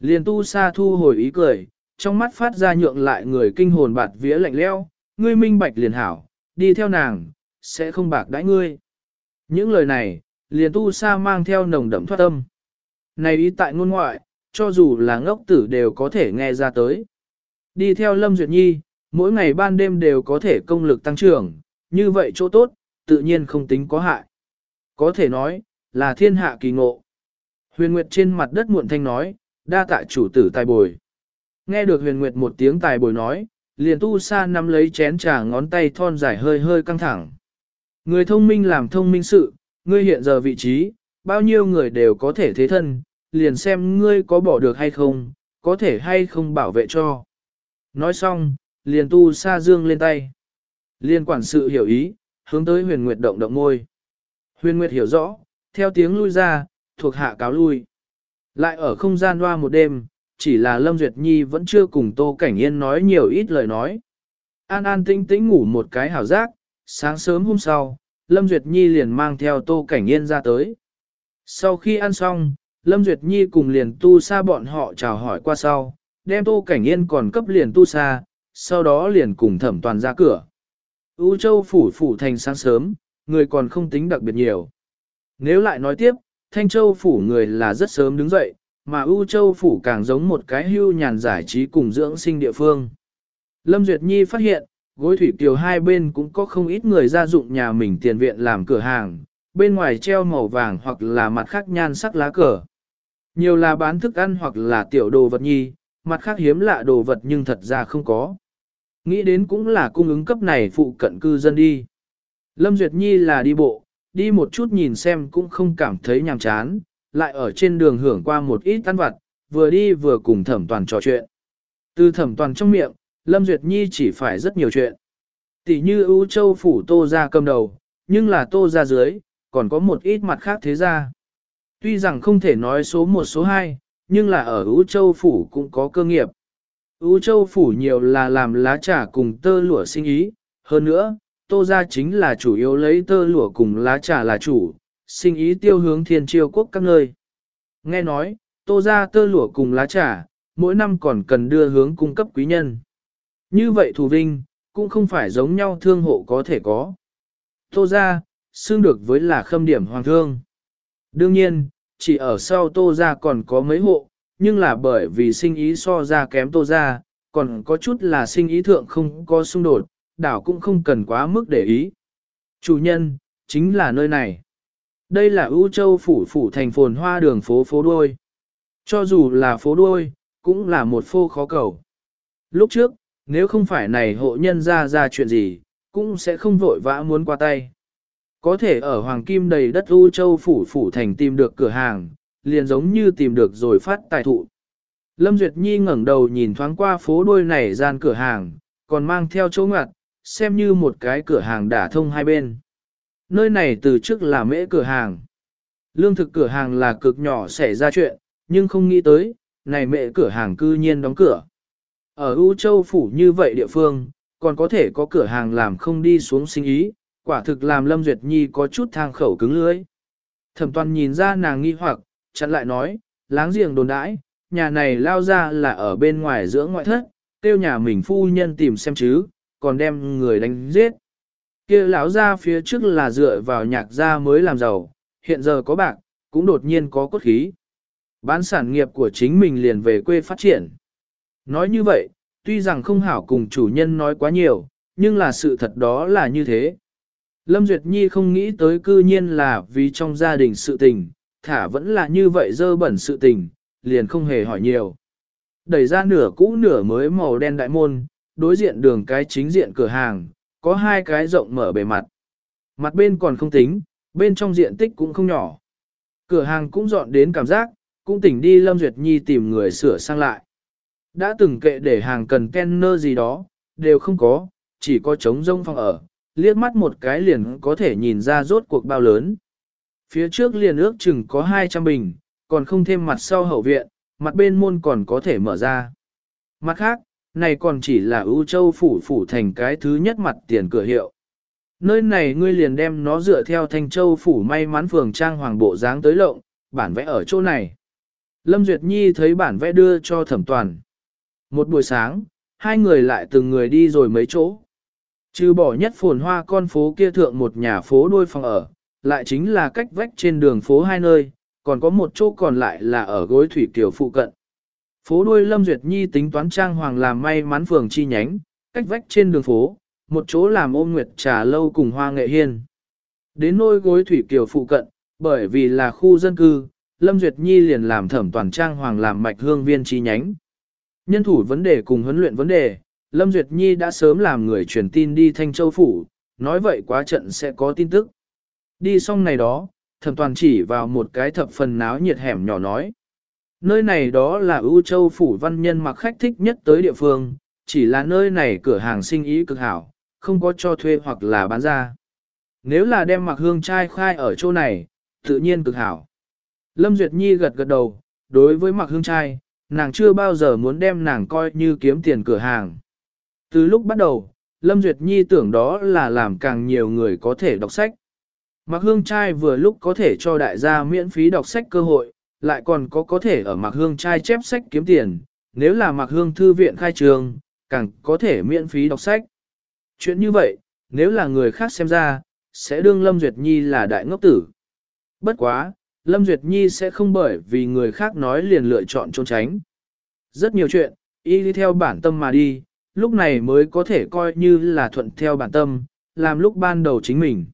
Liên tu sa thu hồi ý cười, trong mắt phát ra nhượng lại người kinh hồn bạt vía lạnh leo, ngươi minh bạch liền hảo, đi theo nàng, sẽ không bạc đãi ngươi. Những lời này, liền tu sa mang theo nồng đậm thoát âm. Này ý tại ngôn ngoại, cho dù là ngốc tử đều có thể nghe ra tới. Đi theo Lâm Duyệt Nhi, mỗi ngày ban đêm đều có thể công lực tăng trưởng, như vậy chỗ tốt, tự nhiên không tính có hại. Có thể nói, là thiên hạ kỳ ngộ. Huyền Nguyệt trên mặt đất muộn thanh nói, đa tạ chủ tử tài bồi. Nghe được huyền Nguyệt một tiếng tài bồi nói, liền tu sa nắm lấy chén trà ngón tay thon dài hơi hơi căng thẳng. Người thông minh làm thông minh sự, ngươi hiện giờ vị trí, bao nhiêu người đều có thể thế thân, liền xem ngươi có bỏ được hay không, có thể hay không bảo vệ cho. Nói xong, liền tu sa dương lên tay. Liên quản sự hiểu ý, hướng tới huyền nguyệt động động môi. Huyền nguyệt hiểu rõ, theo tiếng lui ra, thuộc hạ cáo lui. Lại ở không gian loa một đêm, chỉ là Lâm Duyệt Nhi vẫn chưa cùng Tô Cảnh Yên nói nhiều ít lời nói. An an tĩnh tĩnh ngủ một cái hảo giác, sáng sớm hôm sau, Lâm Duyệt Nhi liền mang theo Tô Cảnh Yên ra tới. Sau khi ăn xong, Lâm Duyệt Nhi cùng liền tu sa bọn họ chào hỏi qua sau, đem Tô Cảnh Yên còn cấp liền tu sa, sau đó liền cùng thẩm toàn ra cửa. U Châu phủ phủ thành sáng sớm, người còn không tính đặc biệt nhiều. Nếu lại nói tiếp, Thanh Châu phủ người là rất sớm đứng dậy, mà U Châu phủ càng giống một cái hưu nhàn giải trí cùng dưỡng sinh địa phương. Lâm Duyệt Nhi phát hiện, gối thủy kiều hai bên cũng có không ít người gia dụng nhà mình tiền viện làm cửa hàng, bên ngoài treo màu vàng hoặc là mặt khác nhan sắc lá cờ. Nhiều là bán thức ăn hoặc là tiểu đồ vật nhi, mặt khác hiếm lạ đồ vật nhưng thật ra không có. Nghĩ đến cũng là cung ứng cấp này phụ cận cư dân đi. Lâm Duyệt Nhi là đi bộ, đi một chút nhìn xem cũng không cảm thấy nhàm chán, lại ở trên đường hưởng qua một ít ăn vặt, vừa đi vừa cùng thẩm toàn trò chuyện. Từ thẩm toàn trong miệng, Lâm Duyệt Nhi chỉ phải rất nhiều chuyện. Tỷ như ưu châu phủ tô ra cầm đầu, nhưng là tô ra dưới, còn có một ít mặt khác thế ra. Tuy rằng không thể nói số một số hai, nhưng là ở ưu châu phủ cũng có cơ nghiệp. ưu châu phủ nhiều là làm lá trà cùng tơ lụa sinh ý, hơn nữa, tô ra chính là chủ yếu lấy tơ lụa cùng lá trà là chủ, sinh ý tiêu hướng thiên triều quốc các nơi. Nghe nói, tô ra tơ lụa cùng lá trà, mỗi năm còn cần đưa hướng cung cấp quý nhân. Như vậy thù vinh, cũng không phải giống nhau thương hộ có thể có. Tô ra, xương được với là khâm điểm hoàng thương. Đương nhiên, chỉ ở sau tô ra còn có mấy hộ, nhưng là bởi vì sinh ý so ra kém tô ra, còn có chút là sinh ý thượng không có xung đột, đảo cũng không cần quá mức để ý. Chủ nhân, chính là nơi này. Đây là ưu châu phủ phủ thành phồn hoa đường phố phố đuôi. Cho dù là phố đuôi, cũng là một phô khó cầu. Lúc trước, nếu không phải này hộ nhân ra ra chuyện gì, cũng sẽ không vội vã muốn qua tay. Có thể ở Hoàng Kim đầy đất U Châu Phủ Phủ Thành tìm được cửa hàng, liền giống như tìm được rồi phát tài thụ. Lâm Duyệt Nhi ngẩng đầu nhìn thoáng qua phố đôi này gian cửa hàng, còn mang theo chỗ ngặt, xem như một cái cửa hàng đả thông hai bên. Nơi này từ trước là mễ cửa hàng. Lương thực cửa hàng là cực nhỏ xảy ra chuyện, nhưng không nghĩ tới, này mẹ cửa hàng cư nhiên đóng cửa. Ở U Châu Phủ như vậy địa phương, còn có thể có cửa hàng làm không đi xuống sinh ý, quả thực làm Lâm Duyệt Nhi có chút thang khẩu cứng lưới. Thẩm toàn nhìn ra nàng nghi hoặc, chặn lại nói, láng giềng đồn đãi, nhà này lao ra là ở bên ngoài giữa ngoại thất, tiêu nhà mình phu nhân tìm xem chứ, còn đem người đánh giết. kia lão ra phía trước là dựa vào nhạc gia mới làm giàu, hiện giờ có bạc, cũng đột nhiên có cốt khí. Bán sản nghiệp của chính mình liền về quê phát triển. Nói như vậy, tuy rằng không hảo cùng chủ nhân nói quá nhiều, nhưng là sự thật đó là như thế. Lâm Duyệt Nhi không nghĩ tới cư nhiên là vì trong gia đình sự tình, thả vẫn là như vậy dơ bẩn sự tình, liền không hề hỏi nhiều. Đẩy ra nửa cũ nửa mới màu đen đại môn, đối diện đường cái chính diện cửa hàng, có hai cái rộng mở bề mặt. Mặt bên còn không tính, bên trong diện tích cũng không nhỏ. Cửa hàng cũng dọn đến cảm giác, cũng tỉnh đi Lâm Duyệt Nhi tìm người sửa sang lại. Đã từng kệ để hàng cần kenner gì đó, đều không có, chỉ có trống rông phòng ở, liếc mắt một cái liền có thể nhìn ra rốt cuộc bao lớn. Phía trước liền ước chừng có 200 bình, còn không thêm mặt sau hậu viện, mặt bên môn còn có thể mở ra. Mặt khác, này còn chỉ là ưu châu phủ phủ thành cái thứ nhất mặt tiền cửa hiệu. Nơi này ngươi liền đem nó dựa theo thanh châu phủ may mắn phường trang hoàng bộ dáng tới lộng, bản vẽ ở chỗ này. Lâm Duyệt Nhi thấy bản vẽ đưa cho thẩm toàn. Một buổi sáng, hai người lại từng người đi rồi mấy chỗ. Trừ bỏ nhất phồn hoa con phố kia thượng một nhà phố đuôi phòng ở, lại chính là cách vách trên đường phố hai nơi, còn có một chỗ còn lại là ở gối thủy tiểu phụ cận. Phố đuôi Lâm Duyệt Nhi tính toán trang hoàng làm may mắn phường chi nhánh, cách vách trên đường phố, một chỗ làm ôm nguyệt trà lâu cùng hoa nghệ hiên. Đến nôi gối thủy kiều phụ cận, bởi vì là khu dân cư, Lâm Duyệt Nhi liền làm thẩm toàn trang hoàng làm mạch hương viên chi nhánh. Nhân thủ vấn đề cùng huấn luyện vấn đề, Lâm Duyệt Nhi đã sớm làm người truyền tin đi Thanh Châu Phủ, nói vậy quá trận sẽ có tin tức. Đi xong này đó, thẩm toàn chỉ vào một cái thập phần náo nhiệt hẻm nhỏ nói. Nơi này đó là ưu châu phủ văn nhân mặc khách thích nhất tới địa phương, chỉ là nơi này cửa hàng sinh ý cực hảo, không có cho thuê hoặc là bán ra. Nếu là đem mặc hương trai khai ở chỗ này, tự nhiên cực hảo. Lâm Duyệt Nhi gật gật đầu, đối với mặc hương trai, nàng chưa bao giờ muốn đem nàng coi như kiếm tiền cửa hàng. Từ lúc bắt đầu, Lâm Duyệt Nhi tưởng đó là làm càng nhiều người có thể đọc sách. mặc Hương Trai vừa lúc có thể cho đại gia miễn phí đọc sách cơ hội, lại còn có có thể ở Mạc Hương Trai chép sách kiếm tiền, nếu là Mạc Hương Thư viện khai trường, càng có thể miễn phí đọc sách. Chuyện như vậy, nếu là người khác xem ra, sẽ đương Lâm Duyệt Nhi là đại ngốc tử. Bất quá, Lâm Duyệt Nhi sẽ không bởi vì người khác nói liền lựa chọn trốn tránh. Rất nhiều chuyện, y đi theo bản tâm mà đi, lúc này mới có thể coi như là thuận theo bản tâm, làm lúc ban đầu chính mình.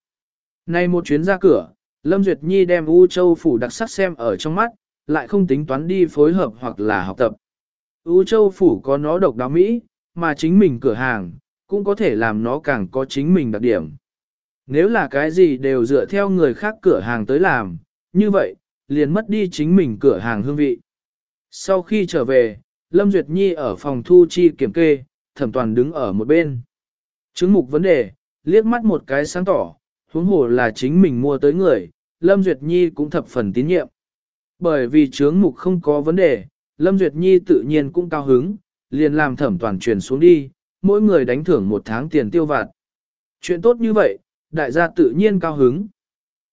Nay một chuyến ra cửa, Lâm Duyệt Nhi đem U Châu Phủ đặc sắc xem ở trong mắt, lại không tính toán đi phối hợp hoặc là học tập. U Châu Phủ có nó độc đáo Mỹ, mà chính mình cửa hàng, cũng có thể làm nó càng có chính mình đặc điểm. Nếu là cái gì đều dựa theo người khác cửa hàng tới làm, như vậy, liền mất đi chính mình cửa hàng hương vị. Sau khi trở về, Lâm Duyệt Nhi ở phòng thu chi kiểm kê, thẩm toàn đứng ở một bên. Chứng mục vấn đề, liếc mắt một cái sáng tỏ, huống hồ là chính mình mua tới người, Lâm Duyệt Nhi cũng thập phần tín nhiệm. Bởi vì chướng mục không có vấn đề, Lâm Duyệt Nhi tự nhiên cũng cao hứng, liền làm thẩm toàn truyền xuống đi, mỗi người đánh thưởng một tháng tiền tiêu vặt. Chuyện tốt như vậy, đại gia tự nhiên cao hứng.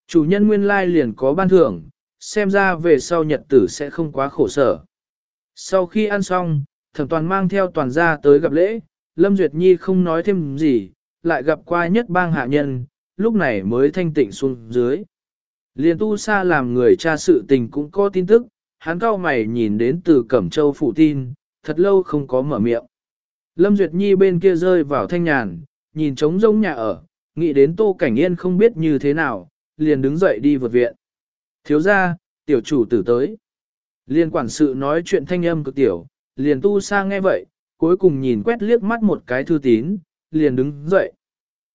Chủ nhân nguyên lai liền có ban thưởng, xem ra về sau nhật tử sẽ không quá khổ sở. Sau khi ăn xong, thẩm toàn mang theo toàn gia tới gặp lễ, Lâm Duyệt Nhi không nói thêm gì, lại gặp qua nhất bang hạ nhân, lúc này mới thanh tịnh xuống dưới. Liên tu sa làm người cha sự tình cũng có tin tức, hắn cao mày nhìn đến từ Cẩm Châu phụ tin, thật lâu không có mở miệng. Lâm Duyệt Nhi bên kia rơi vào thanh nhàn, nhìn trống rỗng nhà ở, nghĩ đến Tô Cảnh Yên không biết như thế nào, liền đứng dậy đi vượt viện. Thiếu ra, tiểu chủ tử tới. Liên quản sự nói chuyện thanh âm cực tiểu, liền tu sa nghe vậy, cuối cùng nhìn quét liếc mắt một cái thư tín, liền đứng dậy.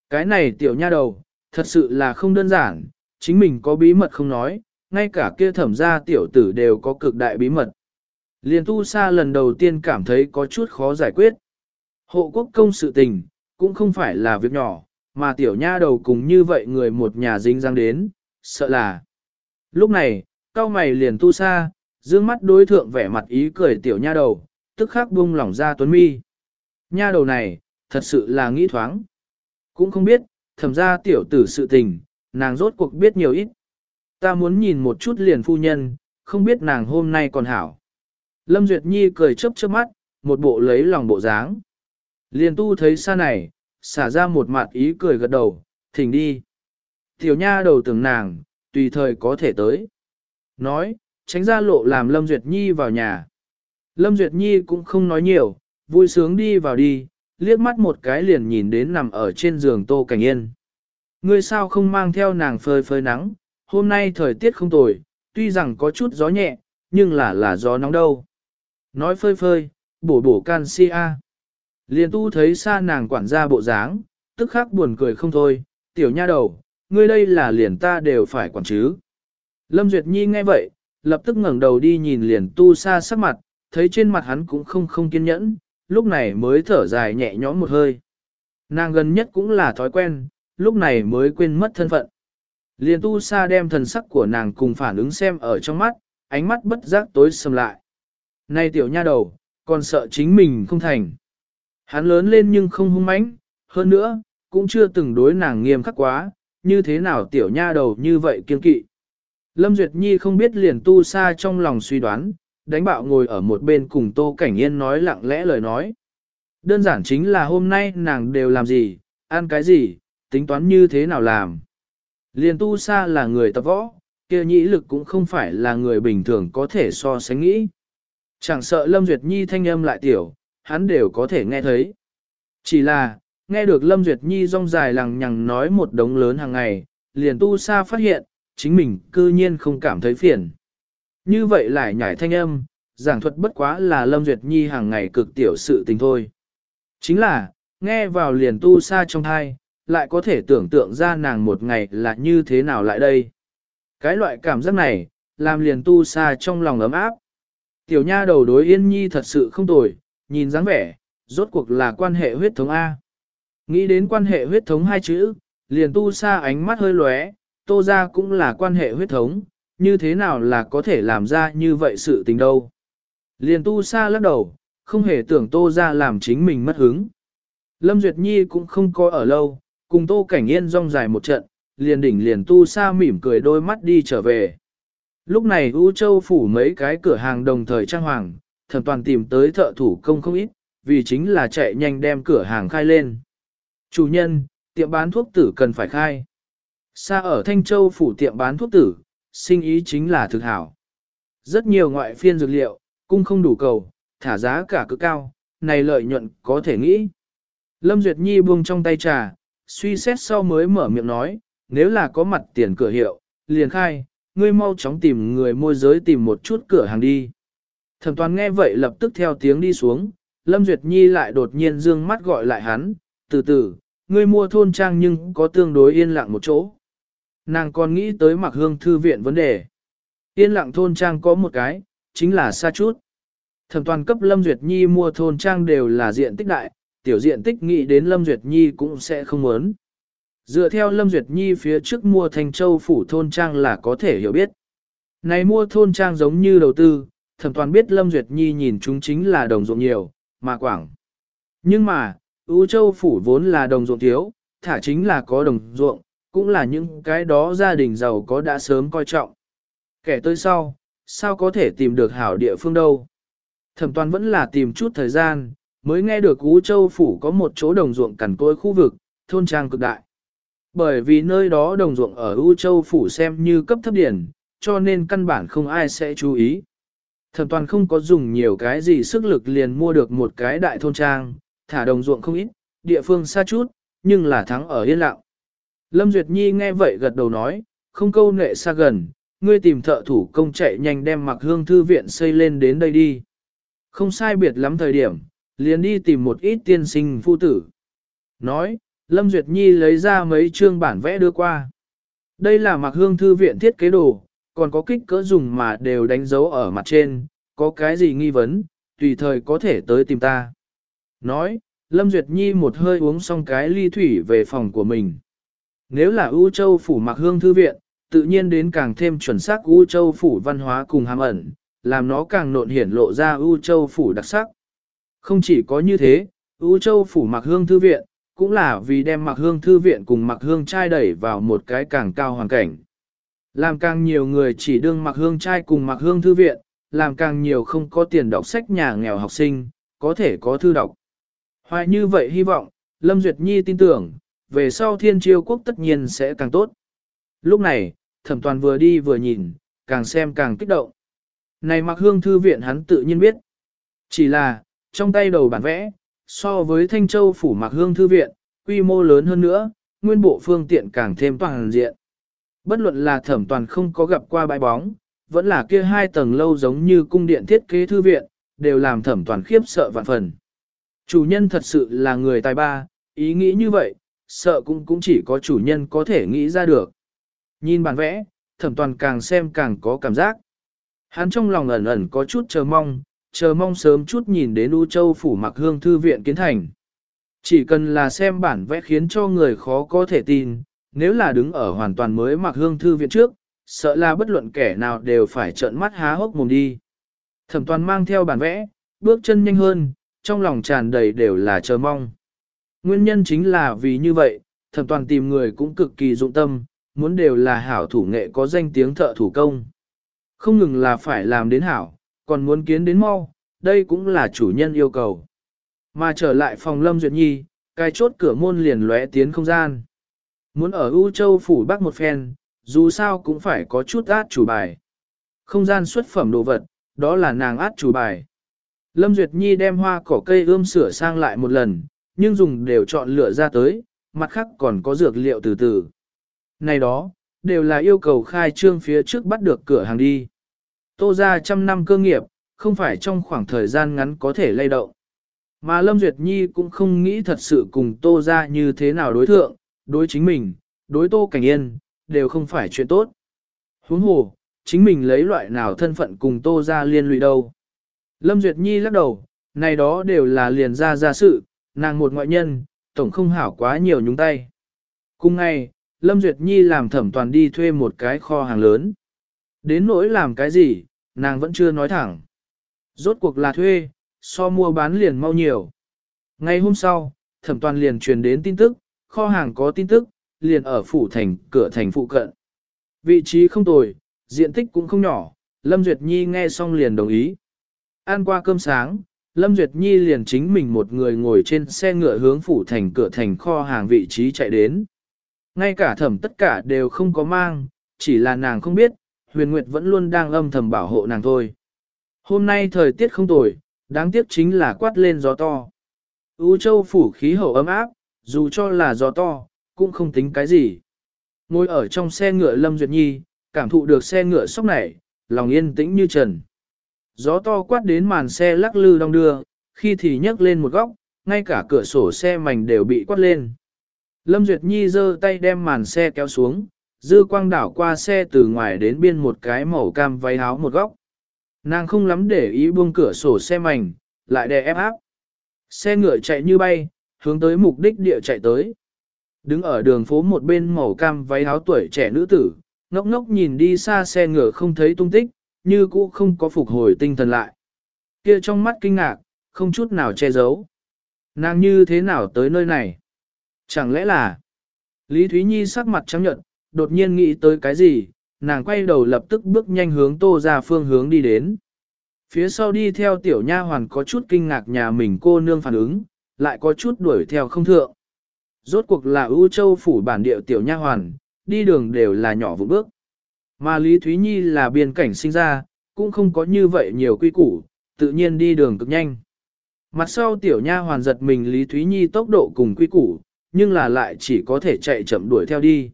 Cái này tiểu nha đầu, thật sự là không đơn giản, chính mình có bí mật không nói, ngay cả kia thẩm gia tiểu tử đều có cực đại bí mật. Liền tu sa lần đầu tiên cảm thấy có chút khó giải quyết. Hộ quốc công sự tình, cũng không phải là việc nhỏ, mà tiểu nha đầu cùng như vậy người một nhà dính răng đến, sợ là. Lúc này, cao mày liền tu sa, dương mắt đối thượng vẻ mặt ý cười tiểu nha đầu, tức khắc buông lỏng ra tuấn mi. Nha đầu này, thật sự là nghĩ thoáng. Cũng không biết, thẩm ra tiểu tử sự tình, nàng rốt cuộc biết nhiều ít. Ta muốn nhìn một chút liền phu nhân, không biết nàng hôm nay còn hảo. Lâm Duyệt Nhi cười chớp chớp mắt, một bộ lấy lòng bộ dáng. Liền tu thấy xa này, xả ra một mặt ý cười gật đầu, thỉnh đi. Tiểu nha đầu tưởng nàng, tùy thời có thể tới. Nói, tránh ra lộ làm Lâm Duyệt Nhi vào nhà. Lâm Duyệt Nhi cũng không nói nhiều, vui sướng đi vào đi, liếc mắt một cái liền nhìn đến nằm ở trên giường Tô Cảnh Yên. Ngươi sao không mang theo nàng phơi phơi nắng, hôm nay thời tiết không tồi, tuy rằng có chút gió nhẹ, nhưng là là gió nóng đâu. Nói phơi phơi, bổ bổ canxi a. Liền tu thấy xa nàng quản gia bộ dáng, tức khắc buồn cười không thôi, tiểu nha đầu, ngươi đây là liền ta đều phải quản chứ. Lâm Duyệt Nhi nghe vậy, lập tức ngẩng đầu đi nhìn liền tu xa sắc mặt, thấy trên mặt hắn cũng không không kiên nhẫn, lúc này mới thở dài nhẹ nhõm một hơi. Nàng gần nhất cũng là thói quen, lúc này mới quên mất thân phận. Liền tu sa đem thần sắc của nàng cùng phản ứng xem ở trong mắt, ánh mắt bất giác tối sầm lại. Này tiểu nha đầu, còn sợ chính mình không thành. Hắn lớn lên nhưng không hung mãnh, hơn nữa, cũng chưa từng đối nàng nghiêm khắc quá, như thế nào tiểu nha đầu như vậy kiên kỵ. Lâm Duyệt Nhi không biết liền tu sa trong lòng suy đoán, đánh bạo ngồi ở một bên cùng Tô Cảnh Yên nói lặng lẽ lời nói. Đơn giản chính là hôm nay nàng đều làm gì, ăn cái gì, tính toán như thế nào làm. Liền tu sa là người tập võ, kia nhĩ lực cũng không phải là người bình thường có thể so sánh nghĩ. Chẳng sợ Lâm Duyệt Nhi thanh âm lại tiểu, hắn đều có thể nghe thấy. Chỉ là, nghe được Lâm Duyệt Nhi rong dài lằng nhằng nói một đống lớn hàng ngày, liền tu sa phát hiện, chính mình cư nhiên không cảm thấy phiền. Như vậy lại nhảy thanh âm, giảng thuật bất quá là Lâm Duyệt Nhi hàng ngày cực tiểu sự tình thôi. Chính là, nghe vào liền tu sa trong thai, lại có thể tưởng tượng ra nàng một ngày là như thế nào lại đây. Cái loại cảm giác này, làm liền tu sa trong lòng ấm áp. Tiểu nha đầu đối yên nhi thật sự không tồi, nhìn dáng vẻ, rốt cuộc là quan hệ huyết thống A. Nghĩ đến quan hệ huyết thống hai chữ, liền tu sa ánh mắt hơi lóe, tô ra cũng là quan hệ huyết thống, như thế nào là có thể làm ra như vậy sự tình đâu. Liền tu sa lắc đầu, không hề tưởng tô ra làm chính mình mất hứng. Lâm Duyệt Nhi cũng không có ở lâu, cùng tô cảnh yên rong dài một trận, liền đỉnh liền tu sa mỉm cười đôi mắt đi trở về. Lúc này U Châu phủ mấy cái cửa hàng đồng thời trang hoàng, thẩm toàn tìm tới thợ thủ công không ít, vì chính là chạy nhanh đem cửa hàng khai lên. Chủ nhân, tiệm bán thuốc tử cần phải khai. Xa ở Thanh Châu phủ tiệm bán thuốc tử, sinh ý chính là thực hảo. Rất nhiều ngoại phiên dược liệu, cung không đủ cầu, thả giá cả cực cao, này lợi nhuận có thể nghĩ. Lâm Duyệt Nhi buông trong tay trà, suy xét sau mới mở miệng nói, nếu là có mặt tiền cửa hiệu, liền khai, ngươi mau chóng tìm người môi giới tìm một chút cửa hàng đi. Thẩm toàn nghe vậy lập tức theo tiếng đi xuống, Lâm Duyệt Nhi lại đột nhiên dương mắt gọi lại hắn, từ từ, ngươi mua thôn trang nhưng có tương đối yên lặng một chỗ. Nàng còn nghĩ tới mặc hương thư viện vấn đề. Yên lặng thôn trang có một cái, chính là xa chút. Thẩm toàn cấp Lâm Duyệt Nhi mua thôn trang đều là diện tích đại, tiểu diện tích nghĩ đến Lâm Duyệt Nhi cũng sẽ không muốn. Dựa theo Lâm Duyệt Nhi phía trước mua thành châu phủ thôn trang là có thể hiểu biết. Này mua thôn trang giống như đầu tư, thẩm toàn biết Lâm Duyệt Nhi nhìn chúng chính là đồng ruộng nhiều, mà quảng. Nhưng mà, ưu châu phủ vốn là đồng ruộng thiếu, thả chính là có đồng ruộng, cũng là những cái đó gia đình giàu có đã sớm coi trọng. Kẻ tới sau, sao có thể tìm được hảo địa phương đâu. Thẩm toàn vẫn là tìm chút thời gian, mới nghe được Ú Châu Phủ có một chỗ đồng ruộng cằn côi khu vực, thôn trang cực đại. Bởi vì nơi đó đồng ruộng ở U Châu Phủ xem như cấp thấp điển, cho nên căn bản không ai sẽ chú ý. Thẩm toàn không có dùng nhiều cái gì sức lực liền mua được một cái đại thôn trang, thả đồng ruộng không ít, địa phương xa chút, nhưng là thắng ở yên lặng. Lâm Duyệt Nhi nghe vậy gật đầu nói, không câu nệ xa gần, ngươi tìm thợ thủ công chạy nhanh đem mặc hương thư viện xây lên đến đây đi. Không sai biệt lắm thời điểm, liền đi tìm một ít tiên sinh phu tử. Nói, Lâm Duyệt Nhi lấy ra mấy chương bản vẽ đưa qua. Đây là mặc hương thư viện thiết kế đồ, còn có kích cỡ dùng mà đều đánh dấu ở mặt trên, có cái gì nghi vấn, tùy thời có thể tới tìm ta. Nói, Lâm Duyệt Nhi một hơi uống xong cái ly thủy về phòng của mình. Nếu là U Châu Phủ mặc hương thư viện, tự nhiên đến càng thêm chuẩn xác U Châu Phủ văn hóa cùng hàm ẩn, làm nó càng nộn hiển lộ ra U Châu Phủ đặc sắc. Không chỉ có như thế, U Châu Phủ mặc hương thư viện, cũng là vì đem mặc hương thư viện cùng mặc hương trai đẩy vào một cái càng cao hoàn cảnh. Làm càng nhiều người chỉ đương mặc hương trai cùng mặc hương thư viện, làm càng nhiều không có tiền đọc sách nhà nghèo học sinh, có thể có thư đọc. Hoài như vậy hy vọng, Lâm Duyệt Nhi tin tưởng, về sau thiên Chiêu quốc tất nhiên sẽ càng tốt. Lúc này, thẩm toàn vừa đi vừa nhìn, càng xem càng kích động. Này mặc hương thư viện hắn tự nhiên biết. Chỉ là, trong tay đầu bản vẽ, so với Thanh Châu phủ mặc hương thư viện, quy mô lớn hơn nữa, nguyên bộ phương tiện càng thêm toàn diện. Bất luận là thẩm toàn không có gặp qua bãi bóng, vẫn là kia hai tầng lâu giống như cung điện thiết kế thư viện, đều làm thẩm toàn khiếp sợ vạn phần. Chủ nhân thật sự là người tài ba, ý nghĩ như vậy, sợ cũng cũng chỉ có chủ nhân có thể nghĩ ra được. Nhìn bản vẽ, thẩm toàn càng xem càng có cảm giác. Hắn trong lòng ẩn ẩn có chút chờ mong, chờ mong sớm chút nhìn đến U Châu Phủ Mặc Hương Thư viện kiến thành. Chỉ cần là xem bản vẽ khiến cho người khó có thể tin, nếu là đứng ở hoàn toàn mới Mặc Hương Thư viện trước, sợ là bất luận kẻ nào đều phải trợn mắt há hốc mồm đi. Thẩm toàn mang theo bản vẽ, bước chân nhanh hơn, trong lòng tràn đầy đều là chờ mong. Nguyên nhân chính là vì như vậy, thẩm toàn tìm người cũng cực kỳ dụng tâm, muốn đều là hảo thủ nghệ có danh tiếng thợ thủ công. Không ngừng là phải làm đến hảo, còn muốn kiến đến mau, đây cũng là chủ nhân yêu cầu. Mà trở lại phòng Lâm Duyệt Nhi, cái chốt cửa môn liền lóe tiến không gian. Muốn ở U Châu phủ bắc một phen, dù sao cũng phải có chút át chủ bài. Không gian xuất phẩm đồ vật, đó là nàng át chủ bài. Lâm Duyệt Nhi đem hoa cỏ cây ươm sửa sang lại một lần, nhưng dùng đều chọn lựa ra tới, mặt khác còn có dược liệu từ từ. Này đó, đều là yêu cầu khai trương phía trước bắt được cửa hàng đi. Tô ra trăm năm cơ nghiệp, không phải trong khoảng thời gian ngắn có thể lay động. Mà Lâm Duyệt Nhi cũng không nghĩ thật sự cùng Tô ra như thế nào đối thượng, đối chính mình, đối Tô Cảnh Yên, đều không phải chuyện tốt. Huống hồ, chính mình lấy loại nào thân phận cùng Tô ra liên lụy đâu. Lâm Duyệt Nhi lắc đầu, này đó đều là liền ra ra sự, nàng một ngoại nhân, tổng không hảo quá nhiều nhúng tay. Cùng ngày, Lâm Duyệt Nhi làm thẩm toàn đi thuê một cái kho hàng lớn. Đến nỗi làm cái gì, nàng vẫn chưa nói thẳng. Rốt cuộc là thuê, so mua bán liền mau nhiều. Ngay hôm sau, thẩm toàn liền truyền đến tin tức, kho hàng có tin tức, liền ở phủ thành, cửa thành phụ cận. Vị trí không tồi, diện tích cũng không nhỏ, Lâm Duyệt Nhi nghe xong liền đồng ý. Ăn qua cơm sáng, Lâm Duyệt Nhi liền chính mình một người ngồi trên xe ngựa hướng phủ thành cửa thành kho hàng vị trí chạy đến. Ngay cả thẩm tất cả đều không có mang, chỉ là nàng không biết, huyền nguyệt vẫn luôn đang âm thầm bảo hộ nàng thôi. Hôm nay thời tiết không tồi, đáng tiếc chính là quát lên gió to. U châu phủ khí hậu ấm áp, dù cho là gió to, cũng không tính cái gì. Ngồi ở trong xe ngựa Lâm Duyệt Nhi, cảm thụ được xe ngựa sốc nảy, lòng yên tĩnh như trần. Gió to quát đến màn xe lắc lư đong đưa, khi thì nhấc lên một góc, ngay cả cửa sổ xe mảnh đều bị quát lên. Lâm Duyệt Nhi giơ tay đem màn xe kéo xuống, dư quang đảo qua xe từ ngoài đến biên một cái màu cam váy áo một góc. Nàng không lắm để ý buông cửa sổ xe mảnh, lại đè ép áp. Xe ngựa chạy như bay, hướng tới mục đích địa chạy tới. Đứng ở đường phố một bên màu cam váy áo tuổi trẻ nữ tử, ngốc ngốc nhìn đi xa xe ngựa không thấy tung tích, như cũ không có phục hồi tinh thần lại. Kia trong mắt kinh ngạc, không chút nào che giấu. Nàng như thế nào tới nơi này? Chẳng lẽ là... Lý Thúy Nhi sắc mặt trắng nhợt, đột nhiên nghĩ tới cái gì, nàng quay đầu lập tức bước nhanh hướng tô ra phương hướng đi đến. Phía sau đi theo tiểu nha hoàn có chút kinh ngạc nhà mình cô nương phản ứng, lại có chút đuổi theo không thượng. Rốt cuộc là ưu châu phủ bản địa tiểu nha hoàn, đi đường đều là nhỏ vụ bước. Mà Lý Thúy Nhi là biên cảnh sinh ra, cũng không có như vậy nhiều quy củ, tự nhiên đi đường cực nhanh. Mặt sau tiểu nha hoàn giật mình Lý Thúy Nhi tốc độ cùng quy củ, nhưng là lại chỉ có thể chạy chậm đuổi theo đi.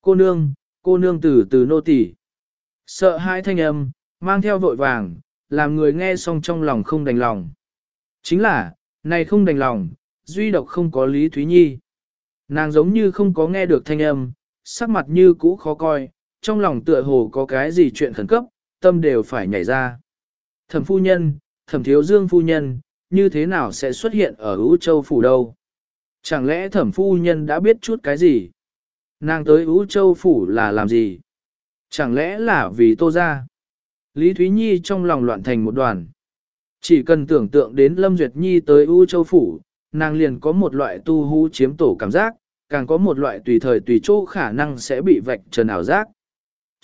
Cô nương, cô nương từ từ nô tỳ. Sợ hai thanh âm, mang theo vội vàng, làm người nghe xong trong lòng không đành lòng. Chính là, này không đành lòng, duy độc không có Lý Thúy Nhi. Nàng giống như không có nghe được thanh âm, sắc mặt như cũ khó coi, trong lòng tựa hồ có cái gì chuyện khẩn cấp, tâm đều phải nhảy ra. Thẩm phu nhân, thẩm thiếu dương phu nhân, như thế nào sẽ xuất hiện ở Ú Châu Phủ đâu? Chẳng lẽ thẩm phu nhân đã biết chút cái gì? Nàng tới Ú Châu Phủ là làm gì? Chẳng lẽ là vì tô ra? Lý Thúy Nhi trong lòng loạn thành một đoàn. Chỉ cần tưởng tượng đến Lâm Duyệt Nhi tới U Châu Phủ, nàng liền có một loại tu hú chiếm tổ cảm giác, càng có một loại tùy thời tùy chỗ khả năng sẽ bị vạch trần ảo giác.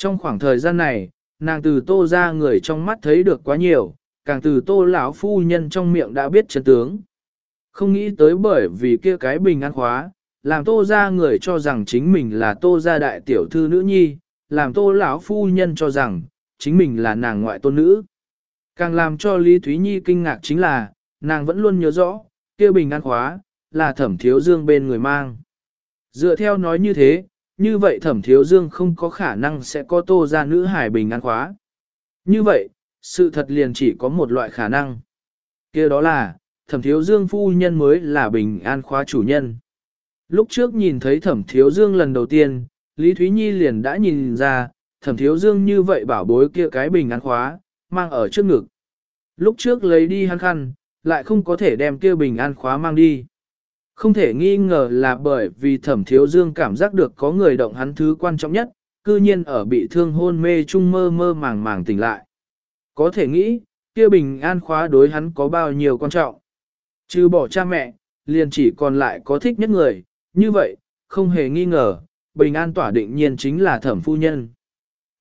Trong khoảng thời gian này, nàng từ tô ra người trong mắt thấy được quá nhiều, càng từ tô lão phu nhân trong miệng đã biết chân tướng. Không nghĩ tới bởi vì kia cái bình an khóa, làm tô ra người cho rằng chính mình là tô gia đại tiểu thư nữ nhi, làm tô lão phu nhân cho rằng chính mình là nàng ngoại tôn nữ. Càng làm cho Lý Thúy Nhi kinh ngạc chính là, nàng vẫn luôn nhớ rõ, kia bình an khóa, là thẩm thiếu dương bên người mang. Dựa theo nói như thế, như vậy thẩm thiếu dương không có khả năng sẽ có tô ra nữ hải bình an khóa. Như vậy, sự thật liền chỉ có một loại khả năng. kia đó là, thẩm thiếu dương phu nhân mới là bình an khóa chủ nhân. Lúc trước nhìn thấy thẩm thiếu dương lần đầu tiên, Lý Thúy Nhi liền đã nhìn ra, thẩm thiếu dương như vậy bảo bối kia cái bình an khóa, mang ở trước ngực. Lúc trước lấy đi hắn khăn, lại không có thể đem kia bình an khóa mang đi. Không thể nghi ngờ là bởi vì thẩm thiếu dương cảm giác được có người động hắn thứ quan trọng nhất, cư nhiên ở bị thương hôn mê chung mơ mơ màng màng tỉnh lại. Có thể nghĩ, kia bình an khóa đối hắn có bao nhiêu quan trọng. Trừ bỏ cha mẹ, liền chỉ còn lại có thích nhất người, như vậy, không hề nghi ngờ, bình an tỏa định nhiên chính là thẩm phu nhân.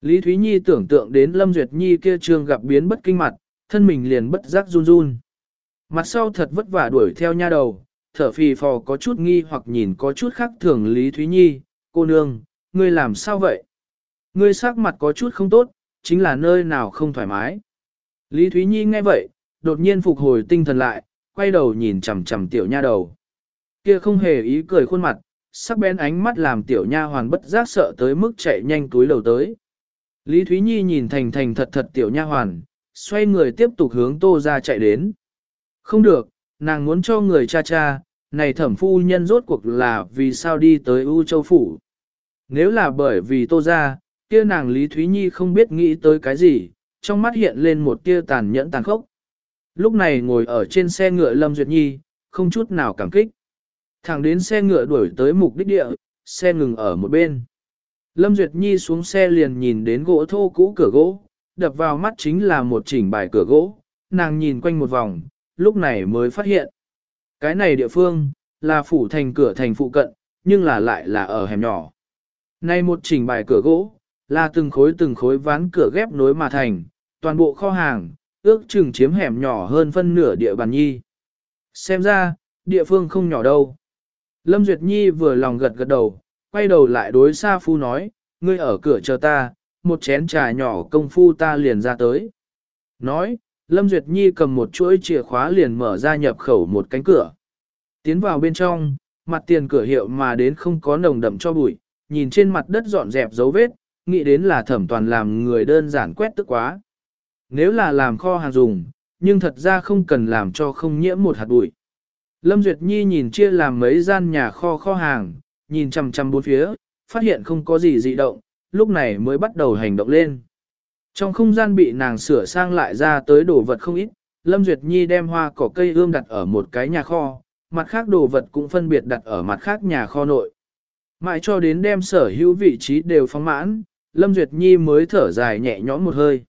Lý Thúy Nhi tưởng tượng đến Lâm Duyệt Nhi kia trường gặp biến bất kinh mặt, thân mình liền bất giác run run. Mặt sau thật vất vả đuổi theo nha đầu, thở phì phò có chút nghi hoặc nhìn có chút khác thường Lý Thúy Nhi, cô nương, ngươi làm sao vậy? Ngươi sắc mặt có chút không tốt, chính là nơi nào không thoải mái. Lý Thúy Nhi nghe vậy, đột nhiên phục hồi tinh thần lại, quay đầu nhìn chằm chằm tiểu nha đầu. Kia không hề ý cười khuôn mặt, sắc bén ánh mắt làm tiểu nha hoàn bất giác sợ tới mức chạy nhanh túi đầu tới. Lý Thúy Nhi nhìn thành thành thật thật tiểu nha hoàn, xoay người tiếp tục hướng tô ra chạy đến. Không được, nàng muốn cho người cha cha, này thẩm phu nhân rốt cuộc là vì sao đi tới U Châu Phủ. Nếu là bởi vì tô ra, kia nàng Lý Thúy Nhi không biết nghĩ tới cái gì, trong mắt hiện lên một tia tàn nhẫn tàn khốc. Lúc này ngồi ở trên xe ngựa Lâm Duyệt Nhi, không chút nào cảm kích. Thẳng đến xe ngựa đuổi tới mục đích địa, xe ngừng ở một bên. Lâm Duyệt Nhi xuống xe liền nhìn đến gỗ thô cũ cửa gỗ, đập vào mắt chính là một chỉnh bài cửa gỗ, nàng nhìn quanh một vòng, lúc này mới phát hiện. Cái này địa phương, là phủ thành cửa thành phụ cận, nhưng là lại là ở hẻm nhỏ. Này một chỉnh bài cửa gỗ, là từng khối từng khối ván cửa ghép nối mà thành, toàn bộ kho hàng, ước chừng chiếm hẻm nhỏ hơn phân nửa địa bàn nhi. Xem ra, địa phương không nhỏ đâu. Lâm Duyệt Nhi vừa lòng gật gật đầu, quay đầu lại đối Sa Phu nói, ngươi ở cửa chờ ta, một chén trà nhỏ công phu ta liền ra tới. Nói, Lâm Duyệt Nhi cầm một chuỗi chìa khóa liền mở ra nhập khẩu một cánh cửa. Tiến vào bên trong, mặt tiền cửa hiệu mà đến không có nồng đậm cho bụi, nhìn trên mặt đất dọn dẹp dấu vết, nghĩ đến là thẩm toàn làm người đơn giản quét tức quá. Nếu là làm kho hàng dùng, nhưng thật ra không cần làm cho không nhiễm một hạt bụi. Lâm Duyệt Nhi nhìn chia làm mấy gian nhà kho kho hàng, nhìn chằm chằm bốn phía, phát hiện không có gì dị động, lúc này mới bắt đầu hành động lên. Trong không gian bị nàng sửa sang lại ra tới đồ vật không ít, Lâm Duyệt Nhi đem hoa cỏ cây ươm đặt ở một cái nhà kho, mặt khác đồ vật cũng phân biệt đặt ở mặt khác nhà kho nội. Mãi cho đến đem sở hữu vị trí đều phóng mãn, Lâm Duyệt Nhi mới thở dài nhẹ nhõm một hơi.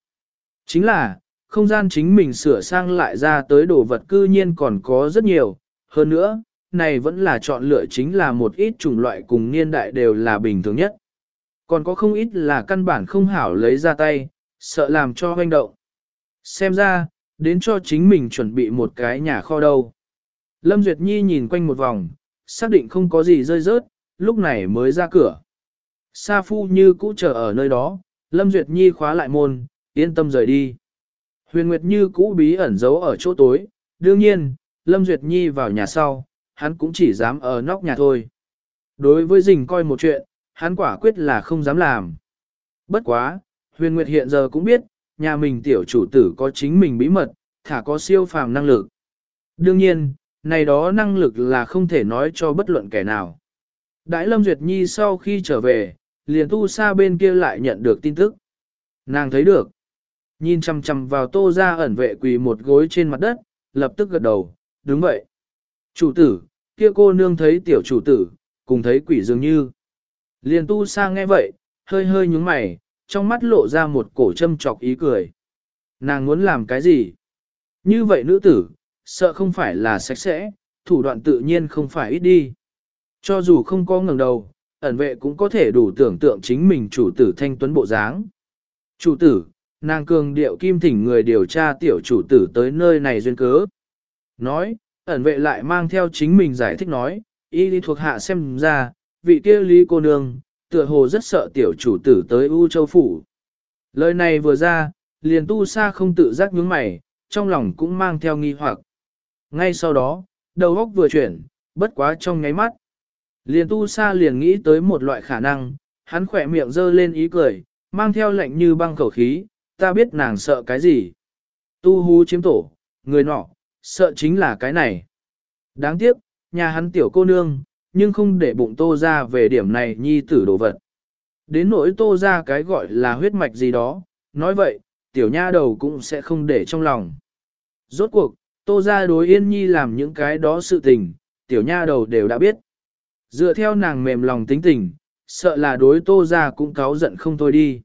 Chính là, không gian chính mình sửa sang lại ra tới đồ vật cư nhiên còn có rất nhiều, hơn nữa, này vẫn là chọn lựa chính là một ít chủng loại cùng niên đại đều là bình thường nhất. Còn có không ít là căn bản không hảo lấy ra tay, sợ làm cho hoanh động. Xem ra, đến cho chính mình chuẩn bị một cái nhà kho đâu. Lâm Duyệt Nhi nhìn quanh một vòng, xác định không có gì rơi rớt, lúc này mới ra cửa. Sa Phu như cũ chờ ở nơi đó, Lâm Duyệt Nhi khóa lại môn, yên tâm rời đi. Huyền Nguyệt như cũ bí ẩn giấu ở chỗ tối, đương nhiên, Lâm Duyệt Nhi vào nhà sau, hắn cũng chỉ dám ở nóc nhà thôi. Đối với rình coi một chuyện, hắn quả quyết là không dám làm. Bất quá, huyền nguyệt hiện giờ cũng biết, nhà mình tiểu chủ tử có chính mình bí mật, thả có siêu phàm năng lực. Đương nhiên, này đó năng lực là không thể nói cho bất luận kẻ nào. Đại Lâm Duyệt Nhi sau khi trở về, liền tu xa bên kia lại nhận được tin tức. Nàng thấy được. Nhìn chằm chằm vào tô ra ẩn vệ quỳ một gối trên mặt đất, lập tức gật đầu, đúng vậy. Chủ tử, kia cô nương thấy tiểu chủ tử, cùng thấy quỷ dường như. Liền tu sa nghe vậy, hơi hơi nhúng mày, trong mắt lộ ra một cổ châm chọc ý cười. Nàng muốn làm cái gì? Như vậy nữ tử, sợ không phải là sạch sẽ, thủ đoạn tự nhiên không phải ít đi. Cho dù không có ngẩng đầu, ẩn vệ cũng có thể đủ tưởng tượng chính mình chủ tử thanh tuấn bộ dáng. Chủ tử, nàng cường điệu kim thỉnh người điều tra tiểu chủ tử tới nơi này duyên cớ. Nói, ẩn vệ lại mang theo chính mình giải thích nói, y lý thuộc hạ xem ra, vị kia lý cô nương, tựa hồ rất sợ tiểu chủ tử tới U Châu Phủ. Lời này vừa ra, liền tu sa không tự giác nhướng mày, trong lòng cũng mang theo nghi hoặc. Ngay sau đó, đầu óc vừa chuyển, bất quá trong nháy mắt. Liền tu sa liền nghĩ tới một loại khả năng, hắn khỏe miệng dơ lên ý cười, mang theo lệnh như băng khẩu khí, ta biết nàng sợ cái gì. Tu hú chiếm tổ, người nọ, sợ chính là cái này. Đáng tiếc, nhà hắn tiểu cô nương, nhưng không để bụng tô ra về điểm này nhi tử đồ vật. Đến nỗi tô ra cái gọi là huyết mạch gì đó, nói vậy, tiểu nha đầu cũng sẽ không để trong lòng. Rốt cuộc, tô ra đối yên nhi làm những cái đó sự tình, tiểu nha đầu đều đã biết. Dựa theo nàng mềm lòng tính tình, sợ là đối tô ra cũng cáo giận không thôi đi.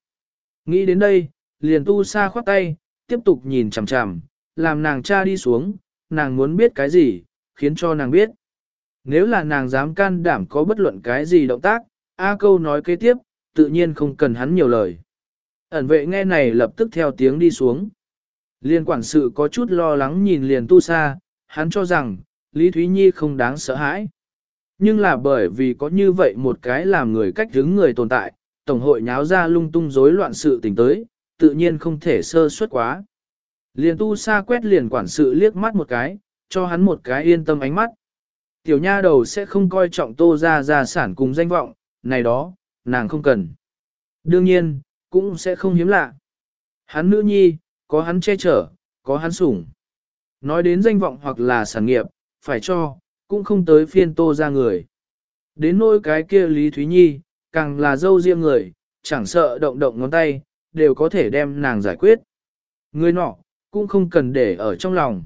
Nghĩ đến đây, liền tu sa khoát tay, tiếp tục nhìn chằm chằm, làm nàng cha đi xuống, nàng muốn biết cái gì, khiến cho nàng biết. Nếu là nàng dám can đảm có bất luận cái gì động tác, A câu nói kế tiếp, tự nhiên không cần hắn nhiều lời. Ẩn vệ nghe này lập tức theo tiếng đi xuống. Liên quản sự có chút lo lắng nhìn liền tu sa, hắn cho rằng, Lý Thúy Nhi không đáng sợ hãi. Nhưng là bởi vì có như vậy một cái làm người cách đứng người tồn tại, Tổng hội nháo ra lung tung rối loạn sự tình tới, tự nhiên không thể sơ suất quá. Liền tu sa quét liền quản sự liếc mắt một cái, cho hắn một cái yên tâm ánh mắt. Tiểu nha đầu sẽ không coi trọng tô ra gia sản cùng danh vọng, này đó, nàng không cần. Đương nhiên, cũng sẽ không hiếm lạ. Hắn nữ nhi, có hắn che chở, có hắn sủng. Nói đến danh vọng hoặc là sản nghiệp, phải cho, cũng không tới phiên tô ra người. Đến nỗi cái kia Lý Thúy Nhi, càng là dâu riêng người, chẳng sợ động động ngón tay, đều có thể đem nàng giải quyết. Người nọ, cũng không cần để ở trong lòng.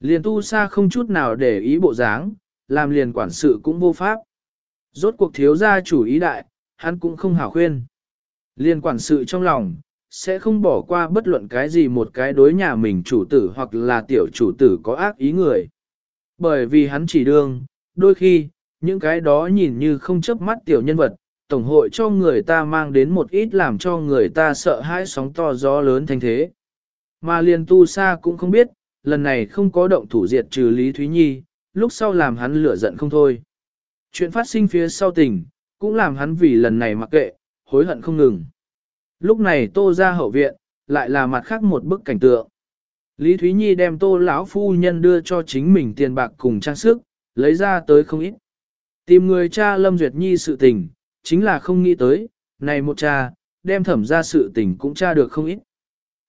Liền tu sa không chút nào để ý bộ dáng, làm liền quản sự cũng vô pháp. Rốt cuộc thiếu gia chủ ý đại, hắn cũng không hảo khuyên. Liên quản sự trong lòng, sẽ không bỏ qua bất luận cái gì một cái đối nhà mình chủ tử hoặc là tiểu chủ tử có ác ý người. Bởi vì hắn chỉ đương, đôi khi, những cái đó nhìn như không chớp mắt tiểu nhân vật, tổng hội cho người ta mang đến một ít làm cho người ta sợ hãi sóng to gió lớn thành thế. Mà liền tu sa cũng không biết, lần này không có động thủ diệt trừ Lý Thúy Nhi, lúc sau làm hắn lửa giận không thôi. Chuyện phát sinh phía sau tình, cũng làm hắn vì lần này mặc kệ, hối hận không ngừng. Lúc này tô ra hậu viện, lại là mặt khác một bức cảnh tượng. Lý Thúy Nhi đem tô lão phu nhân đưa cho chính mình tiền bạc cùng trang sức, lấy ra tới không ít. Tìm người cha Lâm Duyệt Nhi sự tình, chính là không nghĩ tới, này một cha, đem thẩm ra sự tình cũng tra được không ít.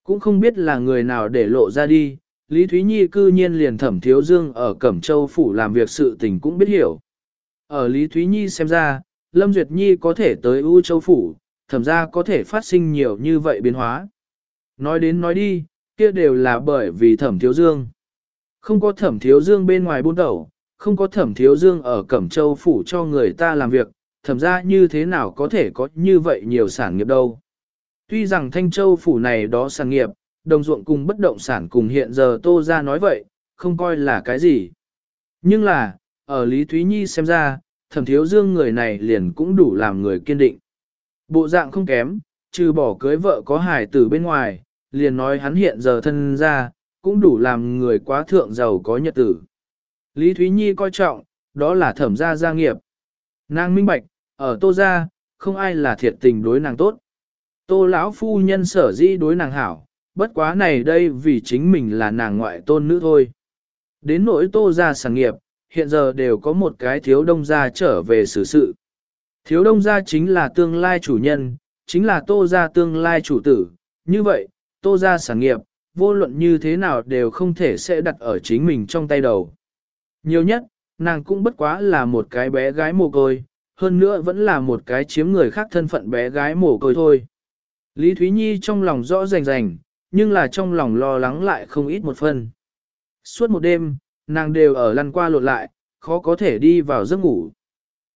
Cũng không biết là người nào để lộ ra đi, Lý Thúy Nhi cư nhiên liền thẩm thiếu dương ở Cẩm Châu Phủ làm việc sự tình cũng biết hiểu. Ở Lý Thúy Nhi xem ra, Lâm Duyệt Nhi có thể tới U Châu Phủ, thẩm ra có thể phát sinh nhiều như vậy biến hóa. Nói đến nói đi, kia đều là bởi vì thẩm thiếu dương. Không có thẩm thiếu dương bên ngoài buôn đầu, không có thẩm thiếu dương ở Cẩm Châu Phủ cho người ta làm việc, thẩm ra như thế nào có thể có như vậy nhiều sản nghiệp đâu. Tuy rằng Thanh Châu Phủ này đó sản nghiệp, đồng ruộng cùng bất động sản cùng hiện giờ tô ra nói vậy, không coi là cái gì. Nhưng là, ở Lý Thúy Nhi xem ra, thẩm thiếu dương người này liền cũng đủ làm người kiên định. Bộ dạng không kém, trừ bỏ cưới vợ có hài tử bên ngoài, liền nói hắn hiện giờ thân ra, cũng đủ làm người quá thượng giàu có nhật tử. Lý Thúy Nhi coi trọng, đó là thẩm gia gia nghiệp. Nàng minh bạch, ở tô gia, không ai là thiệt tình đối nàng tốt. Tô lão phu nhân sở di đối nàng hảo, bất quá này đây vì chính mình là nàng ngoại tôn nữ thôi. Đến nỗi tô ra sản nghiệp, hiện giờ đều có một cái thiếu đông gia trở về xử sự. Thiếu đông gia chính là tương lai chủ nhân, chính là tô gia tương lai chủ tử. Như vậy, tô gia sản nghiệp, vô luận như thế nào đều không thể sẽ đặt ở chính mình trong tay đầu. Nhiều nhất, nàng cũng bất quá là một cái bé gái mồ côi, hơn nữa vẫn là một cái chiếm người khác thân phận bé gái mồ côi thôi. Lý Thúy Nhi trong lòng rõ rành rành, nhưng là trong lòng lo lắng lại không ít một phần. Suốt một đêm, nàng đều ở lăn qua lộn lại, khó có thể đi vào giấc ngủ.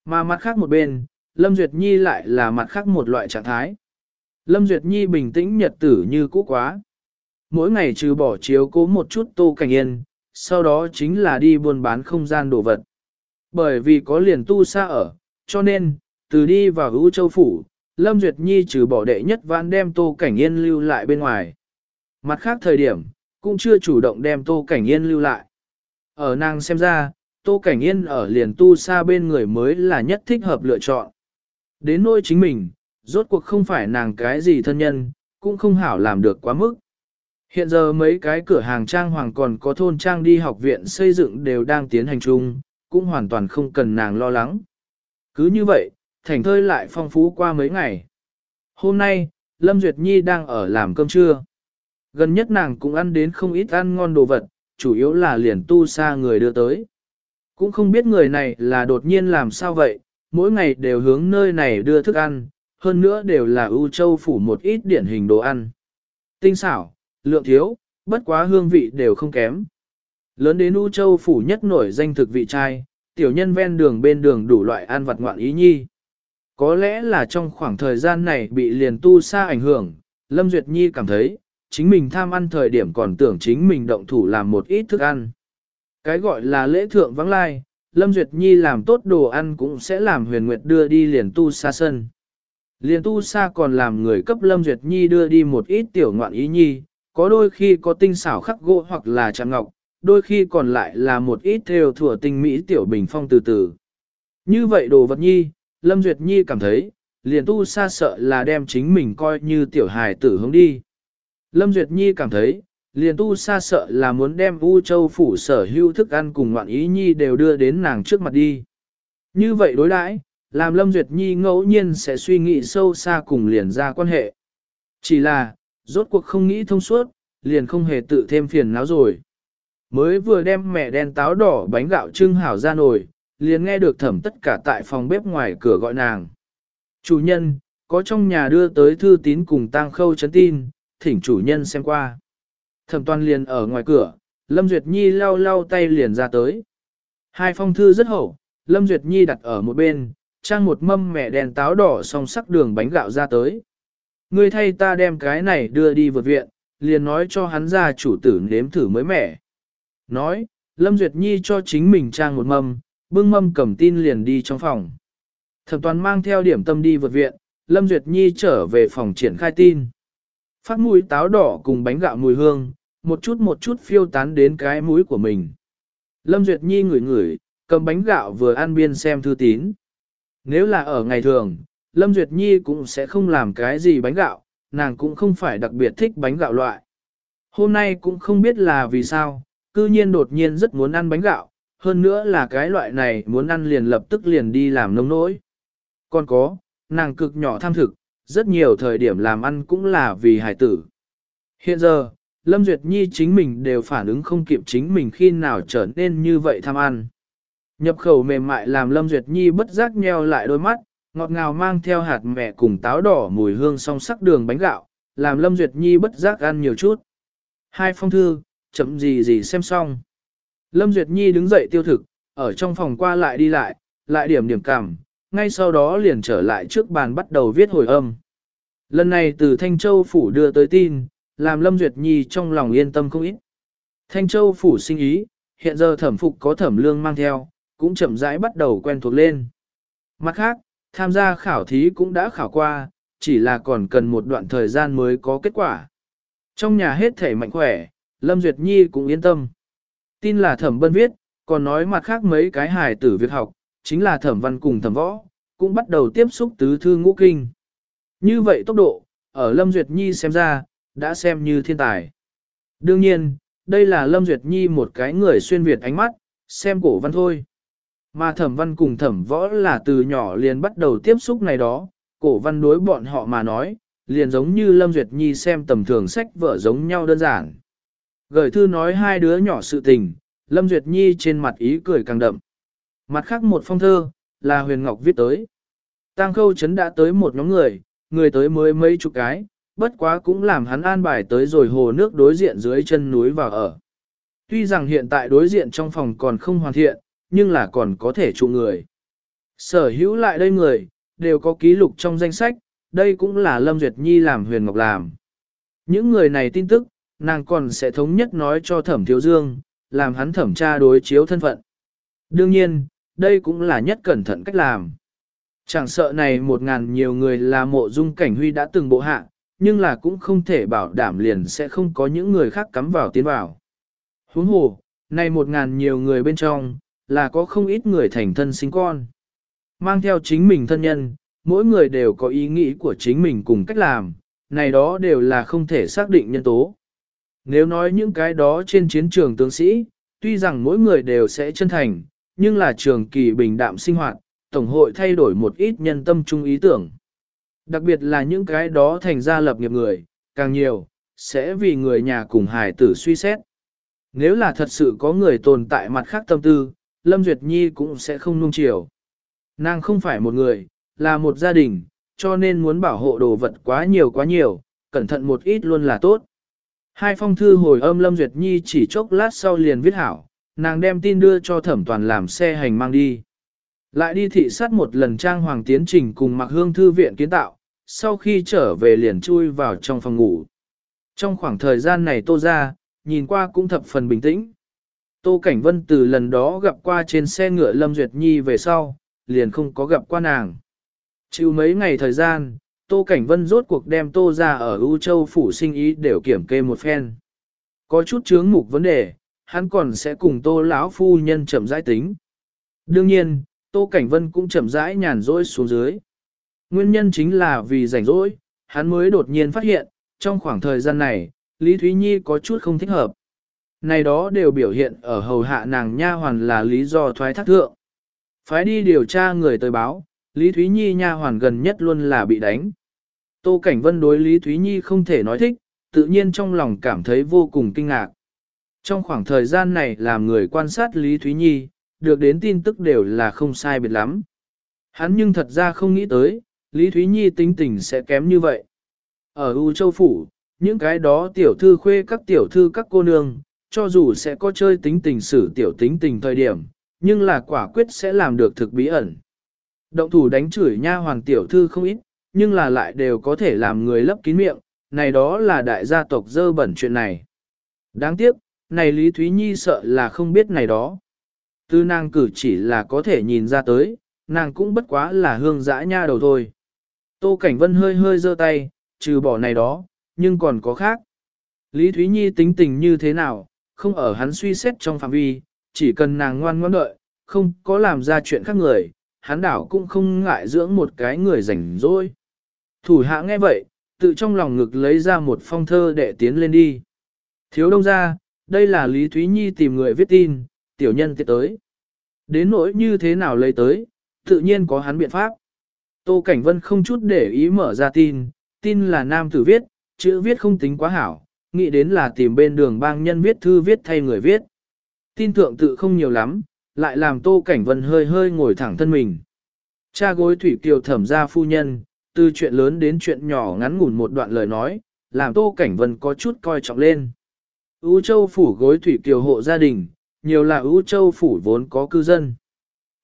Mà mặt khác một bên, Lâm Duyệt Nhi lại là mặt khác một loại trạng thái. Lâm Duyệt Nhi bình tĩnh nhật tử như cũ quá. Mỗi ngày trừ bỏ chiếu cố một chút tô cảnh yên, sau đó chính là đi buôn bán không gian đồ vật. Bởi vì có liền tu xa ở, cho nên, từ đi vào hữu châu phủ, Lâm Duyệt Nhi trừ bỏ đệ nhất vãn đem tô cảnh yên lưu lại bên ngoài. Mặt khác thời điểm, cũng chưa chủ động đem tô cảnh yên lưu lại. Ở nàng xem ra, tô cảnh yên ở liền tu xa bên người mới là nhất thích hợp lựa chọn. Đến nỗi chính mình, rốt cuộc không phải nàng cái gì thân nhân, cũng không hảo làm được quá mức. Hiện giờ mấy cái cửa hàng trang hoàng còn có thôn trang đi học viện xây dựng đều đang tiến hành chung, cũng hoàn toàn không cần nàng lo lắng. Cứ như vậy, thành thơi lại phong phú qua mấy ngày. Hôm nay, Lâm Duyệt Nhi đang ở làm cơm trưa. Gần nhất nàng cũng ăn đến không ít ăn ngon đồ vật, chủ yếu là liền tu xa người đưa tới. Cũng không biết người này là đột nhiên làm sao vậy, mỗi ngày đều hướng nơi này đưa thức ăn, hơn nữa đều là ưu châu phủ một ít điển hình đồ ăn. Tinh xảo, lượng thiếu, bất quá hương vị đều không kém. Lớn đến ưu châu phủ nhất nổi danh thực vị trai, tiểu nhân ven đường bên đường đủ loại ăn vặt ngoạn ý nhi. Có lẽ là trong khoảng thời gian này bị liền tu xa ảnh hưởng, Lâm Duyệt Nhi cảm thấy, chính mình tham ăn thời điểm còn tưởng chính mình động thủ làm một ít thức ăn. Cái gọi là lễ thượng vắng lai, Lâm Duyệt Nhi làm tốt đồ ăn cũng sẽ làm huyền nguyệt đưa đi liền tu xa sân. Liền tu xa còn làm người cấp Lâm Duyệt Nhi đưa đi một ít tiểu ngoạn ý nhi, có đôi khi có tinh xảo khắc gỗ hoặc là chạm ngọc, đôi khi còn lại là một ít theo thủa tinh mỹ tiểu bình phong từ từ. Như vậy đồ vật nhi, Lâm Duyệt Nhi cảm thấy, liền tu xa sợ là đem chính mình coi như tiểu hài tử hướng đi. Lâm Duyệt Nhi cảm thấy, liền tu xa sợ là muốn đem U Châu phủ sở hữu thức ăn cùng ngoạn ý nhi đều đưa đến nàng trước mặt đi. Như vậy đối đãi, làm Lâm Duyệt Nhi ngẫu nhiên sẽ suy nghĩ sâu xa cùng liền ra quan hệ. Chỉ là, rốt cuộc không nghĩ thông suốt, liền không hề tự thêm phiền não rồi. Mới vừa đem mẹ đen táo đỏ bánh gạo trưng hảo ra nồi, liền nghe được thẩm tất cả tại phòng bếp ngoài cửa gọi nàng. Chủ nhân, có trong nhà đưa tới thư tín cùng tang khâu chấn tin, thỉnh chủ nhân xem qua. Thẩm toàn liền ở ngoài cửa, Lâm Duyệt Nhi lau lau tay liền ra tới. Hai phong thư rất hậu, Lâm Duyệt Nhi đặt ở một bên, trang một mâm mẹ đèn táo đỏ song sắc đường bánh gạo ra tới. Ngươi thay ta đem cái này đưa đi vượt viện, liền nói cho hắn ra chủ tử nếm thử mới mẻ. Nói, Lâm Duyệt Nhi cho chính mình trang một mâm, bưng mâm cầm tin liền đi trong phòng. Thẩm toàn mang theo điểm tâm đi vượt viện, Lâm Duyệt Nhi trở về phòng triển khai tin. Phát mũi táo đỏ cùng bánh gạo mùi hương, một chút một chút phiêu tán đến cái mũi của mình. Lâm Duyệt Nhi ngửi ngửi, cầm bánh gạo vừa ăn biên xem thư tín. Nếu là ở ngày thường, Lâm Duyệt Nhi cũng sẽ không làm cái gì bánh gạo, nàng cũng không phải đặc biệt thích bánh gạo loại. Hôm nay cũng không biết là vì sao, cư nhiên đột nhiên rất muốn ăn bánh gạo, hơn nữa là cái loại này muốn ăn liền lập tức liền đi làm nông nỗi. Còn có, nàng cực nhỏ tham thực, rất nhiều thời điểm làm ăn cũng là vì hải tử. Hiện giờ, Lâm Duyệt Nhi chính mình đều phản ứng không kịp chính mình khi nào trở nên như vậy tham ăn. Nhập khẩu mềm mại làm Lâm Duyệt Nhi bất giác nheo lại đôi mắt, ngọt ngào mang theo hạt mẹ cùng táo đỏ mùi hương song sắc đường bánh gạo, làm Lâm Duyệt Nhi bất giác ăn nhiều chút. Hai phong thư, chậm gì gì xem xong. Lâm Duyệt Nhi đứng dậy tiêu thực, ở trong phòng qua lại đi lại, lại điểm điểm cảm, ngay sau đó liền trở lại trước bàn bắt đầu viết hồi âm. Lần này từ Thanh Châu Phủ đưa tới tin, làm Lâm Duyệt Nhi trong lòng yên tâm không ít. Thanh Châu Phủ sinh ý, hiện giờ thẩm phục có thẩm lương mang theo, cũng chậm rãi bắt đầu quen thuộc lên. Mặt khác, tham gia khảo thí cũng đã khảo qua, chỉ là còn cần một đoạn thời gian mới có kết quả. Trong nhà hết thể mạnh khỏe, Lâm Duyệt Nhi cũng yên tâm. Tin là thẩm bân viết, còn nói mặt khác mấy cái hài tử việc học, chính là thẩm văn cùng thẩm võ, cũng bắt đầu tiếp xúc tứ thư ngũ kinh. Như vậy tốc độ, ở Lâm Duyệt Nhi xem ra, đã xem như thiên tài. Đương nhiên, đây là Lâm Duyệt Nhi một cái người xuyên Việt ánh mắt, xem cổ văn thôi. Mà thẩm văn cùng thẩm võ là từ nhỏ liền bắt đầu tiếp xúc này đó, cổ văn đối bọn họ mà nói, liền giống như Lâm Duyệt Nhi xem tầm thường sách vở giống nhau đơn giản. Gửi thư nói hai đứa nhỏ sự tình, Lâm Duyệt Nhi trên mặt ý cười càng đậm. Mặt khác một phong thơ, là Huyền Ngọc viết tới. Tăng khâu chấn đã tới một nhóm người, người tới mới mấy chục cái, bất quá cũng làm hắn an bài tới rồi hồ nước đối diện dưới chân núi vào ở. Tuy rằng hiện tại đối diện trong phòng còn không hoàn thiện, nhưng là còn có thể trụ người. Sở hữu lại đây người, đều có ký lục trong danh sách, đây cũng là Lâm Duyệt Nhi làm huyền ngọc làm. Những người này tin tức, nàng còn sẽ thống nhất nói cho thẩm thiếu dương, làm hắn thẩm tra đối chiếu thân phận. Đương nhiên, đây cũng là nhất cẩn thận cách làm. Chẳng sợ này một ngàn nhiều người là mộ dung cảnh huy đã từng bộ hạ, nhưng là cũng không thể bảo đảm liền sẽ không có những người khác cắm vào tiến vào. Huống hồ, này một ngàn nhiều người bên trong, là có không ít người thành thân sinh con. Mang theo chính mình thân nhân, mỗi người đều có ý nghĩ của chính mình cùng cách làm, này đó đều là không thể xác định nhân tố. Nếu nói những cái đó trên chiến trường tướng sĩ, tuy rằng mỗi người đều sẽ chân thành, nhưng là trường kỳ bình đạm sinh hoạt, Tổng hội thay đổi một ít nhân tâm trung ý tưởng. Đặc biệt là những cái đó thành ra lập nghiệp người, càng nhiều, sẽ vì người nhà cùng hài tử suy xét. Nếu là thật sự có người tồn tại mặt khác tâm tư, Lâm Duyệt Nhi cũng sẽ không nung chiều. Nàng không phải một người, là một gia đình, cho nên muốn bảo hộ đồ vật quá nhiều quá nhiều, cẩn thận một ít luôn là tốt. Hai phong thư hồi âm Lâm Duyệt Nhi chỉ chốc lát sau liền viết hảo, nàng đem tin đưa cho thẩm toàn làm xe hành mang đi. Lại đi thị sát một lần trang hoàng tiến trình cùng mặc hương thư viện kiến tạo, sau khi trở về liền chui vào trong phòng ngủ. Trong khoảng thời gian này tô ra, nhìn qua cũng thập phần bình tĩnh. Tô Cảnh Vân từ lần đó gặp qua trên xe ngựa Lâm Duyệt Nhi về sau, liền không có gặp qua nàng. Chịu mấy ngày thời gian, Tô Cảnh Vân rốt cuộc đem Tô ra ở U Châu Phủ sinh ý đều kiểm kê một phen. Có chút chướng mục vấn đề, hắn còn sẽ cùng Tô lão phu nhân chậm rãi tính. Đương nhiên, Tô Cảnh Vân cũng chậm rãi nhàn rỗi xuống dưới. Nguyên nhân chính là vì rảnh rỗi, hắn mới đột nhiên phát hiện, trong khoảng thời gian này, Lý Thúy Nhi có chút không thích hợp. Này đó đều biểu hiện ở hầu hạ nàng nha hoàn là lý do thoái thác thượng. Phái đi điều tra người tới báo, Lý Thúy Nhi nha hoàn gần nhất luôn là bị đánh. Tô Cảnh Vân đối Lý Thúy Nhi không thể nói thích, tự nhiên trong lòng cảm thấy vô cùng kinh ngạc. Trong khoảng thời gian này làm người quan sát Lý Thúy Nhi, được đến tin tức đều là không sai biệt lắm. Hắn nhưng thật ra không nghĩ tới, Lý Thúy Nhi tính tình sẽ kém như vậy. Ở U Châu Phủ, những cái đó tiểu thư khuê các tiểu thư các cô nương, cho dù sẽ có chơi tính tình xử tiểu tính tình thời điểm, nhưng là quả quyết sẽ làm được thực bí ẩn. Động thủ đánh chửi nha hoàng tiểu thư không ít, nhưng là lại đều có thể làm người lấp kín miệng, này đó là đại gia tộc dơ bẩn chuyện này. Đáng tiếc, này Lý Thúy Nhi sợ là không biết này đó. Tư nàng cử chỉ là có thể nhìn ra tới, nàng cũng bất quá là hương dã nha đầu thôi. Tô Cảnh Vân hơi hơi giơ tay, trừ bỏ này đó, nhưng còn có khác. Lý Thúy Nhi tính tình như thế nào, không ở hắn suy xét trong phạm vi, chỉ cần nàng ngoan ngoãn đợi, không có làm ra chuyện khác người, hắn đảo cũng không ngại dưỡng một cái người rảnh rỗi. Thủ hạ nghe vậy, tự trong lòng ngực lấy ra một phong thơ để tiến lên đi. Thiếu đông ra, đây là Lý Thúy Nhi tìm người viết tin, tiểu nhân tiết tới. Đến nỗi như thế nào lấy tới, tự nhiên có hắn biện pháp. Tô Cảnh Vân không chút để ý mở ra tin, tin là nam tử viết, chữ viết không tính quá hảo, nghĩ đến là tìm bên đường bang nhân viết thư viết thay người viết. Tin thượng tự không nhiều lắm, lại làm Tô Cảnh Vân hơi hơi ngồi thẳng thân mình. Cha gối thủy kiều thẩm ra phu nhân, từ chuyện lớn đến chuyện nhỏ ngắn ngủn một đoạn lời nói, làm Tô Cảnh Vân có chút coi trọng lên. Ú Châu phủ gối thủy kiều hộ gia đình, nhiều là Ú Châu phủ vốn có cư dân.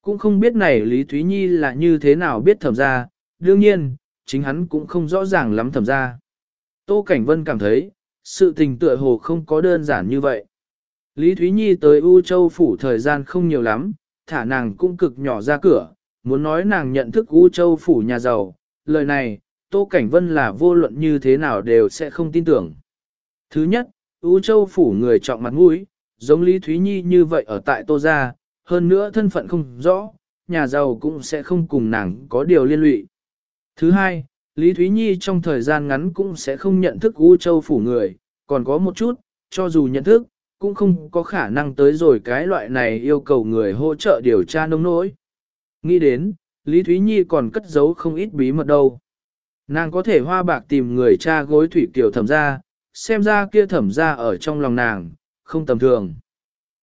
Cũng không biết này Lý Thúy Nhi là như thế nào biết thẩm ra, đương nhiên, chính hắn cũng không rõ ràng lắm thẩm ra. Tô Cảnh Vân cảm thấy, sự tình tựa hồ không có đơn giản như vậy. Lý Thúy Nhi tới U Châu phủ thời gian không nhiều lắm, thả nàng cũng cực nhỏ ra cửa, muốn nói nàng nhận thức U Châu phủ nhà giàu, lời này, Tô Cảnh Vân là vô luận như thế nào đều sẽ không tin tưởng. Thứ nhất, U Châu phủ người trọng mặt mũi, giống Lý Thúy Nhi như vậy ở tại Tô Gia, hơn nữa thân phận không rõ, nhà giàu cũng sẽ không cùng nàng có điều liên lụy. Thứ hai, Lý Thúy Nhi trong thời gian ngắn cũng sẽ không nhận thức U Châu phủ người, còn có một chút, cho dù nhận thức, cũng không có khả năng tới rồi cái loại này yêu cầu người hỗ trợ điều tra nông nỗi. Nghĩ đến, Lý Thúy Nhi còn cất giấu không ít bí mật đâu. Nàng có thể hoa bạc tìm người cha gối thủy kiểu thẩm ra, xem ra kia thẩm ra ở trong lòng nàng, không tầm thường.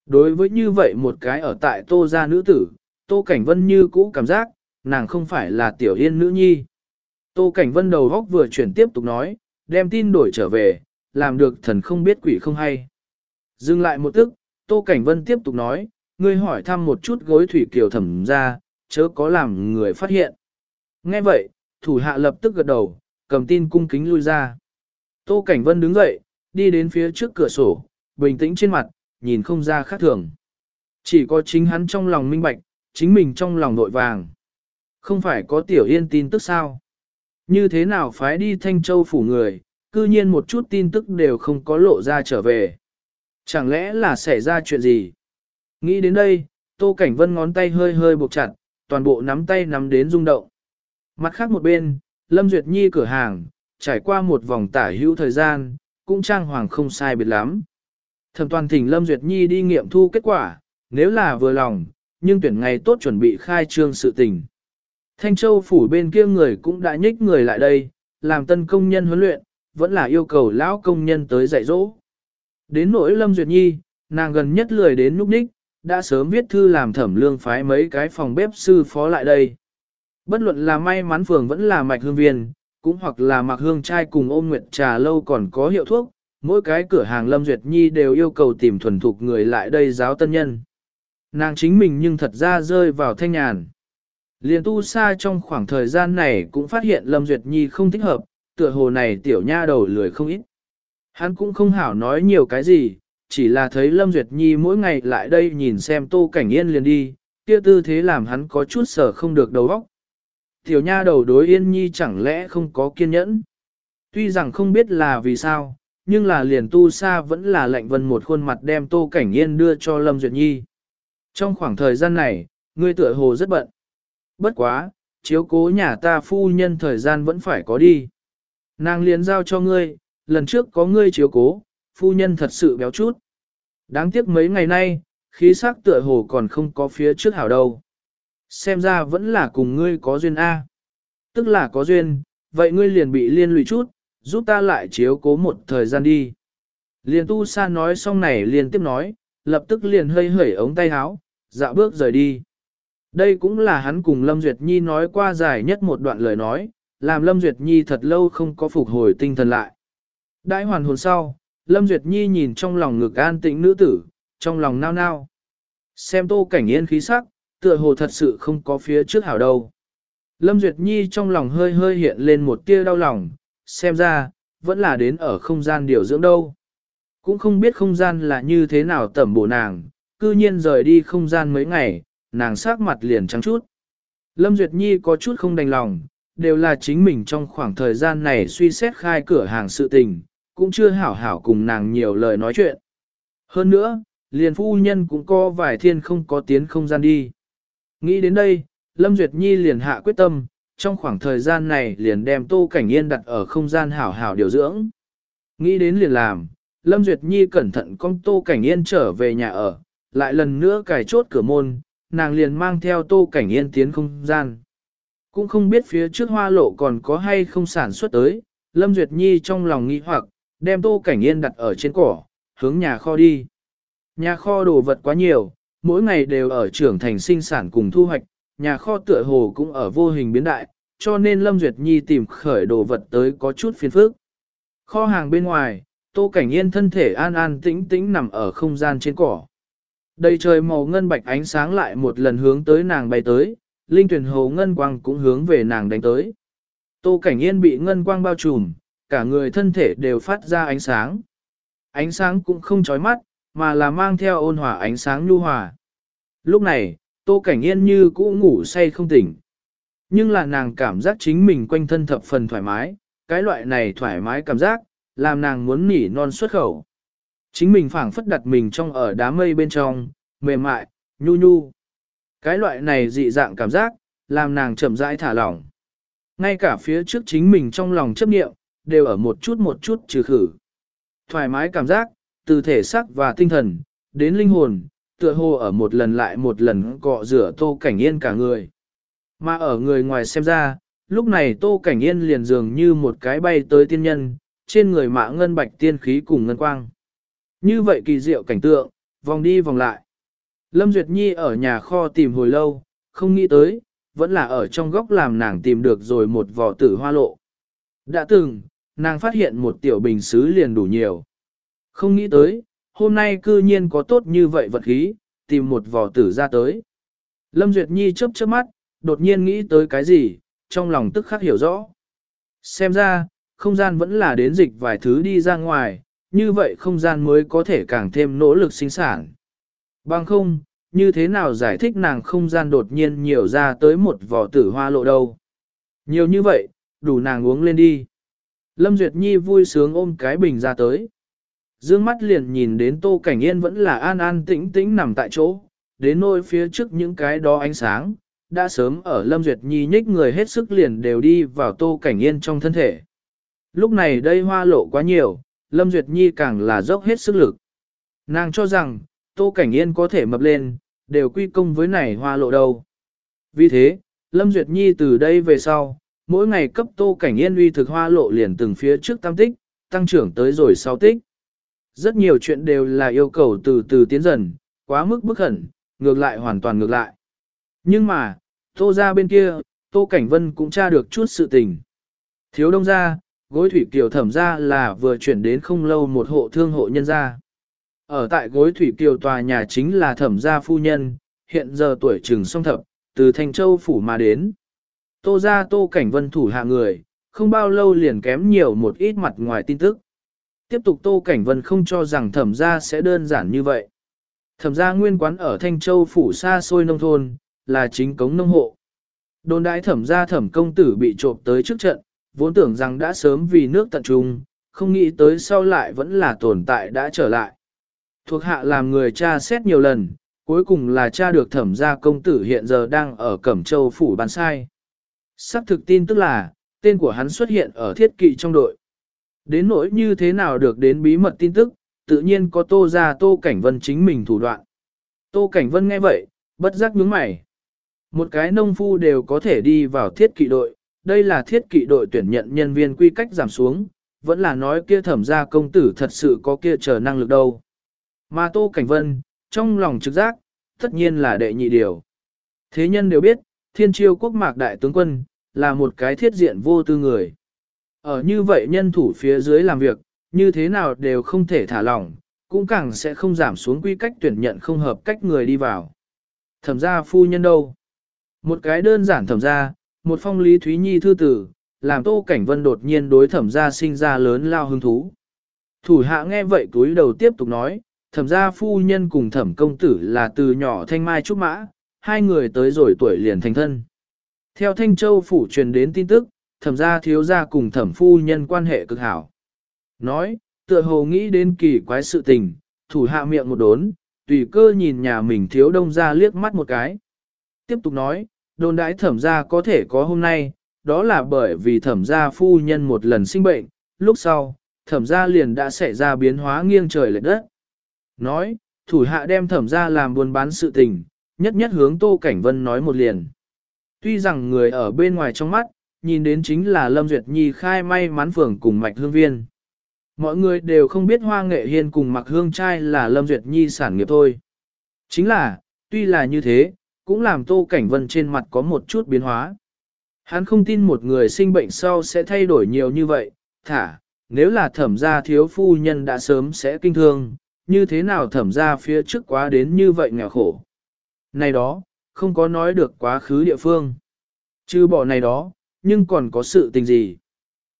Đối với như vậy một cái ở tại tô gia nữ tử, tô cảnh vân như cũ cảm giác, nàng không phải là tiểu yên nữ nhi. Tô cảnh vân đầu góc vừa chuyển tiếp tục nói, đem tin đổi trở về, làm được thần không biết quỷ không hay. Dừng lại một tức, tô cảnh vân tiếp tục nói, ngươi hỏi thăm một chút gối thủy kiều thẩm ra, chớ có làm người phát hiện. Nghe vậy, thủ hạ lập tức gật đầu, cầm tin cung kính lui ra. Tô Cảnh Vân đứng dậy, đi đến phía trước cửa sổ, bình tĩnh trên mặt, nhìn không ra khác thường. Chỉ có chính hắn trong lòng minh bạch, chính mình trong lòng nội vàng. Không phải có tiểu yên tin tức sao? Như thế nào phái đi Thanh Châu phủ người, cư nhiên một chút tin tức đều không có lộ ra trở về. Chẳng lẽ là xảy ra chuyện gì? Nghĩ đến đây, Tô Cảnh Vân ngón tay hơi hơi buộc chặt, toàn bộ nắm tay nắm đến rung động. Mặt khác một bên, Lâm Duyệt Nhi cửa hàng, trải qua một vòng tả hữu thời gian, cũng trang hoàng không sai biệt lắm. Thẩm toàn thỉnh Lâm Duyệt Nhi đi nghiệm thu kết quả, nếu là vừa lòng, nhưng tuyển ngày tốt chuẩn bị khai trương sự tình. Thanh Châu phủ bên kia người cũng đã nhích người lại đây, làm tân công nhân huấn luyện, vẫn là yêu cầu lão công nhân tới dạy dỗ. Đến nỗi Lâm Duyệt Nhi, nàng gần nhất lười đến núp ních, đã sớm viết thư làm thẩm lương phái mấy cái phòng bếp sư phó lại đây. Bất luận là may mắn phường vẫn là mạch hương viên, cũng hoặc là mặc hương trai cùng ôm nguyệt trà lâu còn có hiệu thuốc, mỗi cái cửa hàng Lâm Duyệt Nhi đều yêu cầu tìm thuần thục người lại đây giáo tân nhân. Nàng chính mình nhưng thật ra rơi vào thanh nhàn. Liên tu sa trong khoảng thời gian này cũng phát hiện Lâm Duyệt Nhi không thích hợp, tựa hồ này tiểu nha đầu lười không ít. Hắn cũng không hảo nói nhiều cái gì, chỉ là thấy Lâm Duyệt Nhi mỗi ngày lại đây nhìn xem tô cảnh yên liền đi, kia tư thế làm hắn có chút sở không được đầu óc. Tiểu nha đầu đối yên nhi chẳng lẽ không có kiên nhẫn. Tuy rằng không biết là vì sao, nhưng là liền tu sa vẫn là lệnh vân một khuôn mặt đem tô cảnh yên đưa cho Lâm Duyệt Nhi. Trong khoảng thời gian này, ngươi tựa hồ rất bận. Bất quá, chiếu cố nhà ta phu nhân thời gian vẫn phải có đi. Nàng liền giao cho ngươi, lần trước có ngươi chiếu cố, phu nhân thật sự béo chút. Đáng tiếc mấy ngày nay, khí sắc tựa hồ còn không có phía trước hảo đâu. Xem ra vẫn là cùng ngươi có duyên A. Tức là có duyên, vậy ngươi liền bị liên lụy chút, giúp ta lại chiếu cố một thời gian đi. Liền tu sa nói xong này liền tiếp nói, lập tức liền hơi hởi ống tay áo, dạo bước rời đi. Đây cũng là hắn cùng Lâm Duyệt Nhi nói qua dài nhất một đoạn lời nói, làm Lâm Duyệt Nhi thật lâu không có phục hồi tinh thần lại. Đại hoàn hồn sau, Lâm Duyệt Nhi nhìn trong lòng ngực an tĩnh nữ tử, trong lòng nao nao. Xem tô cảnh yên khí sắc, tựa hồ thật sự không có phía trước hảo đâu. Lâm Duyệt Nhi trong lòng hơi hơi hiện lên một tia đau lòng, xem ra, vẫn là đến ở không gian điều dưỡng đâu. Cũng không biết không gian là như thế nào tẩm bổ nàng, cư nhiên rời đi không gian mấy ngày, nàng sát mặt liền trắng chút. Lâm Duyệt Nhi có chút không đành lòng, đều là chính mình trong khoảng thời gian này suy xét khai cửa hàng sự tình, cũng chưa hảo hảo cùng nàng nhiều lời nói chuyện. Hơn nữa, liền phu nhân cũng có vài thiên không có tiến không gian đi. Nghĩ đến đây, Lâm Duyệt Nhi liền hạ quyết tâm, trong khoảng thời gian này liền đem Tô Cảnh Yên đặt ở không gian hảo hảo điều dưỡng. Nghĩ đến liền làm, Lâm Duyệt Nhi cẩn thận con Tô Cảnh Yên trở về nhà ở, lại lần nữa cài chốt cửa môn, nàng liền mang theo Tô Cảnh Yên tiến không gian. Cũng không biết phía trước hoa lộ còn có hay không sản xuất tới, Lâm Duyệt Nhi trong lòng nghĩ hoặc, đem Tô Cảnh Yên đặt ở trên cỏ, hướng nhà kho đi. Nhà kho đồ vật quá nhiều, mỗi ngày đều ở trưởng thành sinh sản cùng thu hoạch, nhà kho tựa hồ cũng ở vô hình biến đại, cho nên Lâm Duyệt Nhi tìm khởi đồ vật tới có chút phiền phức. Kho hàng bên ngoài, Tô Cảnh Yên thân thể an an tĩnh tĩnh nằm ở không gian trên cỏ. Đầy trời màu ngân bạch ánh sáng lại một lần hướng tới nàng bay tới, linh tuyển hồ ngân quang cũng hướng về nàng đánh tới. Tô Cảnh Yên bị ngân quang bao trùm, cả người thân thể đều phát ra ánh sáng. Ánh sáng cũng không chói mắt, mà là mang theo ôn hòa ánh sáng nhu hòa. Lúc này, Tô Cảnh Yên như cũ ngủ say không tỉnh. Nhưng là nàng cảm giác chính mình quanh thân thập phần thoải mái, cái loại này thoải mái cảm giác, làm nàng muốn nỉ non xuất khẩu. Chính mình phảng phất đặt mình trong ở đám mây bên trong, mềm mại, nhu nhu. Cái loại này dị dạng cảm giác, làm nàng chậm rãi thả lỏng. Ngay cả phía trước chính mình trong lòng chấp niệm, đều ở một chút một chút trừ khử. Thoải mái cảm giác, từ thể xác và tinh thần, đến linh hồn, tựa hồ ở một lần lại một lần cọ rửa tô cảnh yên cả người. Mà ở người ngoài xem ra, lúc này tô cảnh yên liền dường như một cái bay tới tiên nhân, trên người mạ ngân bạch tiên khí cùng ngân quang. Như vậy kỳ diệu cảnh tượng, vòng đi vòng lại. Lâm Duyệt Nhi ở nhà kho tìm hồi lâu, không nghĩ tới, vẫn là ở trong góc làm nàng tìm được rồi một vỏ tử hoa lộ. Đã từng, nàng phát hiện một tiểu bình xứ liền đủ nhiều. Không nghĩ tới, hôm nay cư nhiên có tốt như vậy vật khí, tìm một vỏ tử ra tới. Lâm Duyệt Nhi chớp chớp mắt, đột nhiên nghĩ tới cái gì, trong lòng tức khắc hiểu rõ. Xem ra, không gian vẫn là đến dịch vài thứ đi ra ngoài, như vậy không gian mới có thể càng thêm nỗ lực sinh sản. Bằng không, như thế nào giải thích nàng không gian đột nhiên nhiều ra tới một vỏ tử hoa lộ đâu. Nhiều như vậy, đủ nàng uống lên đi. Lâm Duyệt Nhi vui sướng ôm cái bình ra tới. Dương mắt liền nhìn đến Tô Cảnh Yên vẫn là an an tĩnh tĩnh nằm tại chỗ, đến nôi phía trước những cái đó ánh sáng, đã sớm ở Lâm Duyệt Nhi nhích người hết sức liền đều đi vào Tô Cảnh Yên trong thân thể. Lúc này đây hoa lộ quá nhiều, Lâm Duyệt Nhi càng là dốc hết sức lực. Nàng cho rằng, Tô Cảnh Yên có thể mập lên, đều quy công với này hoa lộ đâu. Vì thế, Lâm Duyệt Nhi từ đây về sau, mỗi ngày cấp Tô Cảnh Yên uy thực hoa lộ liền từng phía trước tam tích, tăng trưởng tới rồi sau tích. Rất nhiều chuyện đều là yêu cầu từ từ tiến dần, quá mức bức hẳn, ngược lại hoàn toàn ngược lại. Nhưng mà, Tô ra bên kia, Tô Cảnh Vân cũng tra được chút sự tình. Thiếu đông ra, gối thủy kiều thẩm ra là vừa chuyển đến không lâu một hộ thương hộ nhân gia. Ở tại gối thủy kiều tòa nhà chính là thẩm gia phu nhân, hiện giờ tuổi trừng song thập, từ Thành Châu phủ mà đến. Tô ra tô cảnh vân thủ hạ người, không bao lâu liền kém nhiều một ít mặt ngoài tin tức. Tiếp tục tô cảnh vân không cho rằng thẩm gia sẽ đơn giản như vậy. Thẩm gia nguyên quán ở Thanh Châu phủ xa xôi nông thôn, là chính cống nông hộ. Đồn đại thẩm gia thẩm công tử bị trộm tới trước trận, vốn tưởng rằng đã sớm vì nước tận trung, không nghĩ tới sau lại vẫn là tồn tại đã trở lại. Thuộc hạ làm người cha xét nhiều lần, cuối cùng là cha được thẩm gia công tử hiện giờ đang ở Cẩm Châu phủ bán sai. Sắp thực tin tức là, tên của hắn xuất hiện ở thiết kỵ trong đội. Đến nỗi như thế nào được đến bí mật tin tức, tự nhiên có tô ra tô cảnh vân chính mình thủ đoạn. Tô cảnh vân nghe vậy, bất giác nhướng mày. Một cái nông phu đều có thể đi vào thiết kỵ đội, đây là thiết kỵ đội tuyển nhận nhân viên quy cách giảm xuống, vẫn là nói kia thẩm gia công tử thật sự có kia chờ năng lực đâu. Mà Tô Cảnh Vân, trong lòng trực giác, tất nhiên là đệ nhị điều. Thế nhân đều biết, thiên triều quốc mạc đại tướng quân, là một cái thiết diện vô tư người. Ở như vậy nhân thủ phía dưới làm việc, như thế nào đều không thể thả lỏng, cũng càng sẽ không giảm xuống quy cách tuyển nhận không hợp cách người đi vào. Thẩm gia phu nhân đâu? Một cái đơn giản thẩm gia, một phong lý Thúy Nhi thư tử, làm Tô Cảnh Vân đột nhiên đối thẩm gia sinh ra lớn lao hứng thú. Thủ hạ nghe vậy túi đầu tiếp tục nói, thẩm gia phu nhân cùng thẩm công tử là từ nhỏ thanh mai trúc mã, hai người tới rồi tuổi liền thành thân. Theo Thanh Châu phủ truyền đến tin tức, thẩm gia thiếu gia cùng thẩm phu nhân quan hệ cực hảo. Nói, tựa hồ nghĩ đến kỳ quái sự tình, thủ hạ miệng một đốn, tùy cơ nhìn nhà mình thiếu đông ra liếc mắt một cái. Tiếp tục nói, đồn đãi thẩm gia có thể có hôm nay, đó là bởi vì thẩm gia phu nhân một lần sinh bệnh, lúc sau, thẩm gia liền đã xảy ra biến hóa nghiêng trời lệch đất. Nói, thủ hạ đem thẩm gia làm buôn bán sự tình, nhất nhất hướng Tô Cảnh Vân nói một liền. Tuy rằng người ở bên ngoài trong mắt, nhìn đến chính là Lâm Duyệt Nhi khai may mắn phường cùng mạch hương viên. Mọi người đều không biết hoa nghệ hiên cùng Mạc hương trai là Lâm Duyệt Nhi sản nghiệp thôi. Chính là, tuy là như thế, cũng làm Tô Cảnh Vân trên mặt có một chút biến hóa. Hắn không tin một người sinh bệnh sau sẽ thay đổi nhiều như vậy, thả, nếu là thẩm gia thiếu phu nhân đã sớm sẽ kinh thương, như thế nào thẩm gia phía trước quá đến như vậy nghèo khổ. Này đó, không có nói được quá khứ địa phương. Chứ bỏ này đó, nhưng còn có sự tình gì?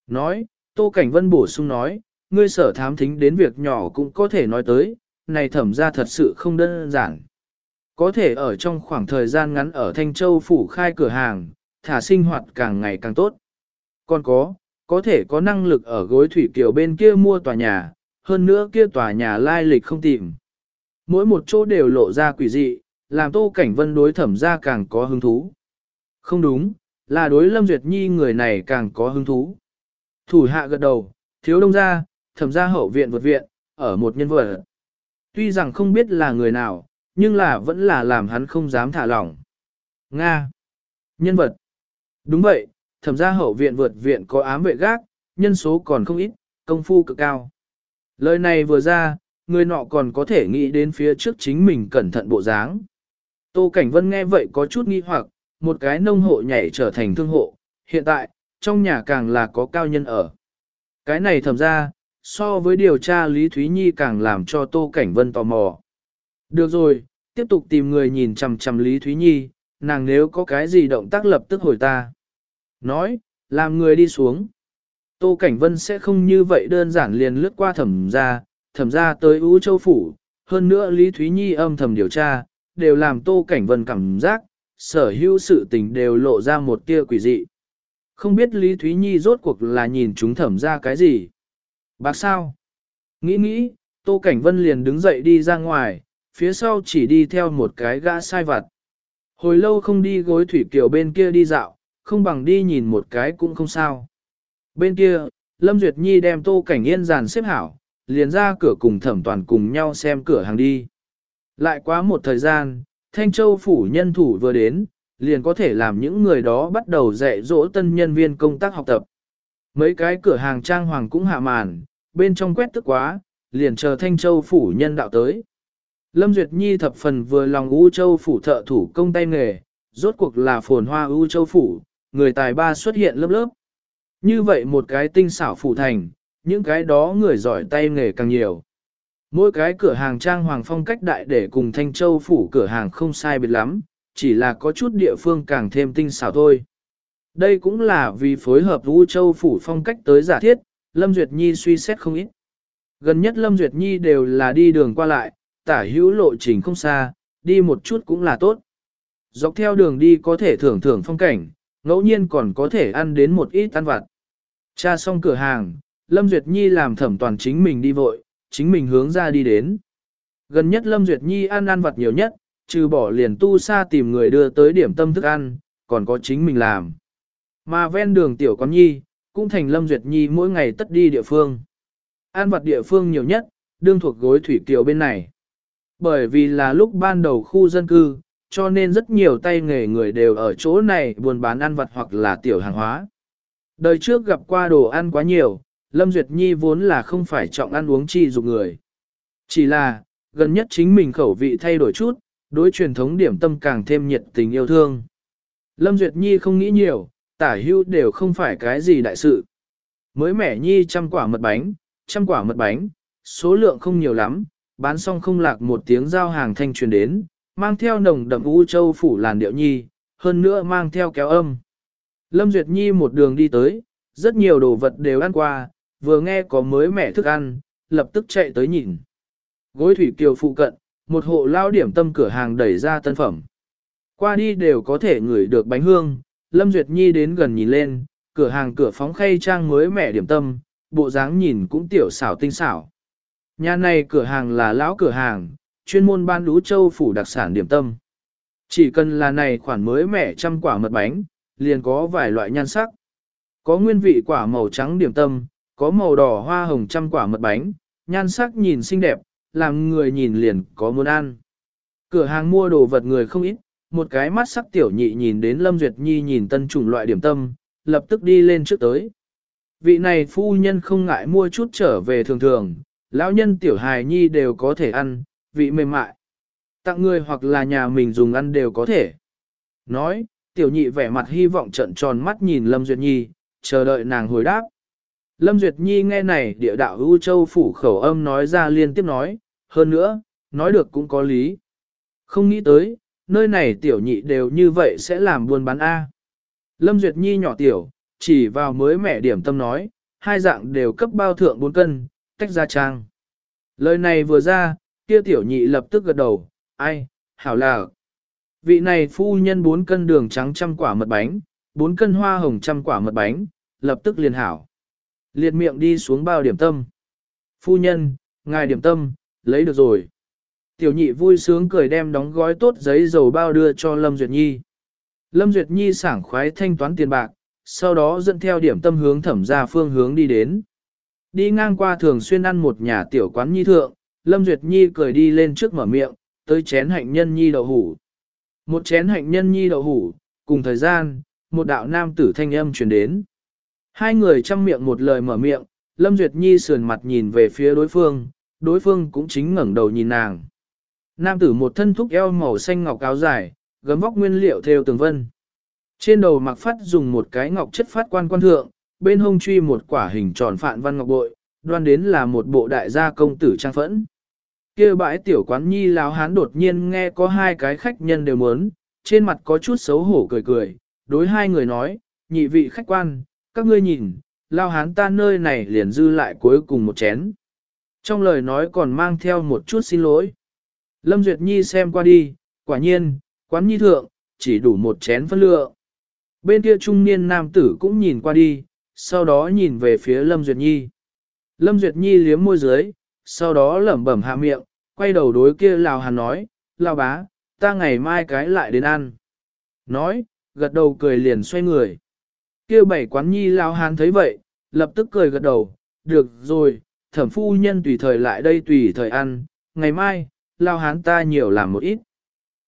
Nói, Tô Cảnh Vân bổ sung nói, ngươi sở thám thính đến việc nhỏ cũng có thể nói tới, này thẩm gia thật sự không đơn giản. Có thể ở trong khoảng thời gian ngắn ở Thanh Châu phủ khai cửa hàng, thả sinh hoạt càng ngày càng tốt. Còn có, có thể có năng lực ở gối thủy kiều bên kia mua tòa nhà, hơn nữa kia tòa nhà lai lịch không tìm. Mỗi một chỗ đều lộ ra quỷ dị, làm Tô Cảnh Vân đối thẩm ra càng có hứng thú. Không đúng, là đối Lâm Duyệt Nhi người này càng có hứng thú. Thủ hạ gật đầu, thiếu đông ra, thẩm ra hậu viện vượt viện, ở một nhân vật. Tuy rằng không biết là người nào, nhưng là vẫn là làm hắn không dám thả lỏng. Nga. Nhân vật. Đúng vậy, thẩm gia hậu viện vượt viện có ám vệ gác, nhân số còn không ít, công phu cực cao. Lời này vừa ra, người nọ còn có thể nghĩ đến phía trước chính mình cẩn thận bộ dáng. Tô Cảnh Vân nghe vậy có chút nghi hoặc, một cái nông hộ nhảy trở thành thương hộ, hiện tại, trong nhà càng là có cao nhân ở. Cái này thầm ra, so với điều tra Lý Thúy Nhi càng làm cho Tô Cảnh Vân tò mò. Được rồi, tiếp tục tìm người nhìn chằm chằm Lý Thúy Nhi, nàng nếu có cái gì động tác lập tức hồi ta. Nói, làm người đi xuống. Tô Cảnh Vân sẽ không như vậy đơn giản liền lướt qua thẩm ra, thẩm ra tới Ú Châu Phủ, hơn nữa Lý Thúy Nhi âm thầm điều tra, đều làm Tô Cảnh Vân cảm giác, sở hữu sự tình đều lộ ra một tia quỷ dị. Không biết Lý Thúy Nhi rốt cuộc là nhìn chúng thẩm ra cái gì. Bác sao? Nghĩ nghĩ, Tô Cảnh Vân liền đứng dậy đi ra ngoài, phía sau chỉ đi theo một cái gã sai vặt. Hồi lâu không đi gối thủy kiều bên kia đi dạo, không bằng đi nhìn một cái cũng không sao. Bên kia, Lâm Duyệt Nhi đem Tô Cảnh Yên dàn xếp hảo, liền ra cửa cùng thẩm toàn cùng nhau xem cửa hàng đi. Lại quá một thời gian, Thanh Châu phủ nhân thủ vừa đến, liền có thể làm những người đó bắt đầu dạy dỗ tân nhân viên công tác học tập. Mấy cái cửa hàng trang hoàng cũng hạ màn, bên trong quét tức quá, liền chờ Thanh Châu phủ nhân đạo tới. Lâm Duyệt Nhi thập phần vừa lòng U Châu phủ thợ thủ công tay nghề, rốt cuộc là phồn hoa U Châu phủ, người tài ba xuất hiện lớp lớp. Như vậy một cái tinh xảo phủ thành, những cái đó người giỏi tay nghề càng nhiều. Mỗi cái cửa hàng trang hoàng phong cách đại để cùng Thanh Châu phủ cửa hàng không sai biệt lắm, chỉ là có chút địa phương càng thêm tinh xảo thôi. Đây cũng là vì phối hợp U Châu phủ phong cách tới giả thiết, Lâm Duyệt Nhi suy xét không ít. Gần nhất Lâm Duyệt Nhi đều là đi đường qua lại, tả hữu lộ trình không xa, đi một chút cũng là tốt. Dọc theo đường đi có thể thưởng thưởng phong cảnh, ngẫu nhiên còn có thể ăn đến một ít ăn vặt. Cha xong cửa hàng, Lâm Duyệt Nhi làm thẩm toàn chính mình đi vội, chính mình hướng ra đi đến. Gần nhất Lâm Duyệt Nhi ăn ăn vặt nhiều nhất, trừ bỏ liền tu xa tìm người đưa tới điểm tâm thức ăn, còn có chính mình làm. Mà ven đường tiểu con nhi, cũng thành Lâm Duyệt Nhi mỗi ngày tất đi địa phương. Ăn vặt địa phương nhiều nhất, đương thuộc gối thủy kiều bên này. Bởi vì là lúc ban đầu khu dân cư, cho nên rất nhiều tay nghề người đều ở chỗ này buôn bán ăn vặt hoặc là tiểu hàng hóa. Đời trước gặp qua đồ ăn quá nhiều, Lâm Duyệt Nhi vốn là không phải trọng ăn uống chi dục người. Chỉ là, gần nhất chính mình khẩu vị thay đổi chút, đối truyền thống điểm tâm càng thêm nhiệt tình yêu thương. Lâm Duyệt Nhi không nghĩ nhiều, tả hưu đều không phải cái gì đại sự. Mới mẻ Nhi trăm quả mật bánh, trăm quả mật bánh, số lượng không nhiều lắm, bán xong không lạc một tiếng giao hàng thanh truyền đến, mang theo nồng đậm u châu phủ làn điệu Nhi, hơn nữa mang theo kéo âm. Lâm Duyệt Nhi một đường đi tới, rất nhiều đồ vật đều ăn qua, vừa nghe có mới mẻ thức ăn, lập tức chạy tới nhìn. Gối thủy kiều phụ cận, một hộ lao điểm tâm cửa hàng đẩy ra tân phẩm. Qua đi đều có thể ngửi được bánh hương, Lâm Duyệt Nhi đến gần nhìn lên, cửa hàng cửa phóng khay trang mới mẻ điểm tâm, bộ dáng nhìn cũng tiểu xảo tinh xảo. Nhà này cửa hàng là lão cửa hàng, chuyên môn ban lũ châu phủ đặc sản điểm tâm. Chỉ cần là này khoản mới mẻ trăm quả mật bánh, liền có vài loại nhan sắc. Có nguyên vị quả màu trắng điểm tâm, có màu đỏ hoa hồng trăm quả mật bánh, nhan sắc nhìn xinh đẹp, làm người nhìn liền có muốn ăn. Cửa hàng mua đồ vật người không ít, một cái mắt sắc tiểu nhị nhìn đến Lâm Duyệt Nhi nhìn tân chủng loại điểm tâm, lập tức đi lên trước tới. Vị này phu nhân không ngại mua chút trở về thường thường, lão nhân tiểu hài nhi đều có thể ăn, vị mềm mại. Tặng người hoặc là nhà mình dùng ăn đều có thể. Nói, tiểu nhị vẻ mặt hy vọng trận tròn mắt nhìn Lâm Duyệt Nhi, chờ đợi nàng hồi đáp. Lâm Duyệt Nhi nghe này địa đạo ưu châu phủ khẩu âm nói ra liên tiếp nói, hơn nữa, nói được cũng có lý. Không nghĩ tới, nơi này tiểu nhị đều như vậy sẽ làm buôn bán A. Lâm Duyệt Nhi nhỏ tiểu, chỉ vào mới mẻ điểm tâm nói, hai dạng đều cấp bao thượng 4 cân, tách ra trang. Lời này vừa ra, kia tiểu nhị lập tức gật đầu, ai, hảo là. Vị này phu nhân 4 cân đường trắng trăm quả mật bánh, 4 cân hoa hồng trăm quả mật bánh, lập tức liền hảo. Liệt miệng đi xuống bao điểm tâm. Phu nhân, ngài điểm tâm, lấy được rồi. Tiểu nhị vui sướng cười đem đóng gói tốt giấy dầu bao đưa cho Lâm Duyệt Nhi. Lâm Duyệt Nhi sảng khoái thanh toán tiền bạc, sau đó dẫn theo điểm tâm hướng thẩm ra phương hướng đi đến. Đi ngang qua thường xuyên ăn một nhà tiểu quán nhi thượng, Lâm Duyệt Nhi cười đi lên trước mở miệng, tới chén hạnh nhân nhi đậu hủ. Một chén hạnh nhân nhi đậu hủ, cùng thời gian, một đạo nam tử thanh âm truyền đến. Hai người chăm miệng một lời mở miệng, Lâm Duyệt Nhi sườn mặt nhìn về phía đối phương, đối phương cũng chính ngẩng đầu nhìn nàng. Nam tử một thân thúc eo màu xanh ngọc áo dài, gấm vóc nguyên liệu theo tường vân. Trên đầu mặc phát dùng một cái ngọc chất phát quan quan thượng, bên hông truy một quả hình tròn phạn văn ngọc bội, đoan đến là một bộ đại gia công tử trang phẫn. kia bãi tiểu quán nhi láo hán đột nhiên nghe có hai cái khách nhân đều muốn, trên mặt có chút xấu hổ cười cười, đối hai người nói, nhị vị khách quan, các ngươi nhìn, lao hán ta nơi này liền dư lại cuối cùng một chén. Trong lời nói còn mang theo một chút xin lỗi. Lâm Duyệt Nhi xem qua đi, quả nhiên, quán nhi thượng, chỉ đủ một chén phân lượng. Bên kia trung niên nam tử cũng nhìn qua đi, sau đó nhìn về phía Lâm Duyệt Nhi. Lâm Duyệt Nhi liếm môi dưới, sau đó lẩm bẩm hạ miệng, quay đầu đối kia Lào Hàn nói, lao bá, ta ngày mai cái lại đến ăn. Nói, gật đầu cười liền xoay người. Kia bảy quán nhi lao hán thấy vậy, lập tức cười gật đầu, được rồi, thẩm phu nhân tùy thời lại đây tùy thời ăn, ngày mai, lao Hán ta nhiều làm một ít.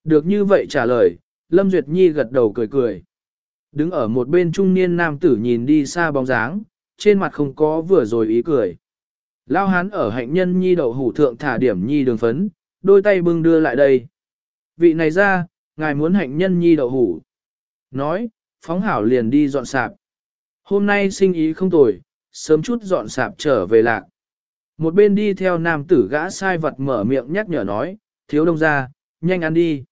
Được như vậy trả lời, Lâm Duyệt Nhi gật đầu cười cười. Đứng ở một bên trung niên nam tử nhìn đi xa bóng dáng, trên mặt không có vừa rồi ý cười. Lao hán ở hạnh nhân nhi đậu hủ thượng thả điểm nhi đường phấn, đôi tay bưng đưa lại đây. Vị này ra, ngài muốn hạnh nhân nhi đậu hủ. Nói, phóng hảo liền đi dọn sạp. Hôm nay sinh ý không tồi, sớm chút dọn sạp trở về lạc. Một bên đi theo nam tử gã sai vật mở miệng nhắc nhở nói, thiếu đông ra, nhanh ăn đi.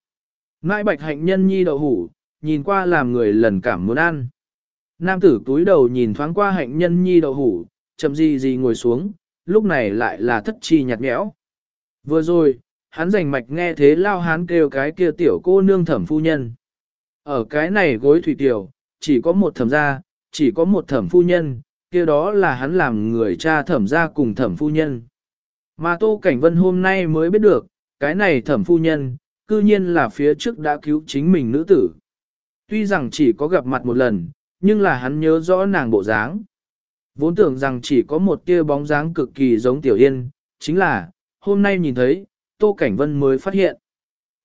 Ngãi bạch hạnh nhân nhi đậu hủ, nhìn qua làm người lần cảm muốn ăn. Nam tử túi đầu nhìn thoáng qua hạnh nhân nhi đậu hủ, chậm gì gì ngồi xuống, lúc này lại là thất chi nhạt nhẽo. Vừa rồi, hắn rành mạch nghe thế lao hán kêu cái kia tiểu cô nương thẩm phu nhân. Ở cái này gối thủy tiểu, chỉ có một thẩm gia, chỉ có một thẩm phu nhân, kia đó là hắn làm người cha thẩm gia cùng thẩm phu nhân. Mà Tô Cảnh Vân hôm nay mới biết được, cái này thẩm phu nhân, cư nhiên là phía trước đã cứu chính mình nữ tử. Tuy rằng chỉ có gặp mặt một lần, nhưng là hắn nhớ rõ nàng bộ dáng. Vốn tưởng rằng chỉ có một tia bóng dáng cực kỳ giống Tiểu Yên, chính là, hôm nay nhìn thấy, Tô Cảnh Vân mới phát hiện.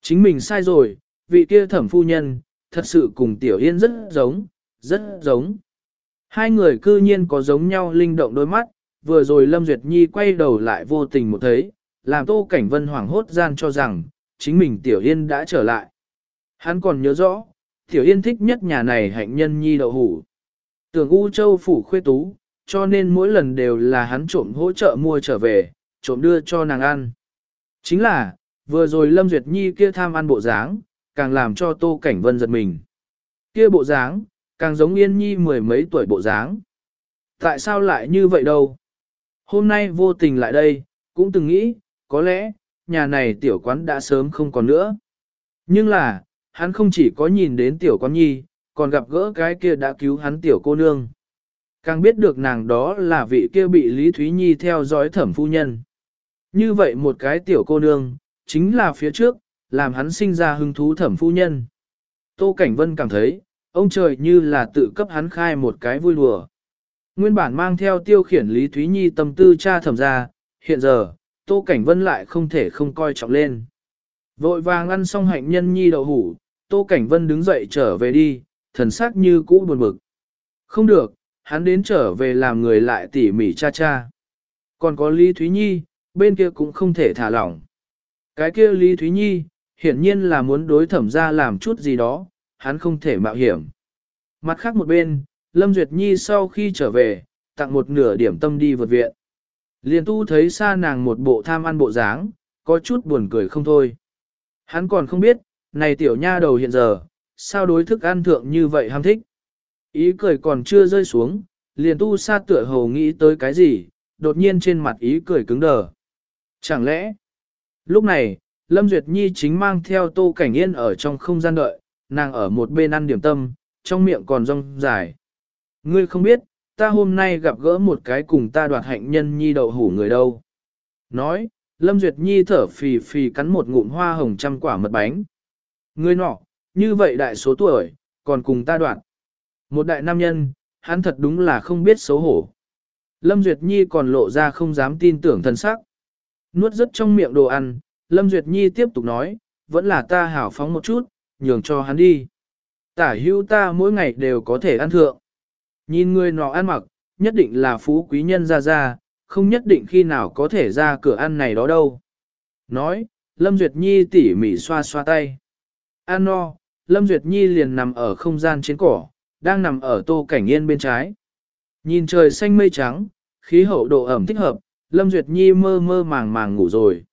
Chính mình sai rồi, vị kia thẩm phu nhân, thật sự cùng Tiểu Yên rất giống, rất giống. Hai người cư nhiên có giống nhau linh động đôi mắt, vừa rồi Lâm Duyệt Nhi quay đầu lại vô tình một thấy, làm Tô Cảnh Vân hoảng hốt gian cho rằng, chính mình Tiểu Yên đã trở lại. Hắn còn nhớ rõ, Tiểu Yên thích nhất nhà này hạnh nhân nhi đậu hủ. Tưởng U Châu phủ khuê tú, cho nên mỗi lần đều là hắn trộm hỗ trợ mua trở về, trộm đưa cho nàng ăn. Chính là, vừa rồi Lâm Duyệt Nhi kia tham ăn bộ dáng, càng làm cho Tô Cảnh Vân giật mình. Kia bộ dáng, càng giống Yên Nhi mười mấy tuổi bộ dáng. Tại sao lại như vậy đâu? Hôm nay vô tình lại đây, cũng từng nghĩ, có lẽ, nhà này tiểu quán đã sớm không còn nữa. Nhưng là, hắn không chỉ có nhìn đến tiểu quán nhi, còn gặp gỡ cái kia đã cứu hắn tiểu cô nương. Càng biết được nàng đó là vị kia bị Lý Thúy Nhi theo dõi thẩm phu nhân. Như vậy một cái tiểu cô nương, chính là phía trước, làm hắn sinh ra hứng thú thẩm phu nhân. Tô Cảnh Vân cảm thấy, ông trời như là tự cấp hắn khai một cái vui đùa. Nguyên bản mang theo tiêu khiển Lý Thúy Nhi tâm tư cha thẩm ra, hiện giờ, Tô Cảnh Vân lại không thể không coi trọng lên. Vội vàng ăn xong hạnh nhân nhi đậu hủ, Tô Cảnh Vân đứng dậy trở về đi, thần sắc như cũ buồn bực. Không được, hắn đến trở về làm người lại tỉ mỉ cha cha. Còn có Lý Thúy Nhi, bên kia cũng không thể thả lỏng. Cái kia Lý Thúy Nhi, hiển nhiên là muốn đối thẩm ra làm chút gì đó, hắn không thể mạo hiểm. Mặt khác một bên, Lâm Duyệt Nhi sau khi trở về, tặng một nửa điểm tâm đi vượt viện. Liền tu thấy xa nàng một bộ tham ăn bộ dáng, có chút buồn cười không thôi. Hắn còn không biết, này tiểu nha đầu hiện giờ, sao đối thức ăn thượng như vậy ham thích. Ý cười còn chưa rơi xuống, liền tu sa tựa hồ nghĩ tới cái gì, đột nhiên trên mặt ý cười cứng đờ. Chẳng lẽ, lúc này, Lâm Duyệt Nhi chính mang theo tô cảnh yên ở trong không gian đợi, nàng ở một bên ăn điểm tâm, trong miệng còn rong dài. Ngươi không biết, ta hôm nay gặp gỡ một cái cùng ta đoạt hạnh nhân nhi đậu hủ người đâu. Nói, Lâm Duyệt Nhi thở phì phì cắn một ngụm hoa hồng trăm quả mật bánh. Ngươi nọ, như vậy đại số tuổi, còn cùng ta đoạn. Một đại nam nhân, hắn thật đúng là không biết xấu hổ. Lâm Duyệt Nhi còn lộ ra không dám tin tưởng thân sắc. Nuốt rất trong miệng đồ ăn, Lâm Duyệt Nhi tiếp tục nói, vẫn là ta hảo phóng một chút, nhường cho hắn đi. Tả Hưu ta mỗi ngày đều có thể ăn thượng. Nhìn người nọ ăn mặc, nhất định là phú quý nhân ra ra, không nhất định khi nào có thể ra cửa ăn này đó đâu. Nói, Lâm Duyệt Nhi tỉ mỉ xoa xoa tay. An no, Lâm Duyệt Nhi liền nằm ở không gian trên cỏ, đang nằm ở tô cảnh yên bên trái. Nhìn trời xanh mây trắng, khí hậu độ ẩm thích hợp, Lâm Duyệt Nhi mơ mơ màng màng ngủ rồi.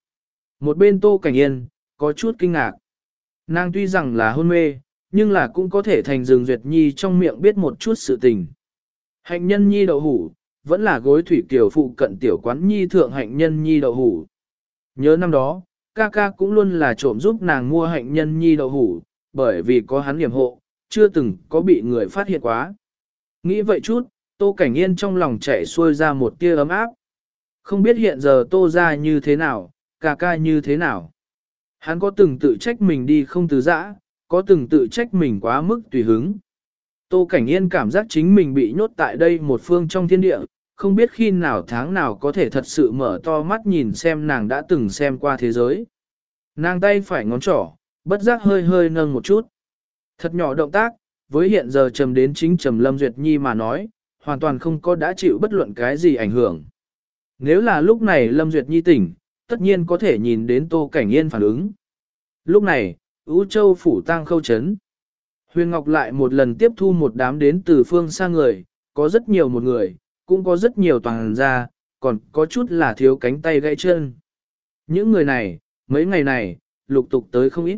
Một bên tô cảnh yên, có chút kinh ngạc. Nàng tuy rằng là hôn mê, nhưng là cũng có thể thành rừng Duyệt Nhi trong miệng biết một chút sự tình. Hạnh nhân Nhi đậu hủ, vẫn là gối thủy kiểu phụ cận tiểu quán Nhi thượng hạnh nhân Nhi đậu hủ. Nhớ năm đó, ca ca cũng luôn là trộm giúp nàng mua hạnh nhân Nhi đậu hủ, bởi vì có hắn điểm hộ, chưa từng có bị người phát hiện quá. Nghĩ vậy chút, Tô Cảnh Yên trong lòng chạy xuôi ra một tia ấm áp. Không biết hiện giờ Tô ra như thế nào, ca ca như thế nào. Hắn có từng tự trách mình đi không từ giã, có từng tự trách mình quá mức tùy hứng. Tô Cảnh Yên cảm giác chính mình bị nhốt tại đây một phương trong thiên địa, không biết khi nào tháng nào có thể thật sự mở to mắt nhìn xem nàng đã từng xem qua thế giới. Nàng tay phải ngón trỏ, bất giác hơi hơi nâng một chút. Thật nhỏ động tác, với hiện giờ trầm đến chính trầm Lâm Duyệt Nhi mà nói, hoàn toàn không có đã chịu bất luận cái gì ảnh hưởng. Nếu là lúc này Lâm Duyệt Nhi tỉnh, tất nhiên có thể nhìn đến Tô Cảnh Yên phản ứng. Lúc này, Ú Châu phủ tang khâu chấn. Huyền Ngọc lại một lần tiếp thu một đám đến từ phương xa người, có rất nhiều một người, cũng có rất nhiều toàn gia còn có chút là thiếu cánh tay gãy chân. Những người này, mấy ngày này, lục tục tới không ít.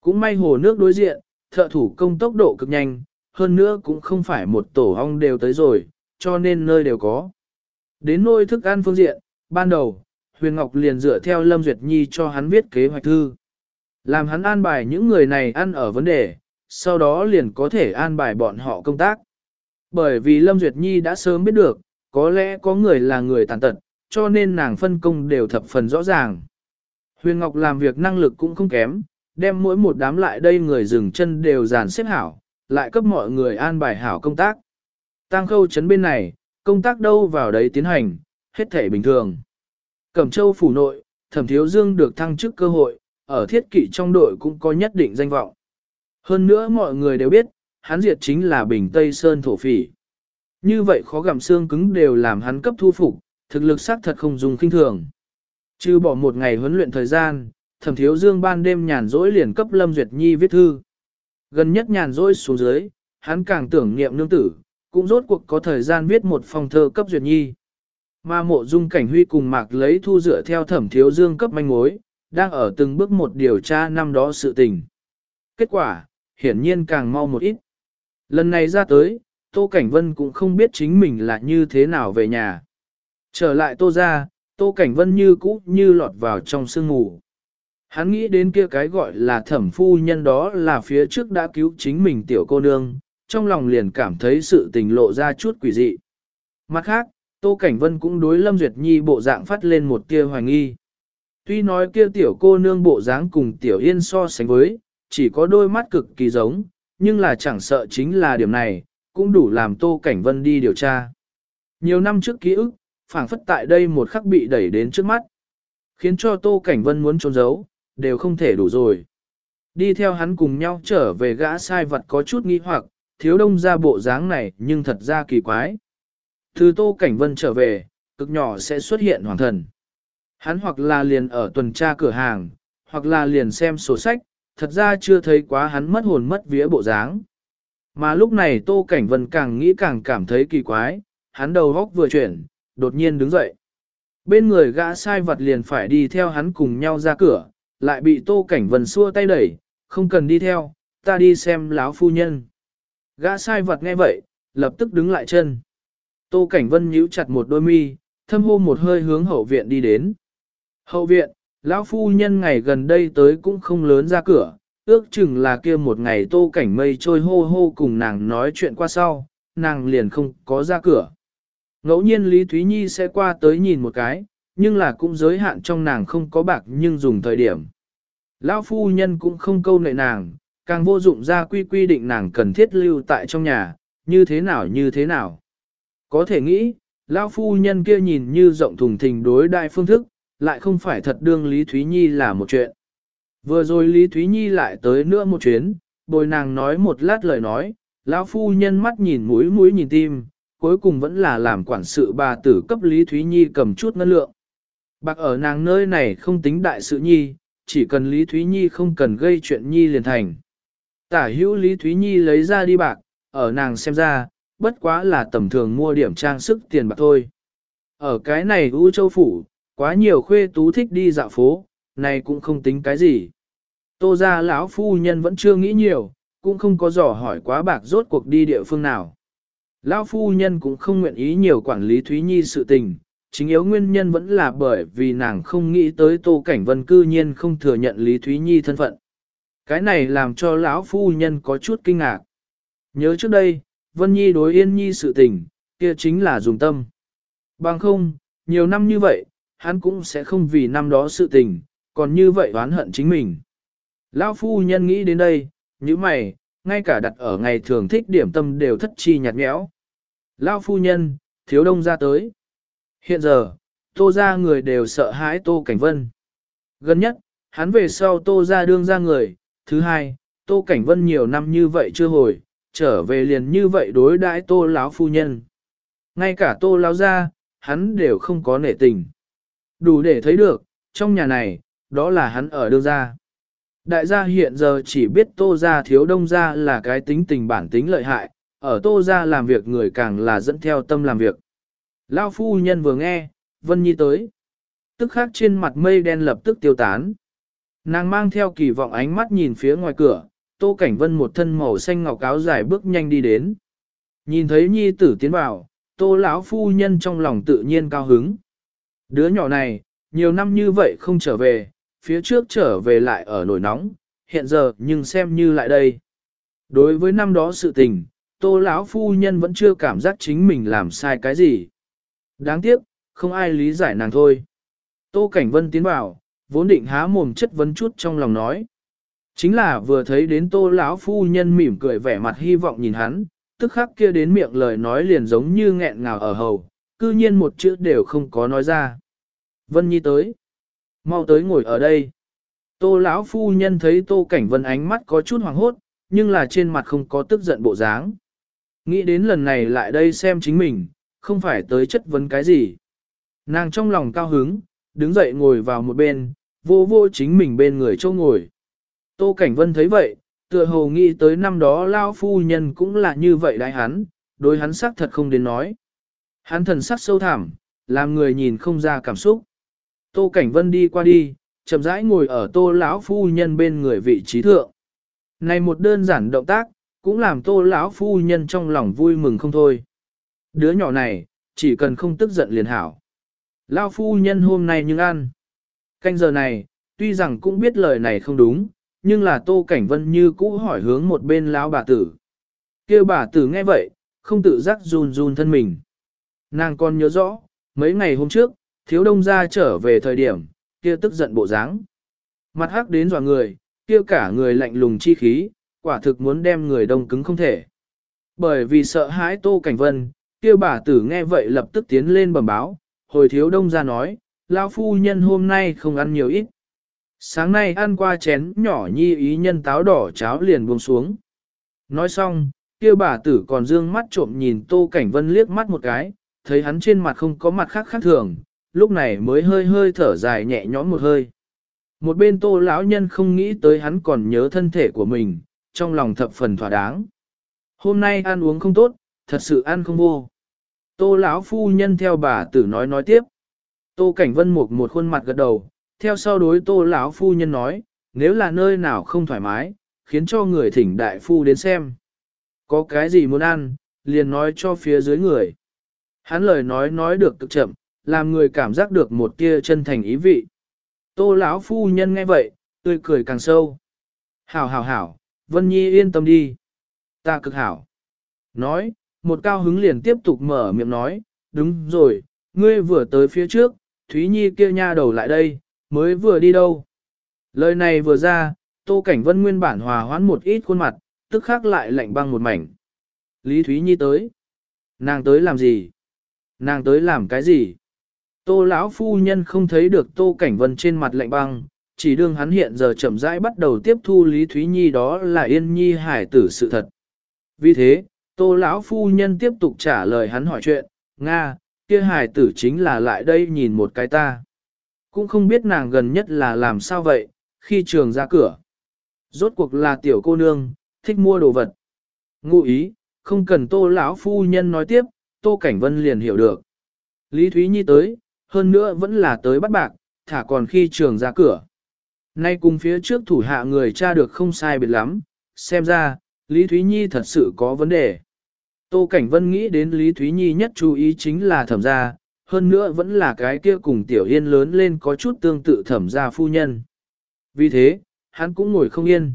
Cũng may hồ nước đối diện, thợ thủ công tốc độ cực nhanh, hơn nữa cũng không phải một tổ ong đều tới rồi, cho nên nơi đều có. Đến nôi thức ăn phương diện, ban đầu, Huyền Ngọc liền dựa theo Lâm Duyệt Nhi cho hắn viết kế hoạch thư. Làm hắn an bài những người này ăn ở vấn đề, sau đó liền có thể an bài bọn họ công tác. Bởi vì Lâm Duyệt Nhi đã sớm biết được, có lẽ có người là người tàn tật, cho nên nàng phân công đều thập phần rõ ràng. Huyền Ngọc làm việc năng lực cũng không kém, đem mỗi một đám lại đây người dừng chân đều dàn xếp hảo, lại cấp mọi người an bài hảo công tác. Tăng khâu chấn bên này, công tác đâu vào đấy tiến hành, hết thể bình thường. Cẩm châu phủ nội, thẩm thiếu dương được thăng chức cơ hội, ở thiết kỵ trong đội cũng có nhất định danh vọng. Hơn nữa mọi người đều biết, hắn diệt chính là bình Tây Sơn thổ phỉ. Như vậy khó gặm xương cứng đều làm hắn cấp thu phục, thực lực xác thật không dùng kinh thường. Chứ bỏ một ngày huấn luyện thời gian, thẩm thiếu dương ban đêm nhàn rỗi liền cấp Lâm Duyệt Nhi viết thư. Gần nhất nhàn rỗi xuống dưới, hắn càng tưởng niệm nương tử, cũng rốt cuộc có thời gian viết một phong thơ cấp Duyệt Nhi. Mà mộ dung cảnh huy cùng mạc lấy thu dựa theo thẩm thiếu dương cấp manh mối, đang ở từng bước một điều tra năm đó sự tình. Kết quả, hiển nhiên càng mau một ít. Lần này ra tới, Tô Cảnh Vân cũng không biết chính mình là như thế nào về nhà. Trở lại Tô ra, Tô Cảnh Vân như cũ như lọt vào trong sương ngủ. Hắn nghĩ đến kia cái gọi là thẩm phu nhân đó là phía trước đã cứu chính mình tiểu cô nương, trong lòng liền cảm thấy sự tình lộ ra chút quỷ dị. Mặt khác, Tô Cảnh Vân cũng đối Lâm Duyệt Nhi bộ dạng phát lên một tia hoài nghi. Tuy nói kia tiểu cô nương bộ dáng cùng tiểu yên so sánh với, chỉ có đôi mắt cực kỳ giống, nhưng là chẳng sợ chính là điểm này, cũng đủ làm Tô Cảnh Vân đi điều tra. Nhiều năm trước ký ức, phảng phất tại đây một khắc bị đẩy đến trước mắt, khiến cho Tô Cảnh Vân muốn trốn giấu, đều không thể đủ rồi. Đi theo hắn cùng nhau trở về gã sai vật có chút nghi hoặc, thiếu đông ra bộ dáng này nhưng thật ra kỳ quái. Từ Tô Cảnh Vân trở về, cực nhỏ sẽ xuất hiện hoàng thần. Hắn hoặc là liền ở tuần tra cửa hàng, hoặc là liền xem sổ sách, thật ra chưa thấy quá hắn mất hồn mất vía bộ dáng. Mà lúc này Tô Cảnh Vân càng nghĩ càng cảm thấy kỳ quái, hắn đầu góc vừa chuyển, đột nhiên đứng dậy. Bên người gã sai vật liền phải đi theo hắn cùng nhau ra cửa, lại bị Tô Cảnh Vân xua tay đẩy, không cần đi theo, ta đi xem láo phu nhân. Gã sai vật nghe vậy, lập tức đứng lại chân. Tô Cảnh Vân nhíu chặt một đôi mi, thâm hô một hơi hướng hậu viện đi đến. Hậu viện, lão phu nhân ngày gần đây tới cũng không lớn ra cửa, ước chừng là kia một ngày tô cảnh mây trôi hô hô cùng nàng nói chuyện qua sau, nàng liền không có ra cửa. Ngẫu nhiên Lý Thúy Nhi sẽ qua tới nhìn một cái, nhưng là cũng giới hạn trong nàng không có bạc nhưng dùng thời điểm. Lão phu nhân cũng không câu nệ nàng, càng vô dụng ra quy quy định nàng cần thiết lưu tại trong nhà, như thế nào như thế nào. Có thể nghĩ, Lão phu nhân kia nhìn như rộng thùng thình đối đại phương thức, lại không phải thật đương Lý Thúy Nhi là một chuyện. Vừa rồi Lý Thúy Nhi lại tới nữa một chuyến, bồi nàng nói một lát lời nói, lão phu nhân mắt nhìn mũi mũi nhìn tim, cuối cùng vẫn là làm quản sự bà tử cấp Lý Thúy Nhi cầm chút ngân lượng. Bạc ở nàng nơi này không tính đại sự nhi, chỉ cần Lý Thúy Nhi không cần gây chuyện nhi liền thành. Tả hữu Lý Thúy Nhi lấy ra đi bạc, ở nàng xem ra, bất quá là tầm thường mua điểm trang sức tiền bạc thôi. Ở cái này U Châu Phủ, quá nhiều khuê tú thích đi dạo phố, này cũng không tính cái gì. Tô ra lão phu nhân vẫn chưa nghĩ nhiều, cũng không có dò hỏi quá bạc rốt cuộc đi địa phương nào. Lão phu nhân cũng không nguyện ý nhiều quản lý Thúy Nhi sự tình, chính yếu nguyên nhân vẫn là bởi vì nàng không nghĩ tới Tô Cảnh Vân cư nhiên không thừa nhận Lý Thúy Nhi thân phận. Cái này làm cho lão phu nhân có chút kinh ngạc. Nhớ trước đây, Vân Nhi đối Yên Nhi sự tình, kia chính là dùng tâm. Bằng không, nhiều năm như vậy, hắn cũng sẽ không vì năm đó sự tình, còn như vậy oán hận chính mình. Lão phu nhân nghĩ đến đây, như mày, ngay cả đặt ở ngày thường thích điểm tâm đều thất chi nhạt nhẽo. Lão phu nhân, thiếu đông ra tới. Hiện giờ, tô ra người đều sợ hãi tô cảnh vân. Gần nhất, hắn về sau tô ra đương ra người. Thứ hai, tô cảnh vân nhiều năm như vậy chưa hồi, trở về liền như vậy đối đãi tô lão phu nhân. Ngay cả tô lão ra, hắn đều không có nể tình. Đủ để thấy được, trong nhà này, đó là hắn ở đương gia. Đại gia hiện giờ chỉ biết tô gia thiếu đông gia là cái tính tình bản tính lợi hại, ở tô gia làm việc người càng là dẫn theo tâm làm việc. Lao phu nhân vừa nghe, Vân Nhi tới. Tức khắc trên mặt mây đen lập tức tiêu tán. Nàng mang theo kỳ vọng ánh mắt nhìn phía ngoài cửa, Tô Cảnh Vân một thân màu xanh ngọc áo dài bước nhanh đi đến. Nhìn thấy Nhi tử tiến vào, Tô lão phu nhân trong lòng tự nhiên cao hứng. Đứa nhỏ này, nhiều năm như vậy không trở về, phía trước trở về lại ở nổi nóng, hiện giờ nhưng xem như lại đây. Đối với năm đó sự tình, Tô lão phu nhân vẫn chưa cảm giác chính mình làm sai cái gì. Đáng tiếc, không ai lý giải nàng thôi. Tô Cảnh Vân tiến vào, vốn định há mồm chất vấn chút trong lòng nói. Chính là vừa thấy đến tô lão phu nhân mỉm cười vẻ mặt hy vọng nhìn hắn, tức khắc kia đến miệng lời nói liền giống như nghẹn ngào ở hầu, cư nhiên một chữ đều không có nói ra. Vân Nhi tới. Mau tới ngồi ở đây. Tô lão phu nhân thấy tô cảnh vân ánh mắt có chút hoàng hốt, nhưng là trên mặt không có tức giận bộ dáng. Nghĩ đến lần này lại đây xem chính mình, không phải tới chất vấn cái gì. Nàng trong lòng cao hứng, đứng dậy ngồi vào một bên, vô vô chính mình bên người châu ngồi. Tô Cảnh Vân thấy vậy, tựa hồ nghĩ tới năm đó Lao Phu Nhân cũng là như vậy đại hắn, đối hắn sắc thật không đến nói. Hắn thần sắc sâu thẳm, làm người nhìn không ra cảm xúc. Tô Cảnh Vân đi qua đi, chậm rãi ngồi ở Tô lão phu nhân bên người vị trí thượng. Này một đơn giản động tác, cũng làm Tô lão phu nhân trong lòng vui mừng không thôi. Đứa nhỏ này, chỉ cần không tức giận liền hảo. Lao phu nhân hôm nay nhưng ăn. Canh giờ này, tuy rằng cũng biết lời này không đúng, nhưng là Tô Cảnh Vân như cũ hỏi hướng một bên lão bà tử. Kêu bà tử nghe vậy, không tự giác run run thân mình. Nàng còn nhớ rõ, mấy ngày hôm trước, thiếu đông ra trở về thời điểm, kia tức giận bộ dáng. Mặt hắc đến dọa người, kia cả người lạnh lùng chi khí, quả thực muốn đem người đông cứng không thể. Bởi vì sợ hãi Tô Cảnh Vân, kia bà tử nghe vậy lập tức tiến lên bẩm báo, hồi thiếu đông ra nói, lão phu nhân hôm nay không ăn nhiều ít. Sáng nay ăn qua chén nhỏ nhi ý nhân táo đỏ cháo liền buông xuống. Nói xong, kia bà tử còn dương mắt trộm nhìn Tô Cảnh Vân liếc mắt một cái, thấy hắn trên mặt không có mặt khác khác thường, lúc này mới hơi hơi thở dài nhẹ nhõm một hơi. Một bên Tô lão nhân không nghĩ tới hắn còn nhớ thân thể của mình, trong lòng thập phần thỏa đáng. Hôm nay ăn uống không tốt, thật sự ăn không vô. Tô lão phu nhân theo bà tử nói nói tiếp. Tô Cảnh Vân mục một khuôn mặt gật đầu, theo sau đối Tô lão phu nhân nói, nếu là nơi nào không thoải mái, khiến cho người thỉnh đại phu đến xem. Có cái gì muốn ăn, liền nói cho phía dưới người. Hắn lời nói nói được cực chậm, làm người cảm giác được một tia chân thành ý vị. Tô lão phu nhân nghe vậy, tươi cười càng sâu. Hảo hảo hảo, Vân Nhi yên tâm đi. Ta cực hảo. Nói, một cao hứng liền tiếp tục mở miệng nói, đúng rồi, ngươi vừa tới phía trước, Thúy Nhi kia nha đầu lại đây, mới vừa đi đâu. Lời này vừa ra, Tô Cảnh Vân nguyên bản hòa hoãn một ít khuôn mặt, tức khắc lại lạnh băng một mảnh. Lý Thúy Nhi tới. Nàng tới làm gì? Nàng tới làm cái gì? Tô lão phu nhân không thấy được Tô Cảnh Vân trên mặt lạnh băng, chỉ đương hắn hiện giờ chậm rãi bắt đầu tiếp thu Lý Thúy Nhi đó là Yên Nhi hải tử sự thật. Vì thế, Tô lão phu nhân tiếp tục trả lời hắn hỏi chuyện, Nga, kia hải tử chính là lại đây nhìn một cái ta. Cũng không biết nàng gần nhất là làm sao vậy, khi trường ra cửa. Rốt cuộc là tiểu cô nương, thích mua đồ vật. Ngụ ý, không cần tô lão phu nhân nói tiếp, tô cảnh vân liền hiểu được. Lý Thúy Nhi tới, hơn nữa vẫn là tới bắt bạc, thả còn khi trường ra cửa. Nay cùng phía trước thủ hạ người cha được không sai biệt lắm, xem ra, Lý Thúy Nhi thật sự có vấn đề. Tô Cảnh Vân nghĩ đến Lý Thúy Nhi nhất chú ý chính là thẩm gia, hơn nữa vẫn là cái kia cùng Tiểu Yên lớn lên có chút tương tự thẩm gia phu nhân. Vì thế, hắn cũng ngồi không yên.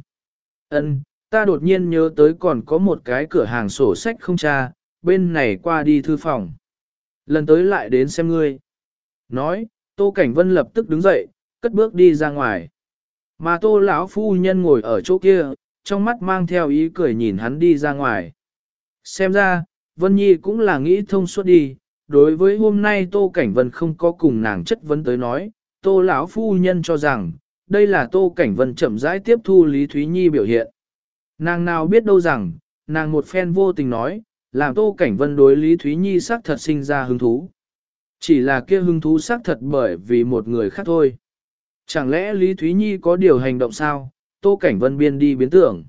Ân, ta đột nhiên nhớ tới còn có một cái cửa hàng sổ sách không cha, bên này qua đi thư phòng. Lần tới lại đến xem ngươi. Nói, Tô Cảnh Vân lập tức đứng dậy, cất bước đi ra ngoài. Mà Tô lão phu nhân ngồi ở chỗ kia, trong mắt mang theo ý cười nhìn hắn đi ra ngoài. Xem ra, Vân Nhi cũng là nghĩ thông suốt đi, đối với hôm nay Tô Cảnh Vân không có cùng nàng chất vấn tới nói, Tô lão phu nhân cho rằng, đây là Tô Cảnh Vân chậm rãi tiếp thu Lý Thúy Nhi biểu hiện. Nàng nào biết đâu rằng, nàng một phen vô tình nói, làm Tô Cảnh Vân đối Lý Thúy Nhi xác thật sinh ra hứng thú. Chỉ là kia hứng thú xác thật bởi vì một người khác thôi. Chẳng lẽ Lý Thúy Nhi có điều hành động sao, Tô Cảnh Vân biên đi biến tưởng.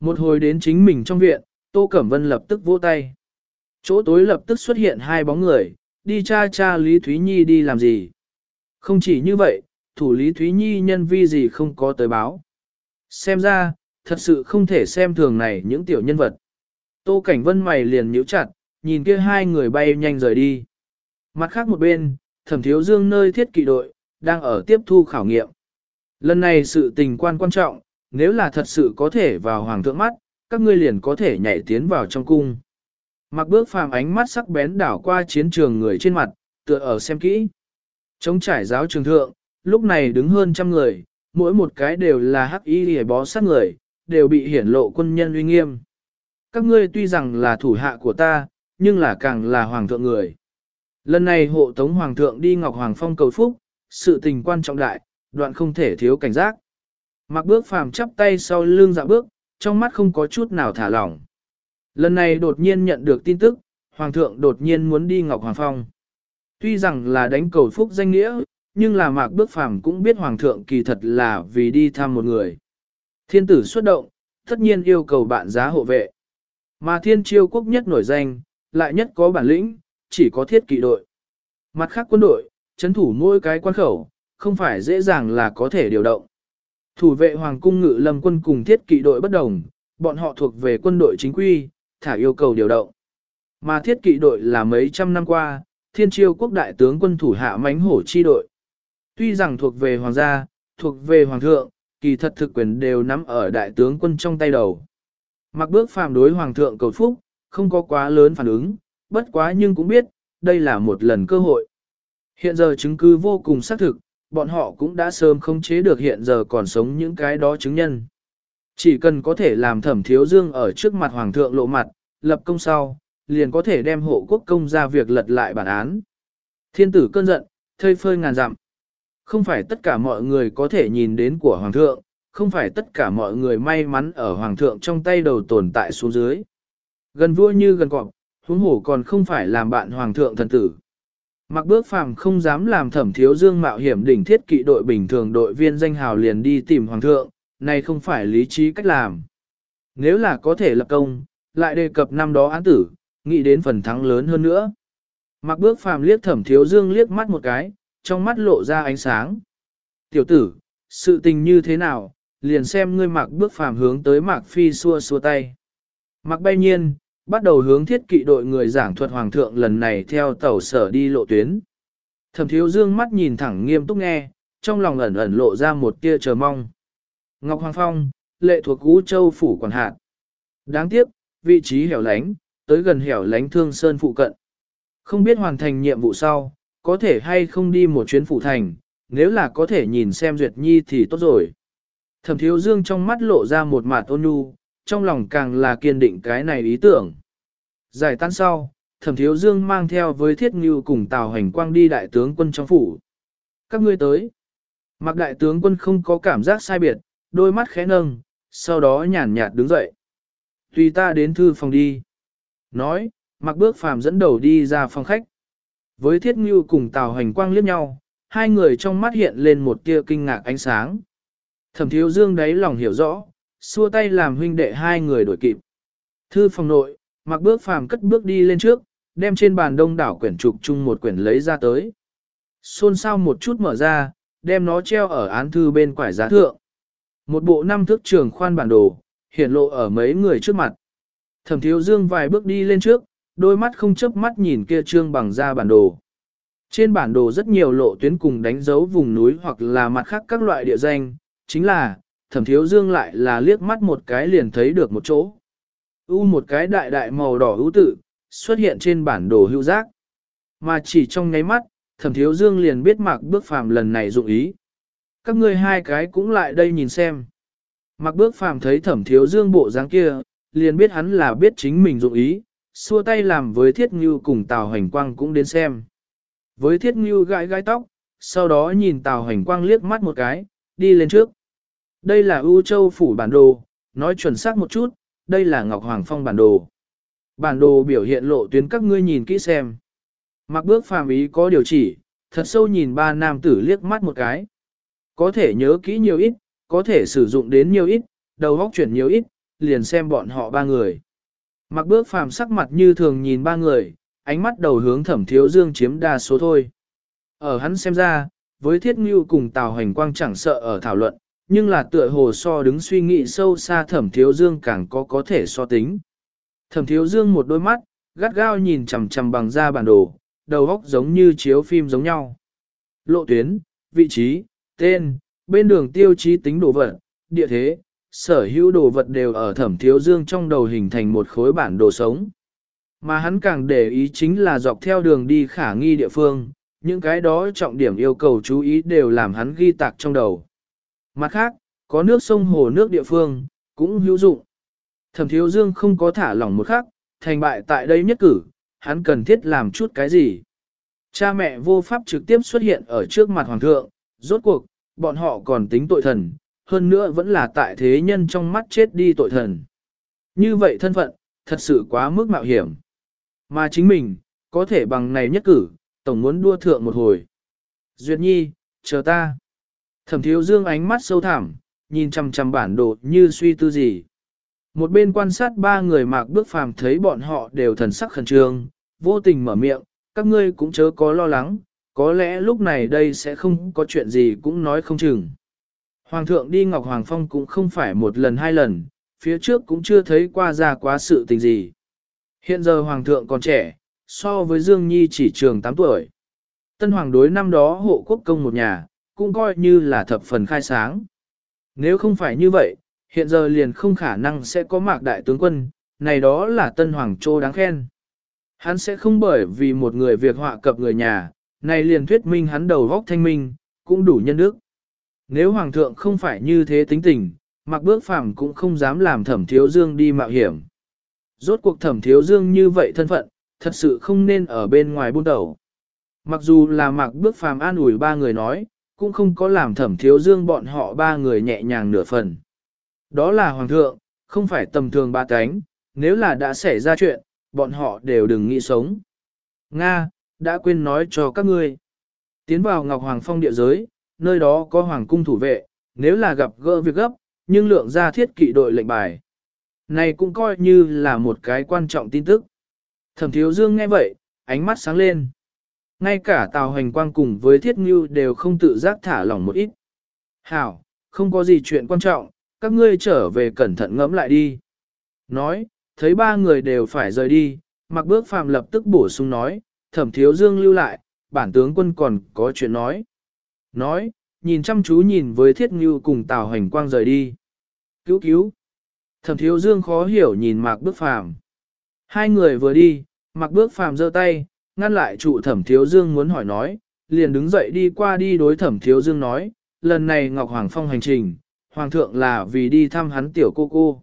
Một hồi đến chính mình trong viện, Tô Cẩm Vân lập tức vỗ tay. Chỗ tối lập tức xuất hiện hai bóng người, đi cha cha Lý Thúy Nhi đi làm gì. Không chỉ như vậy, thủ Lý Thúy Nhi nhân vi gì không có tới báo. Xem ra, thật sự không thể xem thường này những tiểu nhân vật. Tô Cảnh Vân mày liền nhíu chặt, nhìn kia hai người bay nhanh rời đi. Mặt khác một bên, thẩm thiếu dương nơi thiết kỵ đội, đang ở tiếp thu khảo nghiệm. Lần này sự tình quan quan trọng, nếu là thật sự có thể vào hoàng thượng mắt, các ngươi liền có thể nhảy tiến vào trong cung. Mặc bước phàm ánh mắt sắc bén đảo qua chiến trường người trên mặt, tựa ở xem kỹ. Trống trải giáo trường thượng, lúc này đứng hơn trăm người, mỗi một cái đều là hắc y hề bó sát người, đều bị hiển lộ quân nhân uy nghiêm. Các ngươi tuy rằng là thủ hạ của ta, nhưng là càng là hoàng thượng người. Lần này hộ tống hoàng thượng đi Ngọc Hoàng Phong cầu phúc, sự tình quan trọng đại, đoạn không thể thiếu cảnh giác. Mặc bước phàm chắp tay sau lưng dạ bước, trong mắt không có chút nào thả lỏng. Lần này đột nhiên nhận được tin tức, Hoàng thượng đột nhiên muốn đi Ngọc Hoàng Phong. Tuy rằng là đánh cầu phúc danh nghĩa, nhưng là mạc bước phàm cũng biết Hoàng thượng kỳ thật là vì đi thăm một người. Thiên tử xuất động, tất nhiên yêu cầu bạn giá hộ vệ. Mà thiên chiêu quốc nhất nổi danh, lại nhất có bản lĩnh, chỉ có thiết kỵ đội. Mặt khác quân đội, chấn thủ mỗi cái quan khẩu, không phải dễ dàng là có thể điều động. Thủ vệ Hoàng cung ngự lâm quân cùng thiết kỵ đội bất đồng, bọn họ thuộc về quân đội chính quy, thả yêu cầu điều động. Mà thiết kỵ đội là mấy trăm năm qua, thiên triều quốc đại tướng quân thủ hạ mánh hổ chi đội. Tuy rằng thuộc về hoàng gia, thuộc về hoàng thượng, kỳ thật thực quyền đều nắm ở đại tướng quân trong tay đầu. Mặc bước phàm đối hoàng thượng cầu phúc, không có quá lớn phản ứng, bất quá nhưng cũng biết, đây là một lần cơ hội. Hiện giờ chứng cứ vô cùng xác thực, bọn họ cũng đã sớm không chế được hiện giờ còn sống những cái đó chứng nhân. Chỉ cần có thể làm thẩm thiếu dương ở trước mặt hoàng thượng lộ mặt, lập công sau, liền có thể đem hộ quốc công ra việc lật lại bản án. Thiên tử cơn giận, thơi phơi ngàn dặm. Không phải tất cả mọi người có thể nhìn đến của hoàng thượng, không phải tất cả mọi người may mắn ở hoàng thượng trong tay đầu tồn tại xuống dưới. Gần vua như gần cọp, huống hổ còn không phải làm bạn hoàng thượng thần tử. Mặc bước phàm không dám làm thẩm thiếu dương mạo hiểm đỉnh thiết kỵ đội bình thường đội viên danh hào liền đi tìm hoàng thượng, này không phải lý trí cách làm. Nếu là có thể lập công, lại đề cập năm đó án tử, nghĩ đến phần thắng lớn hơn nữa. Mặc bước phàm liếc thẩm thiếu dương liếc mắt một cái, trong mắt lộ ra ánh sáng. Tiểu tử, sự tình như thế nào, liền xem ngươi mặc bước phàm hướng tới mạc phi xua xua tay. Mặc bay nhiên, bắt đầu hướng thiết kỵ đội người giảng thuật hoàng thượng lần này theo tàu sở đi lộ tuyến. Thẩm thiếu dương mắt nhìn thẳng nghiêm túc nghe, trong lòng ẩn ẩn lộ ra một tia chờ mong. Ngọc Hoàng Phong, lệ thuộc Ú Châu Phủ Quản hạt. Đáng tiếc, vị trí hẻo lánh, tới gần hẻo lánh thương sơn phụ cận. Không biết hoàn thành nhiệm vụ sau, có thể hay không đi một chuyến phủ thành, nếu là có thể nhìn xem Duyệt Nhi thì tốt rồi. Thẩm thiếu dương trong mắt lộ ra một mạt ôn nhu, trong lòng càng là kiên định cái này ý tưởng. Giải tan sau, thẩm thiếu dương mang theo với thiết ngưu cùng tào hành quang đi đại tướng quân trong phủ. Các ngươi tới. Mặc đại tướng quân không có cảm giác sai biệt, đôi mắt khẽ nâng, sau đó nhàn nhạt đứng dậy. Tùy ta đến thư phòng đi. Nói, mặc bước phàm dẫn đầu đi ra phòng khách. Với thiết ngưu cùng tào hành quang liếc nhau, hai người trong mắt hiện lên một tia kinh ngạc ánh sáng. Thẩm thiếu dương đáy lòng hiểu rõ, xua tay làm huynh đệ hai người đổi kịp. Thư phòng nội, mặc bước phàm cất bước đi lên trước, đem trên bàn đông đảo quyển trục chung một quyển lấy ra tới. Xôn xao một chút mở ra, đem nó treo ở án thư bên quải giá thượng. Một bộ năm thước trường khoan bản đồ, hiện lộ ở mấy người trước mặt. Thẩm thiếu dương vài bước đi lên trước, đôi mắt không chớp mắt nhìn kia trương bằng ra bản đồ. Trên bản đồ rất nhiều lộ tuyến cùng đánh dấu vùng núi hoặc là mặt khác các loại địa danh, chính là, thẩm thiếu dương lại là liếc mắt một cái liền thấy được một chỗ. U một cái đại đại màu đỏ hữu tự, xuất hiện trên bản đồ hữu giác. Mà chỉ trong nháy mắt, thẩm thiếu dương liền biết mạc bước phàm lần này dụng ý. Các ngươi hai cái cũng lại đây nhìn xem. mặc bước phàm thấy thẩm thiếu dương bộ dáng kia, liền biết hắn là biết chính mình dụng ý, xua tay làm với thiết ngưu cùng tào hành quang cũng đến xem. Với thiết ngưu gãi gãi tóc, sau đó nhìn tào hành quang liếc mắt một cái, đi lên trước. Đây là ưu châu phủ bản đồ, nói chuẩn xác một chút, đây là Ngọc Hoàng Phong bản đồ. Bản đồ biểu hiện lộ tuyến các ngươi nhìn kỹ xem. Mặc bước phàm ý có điều chỉ, thật sâu nhìn ba nam tử liếc mắt một cái. Có thể nhớ kỹ nhiều ít, có thể sử dụng đến nhiều ít, đầu góc chuyển nhiều ít, liền xem bọn họ ba người. Mặc bước phàm sắc mặt như thường nhìn ba người, ánh mắt đầu hướng thẩm thiếu dương chiếm đa số thôi. Ở hắn xem ra, với thiết ngưu cùng tào hành quang chẳng sợ ở thảo luận, nhưng là tựa hồ so đứng suy nghĩ sâu xa thẩm thiếu dương càng có có thể so tính. Thẩm thiếu dương một đôi mắt, gắt gao nhìn chằm chằm bằng da bản đồ, đầu óc giống như chiếu phim giống nhau. Lộ tuyến, vị trí, tên, bên đường tiêu chí tính đồ vật, địa thế, sở hữu đồ vật đều ở thẩm thiếu dương trong đầu hình thành một khối bản đồ sống. Mà hắn càng để ý chính là dọc theo đường đi khả nghi địa phương, những cái đó trọng điểm yêu cầu chú ý đều làm hắn ghi tạc trong đầu. Mặt khác, có nước sông hồ nước địa phương, cũng hữu dụng. Thẩm thiếu dương không có thả lỏng một khắc, thành bại tại đây nhất cử, hắn cần thiết làm chút cái gì. Cha mẹ vô pháp trực tiếp xuất hiện ở trước mặt hoàng thượng, rốt cuộc, bọn họ còn tính tội thần, hơn nữa vẫn là tại thế nhân trong mắt chết đi tội thần. Như vậy thân phận, thật sự quá mức mạo hiểm. Mà chính mình, có thể bằng này nhất cử, tổng muốn đua thượng một hồi. Duyệt nhi, chờ ta. Thẩm thiếu dương ánh mắt sâu thẳm, nhìn chằm chằm bản đồ như suy tư gì. Một bên quan sát ba người mạc bước phàm thấy bọn họ đều thần sắc khẩn trương, vô tình mở miệng, các ngươi cũng chớ có lo lắng, có lẽ lúc này đây sẽ không có chuyện gì cũng nói không chừng. Hoàng thượng đi Ngọc Hoàng Phong cũng không phải một lần hai lần, phía trước cũng chưa thấy qua ra quá sự tình gì. Hiện giờ Hoàng thượng còn trẻ, so với Dương Nhi chỉ trường 8 tuổi. Tân Hoàng đối năm đó hộ quốc công một nhà, cũng coi như là thập phần khai sáng. Nếu không phải như vậy, hiện giờ liền không khả năng sẽ có mạc đại tướng quân, này đó là Tân Hoàng Châu đáng khen. Hắn sẽ không bởi vì một người việc họa cập người nhà, này liền thuyết minh hắn đầu góc thanh minh, cũng đủ nhân đức. Nếu Hoàng thượng không phải như thế tính tình, mặc bước phàm cũng không dám làm thẩm thiếu dương đi mạo hiểm. Rốt cuộc thẩm thiếu dương như vậy thân phận, thật sự không nên ở bên ngoài buôn đầu. Mặc dù là mặc bước phàm an ủi ba người nói, cũng không có làm thẩm thiếu dương bọn họ ba người nhẹ nhàng nửa phần. Đó là hoàng thượng, không phải tầm thường ba cánh, nếu là đã xảy ra chuyện, bọn họ đều đừng nghĩ sống. Nga, đã quên nói cho các ngươi. Tiến vào Ngọc Hoàng Phong địa giới, nơi đó có hoàng cung thủ vệ, nếu là gặp gỡ việc gấp, nhưng lượng ra thiết kỵ đội lệnh bài. Này cũng coi như là một cái quan trọng tin tức. Thẩm thiếu dương nghe vậy, ánh mắt sáng lên. Ngay cả tào hành quang cùng với thiết ngưu đều không tự giác thả lỏng một ít. Hảo, không có gì chuyện quan trọng, các ngươi trở về cẩn thận ngẫm lại đi. Nói, thấy ba người đều phải rời đi, mặc bước phàm lập tức bổ sung nói, thẩm thiếu dương lưu lại, bản tướng quân còn có chuyện nói. Nói, nhìn chăm chú nhìn với thiết ngưu cùng tào hành quang rời đi. Cứu cứu. Thẩm thiếu dương khó hiểu nhìn mạc bước phàm. Hai người vừa đi, mạc bước phàm giơ tay, ngăn lại trụ thẩm thiếu dương muốn hỏi nói, liền đứng dậy đi qua đi đối thẩm thiếu dương nói, lần này Ngọc Hoàng Phong hành trình, Hoàng thượng là vì đi thăm hắn tiểu cô cô.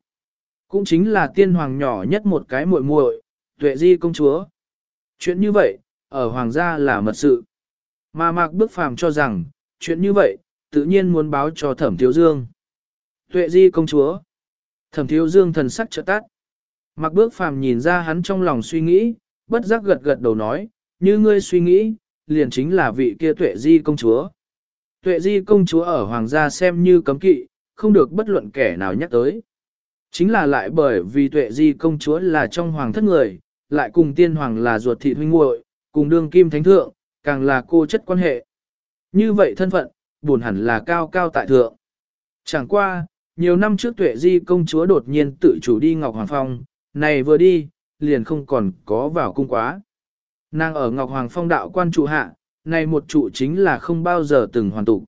Cũng chính là tiên hoàng nhỏ nhất một cái muội muội, tuệ di công chúa. Chuyện như vậy, ở hoàng gia là mật sự. Mà Mạc Bước Phàm cho rằng, chuyện như vậy, tự nhiên muốn báo cho Thẩm Thiếu Dương. Tuệ Di công chúa. Thẩm Thiếu Dương thần sắc trợ tắt. Mạc Bước Phàm nhìn ra hắn trong lòng suy nghĩ, bất giác gật gật đầu nói, như ngươi suy nghĩ, liền chính là vị kia Tuệ Di công chúa. Tuệ Di công chúa ở hoàng gia xem như cấm kỵ, không được bất luận kẻ nào nhắc tới. Chính là lại bởi vì Tuệ Di công chúa là trong hoàng thất người, lại cùng tiên hoàng là ruột thịt huynh muội, cùng đương kim thánh thượng, càng là cô chất quan hệ. Như vậy thân phận, buồn hẳn là cao cao tại thượng. Chẳng qua, nhiều năm trước tuệ di công chúa đột nhiên tự chủ đi Ngọc Hoàng Phong, này vừa đi, liền không còn có vào cung quá. Nàng ở Ngọc Hoàng Phong đạo quan trụ hạ, này một trụ chính là không bao giờ từng hoàn tụ.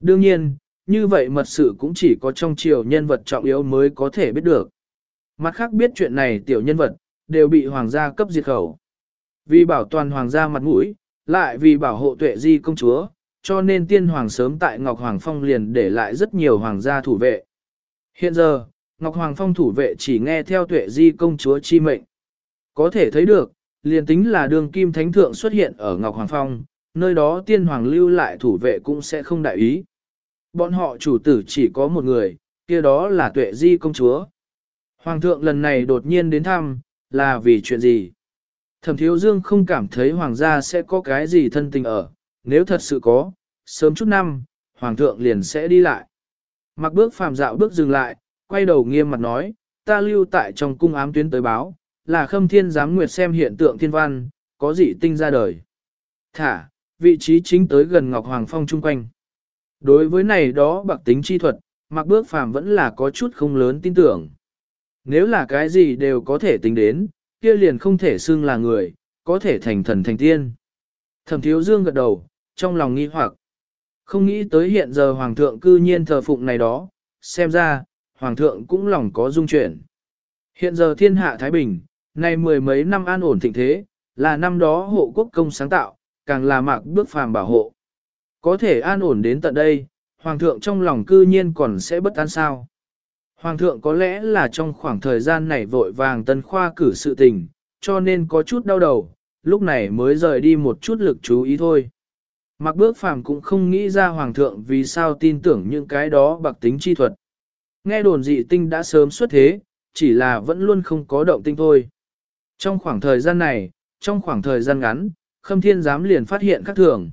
Đương nhiên, như vậy mật sự cũng chỉ có trong triều nhân vật trọng yếu mới có thể biết được. Mặt khác biết chuyện này tiểu nhân vật, đều bị hoàng gia cấp diệt khẩu. Vì bảo toàn hoàng gia mặt mũi, lại vì bảo hộ tuệ di công chúa, cho nên tiên hoàng sớm tại Ngọc Hoàng Phong liền để lại rất nhiều hoàng gia thủ vệ. Hiện giờ, Ngọc Hoàng Phong thủ vệ chỉ nghe theo tuệ di công chúa chi mệnh. Có thể thấy được, liền tính là đường kim thánh thượng xuất hiện ở Ngọc Hoàng Phong, nơi đó tiên hoàng lưu lại thủ vệ cũng sẽ không đại ý. Bọn họ chủ tử chỉ có một người, kia đó là tuệ di công chúa. Hoàng thượng lần này đột nhiên đến thăm, là vì chuyện gì? Thẩm thiếu dương không cảm thấy hoàng gia sẽ có cái gì thân tình ở, nếu thật sự có, sớm chút năm, hoàng thượng liền sẽ đi lại. Mặc bước phàm dạo bước dừng lại, quay đầu nghiêm mặt nói, ta lưu tại trong cung ám tuyến tới báo, là khâm thiên giám nguyệt xem hiện tượng thiên văn, có dị tinh ra đời. Thả, vị trí chính tới gần Ngọc Hoàng Phong chung quanh. Đối với này đó bạc tính chi thuật, mặc bước phàm vẫn là có chút không lớn tin tưởng. Nếu là cái gì đều có thể tính đến, kia liền không thể xưng là người, có thể thành thần thành tiên. Thẩm thiếu dương gật đầu, trong lòng nghi hoặc. Không nghĩ tới hiện giờ hoàng thượng cư nhiên thờ phụng này đó, xem ra, hoàng thượng cũng lòng có dung chuyển. Hiện giờ thiên hạ Thái Bình, nay mười mấy năm an ổn thịnh thế, là năm đó hộ quốc công sáng tạo, càng là mạc bước phàm bảo hộ. Có thể an ổn đến tận đây, hoàng thượng trong lòng cư nhiên còn sẽ bất an sao. Hoàng thượng có lẽ là trong khoảng thời gian này vội vàng tân khoa cử sự tình, cho nên có chút đau đầu, lúc này mới rời đi một chút lực chú ý thôi. Mặc bước phàm cũng không nghĩ ra hoàng thượng vì sao tin tưởng những cái đó bạc tính chi thuật. Nghe đồn dị tinh đã sớm xuất thế, chỉ là vẫn luôn không có động tinh thôi. Trong khoảng thời gian này, trong khoảng thời gian ngắn, khâm thiên giám liền phát hiện các thường.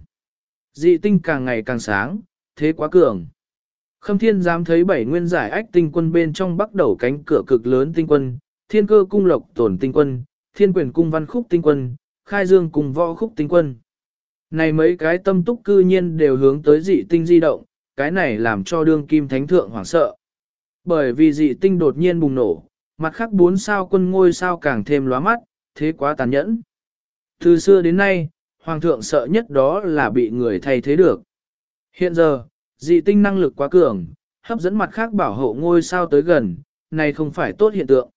Dị tinh càng ngày càng sáng, thế quá cường. Khâm thiên dám thấy bảy nguyên giải ách tinh quân bên trong bắt đầu cánh cửa cực lớn tinh quân, thiên cơ cung lộc tổn tinh quân, thiên quyền cung văn khúc tinh quân, khai dương cùng võ khúc tinh quân. Này mấy cái tâm túc cư nhiên đều hướng tới dị tinh di động, cái này làm cho đương kim thánh thượng hoảng sợ. Bởi vì dị tinh đột nhiên bùng nổ, mặt khác bốn sao quân ngôi sao càng thêm lóa mắt, thế quá tàn nhẫn. Từ xưa đến nay, hoàng thượng sợ nhất đó là bị người thay thế được. Hiện giờ, dị tinh năng lực quá cường, hấp dẫn mặt khác bảo hộ ngôi sao tới gần, này không phải tốt hiện tượng.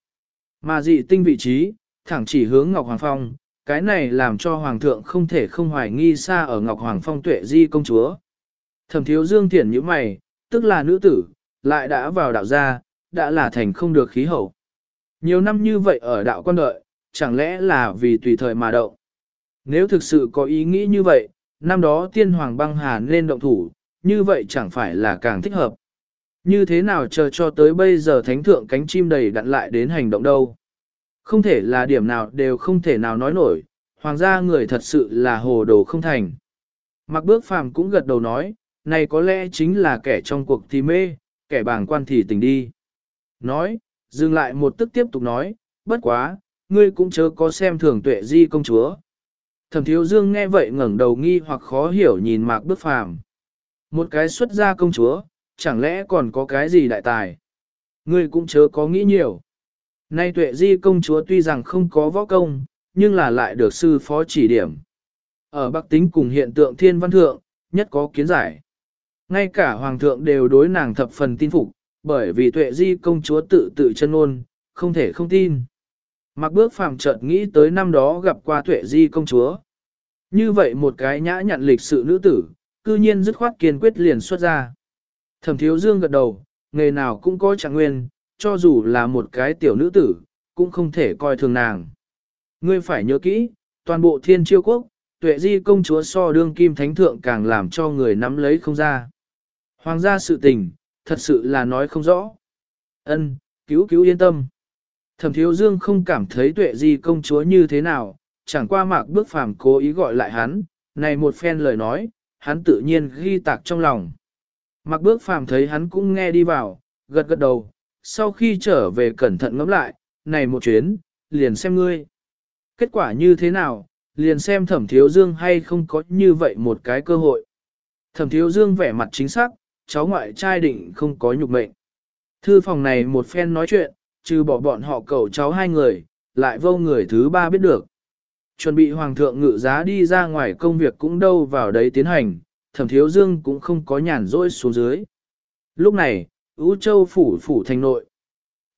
Mà dị tinh vị trí, thẳng chỉ hướng Ngọc Hoàng Phong, cái này làm cho Hoàng thượng không thể không hoài nghi xa ở Ngọc Hoàng Phong tuệ di công chúa. Thẩm thiếu dương thiển như mày, tức là nữ tử, lại đã vào đạo gia, đã là thành không được khí hậu. Nhiều năm như vậy ở đạo quan đợi, chẳng lẽ là vì tùy thời mà động. Nếu thực sự có ý nghĩ như vậy, năm đó tiên hoàng băng hà nên động thủ, như vậy chẳng phải là càng thích hợp. Như thế nào chờ cho tới bây giờ thánh thượng cánh chim đầy đặn lại đến hành động đâu. Không thể là điểm nào đều không thể nào nói nổi, hoàng gia người thật sự là hồ đồ không thành. Mặc bước phàm cũng gật đầu nói, này có lẽ chính là kẻ trong cuộc thì mê, kẻ bảng quan thì tình đi. Nói, dừng lại một tức tiếp tục nói, bất quá, ngươi cũng chớ có xem thường tuệ di công chúa. Thẩm thiếu dương nghe vậy ngẩng đầu nghi hoặc khó hiểu nhìn mạc bước phàm. Một cái xuất gia công chúa, chẳng lẽ còn có cái gì đại tài? Ngươi cũng chớ có nghĩ nhiều. Nay tuệ di công chúa tuy rằng không có võ công, nhưng là lại được sư phó chỉ điểm. Ở Bắc Tính cùng hiện tượng thiên văn thượng, nhất có kiến giải. Ngay cả hoàng thượng đều đối nàng thập phần tin phục, bởi vì tuệ di công chúa tự tự chân ôn, không thể không tin. Mặc bước phàm chợt nghĩ tới năm đó gặp qua tuệ di công chúa. Như vậy một cái nhã nhận lịch sự nữ tử, cư nhiên dứt khoát kiên quyết liền xuất ra. Thẩm thiếu dương gật đầu, nghề nào cũng có trạng nguyên, cho dù là một cái tiểu nữ tử, cũng không thể coi thường nàng. Ngươi phải nhớ kỹ, Toàn bộ thiên chiêu quốc, tuệ di công chúa so đương kim thánh thượng càng làm cho người nắm lấy không ra. Hoàng gia sự tình, thật sự là nói không rõ. Ân, cứu cứu yên tâm. Thẩm thiếu dương không cảm thấy tuệ di công chúa như thế nào, chẳng qua mạc bước phàm cố ý gọi lại hắn, này một phen lời nói, hắn tự nhiên ghi tạc trong lòng. mặc bước phàm thấy hắn cũng nghe đi vào, gật gật đầu, sau khi trở về cẩn thận ngẫm lại, này một chuyến, liền xem ngươi. Kết quả như thế nào, liền xem thẩm thiếu dương hay không có như vậy một cái cơ hội. Thẩm thiếu dương vẻ mặt chính xác, cháu ngoại trai định không có nhục mệnh. Thư phòng này một phen nói chuyện, trừ bỏ bọn họ cầu cháu hai người, lại vô người thứ ba biết được. Chuẩn bị hoàng thượng ngự giá đi ra ngoài công việc cũng đâu vào đấy tiến hành, thẩm thiếu dương cũng không có nhàn rỗi xuống dưới. Lúc này, Ú Châu phủ phủ thành nội.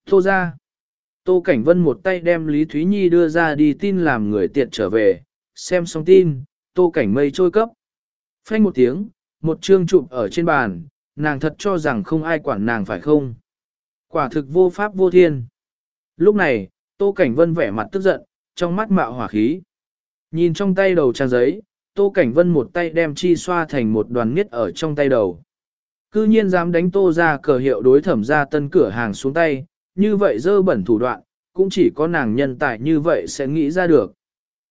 Tô ra. Tô Cảnh Vân một tay đem Lý Thúy Nhi đưa ra đi tin làm người tiện trở về, xem xong tin, Tô Cảnh mây trôi cấp. Phanh một tiếng, một chương chụp ở trên bàn, nàng thật cho rằng không ai quản nàng phải không. Quả thực vô pháp vô thiên. Lúc này, Tô Cảnh Vân vẻ mặt tức giận, trong mắt mạo hỏa khí. Nhìn trong tay đầu trang giấy, Tô Cảnh Vân một tay đem chi xoa thành một đoàn nghiết ở trong tay đầu. Cư nhiên dám đánh Tô ra cờ hiệu đối thẩm ra tân cửa hàng xuống tay, như vậy dơ bẩn thủ đoạn, cũng chỉ có nàng nhân tài như vậy sẽ nghĩ ra được.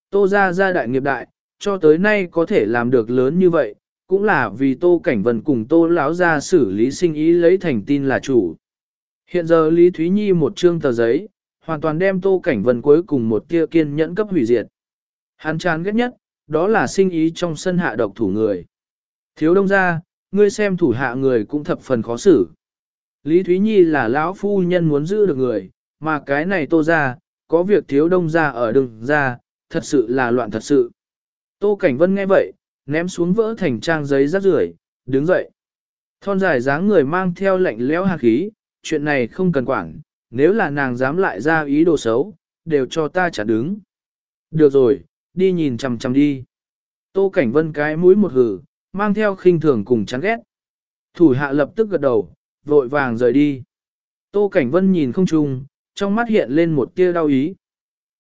Tô ra ra đại nghiệp đại, cho tới nay có thể làm được lớn như vậy, cũng là vì Tô Cảnh Vân cùng Tô lão ra xử lý sinh ý lấy thành tin là chủ. Hiện giờ Lý Thúy Nhi một chương tờ giấy, hoàn toàn đem Tô Cảnh Vân cuối cùng một tia kiên nhẫn cấp hủy diệt. Hắn chán ghét nhất, đó là sinh ý trong sân hạ độc thủ người. Thiếu đông ra, ngươi xem thủ hạ người cũng thập phần khó xử. Lý Thúy Nhi là lão phu nhân muốn giữ được người, mà cái này tô ra, có việc thiếu đông ra ở đường ra, thật sự là loạn thật sự. Tô Cảnh Vân nghe vậy, ném xuống vỡ thành trang giấy rác rưởi, đứng dậy. Thon dài dáng người mang theo lệnh lẽo hạt khí, chuyện này không cần quản, nếu là nàng dám lại ra ý đồ xấu, đều cho ta trả đứng. Được rồi, đi nhìn chằm chằm đi. Tô Cảnh Vân cái mũi một hử, mang theo khinh thường cùng chán ghét. Thủ hạ lập tức gật đầu, vội vàng rời đi. Tô Cảnh Vân nhìn không trung, trong mắt hiện lên một tia đau ý.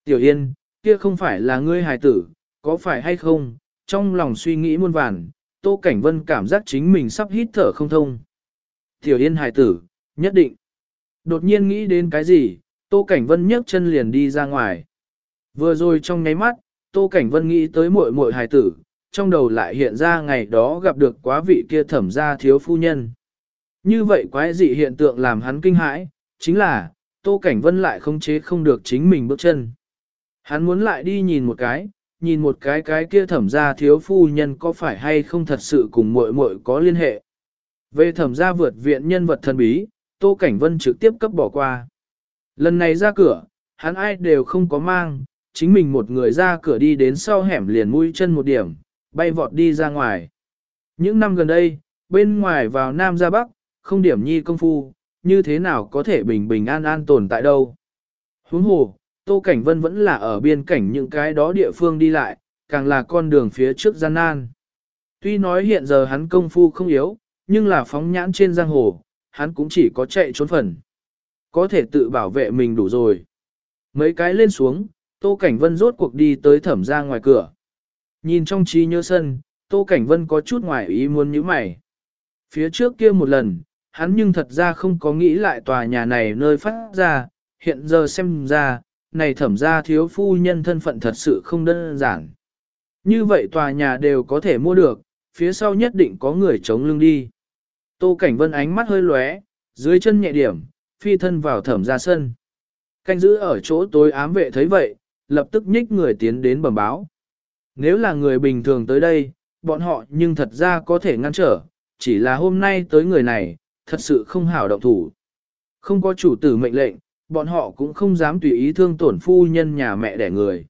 Tiểu Yên, kia không phải là ngươi hài tử, có phải hay không? Trong lòng suy nghĩ muôn vàn, Tô Cảnh Vân cảm giác chính mình sắp hít thở không thông. Tiểu Yên hài tử, nhất định. Đột nhiên nghĩ đến cái gì, Tô Cảnh Vân nhấc chân liền đi ra ngoài. Vừa rồi trong nháy mắt, Tô Cảnh Vân nghĩ tới muội muội hài tử, trong đầu lại hiện ra ngày đó gặp được quá vị kia thẩm gia thiếu phu nhân. Như vậy quái dị hiện tượng làm hắn kinh hãi, chính là, Tô Cảnh Vân lại không chế không được chính mình bước chân. Hắn muốn lại đi nhìn một cái, nhìn một cái cái kia thẩm gia thiếu phu nhân có phải hay không thật sự cùng muội muội có liên hệ. Về thẩm gia vượt viện nhân vật thần bí, Tô Cảnh Vân trực tiếp cấp bỏ qua. Lần này ra cửa, hắn ai đều không có mang, chính mình một người ra cửa đi đến sau hẻm liền mũi chân một điểm, bay vọt đi ra ngoài. Những năm gần đây, bên ngoài vào Nam ra Bắc, không điểm nhi công phu, như thế nào có thể bình bình an an tồn tại đâu. Huống hồ, Tô Cảnh Vân vẫn là ở biên cảnh những cái đó địa phương đi lại, càng là con đường phía trước gian nan. Tuy nói hiện giờ hắn công phu không yếu, nhưng là phóng nhãn trên giang hồ, hắn cũng chỉ có chạy trốn phần. Có thể tự bảo vệ mình đủ rồi. Mấy cái lên xuống, Tô Cảnh Vân rốt cuộc đi tới thẩm ra ngoài cửa. Nhìn trong trí nhớ sân, Tô Cảnh Vân có chút ngoài ý muốn như mày. Phía trước kia một lần, hắn nhưng thật ra không có nghĩ lại tòa nhà này nơi phát ra, hiện giờ xem ra, này thẩm ra thiếu phu nhân thân phận thật sự không đơn giản. Như vậy tòa nhà đều có thể mua được, phía sau nhất định có người chống lưng đi. Tô Cảnh Vân ánh mắt hơi lóe, dưới chân nhẹ điểm, phi thân vào thẩm ra sân. Canh giữ ở chỗ tối ám vệ thấy vậy, lập tức nhích người tiến đến bẩm báo. Nếu là người bình thường tới đây, bọn họ nhưng thật ra có thể ngăn trở, chỉ là hôm nay tới người này, thật sự không hảo động thủ. Không có chủ tử mệnh lệnh, bọn họ cũng không dám tùy ý thương tổn phu nhân nhà mẹ đẻ người.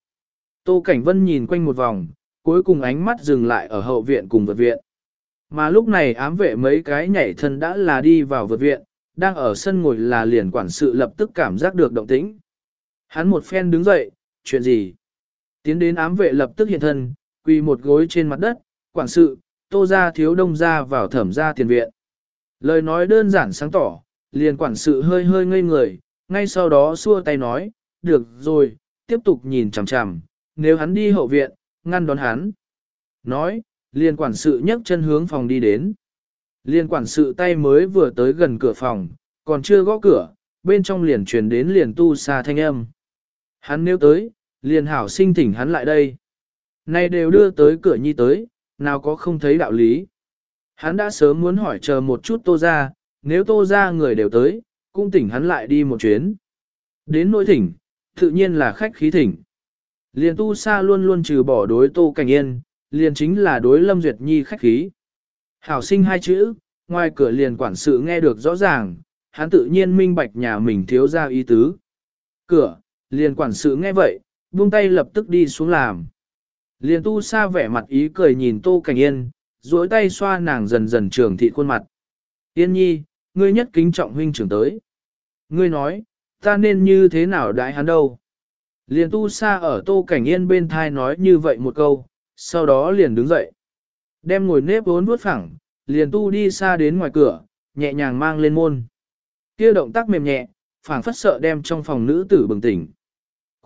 Tô Cảnh Vân nhìn quanh một vòng, cuối cùng ánh mắt dừng lại ở hậu viện cùng vượt viện. Mà lúc này ám vệ mấy cái nhảy thân đã là đi vào vượt viện, đang ở sân ngồi là liền quản sự lập tức cảm giác được động tĩnh. Hắn một phen đứng dậy, chuyện gì? Tiến đến ám vệ lập tức hiện thân, quỳ một gối trên mặt đất, quản sự, tô ra thiếu đông ra vào thẩm ra tiền viện. Lời nói đơn giản sáng tỏ, liền quản sự hơi hơi ngây người, ngay sau đó xua tay nói, được rồi, tiếp tục nhìn chằm chằm, nếu hắn đi hậu viện, ngăn đón hắn. Nói, liền quản sự nhấc chân hướng phòng đi đến. Liên quản sự tay mới vừa tới gần cửa phòng, còn chưa gõ cửa, bên trong liền truyền đến liền tu xa thanh âm. Hắn nếu tới, liền hảo sinh thỉnh hắn lại đây. nay đều đưa tới cửa nhi tới, nào có không thấy đạo lý. Hắn đã sớm muốn hỏi chờ một chút tô ra, nếu tô ra người đều tới, cũng tỉnh hắn lại đi một chuyến. Đến nỗi thỉnh, tự nhiên là khách khí thỉnh. Liền tu sa luôn luôn trừ bỏ đối tô cảnh yên, liền chính là đối lâm duyệt nhi khách khí. Hảo sinh hai chữ, ngoài cửa liền quản sự nghe được rõ ràng, hắn tự nhiên minh bạch nhà mình thiếu ra ý tứ. Cửa, liền quản sự nghe vậy, buông tay lập tức đi xuống làm. Liền tu sa vẻ mặt ý cười nhìn tô cảnh yên, duỗi tay xoa nàng dần dần trường thị khuôn mặt. Yên nhi, ngươi nhất kính trọng huynh trưởng tới. Ngươi nói, ta nên như thế nào đãi hắn đâu? Liền tu sa ở tô cảnh yên bên thai nói như vậy một câu, sau đó liền đứng dậy. Đem ngồi nếp vốn vuốt phẳng, liền tu đi xa đến ngoài cửa, nhẹ nhàng mang lên môn. Kia động tác mềm nhẹ, phảng phất sợ đem trong phòng nữ tử bừng tỉnh.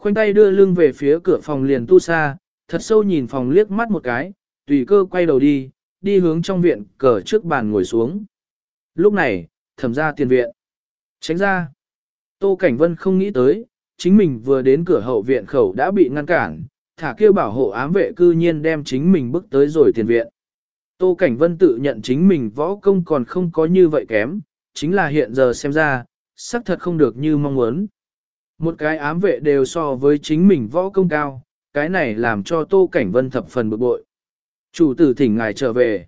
Khoanh tay đưa lưng về phía cửa phòng liền tu xa, thật sâu nhìn phòng liếc mắt một cái, tùy cơ quay đầu đi, đi hướng trong viện cờ trước bàn ngồi xuống. Lúc này, thẩm ra tiền viện. Tránh ra. Tô Cảnh Vân không nghĩ tới, chính mình vừa đến cửa hậu viện khẩu đã bị ngăn cản, thả kêu bảo hộ ám vệ cư nhiên đem chính mình bước tới rồi tiền viện. Tô Cảnh Vân tự nhận chính mình võ công còn không có như vậy kém, chính là hiện giờ xem ra, xác thật không được như mong muốn. Một cái ám vệ đều so với chính mình võ công cao, cái này làm cho Tô Cảnh Vân thập phần bực bội. Chủ tử thỉnh ngài trở về.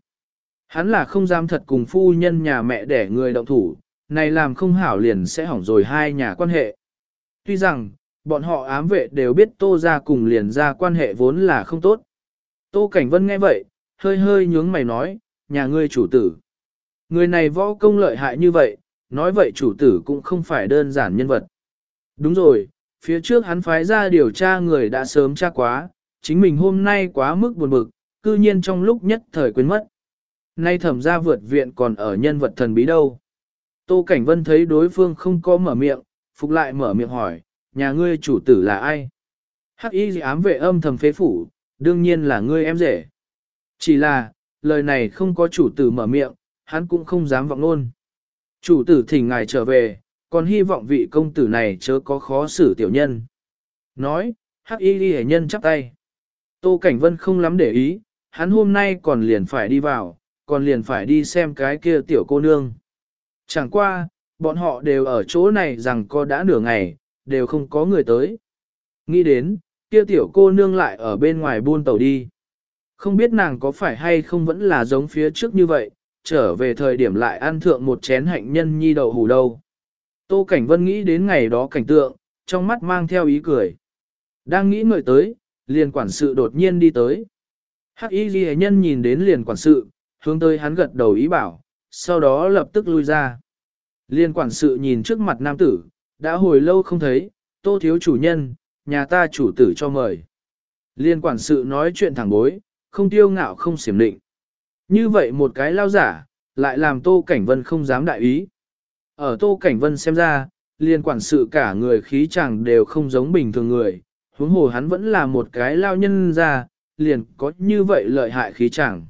Hắn là không dám thật cùng phu nhân nhà mẹ để người động thủ, này làm không hảo liền sẽ hỏng rồi hai nhà quan hệ. Tuy rằng, bọn họ ám vệ đều biết Tô ra cùng liền ra quan hệ vốn là không tốt. Tô Cảnh Vân nghe vậy, hơi hơi nhướng mày nói, nhà ngươi chủ tử. Người này võ công lợi hại như vậy, nói vậy chủ tử cũng không phải đơn giản nhân vật. Đúng rồi, phía trước hắn phái ra điều tra người đã sớm tra quá, chính mình hôm nay quá mức buồn bực, cư nhiên trong lúc nhất thời quên mất. Nay thẩm ra vượt viện còn ở nhân vật thần bí đâu. Tô Cảnh Vân thấy đối phương không có mở miệng, phục lại mở miệng hỏi, nhà ngươi chủ tử là ai? Hắc y ám vệ âm thầm phế phủ, đương nhiên là ngươi em rể. Chỉ là, lời này không có chủ tử mở miệng, hắn cũng không dám vọng luôn. Chủ tử thỉnh ngài trở về, còn hy vọng vị công tử này chớ có khó xử tiểu nhân. Nói, hắc y ghi nhân chắp tay. Tô Cảnh Vân không lắm để ý, hắn hôm nay còn liền phải đi vào, còn liền phải đi xem cái kia tiểu cô nương. Chẳng qua, bọn họ đều ở chỗ này rằng có đã nửa ngày, đều không có người tới. Nghĩ đến, kia tiểu cô nương lại ở bên ngoài buôn tàu đi. Không biết nàng có phải hay không vẫn là giống phía trước như vậy, trở về thời điểm lại ăn thượng một chén hạnh nhân nhi đậu hủ đâu. Tô Cảnh Vân nghĩ đến ngày đó cảnh tượng, trong mắt mang theo ý cười. Đang nghĩ ngợi tới, liền quản sự đột nhiên đi tới. Hắc y ghi nhân nhìn đến liền quản sự, hướng tới hắn gật đầu ý bảo, sau đó lập tức lui ra. Liên quản sự nhìn trước mặt nam tử, đã hồi lâu không thấy, tô thiếu chủ nhân, nhà ta chủ tử cho mời. Liên quản sự nói chuyện thẳng bối, không tiêu ngạo không xiểm định. Như vậy một cái lao giả, lại làm Tô Cảnh Vân không dám đại ý. Ở Tô Cảnh Vân xem ra, liên quản sự cả người khí chẳng đều không giống bình thường người, huống hồ hắn vẫn là một cái lao nhân ra, liền có như vậy lợi hại khí chẳng.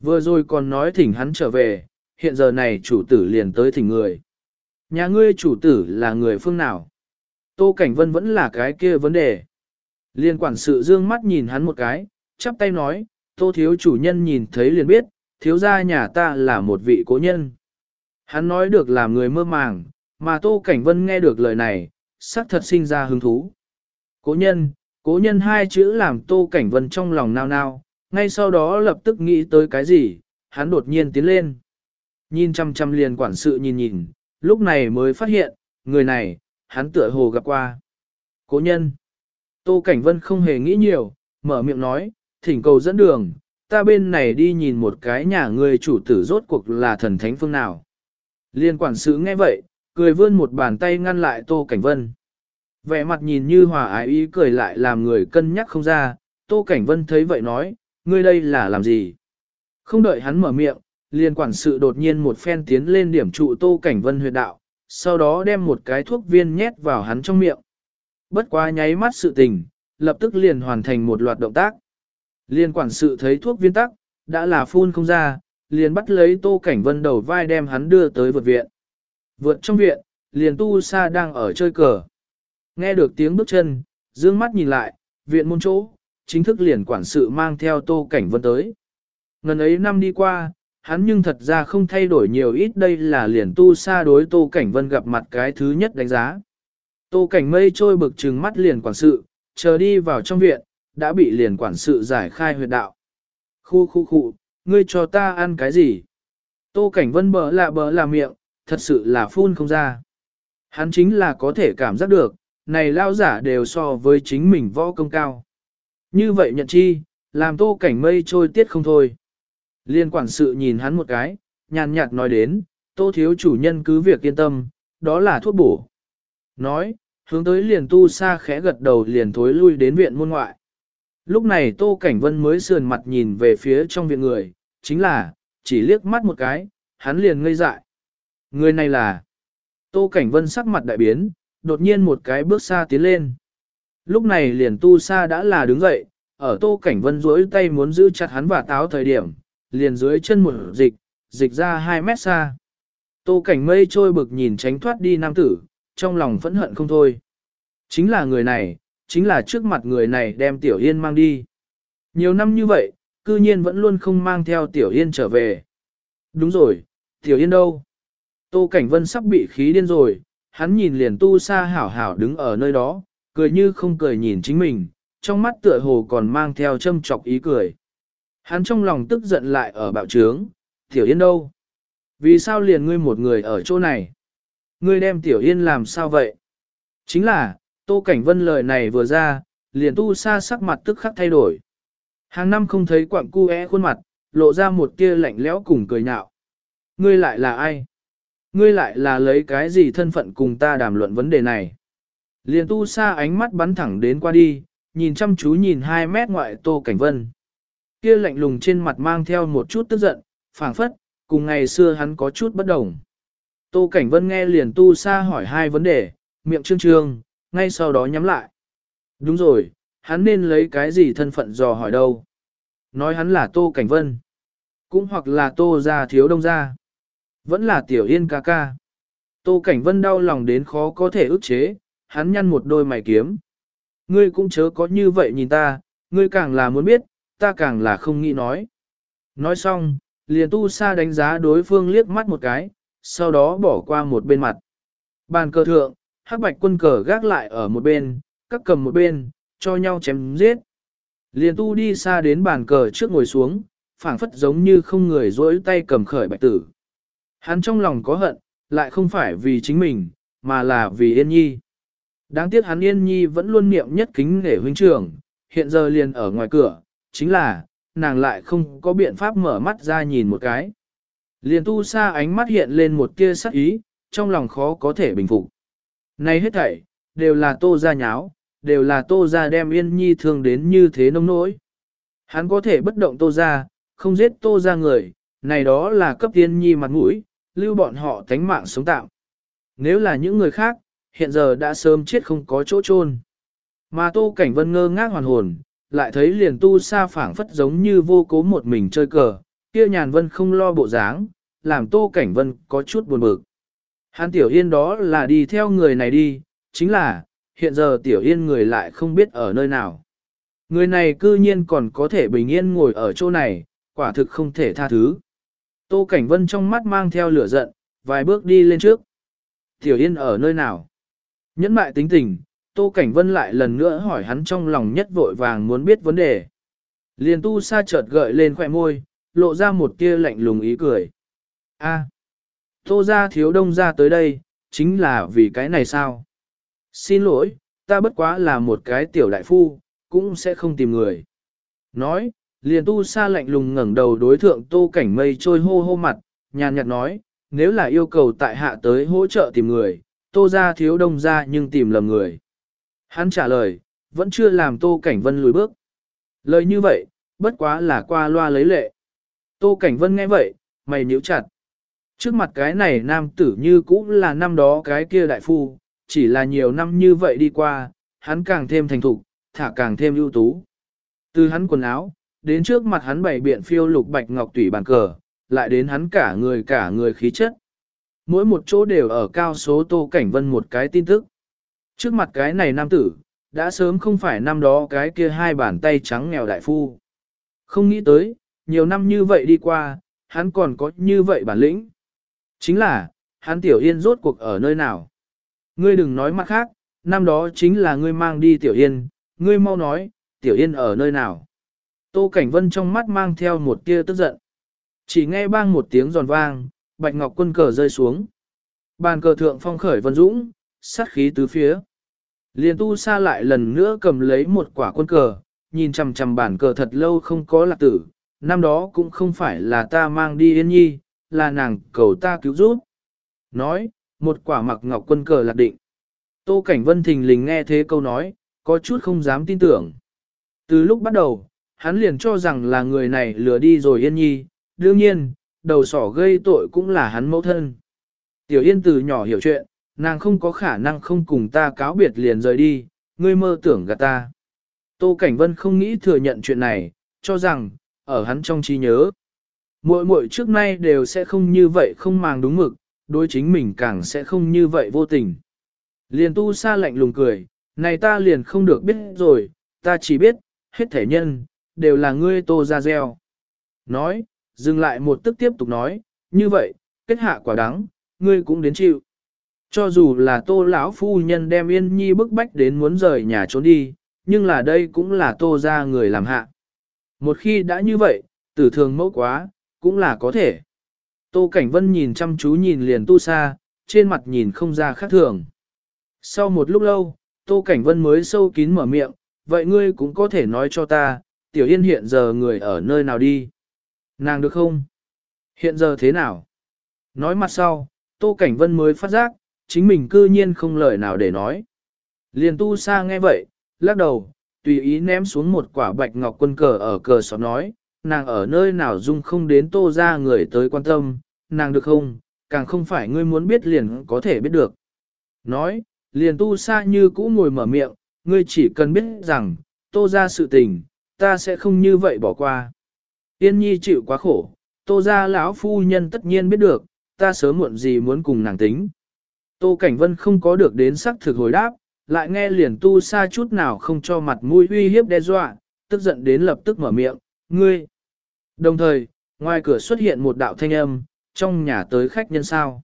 Vừa rồi còn nói thỉnh hắn trở về, hiện giờ này chủ tử liền tới thỉnh người. Nhà ngươi chủ tử là người phương nào? Tô Cảnh Vân vẫn là cái kia vấn đề. Liên quản sự dương mắt nhìn hắn một cái, chắp tay nói, tô thiếu chủ nhân nhìn thấy liền biết, thiếu gia nhà ta là một vị cố nhân. Hắn nói được làm người mơ màng, mà tô cảnh vân nghe được lời này, sắc thật sinh ra hứng thú. Cố nhân, cố nhân hai chữ làm tô cảnh vân trong lòng nao nao, ngay sau đó lập tức nghĩ tới cái gì, hắn đột nhiên tiến lên. Nhìn chăm chăm liền quản sự nhìn nhìn, lúc này mới phát hiện, người này, hắn tựa hồ gặp qua. Cố nhân. Tô Cảnh Vân không hề nghĩ nhiều, mở miệng nói, thỉnh cầu dẫn đường, ta bên này đi nhìn một cái nhà người chủ tử rốt cuộc là thần thánh phương nào. Liên quản sự nghe vậy, cười vươn một bàn tay ngăn lại Tô Cảnh Vân. Vẻ mặt nhìn như hòa ái ý cười lại làm người cân nhắc không ra, Tô Cảnh Vân thấy vậy nói, ngươi đây là làm gì? Không đợi hắn mở miệng, liên quản sự đột nhiên một phen tiến lên điểm trụ Tô Cảnh Vân huyệt đạo, sau đó đem một cái thuốc viên nhét vào hắn trong miệng. Bất quá nháy mắt sự tình, lập tức liền hoàn thành một loạt động tác. Liên quản sự thấy thuốc viên tắc, đã là phun không ra, liền bắt lấy Tô Cảnh Vân đầu vai đem hắn đưa tới vượt viện. Vượt trong viện, liền tu sa đang ở chơi cờ. Nghe được tiếng bước chân, dương mắt nhìn lại, viện môn chỗ, chính thức liền quản sự mang theo Tô Cảnh Vân tới. Ngần ấy năm đi qua, hắn nhưng thật ra không thay đổi nhiều ít đây là liền tu sa đối Tô Cảnh Vân gặp mặt cái thứ nhất đánh giá. Tô Cảnh mây trôi bực trừng mắt liền quản sự, chờ đi vào trong viện, đã bị liền quản sự giải khai huyệt đạo. Khu khu khu, ngươi cho ta ăn cái gì? Tô Cảnh Vân bỡ lạ bỡ là miệng, thật sự là phun không ra. Hắn chính là có thể cảm giác được, này lao giả đều so với chính mình võ công cao. Như vậy nhận chi, làm tô cảnh mây trôi tiết không thôi. Liên quản sự nhìn hắn một cái, nhàn nhạt nói đến, tô thiếu chủ nhân cứ việc yên tâm, đó là thuốc bổ. Nói, hướng tới liền tu xa khẽ gật đầu liền thối lui đến viện môn ngoại. Lúc này Tô Cảnh Vân mới sườn mặt nhìn về phía trong viện người, chính là, chỉ liếc mắt một cái, hắn liền ngây dại. Người này là, Tô Cảnh Vân sắc mặt đại biến, đột nhiên một cái bước xa tiến lên. Lúc này liền tu sa đã là đứng dậy, ở Tô Cảnh Vân duỗi tay muốn giữ chặt hắn và táo thời điểm, liền dưới chân một dịch, dịch ra 2 mét xa. Tô Cảnh mây trôi bực nhìn tránh thoát đi nam tử, trong lòng phẫn hận không thôi. Chính là người này, chính là trước mặt người này đem Tiểu Yên mang đi. Nhiều năm như vậy, cư nhiên vẫn luôn không mang theo Tiểu Yên trở về. Đúng rồi, Tiểu Yên đâu? Tô Cảnh Vân sắp bị khí điên rồi, hắn nhìn liền tu sa hảo hảo đứng ở nơi đó, cười như không cười nhìn chính mình, trong mắt tựa hồ còn mang theo châm chọc ý cười. Hắn trong lòng tức giận lại ở bạo trướng, Tiểu Yên đâu? Vì sao liền ngươi một người ở chỗ này? Ngươi đem Tiểu Yên làm sao vậy? Chính là, Tô Cảnh Vân lời này vừa ra, liền tu sa sắc mặt tức khắc thay đổi. Hàng năm không thấy quặng cu é khuôn mặt, lộ ra một tia lạnh lẽo cùng cười nhạo. Ngươi lại là ai? Ngươi lại là lấy cái gì thân phận cùng ta đàm luận vấn đề này? Liền tu sa ánh mắt bắn thẳng đến qua đi, nhìn chăm chú nhìn 2 mét ngoại Tô Cảnh Vân. Kia lạnh lùng trên mặt mang theo một chút tức giận, phảng phất, cùng ngày xưa hắn có chút bất đồng. Tô Cảnh Vân nghe liền tu sa hỏi hai vấn đề, miệng trương trương, ngay sau đó nhắm lại. Đúng rồi, hắn nên lấy cái gì thân phận dò hỏi đâu. Nói hắn là Tô Cảnh Vân. Cũng hoặc là Tô gia thiếu đông gia. Vẫn là Tiểu Yên ca ca. Tô Cảnh Vân đau lòng đến khó có thể ức chế, hắn nhăn một đôi mày kiếm. Ngươi cũng chớ có như vậy nhìn ta, ngươi càng là muốn biết, ta càng là không nghĩ nói. Nói xong, liền tu sa đánh giá đối phương liếc mắt một cái, sau đó bỏ qua một bên mặt. Bàn cờ thượng, hắc bạch quân cờ gác lại ở một bên, các cầm một bên, cho nhau chém giết. Liền tu đi xa đến bàn cờ trước ngồi xuống, phảng phất giống như không người dỗi tay cầm khởi bạch tử. Hắn trong lòng có hận, lại không phải vì chính mình, mà là vì Yên Nhi. Đáng tiếc hắn Yên Nhi vẫn luôn niệm nhất kính để huynh trưởng, hiện giờ liền ở ngoài cửa, chính là, nàng lại không có biện pháp mở mắt ra nhìn một cái. Liền tu xa ánh mắt hiện lên một tia sắc ý, trong lòng khó có thể bình phục. Này hết thảy, đều là tô ra nháo, đều là tô ra đem yên nhi thương đến như thế nông nỗi. Hắn có thể bất động tô ra, không giết tô ra người, này đó là cấp yên nhi mặt mũi, lưu bọn họ tánh mạng sống tạm. Nếu là những người khác, hiện giờ đã sớm chết không có chỗ chôn. Mà tô cảnh vân ngơ ngác hoàn hồn, lại thấy liền tu sa phảng phất giống như vô cố một mình chơi cờ, kia nhàn vân không lo bộ dáng, làm tô cảnh vân có chút buồn bực. Hắn tiểu yên đó là đi theo người này đi, chính là, hiện giờ tiểu yên người lại không biết ở nơi nào. Người này cư nhiên còn có thể bình yên ngồi ở chỗ này, quả thực không thể tha thứ. Tô Cảnh Vân trong mắt mang theo lửa giận, vài bước đi lên trước. Tiểu Yên ở nơi nào? Nhẫn mại tính tình, Tô Cảnh Vân lại lần nữa hỏi hắn trong lòng nhất vội vàng muốn biết vấn đề. Liền tu sa chợt gợi lên khỏe môi, lộ ra một tia lạnh lùng ý cười. A, Tô gia thiếu đông ra tới đây, chính là vì cái này sao? Xin lỗi, ta bất quá là một cái tiểu đại phu, cũng sẽ không tìm người. Nói, liền tu sa lạnh lùng ngẩng đầu đối thượng tô cảnh mây trôi hô hô mặt, nhàn nhạt nói, nếu là yêu cầu tại hạ tới hỗ trợ tìm người, tô gia thiếu đông ra nhưng tìm lầm người. Hắn trả lời, vẫn chưa làm tô cảnh vân lùi bước. Lời như vậy, bất quá là qua loa lấy lệ. Tô cảnh vân nghe vậy, mày nhíu chặt. Trước mặt cái này nam tử như cũng là năm đó cái kia đại phu, chỉ là nhiều năm như vậy đi qua, hắn càng thêm thành thục, thả càng thêm ưu tú. Từ hắn quần áo, đến trước mặt hắn bày biện phiêu lục bạch ngọc tủy bàn cờ, lại đến hắn cả người cả người khí chất. Mỗi một chỗ đều ở cao số Tô Cảnh Vân một cái tin tức. Trước mặt cái này nam tử, đã sớm không phải năm đó cái kia hai bàn tay trắng nghèo đại phu. Không nghĩ tới, nhiều năm như vậy đi qua, hắn còn có như vậy bản lĩnh. Chính là, hắn tiểu yên rốt cuộc ở nơi nào. Ngươi đừng nói mặt khác, năm đó chính là ngươi mang đi tiểu yên, ngươi mau nói, tiểu yên ở nơi nào. Tô Cảnh Vân trong mắt mang theo một tia tức giận. Chỉ nghe bang một tiếng giòn vang, bạch ngọc quân cờ rơi xuống. Bàn cờ thượng phong khởi vân dũng, sát khí tứ phía. Liên tu sa lại lần nữa cầm lấy một quả quân cờ, nhìn chằm chằm bản cờ thật lâu không có lạc tử, năm đó cũng không phải là ta mang đi yên nhi, là nàng cầu ta cứu giúp. Nói, một quả mặc ngọc quân cờ lạc định. Tô Cảnh Vân thình lình nghe thế câu nói, có chút không dám tin tưởng. Từ lúc bắt đầu, hắn liền cho rằng là người này lừa đi rồi yên nhi, đương nhiên, đầu sỏ gây tội cũng là hắn mẫu thân. Tiểu Yên từ nhỏ hiểu chuyện, nàng không có khả năng không cùng ta cáo biệt liền rời đi, ngươi mơ tưởng gạt ta. Tô Cảnh Vân không nghĩ thừa nhận chuyện này, cho rằng, ở hắn trong trí nhớ, muội muội trước nay đều sẽ không như vậy không màng đúng mực, đối chính mình càng sẽ không như vậy vô tình. Liền tu sa lạnh lùng cười, này ta liền không được biết rồi, ta chỉ biết, hết thể nhân, đều là ngươi tô ra gieo. Nói, dừng lại một tức tiếp tục nói, như vậy, kết hạ quả đắng, ngươi cũng đến chịu. Cho dù là tô lão phu nhân đem yên nhi bức bách đến muốn rời nhà trốn đi, nhưng là đây cũng là tô ra người làm hạ. Một khi đã như vậy, tử thường mẫu quá, cũng là có thể. Tô Cảnh Vân nhìn chăm chú nhìn liền tu sa, trên mặt nhìn không ra khác thường. Sau một lúc lâu, Tô Cảnh Vân mới sâu kín mở miệng, vậy ngươi cũng có thể nói cho ta, Tiểu Yên hiện giờ người ở nơi nào đi? Nàng được không? Hiện giờ thế nào? Nói mặt sau, Tô Cảnh Vân mới phát giác, chính mình cư nhiên không lời nào để nói. Liền tu sa nghe vậy, lắc đầu, tùy ý ném xuống một quả bạch ngọc quân cờ ở cờ sọ nói, nàng ở nơi nào dung không đến tô ra người tới quan tâm, nàng được không, càng không phải ngươi muốn biết liền có thể biết được. Nói, liền tu sa như cũ ngồi mở miệng, ngươi chỉ cần biết rằng, tô ra sự tình, ta sẽ không như vậy bỏ qua. Yên nhi chịu quá khổ, tô ra lão phu nhân tất nhiên biết được, ta sớm muộn gì muốn cùng nàng tính. Tô Cảnh Vân không có được đến sắc thực hồi đáp, lại nghe liền tu sa chút nào không cho mặt mũi uy hiếp đe dọa, tức giận đến lập tức mở miệng, ngươi. Đồng thời, ngoài cửa xuất hiện một đạo thanh âm, trong nhà tới khách nhân sao.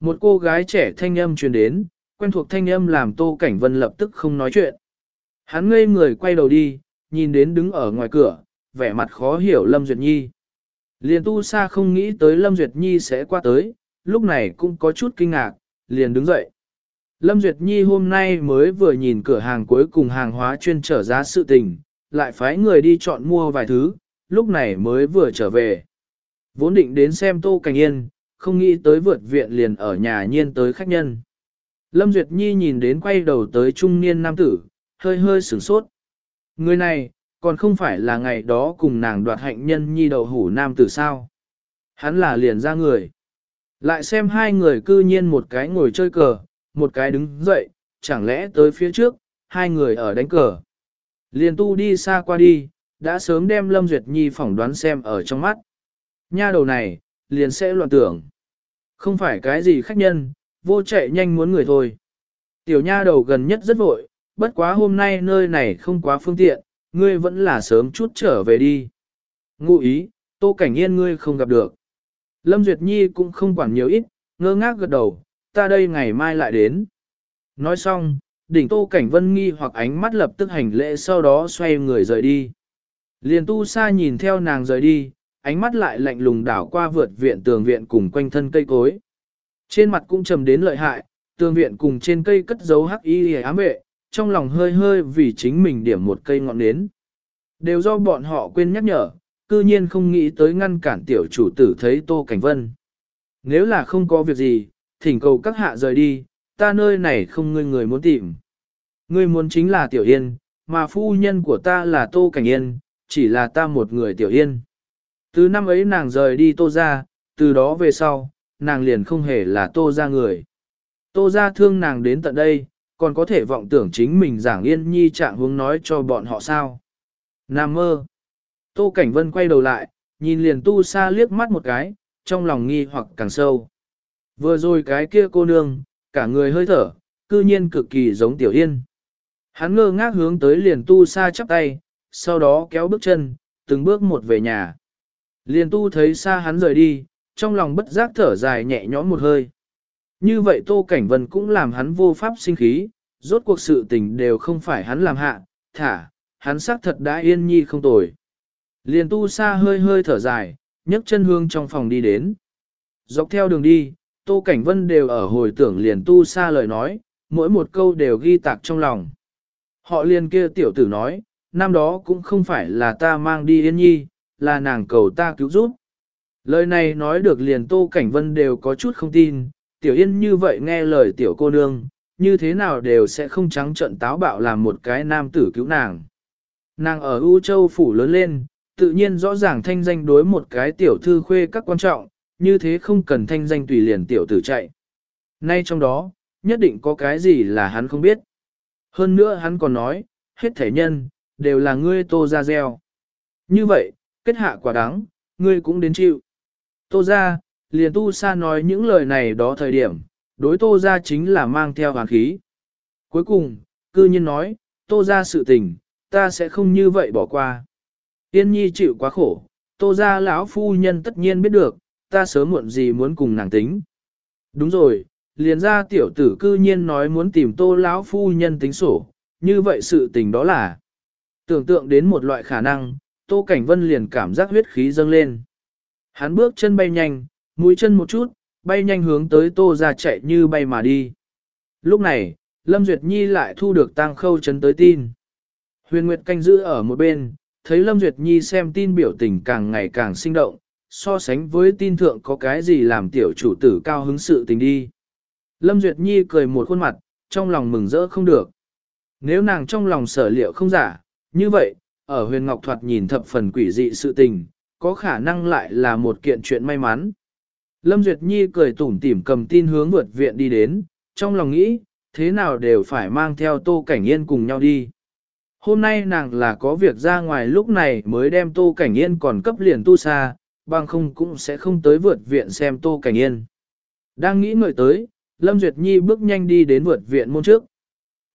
Một cô gái trẻ thanh âm truyền đến, quen thuộc thanh âm làm Tô Cảnh Vân lập tức không nói chuyện. Hắn ngây người quay đầu đi, nhìn đến đứng ở ngoài cửa, vẻ mặt khó hiểu Lâm Duyệt Nhi. Liền tu sa không nghĩ tới Lâm Duyệt Nhi sẽ qua tới, lúc này cũng có chút kinh ngạc, liền đứng dậy. Lâm Duyệt Nhi hôm nay mới vừa nhìn cửa hàng cuối cùng hàng hóa chuyên trở giá sự tình, lại phái người đi chọn mua vài thứ, lúc này mới vừa trở về. Vốn định đến xem Tô Cảnh Yên, không nghĩ tới vượt viện liền ở nhà nhiên tới khách nhân. Lâm Duyệt Nhi nhìn đến quay đầu tới trung niên nam tử, hơi hơi sửng sốt. Người này, còn không phải là ngày đó cùng nàng đoạt hạnh nhân nhi đầu hủ nam tử sao. Hắn là liền ra người. Lại xem hai người cư nhiên một cái ngồi chơi cờ, một cái đứng dậy, chẳng lẽ tới phía trước, hai người ở đánh cờ. Liền tu đi xa qua đi, đã sớm đem Lâm Duyệt Nhi phỏng đoán xem ở trong mắt. Nha đầu này, liền sẽ loạn tưởng. Không phải cái gì khách nhân, vô chạy nhanh muốn người thôi. Tiểu nha đầu gần nhất rất vội, bất quá hôm nay nơi này không quá phương tiện, ngươi vẫn là sớm chút trở về đi. Ngụ ý, tô cảnh yên ngươi không gặp được. Lâm Duyệt Nhi cũng không quản nhiều ít, ngơ ngác gật đầu, ta đây ngày mai lại đến. Nói xong, đỉnh tô cảnh vân nghi hoặc ánh mắt lập tức hành lễ sau đó xoay người rời đi. Liền tu sa nhìn theo nàng rời đi, ánh mắt lại lạnh lùng đảo qua vượt viện tường viện cùng quanh thân cây cối. Trên mặt cũng trầm đến lợi hại, tường viện cùng trên cây cất dấu hắc y ám vệ, trong lòng hơi hơi vì chính mình điểm một cây ngọn nến. Đều do bọn họ quên nhắc nhở, cư nhiên không nghĩ tới ngăn cản tiểu chủ tử thấy Tô Cảnh Vân. Nếu là không có việc gì, thỉnh cầu các hạ rời đi, ta nơi này không ngươi người muốn tìm. Ngươi muốn chính là Tiểu Yên, mà phu nhân của ta là Tô Cảnh Yên, chỉ là ta một người Tiểu Yên. Từ năm ấy nàng rời đi Tô ra, từ đó về sau, nàng liền không hề là Tô ra người. Tô ra thương nàng đến tận đây, còn có thể vọng tưởng chính mình giảng yên nhi trạng hướng nói cho bọn họ sao. Nam mơ. Tô Cảnh Vân quay đầu lại, nhìn liền tu sa liếc mắt một cái, trong lòng nghi hoặc càng sâu. Vừa rồi cái kia cô nương, cả người hơi thở, cư nhiên cực kỳ giống Tiểu Yên. Hắn ngơ ngác hướng tới liền tu sa chắp tay, sau đó kéo bước chân, từng bước một về nhà. Liền tu thấy xa hắn rời đi, trong lòng bất giác thở dài nhẹ nhõm một hơi. Như vậy Tô Cảnh Vân cũng làm hắn vô pháp sinh khí, rốt cuộc sự tình đều không phải hắn làm hạ, thả, hắn xác thật đã yên nhi không tồi. Liền tu xa hơi hơi thở dài, nhấc chân hương trong phòng đi đến. Dọc theo đường đi, Tô Cảnh Vân đều ở hồi tưởng liền tu xa lời nói, mỗi một câu đều ghi tạc trong lòng. Họ liền kia tiểu tử nói, năm đó cũng không phải là ta mang đi yên nhi, là nàng cầu ta cứu giúp. Lời này nói được liền Tô Cảnh Vân đều có chút không tin, tiểu yên như vậy nghe lời tiểu cô nương, như thế nào đều sẽ không trắng trận táo bạo làm một cái nam tử cứu nàng. Nàng ở U Châu Phủ lớn lên, tự nhiên rõ ràng thanh danh đối một cái tiểu thư khuê các quan trọng, như thế không cần thanh danh tùy liền tiểu tử chạy. Nay trong đó, nhất định có cái gì là hắn không biết. Hơn nữa hắn còn nói, hết thể nhân, đều là ngươi tô ra gieo. Như vậy, kết hạ quả đắng, ngươi cũng đến chịu. Tô ra, liền tu sa nói những lời này đó thời điểm, đối tô ra chính là mang theo hàn khí. Cuối cùng, cư nhiên nói, tô ra sự tình, ta sẽ không như vậy bỏ qua. Yên nhi chịu quá khổ, tô ra lão phu nhân tất nhiên biết được, ta sớm muộn gì muốn cùng nàng tính. Đúng rồi, liền ra tiểu tử cư nhiên nói muốn tìm tô lão phu nhân tính sổ, như vậy sự tình đó là tưởng tượng đến một loại khả năng, tô cảnh vân liền cảm giác huyết khí dâng lên. Hắn bước chân bay nhanh, mũi chân một chút, bay nhanh hướng tới tô ra chạy như bay mà đi. Lúc này, Lâm Duyệt Nhi lại thu được tang khâu chấn tới tin. Huyền Nguyệt canh giữ ở một bên, thấy Lâm Duyệt Nhi xem tin biểu tình càng ngày càng sinh động, so sánh với tin thượng có cái gì làm tiểu chủ tử cao hứng sự tình đi. Lâm Duyệt Nhi cười một khuôn mặt, trong lòng mừng rỡ không được. Nếu nàng trong lòng sở liệu không giả, như vậy, ở huyền ngọc thoạt nhìn thập phần quỷ dị sự tình, có khả năng lại là một kiện chuyện may mắn. Lâm Duyệt Nhi cười tủm tỉm cầm tin hướng vượt viện đi đến, trong lòng nghĩ, thế nào đều phải mang theo Tô Cảnh Yên cùng nhau đi. Hôm nay nàng là có việc ra ngoài lúc này mới đem Tô Cảnh Yên còn cấp liền tu xa, bằng không cũng sẽ không tới vượt viện xem Tô Cảnh Yên. Đang nghĩ ngợi tới, Lâm Duyệt Nhi bước nhanh đi đến vượt viện môn trước.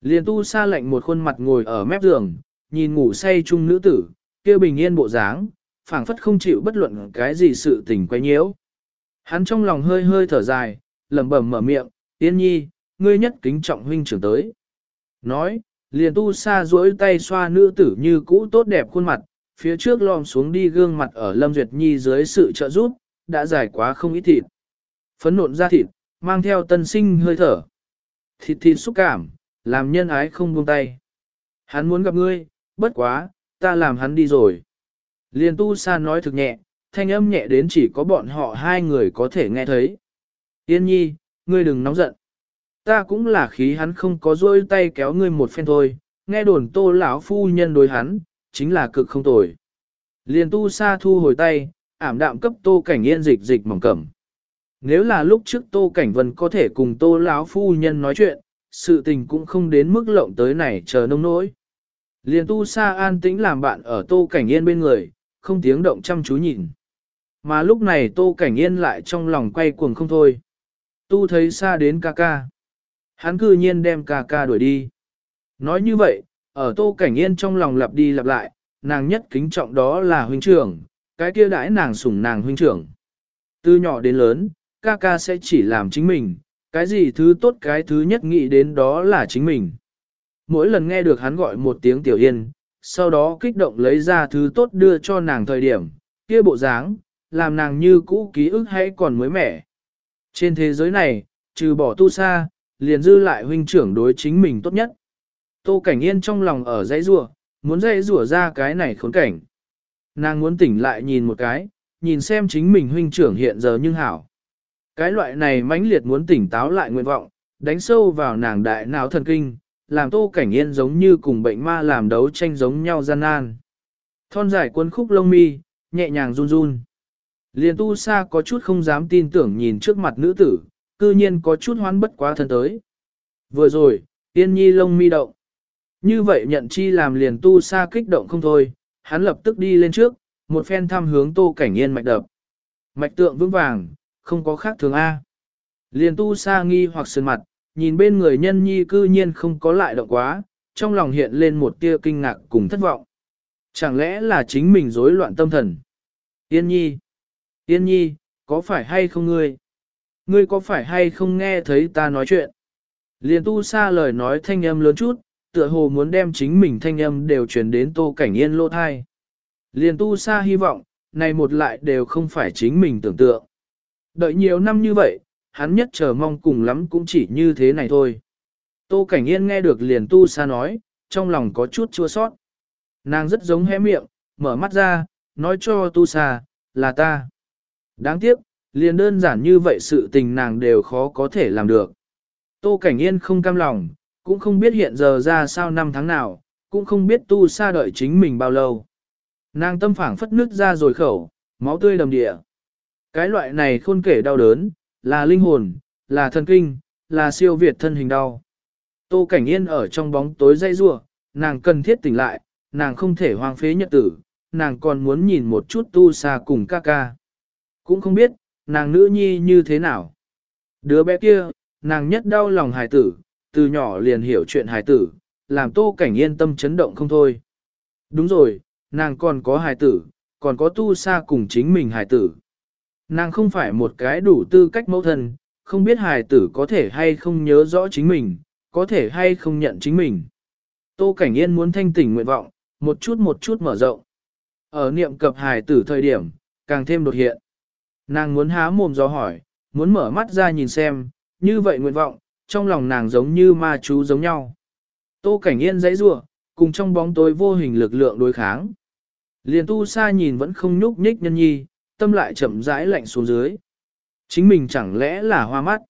Liền tu xa lạnh một khuôn mặt ngồi ở mép giường, nhìn ngủ say chung nữ tử, kia bình yên bộ dáng, phảng phất không chịu bất luận cái gì sự tình quay nhiễu. Hắn trong lòng hơi hơi thở dài, lẩm bẩm mở miệng, tiên Nhi, ngươi nhất kính trọng huynh trưởng tới. Nói, liền tu sa duỗi tay xoa nữ tử như cũ tốt đẹp khuôn mặt, phía trước lom xuống đi gương mặt ở Lâm Duyệt Nhi dưới sự trợ giúp, đã dài quá không ít thịt. Phấn nộn ra thịt, mang theo tân sinh hơi thở. Thịt thịt xúc cảm, làm nhân ái không buông tay. Hắn muốn gặp ngươi, bất quá, ta làm hắn đi rồi. liên tu sa nói thực nhẹ, thanh âm nhẹ đến chỉ có bọn họ hai người có thể nghe thấy. Yên nhi, ngươi đừng nóng giận. Ta cũng là khí hắn không có rôi tay kéo ngươi một phen thôi, nghe đồn tô lão phu nhân đối hắn, chính là cực không tồi. liên tu sa thu hồi tay, ảm đạm cấp tô cảnh yên dịch dịch mỏng cẩm. Nếu là lúc trước tô cảnh vân có thể cùng tô lão phu nhân nói chuyện, sự tình cũng không đến mức lộng tới này chờ nông nỗi. Liền tu sa an tĩnh làm bạn ở tô cảnh yên bên người, không tiếng động chăm chú nhìn. Mà lúc này tô cảnh yên lại trong lòng quay cuồng không thôi. Tu thấy xa đến ca ca. Hắn cư nhiên đem ca ca đuổi đi. Nói như vậy, ở tô cảnh yên trong lòng lặp đi lặp lại, nàng nhất kính trọng đó là huynh trưởng, cái kia đãi nàng sủng nàng huynh trưởng. Từ nhỏ đến lớn, ca ca sẽ chỉ làm chính mình, cái gì thứ tốt cái thứ nhất nghĩ đến đó là chính mình. Mỗi lần nghe được hắn gọi một tiếng tiểu yên, sau đó kích động lấy ra thứ tốt đưa cho nàng thời điểm, kia bộ dáng, làm nàng như cũ ký ức hay còn mới mẻ. Trên thế giới này, trừ bỏ tu sa, liền dư lại huynh trưởng đối chính mình tốt nhất. Tô Cảnh Yên trong lòng ở dãy rủa, muốn dãy rủa ra cái này khốn cảnh. Nàng muốn tỉnh lại nhìn một cái, nhìn xem chính mình huynh trưởng hiện giờ nhưng hảo. Cái loại này mãnh liệt muốn tỉnh táo lại nguyện vọng, đánh sâu vào nàng đại não thần kinh, làm Tô Cảnh Yên giống như cùng bệnh ma làm đấu tranh giống nhau gian nan. Thon dài quân khúc lông mi, nhẹ nhàng run run. Liền tu sa có chút không dám tin tưởng nhìn trước mặt nữ tử, cư nhiên có chút hoán bất quá thân tới. Vừa rồi, tiên nhi lông mi động. Như vậy nhận chi làm liền tu sa kích động không thôi, hắn lập tức đi lên trước, một phen thăm hướng tô cảnh yên mạch đập. Mạch tượng vững vàng, không có khác thường A. Liền tu sa nghi hoặc sơn mặt, nhìn bên người nhân nhi cư nhiên không có lại động quá, trong lòng hiện lên một tia kinh ngạc cùng thất vọng. Chẳng lẽ là chính mình rối loạn tâm thần? Yên nhi! Yên nhi, có phải hay không ngươi? Ngươi có phải hay không nghe thấy ta nói chuyện? Liền tu sa lời nói thanh âm lớn chút, tựa hồ muốn đem chính mình thanh âm đều truyền đến tô cảnh yên lô thai. Liền tu sa hy vọng, này một lại đều không phải chính mình tưởng tượng. Đợi nhiều năm như vậy, hắn nhất chờ mong cùng lắm cũng chỉ như thế này thôi. Tô Cảnh Yên nghe được liền tu sa nói, trong lòng có chút chua sót. Nàng rất giống hé miệng, mở mắt ra, nói cho tu sa, là ta. Đáng tiếc, liền đơn giản như vậy sự tình nàng đều khó có thể làm được. Tô Cảnh Yên không cam lòng, cũng không biết hiện giờ ra sao năm tháng nào, cũng không biết tu sa đợi chính mình bao lâu. Nàng tâm phảng phất nước ra rồi khẩu, máu tươi đầm địa. Cái loại này khôn kể đau đớn, là linh hồn, là thần kinh, là siêu việt thân hình đau. Tô Cảnh Yên ở trong bóng tối dây rua, nàng cần thiết tỉnh lại, nàng không thể hoang phế nhật tử, nàng còn muốn nhìn một chút tu sa cùng ca ca. Cũng không biết, nàng nữ nhi như thế nào. Đứa bé kia, nàng nhất đau lòng hài tử, từ nhỏ liền hiểu chuyện hài tử, làm Tô Cảnh Yên tâm chấn động không thôi. Đúng rồi, nàng còn có hài tử, còn có tu sa cùng chính mình hài tử. Nàng không phải một cái đủ tư cách mẫu thân, không biết hài tử có thể hay không nhớ rõ chính mình, có thể hay không nhận chính mình. Tô Cảnh Yên muốn thanh tỉnh nguyện vọng, một chút một chút mở rộng. Ở niệm cập hài tử thời điểm, càng thêm đột hiện. Nàng muốn há mồm do hỏi, muốn mở mắt ra nhìn xem, như vậy nguyện vọng, trong lòng nàng giống như ma chú giống nhau. Tô Cảnh Yên dãy rủa, cùng trong bóng tối vô hình lực lượng đối kháng. Liền tu sa nhìn vẫn không nhúc nhích nhân nhi, tâm lại chậm rãi lạnh xuống dưới. Chính mình chẳng lẽ là hoa mắt?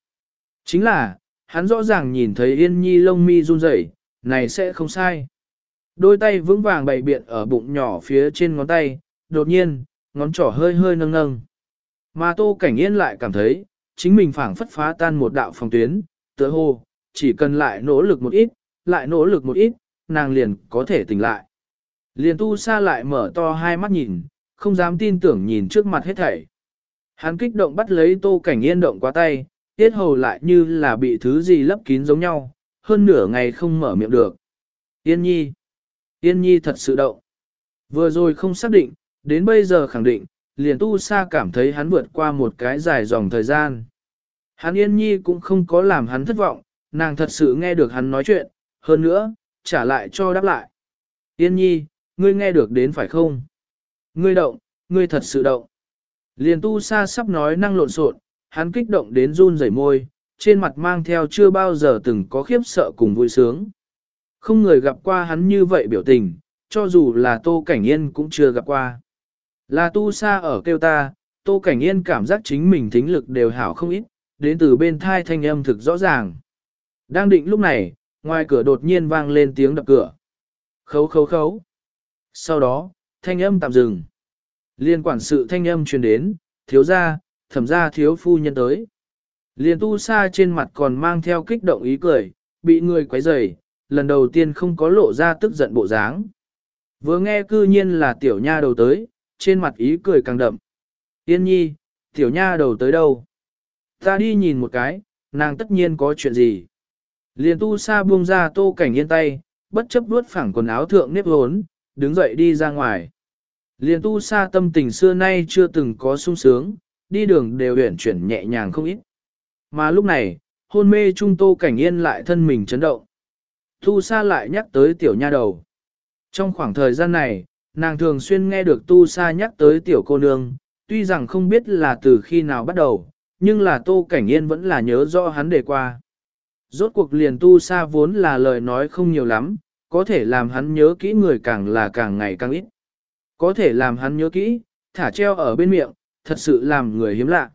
Chính là, hắn rõ ràng nhìn thấy yên nhi lông mi run rẩy, này sẽ không sai. Đôi tay vững vàng bày biện ở bụng nhỏ phía trên ngón tay, đột nhiên, ngón trỏ hơi hơi nâng nâng. Mà tô cảnh yên lại cảm thấy, chính mình phảng phất phá tan một đạo phòng tuyến, tựa hồ, chỉ cần lại nỗ lực một ít, lại nỗ lực một ít, nàng liền có thể tỉnh lại. Liền tu sa lại mở to hai mắt nhìn, không dám tin tưởng nhìn trước mặt hết thảy. Hắn kích động bắt lấy tô cảnh yên động qua tay, tiết hầu lại như là bị thứ gì lấp kín giống nhau, hơn nửa ngày không mở miệng được. Yên nhi. Yên nhi thật sự động. Vừa rồi không xác định, đến bây giờ khẳng định, liền tu sa cảm thấy hắn vượt qua một cái dài dòng thời gian. Hắn yên nhi cũng không có làm hắn thất vọng, nàng thật sự nghe được hắn nói chuyện, hơn nữa, trả lại cho đáp lại. Yên nhi, ngươi nghe được đến phải không? Ngươi động, ngươi thật sự động. Liền tu sa sắp nói năng lộn xộn, hắn kích động đến run rẩy môi, trên mặt mang theo chưa bao giờ từng có khiếp sợ cùng vui sướng. Không người gặp qua hắn như vậy biểu tình, cho dù là Tô Cảnh Yên cũng chưa gặp qua. Là tu sa ở kêu ta, Tô Cảnh Yên cảm giác chính mình thính lực đều hảo không ít, đến từ bên thai thanh âm thực rõ ràng. Đang định lúc này, ngoài cửa đột nhiên vang lên tiếng đập cửa. Khấu khấu khấu. Sau đó, thanh âm tạm dừng. Liên quản sự thanh âm truyền đến, thiếu gia, thẩm gia thiếu phu nhân tới. Liên tu sa trên mặt còn mang theo kích động ý cười, bị người quấy rầy, lần đầu tiên không có lộ ra tức giận bộ dáng. Vừa nghe cư nhiên là tiểu nha đầu tới, trên mặt ý cười càng đậm. Yên nhi, tiểu nha đầu tới đâu? Ta đi nhìn một cái, nàng tất nhiên có chuyện gì? Liên tu sa buông ra tô cảnh yên tay, bất chấp đuốt phẳng quần áo thượng nếp hốn, đứng dậy đi ra ngoài. Liên tu sa tâm tình xưa nay chưa từng có sung sướng, đi đường đều huyển chuyển nhẹ nhàng không ít. Mà lúc này, hôn mê trung tô cảnh yên lại thân mình chấn động. Tu sa lại nhắc tới tiểu nha đầu. Trong khoảng thời gian này, nàng thường xuyên nghe được tu sa nhắc tới tiểu cô nương, tuy rằng không biết là từ khi nào bắt đầu, nhưng là tô cảnh yên vẫn là nhớ rõ hắn đề qua. Rốt cuộc liền tu sa vốn là lời nói không nhiều lắm, có thể làm hắn nhớ kỹ người càng là càng ngày càng ít. Có thể làm hắn nhớ kỹ, thả treo ở bên miệng, thật sự làm người hiếm lạ.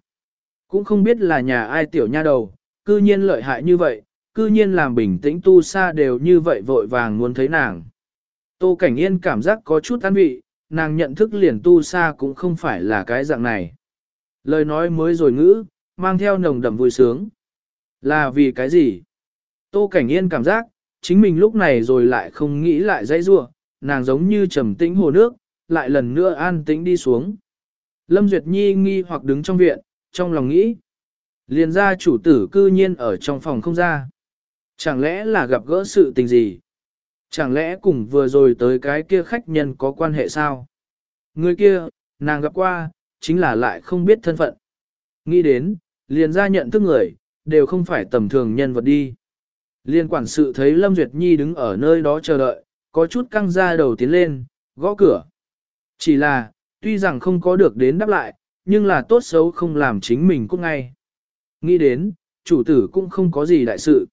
Cũng không biết là nhà ai tiểu nha đầu, cư nhiên lợi hại như vậy, cư nhiên làm bình tĩnh tu sa đều như vậy vội vàng muốn thấy nàng. Tô Cảnh Yên cảm giác có chút an vị, nàng nhận thức liền tu sa cũng không phải là cái dạng này. Lời nói mới rồi ngữ, mang theo nồng đậm vui sướng. Là vì cái gì? Tô Cảnh Yên cảm giác, chính mình lúc này rồi lại không nghĩ lại dãy rua, nàng giống như trầm tĩnh hồ nước, lại lần nữa an tĩnh đi xuống. Lâm Duyệt Nhi nghi hoặc đứng trong viện, trong lòng nghĩ. Liền ra chủ tử cư nhiên ở trong phòng không ra. Chẳng lẽ là gặp gỡ sự tình gì? Chẳng lẽ cùng vừa rồi tới cái kia khách nhân có quan hệ sao? Người kia, nàng gặp qua, chính là lại không biết thân phận. Nghĩ đến, liền ra nhận thức người, đều không phải tầm thường nhân vật đi. Liên quản sự thấy Lâm Duyệt Nhi đứng ở nơi đó chờ đợi, có chút căng ra đầu tiến lên, gõ cửa. Chỉ là, tuy rằng không có được đến đáp lại, nhưng là tốt xấu không làm chính mình cũng ngay. Nghĩ đến, chủ tử cũng không có gì đại sự.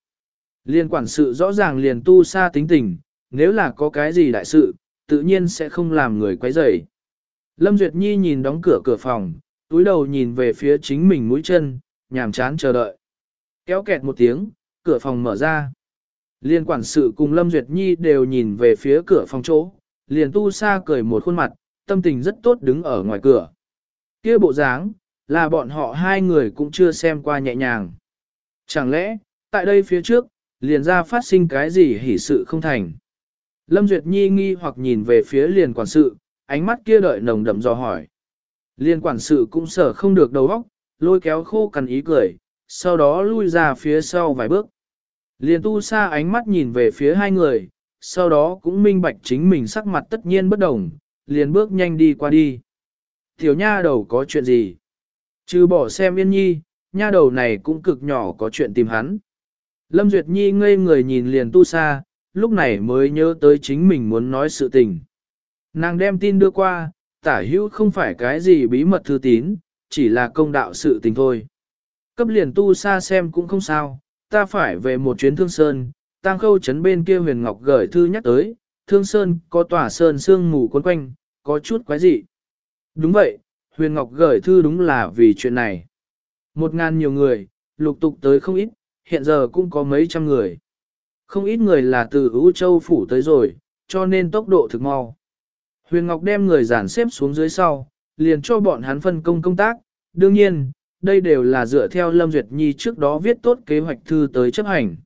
Liên quản sự rõ ràng liền tu xa tính tình, nếu là có cái gì đại sự, tự nhiên sẽ không làm người quấy rầy. Lâm Duyệt Nhi nhìn đóng cửa cửa phòng, túi đầu nhìn về phía chính mình mũi chân, nhàm chán chờ đợi. Kéo kẹt một tiếng, cửa phòng mở ra. Liên quản sự cùng Lâm Duyệt Nhi đều nhìn về phía cửa phòng chỗ, liền tu sa cười một khuôn mặt, tâm tình rất tốt đứng ở ngoài cửa. kia bộ dáng, là bọn họ hai người cũng chưa xem qua nhẹ nhàng. Chẳng lẽ, tại đây phía trước, liền ra phát sinh cái gì hỉ sự không thành. Lâm Duyệt Nhi nghi hoặc nhìn về phía liền quản sự, ánh mắt kia đợi nồng đậm dò hỏi. Liên quản sự cũng sở không được đầu óc, lôi kéo khô cằn ý cười, sau đó lui ra phía sau vài bước. liền tu sa ánh mắt nhìn về phía hai người, sau đó cũng minh bạch chính mình sắc mặt tất nhiên bất đồng, liền bước nhanh đi qua đi. Tiểu nha đầu có chuyện gì? Chứ bỏ xem yên nhi, nha đầu này cũng cực nhỏ có chuyện tìm hắn. Lâm Duyệt Nhi ngây người nhìn liền tu sa, lúc này mới nhớ tới chính mình muốn nói sự tình. Nàng đem tin đưa qua, tả hữu không phải cái gì bí mật thư tín, chỉ là công đạo sự tình thôi. Cấp liền tu xa xem cũng không sao, ta phải về một chuyến thương sơn, tăng khâu chấn bên kia huyền ngọc gửi thư nhắc tới, thương sơn có tỏa sơn sương mù quấn quanh, có chút quái dị. Đúng vậy, huyền ngọc gửi thư đúng là vì chuyện này. Một ngàn nhiều người, lục tục tới không ít, hiện giờ cũng có mấy trăm người. Không ít người là từ ưu Châu phủ tới rồi, cho nên tốc độ thực mau. Huyền Ngọc đem người giản xếp xuống dưới sau, liền cho bọn hắn phân công công tác, đương nhiên, đây đều là dựa theo Lâm Duyệt Nhi trước đó viết tốt kế hoạch thư tới chấp hành.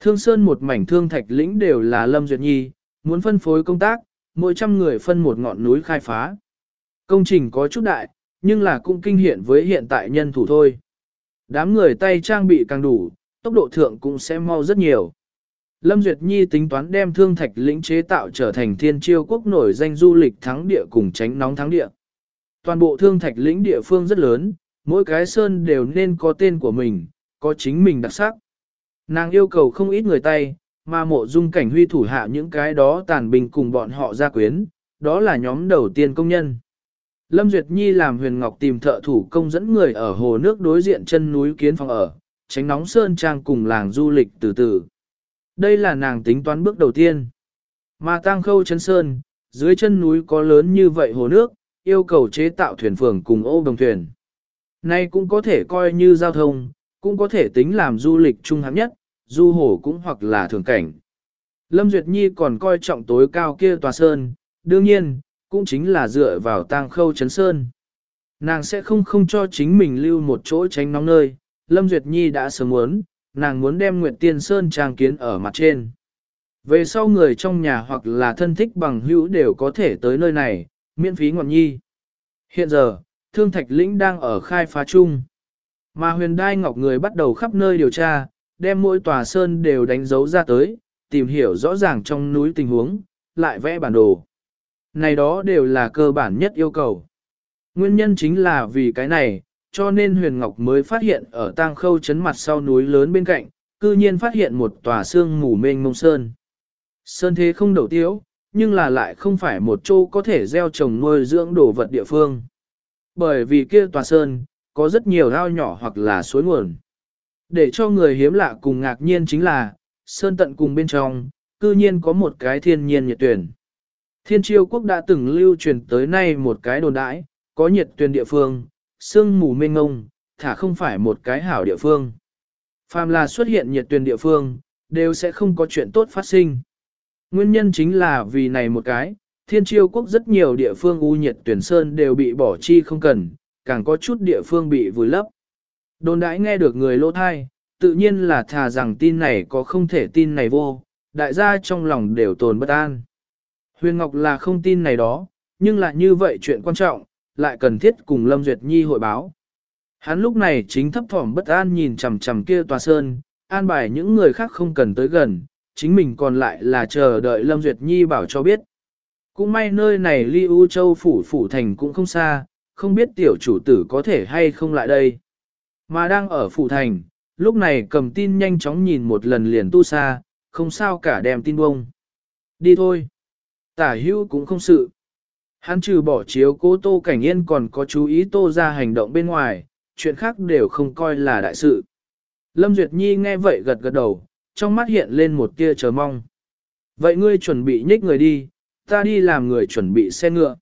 Thương Sơn một mảnh thương thạch lĩnh đều là Lâm Duyệt Nhi, muốn phân phối công tác, mỗi trăm người phân một ngọn núi khai phá. Công trình có chút đại, nhưng là cũng kinh hiện với hiện tại nhân thủ thôi. Đám người tay trang bị càng đủ, tốc độ thượng cũng sẽ mau rất nhiều. Lâm Duyệt Nhi tính toán đem thương thạch lĩnh chế tạo trở thành thiên chiêu quốc nổi danh du lịch thắng địa cùng tránh nóng thắng địa. Toàn bộ thương thạch lĩnh địa phương rất lớn, mỗi cái sơn đều nên có tên của mình, có chính mình đặc sắc. Nàng yêu cầu không ít người tay, mà mộ dung cảnh huy thủ hạ những cái đó tàn bình cùng bọn họ ra quyến, đó là nhóm đầu tiên công nhân. Lâm Duyệt Nhi làm huyền ngọc tìm thợ thủ công dẫn người ở hồ nước đối diện chân núi kiến phòng ở, tránh nóng sơn trang cùng làng du lịch từ từ. Đây là nàng tính toán bước đầu tiên. Mà Tang khâu chân sơn, dưới chân núi có lớn như vậy hồ nước, yêu cầu chế tạo thuyền phường cùng ô đồng thuyền. Nay cũng có thể coi như giao thông, cũng có thể tính làm du lịch trung hạng nhất, du hồ cũng hoặc là thường cảnh. Lâm Duyệt Nhi còn coi trọng tối cao kia tòa sơn, đương nhiên, cũng chính là dựa vào tang khâu chấn sơn. Nàng sẽ không không cho chính mình lưu một chỗ tránh nóng nơi, Lâm Duyệt Nhi đã sớm muốn, nàng muốn đem Nguyệt Tiên Sơn trang kiến ở mặt trên. Về sau người trong nhà hoặc là thân thích bằng hữu đều có thể tới nơi này, miễn phí ngọn nhi. Hiện giờ, Thương Thạch Lĩnh đang ở khai phá chung. Mà huyền đai ngọc người bắt đầu khắp nơi điều tra, đem mỗi tòa sơn đều đánh dấu ra tới, tìm hiểu rõ ràng trong núi tình huống, lại vẽ bản đồ. Này đó đều là cơ bản nhất yêu cầu. Nguyên nhân chính là vì cái này, cho nên huyền ngọc mới phát hiện ở tang khâu chấn mặt sau núi lớn bên cạnh, cư nhiên phát hiện một tòa sương mù mênh mông sơn. Sơn thế không đầu tiếu, nhưng là lại không phải một chỗ có thể gieo trồng nuôi dưỡng đồ vật địa phương. Bởi vì kia tòa sơn, có rất nhiều ao nhỏ hoặc là suối nguồn. Để cho người hiếm lạ cùng ngạc nhiên chính là, sơn tận cùng bên trong, cư nhiên có một cái thiên nhiên nhiệt tuyển. Thiên triều quốc đã từng lưu truyền tới nay một cái đồn đãi, có nhiệt tuyển địa phương, sương mù mênh ngông, thả không phải một cái hảo địa phương. Phàm là xuất hiện nhiệt tuyển địa phương, đều sẽ không có chuyện tốt phát sinh. Nguyên nhân chính là vì này một cái, thiên Chiêu quốc rất nhiều địa phương u nhiệt tuyển sơn đều bị bỏ chi không cần, càng có chút địa phương bị vùi lấp. Đồn đãi nghe được người lỗ thai, tự nhiên là thà rằng tin này có không thể tin này vô, đại gia trong lòng đều tồn bất an. Huyền Ngọc là không tin này đó, nhưng lại như vậy chuyện quan trọng, lại cần thiết cùng Lâm Duyệt Nhi hội báo. Hắn lúc này chính thấp thỏm bất an nhìn chằm chằm kia tòa sơn, an bài những người khác không cần tới gần, chính mình còn lại là chờ đợi Lâm Duyệt Nhi bảo cho biết. Cũng may nơi này ly U Châu Phủ Phủ Thành cũng không xa, không biết tiểu chủ tử có thể hay không lại đây. Mà đang ở Phủ Thành, lúc này cầm tin nhanh chóng nhìn một lần liền tu xa, không sao cả đem tin bông. Đi thôi. Tả hưu cũng không sự. Hắn trừ bỏ chiếu cố tô cảnh yên còn có chú ý tô ra hành động bên ngoài, chuyện khác đều không coi là đại sự. Lâm Duyệt Nhi nghe vậy gật gật đầu, trong mắt hiện lên một tia chờ mong. Vậy ngươi chuẩn bị nhích người đi, ta đi làm người chuẩn bị xe ngựa.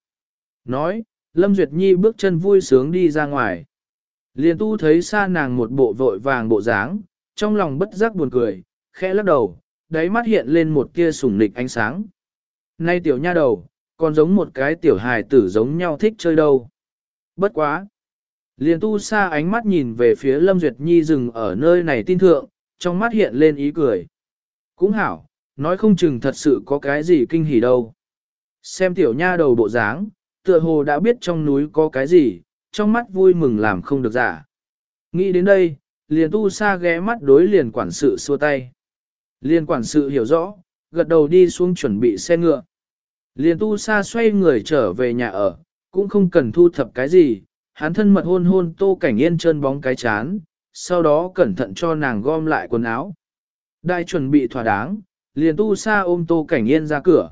Nói, Lâm Duyệt Nhi bước chân vui sướng đi ra ngoài. Liền tu thấy xa nàng một bộ vội vàng bộ dáng, trong lòng bất giác buồn cười, khẽ lắc đầu, đáy mắt hiện lên một tia sủng nịch ánh sáng. Nay tiểu nha đầu, còn giống một cái tiểu hài tử giống nhau thích chơi đâu. Bất quá. Liền tu xa ánh mắt nhìn về phía Lâm Duyệt Nhi dừng ở nơi này tin thượng, trong mắt hiện lên ý cười. Cũng hảo, nói không chừng thật sự có cái gì kinh hỉ đâu. Xem tiểu nha đầu bộ dáng, tựa hồ đã biết trong núi có cái gì, trong mắt vui mừng làm không được giả. Nghĩ đến đây, liền tu sa ghé mắt đối liền quản sự xua tay. Liền quản sự hiểu rõ, gật đầu đi xuống chuẩn bị xe ngựa. Liền tu sa xoay người trở về nhà ở, cũng không cần thu thập cái gì, hắn thân mật hôn hôn tô cảnh yên trơn bóng cái chán, sau đó cẩn thận cho nàng gom lại quần áo. Đại chuẩn bị thỏa đáng, liền tu sa ôm tô cảnh yên ra cửa.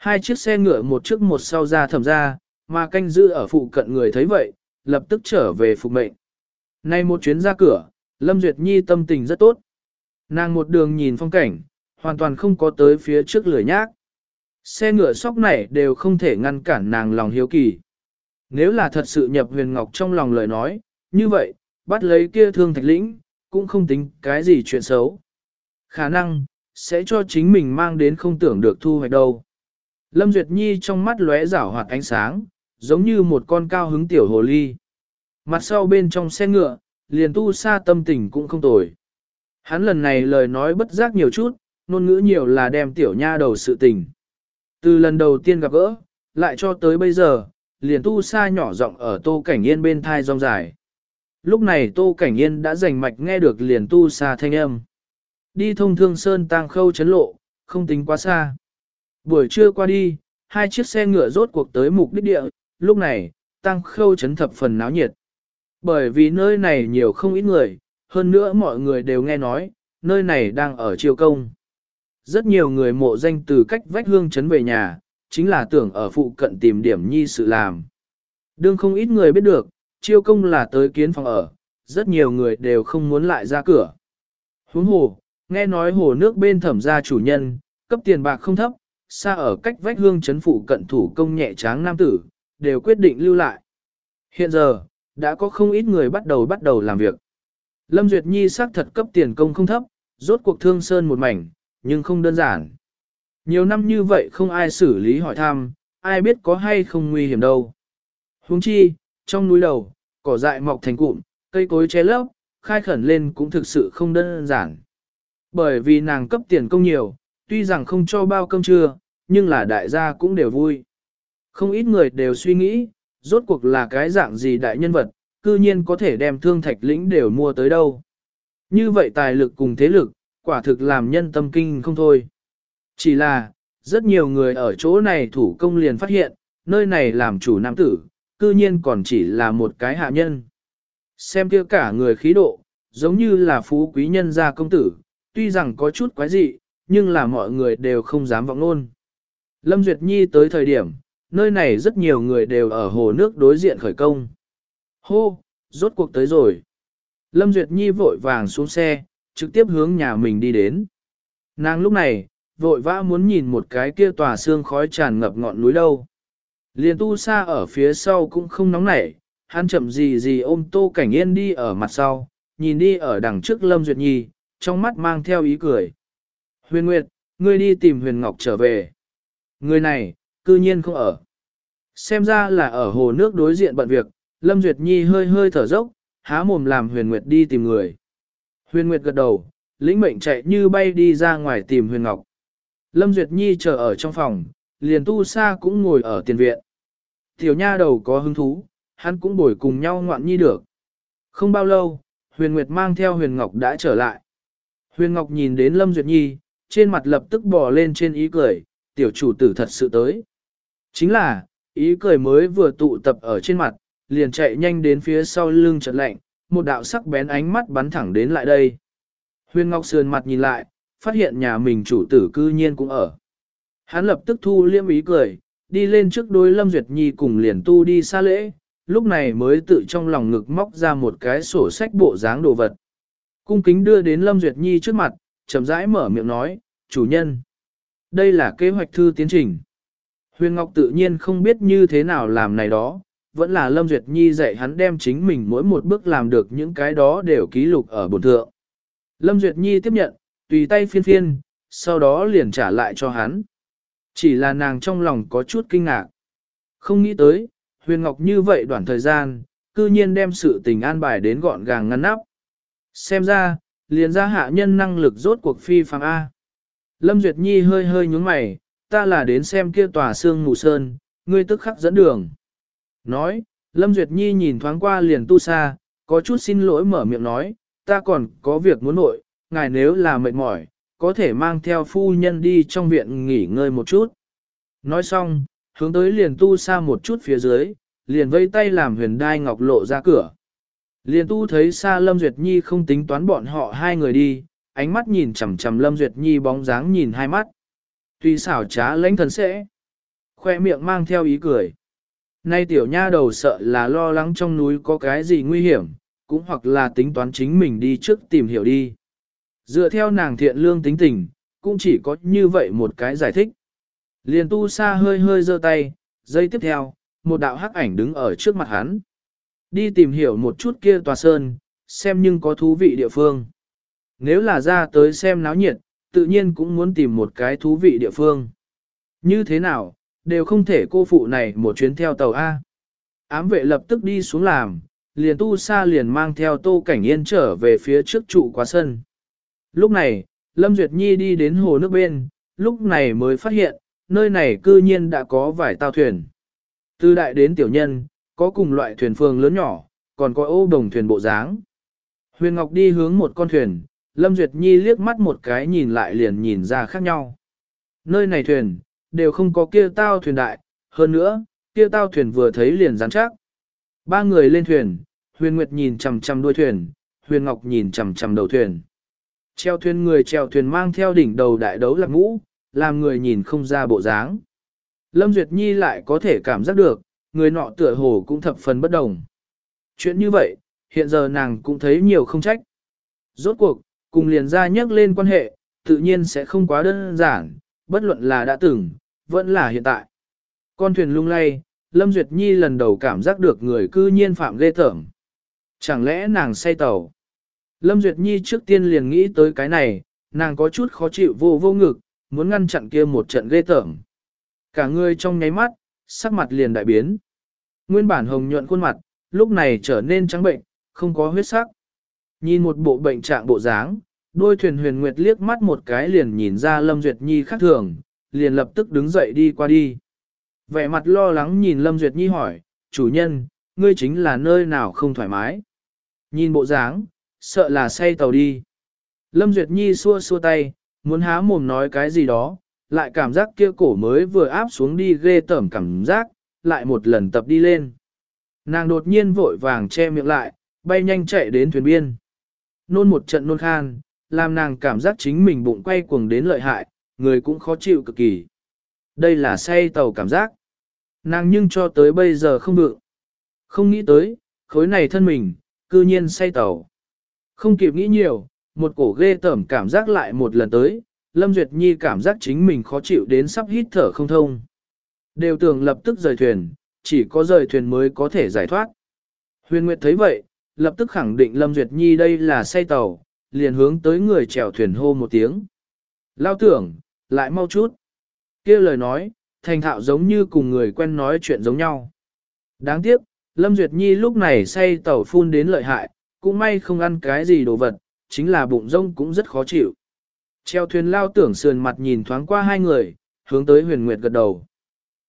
Hai chiếc xe ngựa một trước một sau ra thầm ra, mà canh giữ ở phụ cận người thấy vậy, lập tức trở về phục mệnh. Nay một chuyến ra cửa, Lâm Duyệt Nhi tâm tình rất tốt. Nàng một đường nhìn phong cảnh, hoàn toàn không có tới phía trước lửa nhác. Xe ngựa sóc này đều không thể ngăn cản nàng lòng hiếu kỳ. Nếu là thật sự nhập huyền ngọc trong lòng lời nói, như vậy, bắt lấy kia thương thạch lĩnh, cũng không tính cái gì chuyện xấu. Khả năng, sẽ cho chính mình mang đến không tưởng được thu hoạch đâu. Lâm Duyệt Nhi trong mắt lóe rảo hoạt ánh sáng, giống như một con cao hứng tiểu hồ ly. Mặt sau bên trong xe ngựa, liền tu Sa tâm tình cũng không tồi. Hắn lần này lời nói bất giác nhiều chút, ngôn ngữ nhiều là đem tiểu nha đầu sự tình. Từ lần đầu tiên gặp gỡ, lại cho tới bây giờ, liền tu Sa nhỏ giọng ở tô cảnh yên bên thai rong dài. Lúc này tô cảnh yên đã rành mạch nghe được liền tu Sa thanh âm. Đi thông thương sơn tang khâu chấn lộ, không tính quá xa. Buổi trưa qua đi, hai chiếc xe ngựa rốt cuộc tới mục đích địa, lúc này, tăng khâu chấn thập phần náo nhiệt. Bởi vì nơi này nhiều không ít người, hơn nữa mọi người đều nghe nói, nơi này đang ở triều công. Rất nhiều người mộ danh từ cách vách hương chấn về nhà, chính là tưởng ở phụ cận tìm điểm nhi sự làm. Đương không ít người biết được, chiêu công là tới kiến phòng ở, rất nhiều người đều không muốn lại ra cửa. Huống hồ, nghe nói hồ nước bên thẩm gia chủ nhân, cấp tiền bạc không thấp, xa ở cách vách hương chấn phụ cận thủ công nhẹ tráng nam tử, đều quyết định lưu lại. Hiện giờ, đã có không ít người bắt đầu bắt đầu làm việc. Lâm Duyệt Nhi xác thật cấp tiền công không thấp, rốt cuộc thương sơn một mảnh, nhưng không đơn giản. Nhiều năm như vậy không ai xử lý hỏi thăm, ai biết có hay không nguy hiểm đâu. Huống chi, trong núi đầu, cỏ dại mọc thành cụm, cây cối che lấp, khai khẩn lên cũng thực sự không đơn giản. Bởi vì nàng cấp tiền công nhiều, tuy rằng không cho bao cơm trưa, nhưng là đại gia cũng đều vui. Không ít người đều suy nghĩ, rốt cuộc là cái dạng gì đại nhân vật, cư nhiên có thể đem thương thạch lĩnh đều mua tới đâu. Như vậy tài lực cùng thế lực, quả thực làm nhân tâm kinh không thôi. Chỉ là, rất nhiều người ở chỗ này thủ công liền phát hiện, nơi này làm chủ nam tử, cư nhiên còn chỉ là một cái hạ nhân. Xem kia cả người khí độ, giống như là phú quý nhân gia công tử, tuy rằng có chút quái dị, nhưng là mọi người đều không dám vọng luôn. Lâm Duyệt Nhi tới thời điểm, nơi này rất nhiều người đều ở hồ nước đối diện khởi công. Hô, rốt cuộc tới rồi. Lâm Duyệt Nhi vội vàng xuống xe, trực tiếp hướng nhà mình đi đến. Nàng lúc này, vội vã muốn nhìn một cái kia tòa xương khói tràn ngập ngọn núi đâu. Liền tu xa ở phía sau cũng không nóng nảy, hắn chậm gì gì ôm tô cảnh yên đi ở mặt sau, nhìn đi ở đằng trước Lâm Duyệt Nhi, trong mắt mang theo ý cười. Huyền Nguyệt, ngươi đi tìm Huyền Ngọc trở về. Người này, cư nhiên không ở. Xem ra là ở hồ nước đối diện bận việc, Lâm Duyệt Nhi hơi hơi thở dốc, há mồm làm Huyền Nguyệt đi tìm người. Huyền Nguyệt gật đầu, lĩnh mệnh chạy như bay đi ra ngoài tìm Huyền Ngọc. Lâm Duyệt Nhi chờ ở trong phòng, liền tu sa cũng ngồi ở tiền viện. Tiểu nha đầu có hứng thú, hắn cũng bồi cùng nhau ngoạn nhi được. Không bao lâu, Huyền Nguyệt mang theo Huyền Ngọc đã trở lại. Huyền Ngọc nhìn đến Lâm Duyệt Nhi, trên mặt lập tức bò lên trên ý cười, tiểu chủ tử thật sự tới. Chính là, ý cười mới vừa tụ tập ở trên mặt, liền chạy nhanh đến phía sau lưng chợt lạnh, một đạo sắc bén ánh mắt bắn thẳng đến lại đây. Huyền Ngọc sườn mặt nhìn lại, phát hiện nhà mình chủ tử cư nhiên cũng ở. Hắn lập tức thu liêm ý cười, đi lên trước đối Lâm Duyệt Nhi cùng liền tu đi xa lễ, lúc này mới tự trong lòng ngực móc ra một cái sổ sách bộ dáng đồ vật. Cung kính đưa đến Lâm Duyệt Nhi trước mặt, chậm rãi mở miệng nói, chủ nhân. Đây là kế hoạch thư tiến trình. Huyền Ngọc tự nhiên không biết như thế nào làm này đó, vẫn là Lâm Duyệt Nhi dạy hắn đem chính mình mỗi một bước làm được những cái đó đều ký lục ở bổn thượng. Lâm Duyệt Nhi tiếp nhận, tùy tay phiên phiên, sau đó liền trả lại cho hắn. Chỉ là nàng trong lòng có chút kinh ngạc. Không nghĩ tới, Huyền Ngọc như vậy đoạn thời gian, cư nhiên đem sự tình an bài đến gọn gàng ngăn nắp. Xem ra, liền ra hạ nhân năng lực rốt cuộc phi phàm A. Lâm Duyệt Nhi hơi hơi nhúng mày, ta là đến xem kia tòa xương mù sơn, ngươi tức khắc dẫn đường. Nói, Lâm Duyệt Nhi nhìn thoáng qua liền tu sa, có chút xin lỗi mở miệng nói, ta còn có việc muốn nội, ngài nếu là mệt mỏi, có thể mang theo phu nhân đi trong viện nghỉ ngơi một chút. Nói xong, hướng tới liền tu sa một chút phía dưới, liền vây tay làm huyền đai ngọc lộ ra cửa. Liền tu thấy xa Lâm Duyệt Nhi không tính toán bọn họ hai người đi, ánh mắt nhìn chằm chằm Lâm Duyệt Nhi bóng dáng nhìn hai mắt. Tuy xảo trá lãnh thần sẽ, khoe miệng mang theo ý cười. Nay tiểu nha đầu sợ là lo lắng trong núi có cái gì nguy hiểm, cũng hoặc là tính toán chính mình đi trước tìm hiểu đi. Dựa theo nàng thiện lương tính tình, cũng chỉ có như vậy một cái giải thích. Liền tu sa hơi hơi giơ tay, giây tiếp theo, một đạo hắc ảnh đứng ở trước mặt hắn. Đi tìm hiểu một chút kia tòa sơn, xem nhưng có thú vị địa phương. Nếu là ra tới xem náo nhiệt, tự nhiên cũng muốn tìm một cái thú vị địa phương. Như thế nào, đều không thể cô phụ này một chuyến theo tàu A. Ám vệ lập tức đi xuống làm, liền tu sa liền mang theo tô cảnh yên trở về phía trước trụ quá sân. Lúc này, Lâm Duyệt Nhi đi đến hồ nước bên, lúc này mới phát hiện, nơi này cư nhiên đã có vài tàu thuyền. Từ đại đến tiểu nhân, có cùng loại thuyền phương lớn nhỏ, còn có ô đồng thuyền bộ dáng. Huyền Ngọc đi hướng một con thuyền, Lâm Duyệt Nhi liếc mắt một cái nhìn lại liền nhìn ra khác nhau. Nơi này thuyền, đều không có kia tao thuyền đại, hơn nữa, kia tao thuyền vừa thấy liền rắn chắc. Ba người lên thuyền, Huyền Nguyệt nhìn chằm chằm đuôi thuyền, Huyền Ngọc nhìn chằm chằm đầu thuyền. Treo thuyền người treo thuyền mang theo đỉnh đầu đại đấu lạc ngũ, làm người nhìn không ra bộ dáng. Lâm Duyệt Nhi lại có thể cảm giác được, người nọ tựa hồ cũng thập phần bất đồng. Chuyện như vậy, hiện giờ nàng cũng thấy nhiều không trách. Rốt cuộc, cùng liền ra nhắc lên quan hệ, tự nhiên sẽ không quá đơn giản, bất luận là đã từng, vẫn là hiện tại. Con thuyền lung lay, Lâm Duyệt Nhi lần đầu cảm giác được người cư nhiên phạm ghê tởm. Chẳng lẽ nàng say tàu? Lâm Duyệt Nhi trước tiên liền nghĩ tới cái này, nàng có chút khó chịu vô vô ngực, muốn ngăn chặn kia một trận ghê tởm. Cả người trong nháy mắt, sắc mặt liền đại biến. Nguyên bản hồng nhuận khuôn mặt, lúc này trở nên trắng bệnh, không có huyết sắc. Nhìn một bộ bệnh trạng bộ dáng, đôi thuyền huyền nguyệt liếc mắt một cái liền nhìn ra Lâm Duyệt Nhi khác thường, liền lập tức đứng dậy đi qua đi. Vẻ mặt lo lắng nhìn Lâm Duyệt Nhi hỏi, chủ nhân, ngươi chính là nơi nào không thoải mái. Nhìn bộ dáng, sợ là say tàu đi. Lâm Duyệt Nhi xua xua tay, muốn há mồm nói cái gì đó, lại cảm giác kia cổ mới vừa áp xuống đi ghê tởm cảm giác, lại một lần tập đi lên. Nàng đột nhiên vội vàng che miệng lại, bay nhanh chạy đến thuyền biên. Nôn một trận nôn khan, làm nàng cảm giác chính mình bụng quay cuồng đến lợi hại, người cũng khó chịu cực kỳ. Đây là say tàu cảm giác. Nàng nhưng cho tới bây giờ không được. Không nghĩ tới, khối này thân mình, cư nhiên say tàu. Không kịp nghĩ nhiều, một cổ ghê tởm cảm giác lại một lần tới, Lâm Duyệt Nhi cảm giác chính mình khó chịu đến sắp hít thở không thông. Đều tưởng lập tức rời thuyền, chỉ có rời thuyền mới có thể giải thoát. Huyền Nguyệt thấy vậy, lập tức khẳng định Lâm Duyệt Nhi đây là say tàu, liền hướng tới người chèo thuyền hô một tiếng. Lao tưởng, lại mau chút. kia lời nói, thành thạo giống như cùng người quen nói chuyện giống nhau. Đáng tiếc, Lâm Duyệt Nhi lúc này say tàu phun đến lợi hại, cũng may không ăn cái gì đồ vật, chính là bụng rông cũng rất khó chịu. Treo thuyền lao tưởng sườn mặt nhìn thoáng qua hai người, hướng tới huyền nguyệt gật đầu.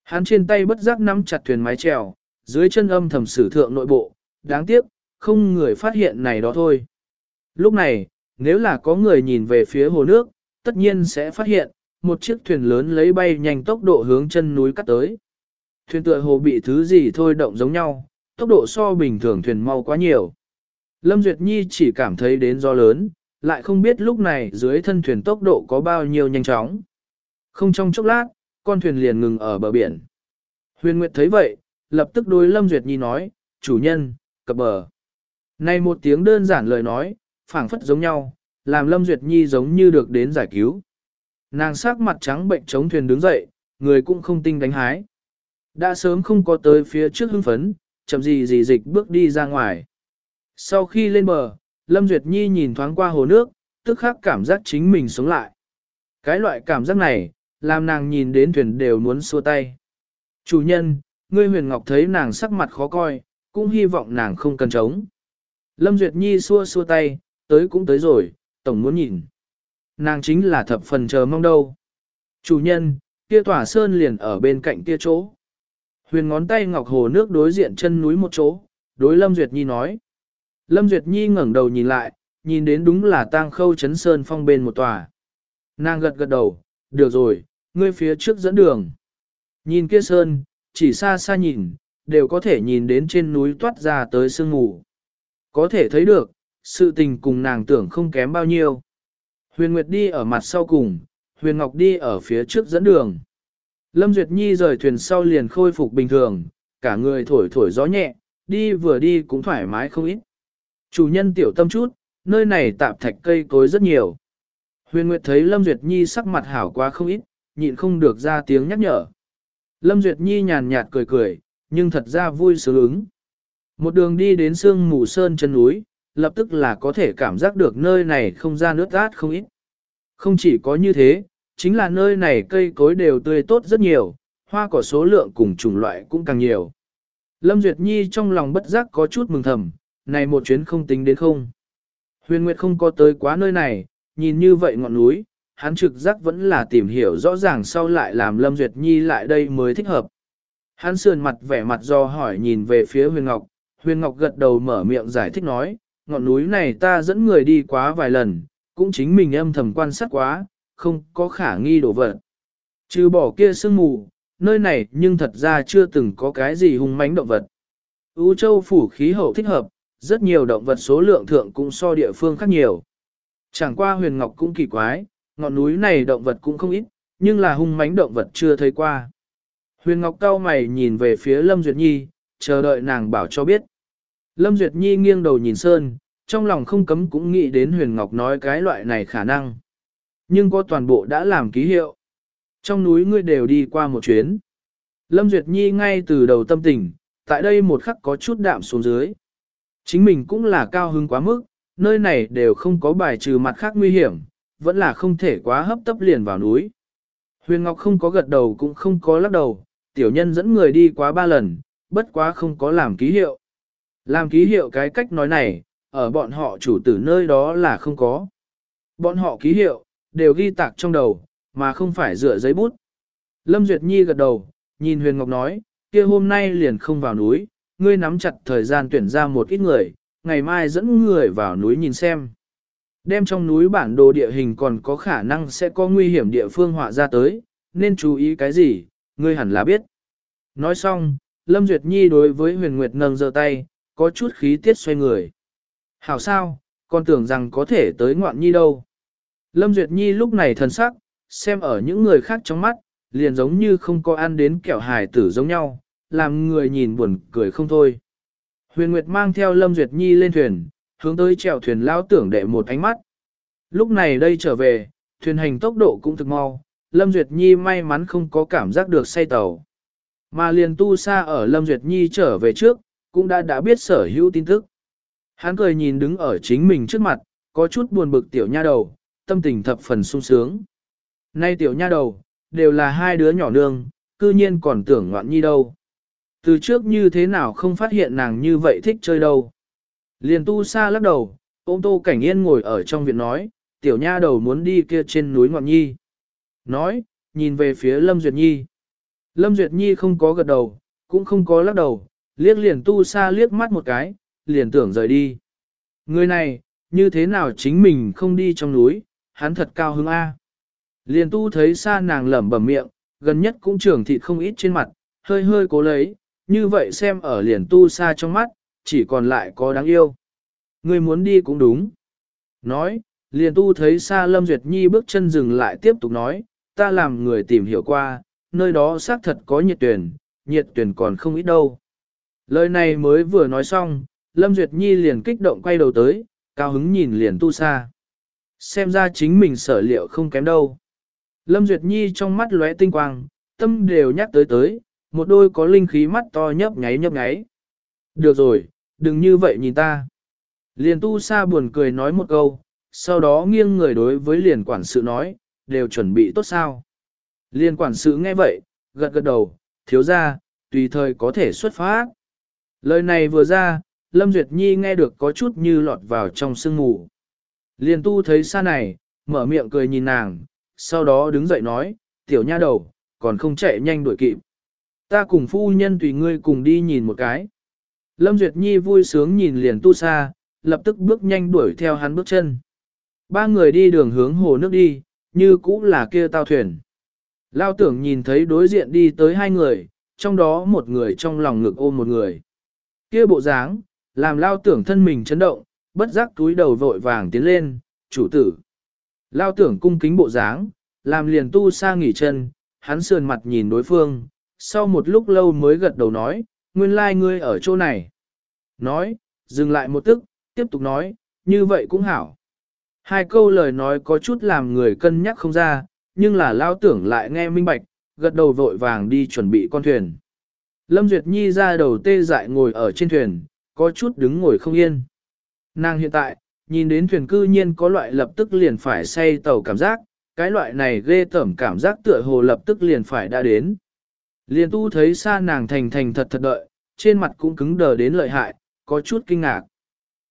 Hắn trên tay bất giác nắm chặt thuyền mái trèo, dưới chân âm thầm sử thượng nội bộ, đáng tiếc, không người phát hiện này đó thôi. Lúc này, nếu là có người nhìn về phía hồ nước, tất nhiên sẽ phát hiện, một chiếc thuyền lớn lấy bay nhanh tốc độ hướng chân núi cắt tới. Thuyền tựa hồ bị thứ gì thôi động giống nhau, tốc độ so bình thường thuyền mau quá nhiều. Lâm Duyệt Nhi chỉ cảm thấy đến do lớn, lại không biết lúc này dưới thân thuyền tốc độ có bao nhiêu nhanh chóng. Không trong chốc lát, con thuyền liền ngừng ở bờ biển. Huyền Nguyệt thấy vậy, lập tức đối Lâm Duyệt Nhi nói, chủ nhân, cập bờ. Này một tiếng đơn giản lời nói, phảng phất giống nhau, làm Lâm Duyệt Nhi giống như được đến giải cứu. Nàng sắc mặt trắng bệnh chống thuyền đứng dậy, người cũng không tinh đánh hái. Đã sớm không có tới phía trước hưng phấn, chậm gì gì dịch bước đi ra ngoài. Sau khi lên bờ, Lâm Duyệt Nhi nhìn thoáng qua hồ nước, tức khắc cảm giác chính mình sống lại. Cái loại cảm giác này, làm nàng nhìn đến thuyền đều muốn xua tay. Chủ nhân, ngươi huyền ngọc thấy nàng sắc mặt khó coi, cũng hy vọng nàng không cần chống. Lâm Duyệt Nhi xua xua tay, tới cũng tới rồi, tổng muốn nhìn. Nàng chính là thập phần chờ mong đâu. Chủ nhân, kia tỏa sơn liền ở bên cạnh kia chỗ. Huyền ngón tay ngọc hồ nước đối diện chân núi một chỗ, đối Lâm Duyệt Nhi nói. Lâm Duyệt Nhi ngẩng đầu nhìn lại, nhìn đến đúng là tang khâu chấn sơn phong bên một tòa. Nàng gật gật đầu, được rồi, ngươi phía trước dẫn đường. Nhìn kia sơn, chỉ xa xa nhìn, đều có thể nhìn đến trên núi toát ra tới sương mù. Có thể thấy được, sự tình cùng nàng tưởng không kém bao nhiêu. Huyền Nguyệt đi ở mặt sau cùng, Huyền Ngọc đi ở phía trước dẫn đường. Lâm Duyệt Nhi rời thuyền sau liền khôi phục bình thường, cả người thổi thổi gió nhẹ, đi vừa đi cũng thoải mái không ít. Chủ nhân tiểu tâm chút, nơi này tạp thạch cây cối rất nhiều. Huyền Nguyệt thấy Lâm Duyệt Nhi sắc mặt hảo quá không ít, nhịn không được ra tiếng nhắc nhở. Lâm Duyệt Nhi nhàn nhạt cười cười, nhưng thật ra vui sướng ứng. Một đường đi đến sương mù sơn chân núi, lập tức là có thể cảm giác được nơi này không ra nước át không ít. Không chỉ có như thế, chính là nơi này cây cối đều tươi tốt rất nhiều, hoa cỏ số lượng cùng chủng loại cũng càng nhiều. Lâm Duyệt Nhi trong lòng bất giác có chút mừng thầm, này một chuyến không tính đến không. Huyền Nguyệt không có tới quá nơi này, nhìn như vậy ngọn núi, hắn trực giác vẫn là tìm hiểu rõ ràng sau lại làm Lâm Duyệt Nhi lại đây mới thích hợp. Hắn sườn mặt vẻ mặt do hỏi nhìn về phía Huyền Ngọc, Huyền Ngọc gật đầu mở miệng giải thích nói, ngọn núi này ta dẫn người đi quá vài lần, cũng chính mình âm thầm quan sát quá, không có khả nghi đổ vật. Trừ bỏ kia sương mù, nơi này nhưng thật ra chưa từng có cái gì hung mãnh động vật. Ú châu phủ khí hậu thích hợp, rất nhiều động vật số lượng thượng cũng so địa phương khác nhiều. Chẳng qua huyền ngọc cũng kỳ quái, ngọn núi này động vật cũng không ít, nhưng là hung mãnh động vật chưa thấy qua. Huyền ngọc cao mày nhìn về phía Lâm Duyệt Nhi, chờ đợi nàng bảo cho biết. Lâm Duyệt Nhi nghiêng đầu nhìn Sơn, trong lòng không cấm cũng nghĩ đến huyền ngọc nói cái loại này khả năng. Nhưng có toàn bộ đã làm ký hiệu. Trong núi ngươi đều đi qua một chuyến. Lâm Duyệt Nhi ngay từ đầu tâm tình, tại đây một khắc có chút đạm xuống dưới. Chính mình cũng là cao hứng quá mức, nơi này đều không có bài trừ mặt khác nguy hiểm, vẫn là không thể quá hấp tấp liền vào núi. Huyền Ngọc không có gật đầu cũng không có lắc đầu, tiểu nhân dẫn người đi quá ba lần, bất quá không có làm ký hiệu. Làm ký hiệu cái cách nói này, ở bọn họ chủ tử nơi đó là không có. Bọn họ ký hiệu, đều ghi tạc trong đầu, mà không phải dựa giấy bút. Lâm Duyệt Nhi gật đầu, nhìn Huyền Ngọc nói, kia hôm nay liền không vào núi, ngươi nắm chặt thời gian tuyển ra một ít người, ngày mai dẫn người vào núi nhìn xem. Đem trong núi bản đồ địa hình còn có khả năng sẽ có nguy hiểm địa phương họa ra tới, nên chú ý cái gì, ngươi hẳn là biết. Nói xong, Lâm Duyệt Nhi đối với huyền nguyệt nâng giơ tay, có chút khí tiết xoay người. Hảo sao, con tưởng rằng có thể tới ngoạn nhi đâu. Lâm Duyệt Nhi lúc này thần sắc, xem ở những người khác trong mắt, liền giống như không có ăn đến kẹo hài tử giống nhau, làm người nhìn buồn cười không thôi. Huyền Nguyệt mang theo Lâm Duyệt Nhi lên thuyền, hướng tới chèo thuyền lao tưởng đệ một ánh mắt. Lúc này đây trở về, thuyền hành tốc độ cũng thực mau, Lâm Duyệt Nhi may mắn không có cảm giác được say tàu. Mà liền tu xa ở Lâm Duyệt Nhi trở về trước, cũng đã đã biết sở hữu tin tức. Hắn cười nhìn đứng ở chính mình trước mặt, có chút buồn bực tiểu nha đầu, tâm tình thập phần sung sướng. Nay tiểu nha đầu, đều là hai đứa nhỏ nương, cư nhiên còn tưởng ngoạn nhi đâu. Từ trước như thế nào không phát hiện nàng như vậy thích chơi đâu. Liền tu sa lắc đầu, ôm tô cảnh yên ngồi ở trong viện nói, tiểu nha đầu muốn đi kia trên núi Ngọn Nhi. Nói, nhìn về phía Lâm Duyệt Nhi. Lâm Duyệt Nhi không có gật đầu, cũng không có lắc đầu, liếc liền tu sa liếc mắt một cái, liền tưởng rời đi. Người này, như thế nào chính mình không đi trong núi, hắn thật cao hứng A. Liền tu thấy xa nàng lẩm bẩm miệng, gần nhất cũng trưởng thịt không ít trên mặt, hơi hơi cố lấy, như vậy xem ở liền tu sa trong mắt, chỉ còn lại có đáng yêu. Người muốn đi cũng đúng. Nói, liền tu thấy xa Lâm Duyệt Nhi bước chân dừng lại tiếp tục nói, ta làm người tìm hiểu qua, nơi đó xác thật có nhiệt tuyển, nhiệt tuyển còn không ít đâu. Lời này mới vừa nói xong, Lâm Duyệt Nhi liền kích động quay đầu tới, cao hứng nhìn liền tu xa. Xem ra chính mình sở liệu không kém đâu. Lâm Duyệt Nhi trong mắt lóe tinh quang, tâm đều nhắc tới tới, một đôi có linh khí mắt to nhấp nháy nhấp nháy. Được rồi, đừng như vậy nhìn ta. Liền tu sa buồn cười nói một câu, sau đó nghiêng người đối với liền quản sự nói, đều chuẩn bị tốt sao. liền quản sự nghe vậy, gật gật đầu, thiếu ra, tùy thời có thể xuất phát. Lời này vừa ra, Lâm Duyệt Nhi nghe được có chút như lọt vào trong sương mù. liền tu thấy xa này, mở miệng cười nhìn nàng, sau đó đứng dậy nói, tiểu nha đầu, còn không chạy nhanh đuổi kịp. Ta cùng phu nhân tùy ngươi cùng đi nhìn một cái. Lâm Duyệt Nhi vui sướng nhìn liền tu xa, lập tức bước nhanh đuổi theo hắn bước chân. Ba người đi đường hướng hồ nước đi, như cũ là kia tao thuyền. Lao tưởng nhìn thấy đối diện đi tới hai người, trong đó một người trong lòng ngực ôm một người. Kia bộ dáng, làm lao tưởng thân mình chấn động, bất giác túi đầu vội vàng tiến lên, chủ tử. Lao tưởng cung kính bộ dáng, làm liền tu sa nghỉ chân, hắn sườn mặt nhìn đối phương, sau một lúc lâu mới gật đầu nói, nguyên lai like ngươi ở chỗ này. Nói, dừng lại một tức, tiếp tục nói, như vậy cũng hảo. Hai câu lời nói có chút làm người cân nhắc không ra, nhưng là lao tưởng lại nghe minh bạch, gật đầu vội vàng đi chuẩn bị con thuyền. Lâm Duyệt Nhi ra đầu tê dại ngồi ở trên thuyền, có chút đứng ngồi không yên. Nàng hiện tại, nhìn đến thuyền cư nhiên có loại lập tức liền phải say tàu cảm giác, cái loại này ghê tởm cảm giác tựa hồ lập tức liền phải đã đến. Liền tu thấy xa nàng thành thành thật thật đợi, trên mặt cũng cứng đờ đến lợi hại, có chút kinh ngạc.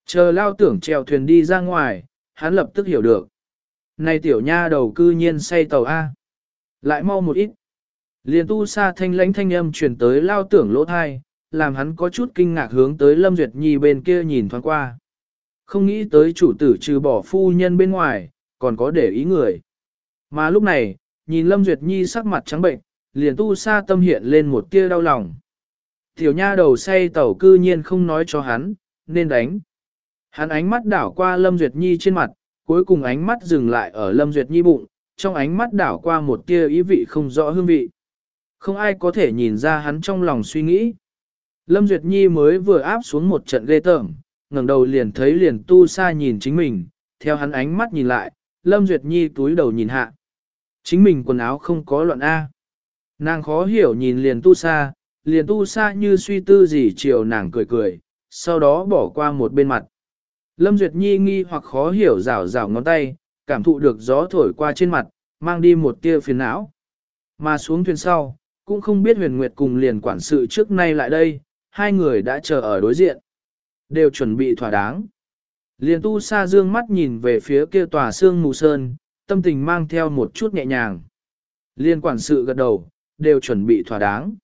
Chờ lao tưởng trèo thuyền đi ra ngoài, hắn lập tức hiểu được. Này tiểu nha đầu cư nhiên say tàu A. Lại mau một ít. Liền tu Sa thanh lãnh thanh âm truyền tới lao tưởng lỗ thai, làm hắn có chút kinh ngạc hướng tới Lâm Duyệt Nhi bên kia nhìn thoáng qua. Không nghĩ tới chủ tử trừ bỏ phu nhân bên ngoài, còn có để ý người. Mà lúc này, nhìn Lâm Duyệt Nhi sắc mặt trắng bệnh, liền tu sa tâm hiện lên một tia đau lòng. Tiểu nha đầu say tẩu cư nhiên không nói cho hắn, nên đánh. Hắn ánh mắt đảo qua Lâm Duyệt Nhi trên mặt, cuối cùng ánh mắt dừng lại ở Lâm Duyệt Nhi bụng, trong ánh mắt đảo qua một tia ý vị không rõ hương vị. Không ai có thể nhìn ra hắn trong lòng suy nghĩ. Lâm Duyệt Nhi mới vừa áp xuống một trận ghê tởm, ngẩng đầu liền thấy liền tu sa nhìn chính mình, theo hắn ánh mắt nhìn lại, Lâm Duyệt Nhi túi đầu nhìn hạ. Chính mình quần áo không có loạn A. Nàng khó hiểu nhìn liền tu sa, liền tu sa như suy tư gì chiều nàng cười cười, sau đó bỏ qua một bên mặt. Lâm Duyệt Nhi nghi hoặc khó hiểu rảo rảo ngón tay, cảm thụ được gió thổi qua trên mặt, mang đi một tia phiền não. Mà xuống thuyền sau, cũng không biết huyền nguyệt cùng liền quản sự trước nay lại đây, hai người đã chờ ở đối diện. Đều chuẩn bị thỏa đáng. Liền tu sa dương mắt nhìn về phía kia tòa xương mù sơn, tâm tình mang theo một chút nhẹ nhàng. Liên quản sự gật đầu, đều chuẩn bị thỏa đáng.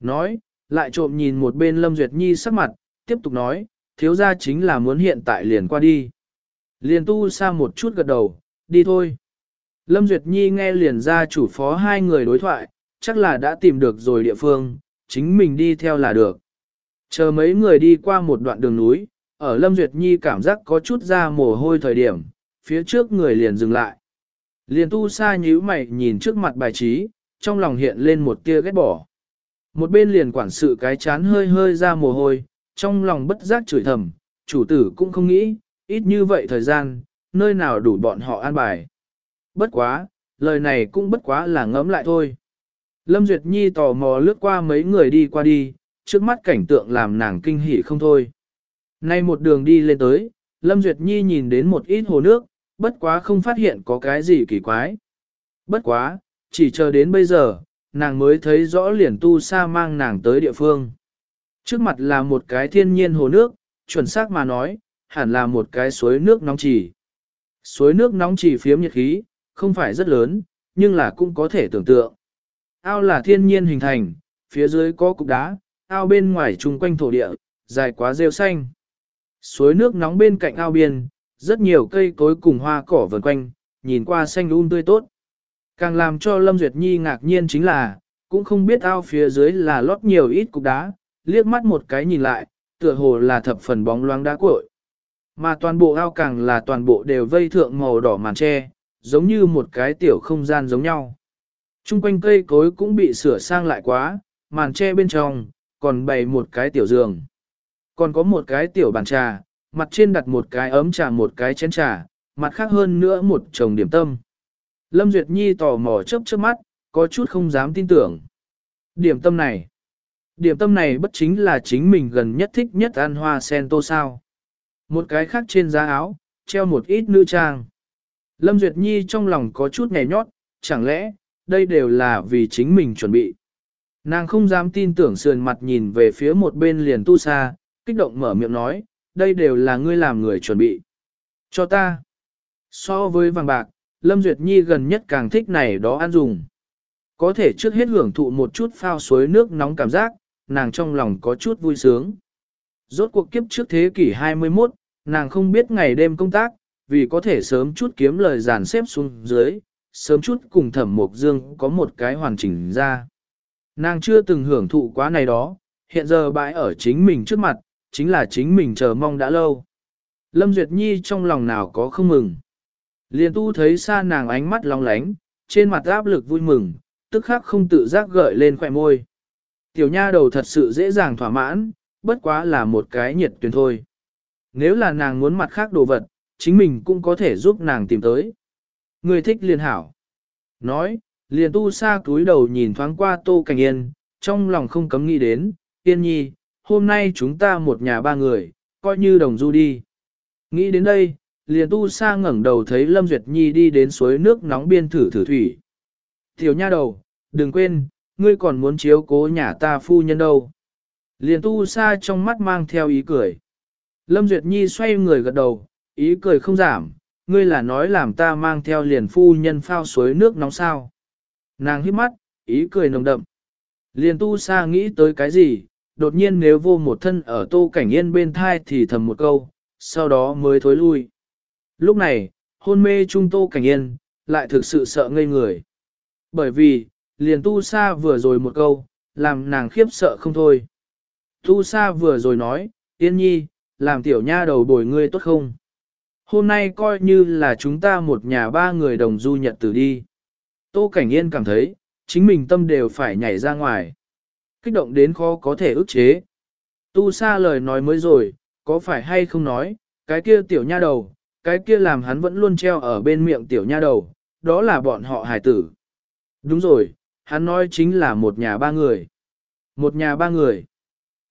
Nói, lại trộm nhìn một bên Lâm Duyệt Nhi sắc mặt, tiếp tục nói, thiếu gia chính là muốn hiện tại liền qua đi. Liền tu sa một chút gật đầu, đi thôi. Lâm Duyệt Nhi nghe liền ra chủ phó hai người đối thoại, chắc là đã tìm được rồi địa phương, chính mình đi theo là được. Chờ mấy người đi qua một đoạn đường núi, ở Lâm Duyệt Nhi cảm giác có chút ra mồ hôi thời điểm, phía trước người liền dừng lại. Liền tu sa nhíu mày nhìn trước mặt bài trí, trong lòng hiện lên một tia ghét bỏ. Một bên liền quản sự cái chán hơi hơi ra mồ hôi, trong lòng bất giác chửi thầm, chủ tử cũng không nghĩ, ít như vậy thời gian, nơi nào đủ bọn họ an bài. Bất quá, lời này cũng bất quá là ngấm lại thôi. Lâm Duyệt Nhi tò mò lướt qua mấy người đi qua đi, trước mắt cảnh tượng làm nàng kinh hỉ không thôi. Nay một đường đi lên tới, Lâm Duyệt Nhi nhìn đến một ít hồ nước, bất quá không phát hiện có cái gì kỳ quái. Bất quá, chỉ chờ đến bây giờ, nàng mới thấy rõ liền tu sa mang nàng tới địa phương. Trước mặt là một cái thiên nhiên hồ nước, chuẩn xác mà nói, hẳn là một cái suối nước nóng chỉ. Suối nước nóng chỉ phiếm nhiệt khí, không phải rất lớn, nhưng là cũng có thể tưởng tượng. Ao là thiên nhiên hình thành, phía dưới có cục đá, ao bên ngoài chung quanh thổ địa, dài quá rêu xanh. Suối nước nóng bên cạnh ao biên, rất nhiều cây cối cùng hoa cỏ vần quanh, nhìn qua xanh um tươi tốt. Càng làm cho Lâm Duyệt Nhi ngạc nhiên chính là, cũng không biết ao phía dưới là lót nhiều ít cục đá, liếc mắt một cái nhìn lại, tựa hồ là thập phần bóng loáng đá cuội. Mà toàn bộ ao càng là toàn bộ đều vây thượng màu đỏ màn tre, giống như một cái tiểu không gian giống nhau. Trung quanh cây cối cũng bị sửa sang lại quá, màn tre bên trong, còn bày một cái tiểu giường. Còn có một cái tiểu bàn trà, mặt trên đặt một cái ấm trà một cái chén trà, mặt khác hơn nữa một chồng điểm tâm. Lâm Duyệt Nhi tò mò chớp chớp mắt, có chút không dám tin tưởng. Điểm tâm này, điểm tâm này bất chính là chính mình gần nhất thích nhất ăn hoa sen tô sao. Một cái khác trên giá áo, treo một ít nữ trang. Lâm Duyệt Nhi trong lòng có chút nhẹ nhót, chẳng lẽ, đây đều là vì chính mình chuẩn bị. Nàng không dám tin tưởng sườn mặt nhìn về phía một bên liền tu sa, kích động mở miệng nói, đây đều là ngươi làm người chuẩn bị. Cho ta. So với vàng bạc, Lâm Duyệt Nhi gần nhất càng thích này đó ăn dùng. Có thể trước hết hưởng thụ một chút phao suối nước nóng cảm giác, nàng trong lòng có chút vui sướng. Rốt cuộc kiếp trước thế kỷ 21, nàng không biết ngày đêm công tác, vì có thể sớm chút kiếm lời giàn xếp xuống dưới, sớm chút cùng thẩm mục dương có một cái hoàn chỉnh ra. Nàng chưa từng hưởng thụ quá này đó, hiện giờ bãi ở chính mình trước mặt, chính là chính mình chờ mong đã lâu. Lâm Duyệt Nhi trong lòng nào có không mừng. Liền tu thấy xa nàng ánh mắt long lánh, trên mặt áp lực vui mừng, tức khắc không tự giác gợi lên khỏe môi. Tiểu nha đầu thật sự dễ dàng thỏa mãn, bất quá là một cái nhiệt tuyển thôi. Nếu là nàng muốn mặt khác đồ vật, chính mình cũng có thể giúp nàng tìm tới. Người thích liền hảo. Nói, liền tu sa túi đầu nhìn thoáng qua tô cảnh yên, trong lòng không cấm nghĩ đến, yên nhi, hôm nay chúng ta một nhà ba người, coi như đồng du đi. Nghĩ đến đây, liền tu sa ngẩng đầu thấy Lâm Duyệt Nhi đi đến suối nước nóng biên thử thử thủy. Tiểu nha đầu, đừng quên, ngươi còn muốn chiếu cố nhà ta phu nhân đâu. Liền tu sa trong mắt mang theo ý cười. Lâm Duyệt Nhi xoay người gật đầu, ý cười không giảm, ngươi là nói làm ta mang theo liền phu nhân phao suối nước nóng sao. Nàng hít mắt, ý cười nồng đậm. Liền tu sa nghĩ tới cái gì, đột nhiên nếu vô một thân ở tô cảnh yên bên thai thì thầm một câu, sau đó mới thối lui. Lúc này, hôn mê trung tô cảnh yên, lại thực sự sợ ngây người. Bởi vì, liền tu sa vừa rồi một câu, làm nàng khiếp sợ không thôi. Tu sa vừa rồi nói, yên nhi, làm tiểu nha đầu bồi ngươi tốt không? Hôm nay coi như là chúng ta một nhà ba người đồng du nhật tử đi. Tô Cảnh Yên cảm thấy, chính mình tâm đều phải nhảy ra ngoài. Kích động đến khó có thể ức chế. Tu sa lời nói mới rồi, có phải hay không nói, cái kia tiểu nha đầu, cái kia làm hắn vẫn luôn treo ở bên miệng tiểu nha đầu, đó là bọn họ hải tử. Đúng rồi, hắn nói chính là một nhà ba người. Một nhà ba người.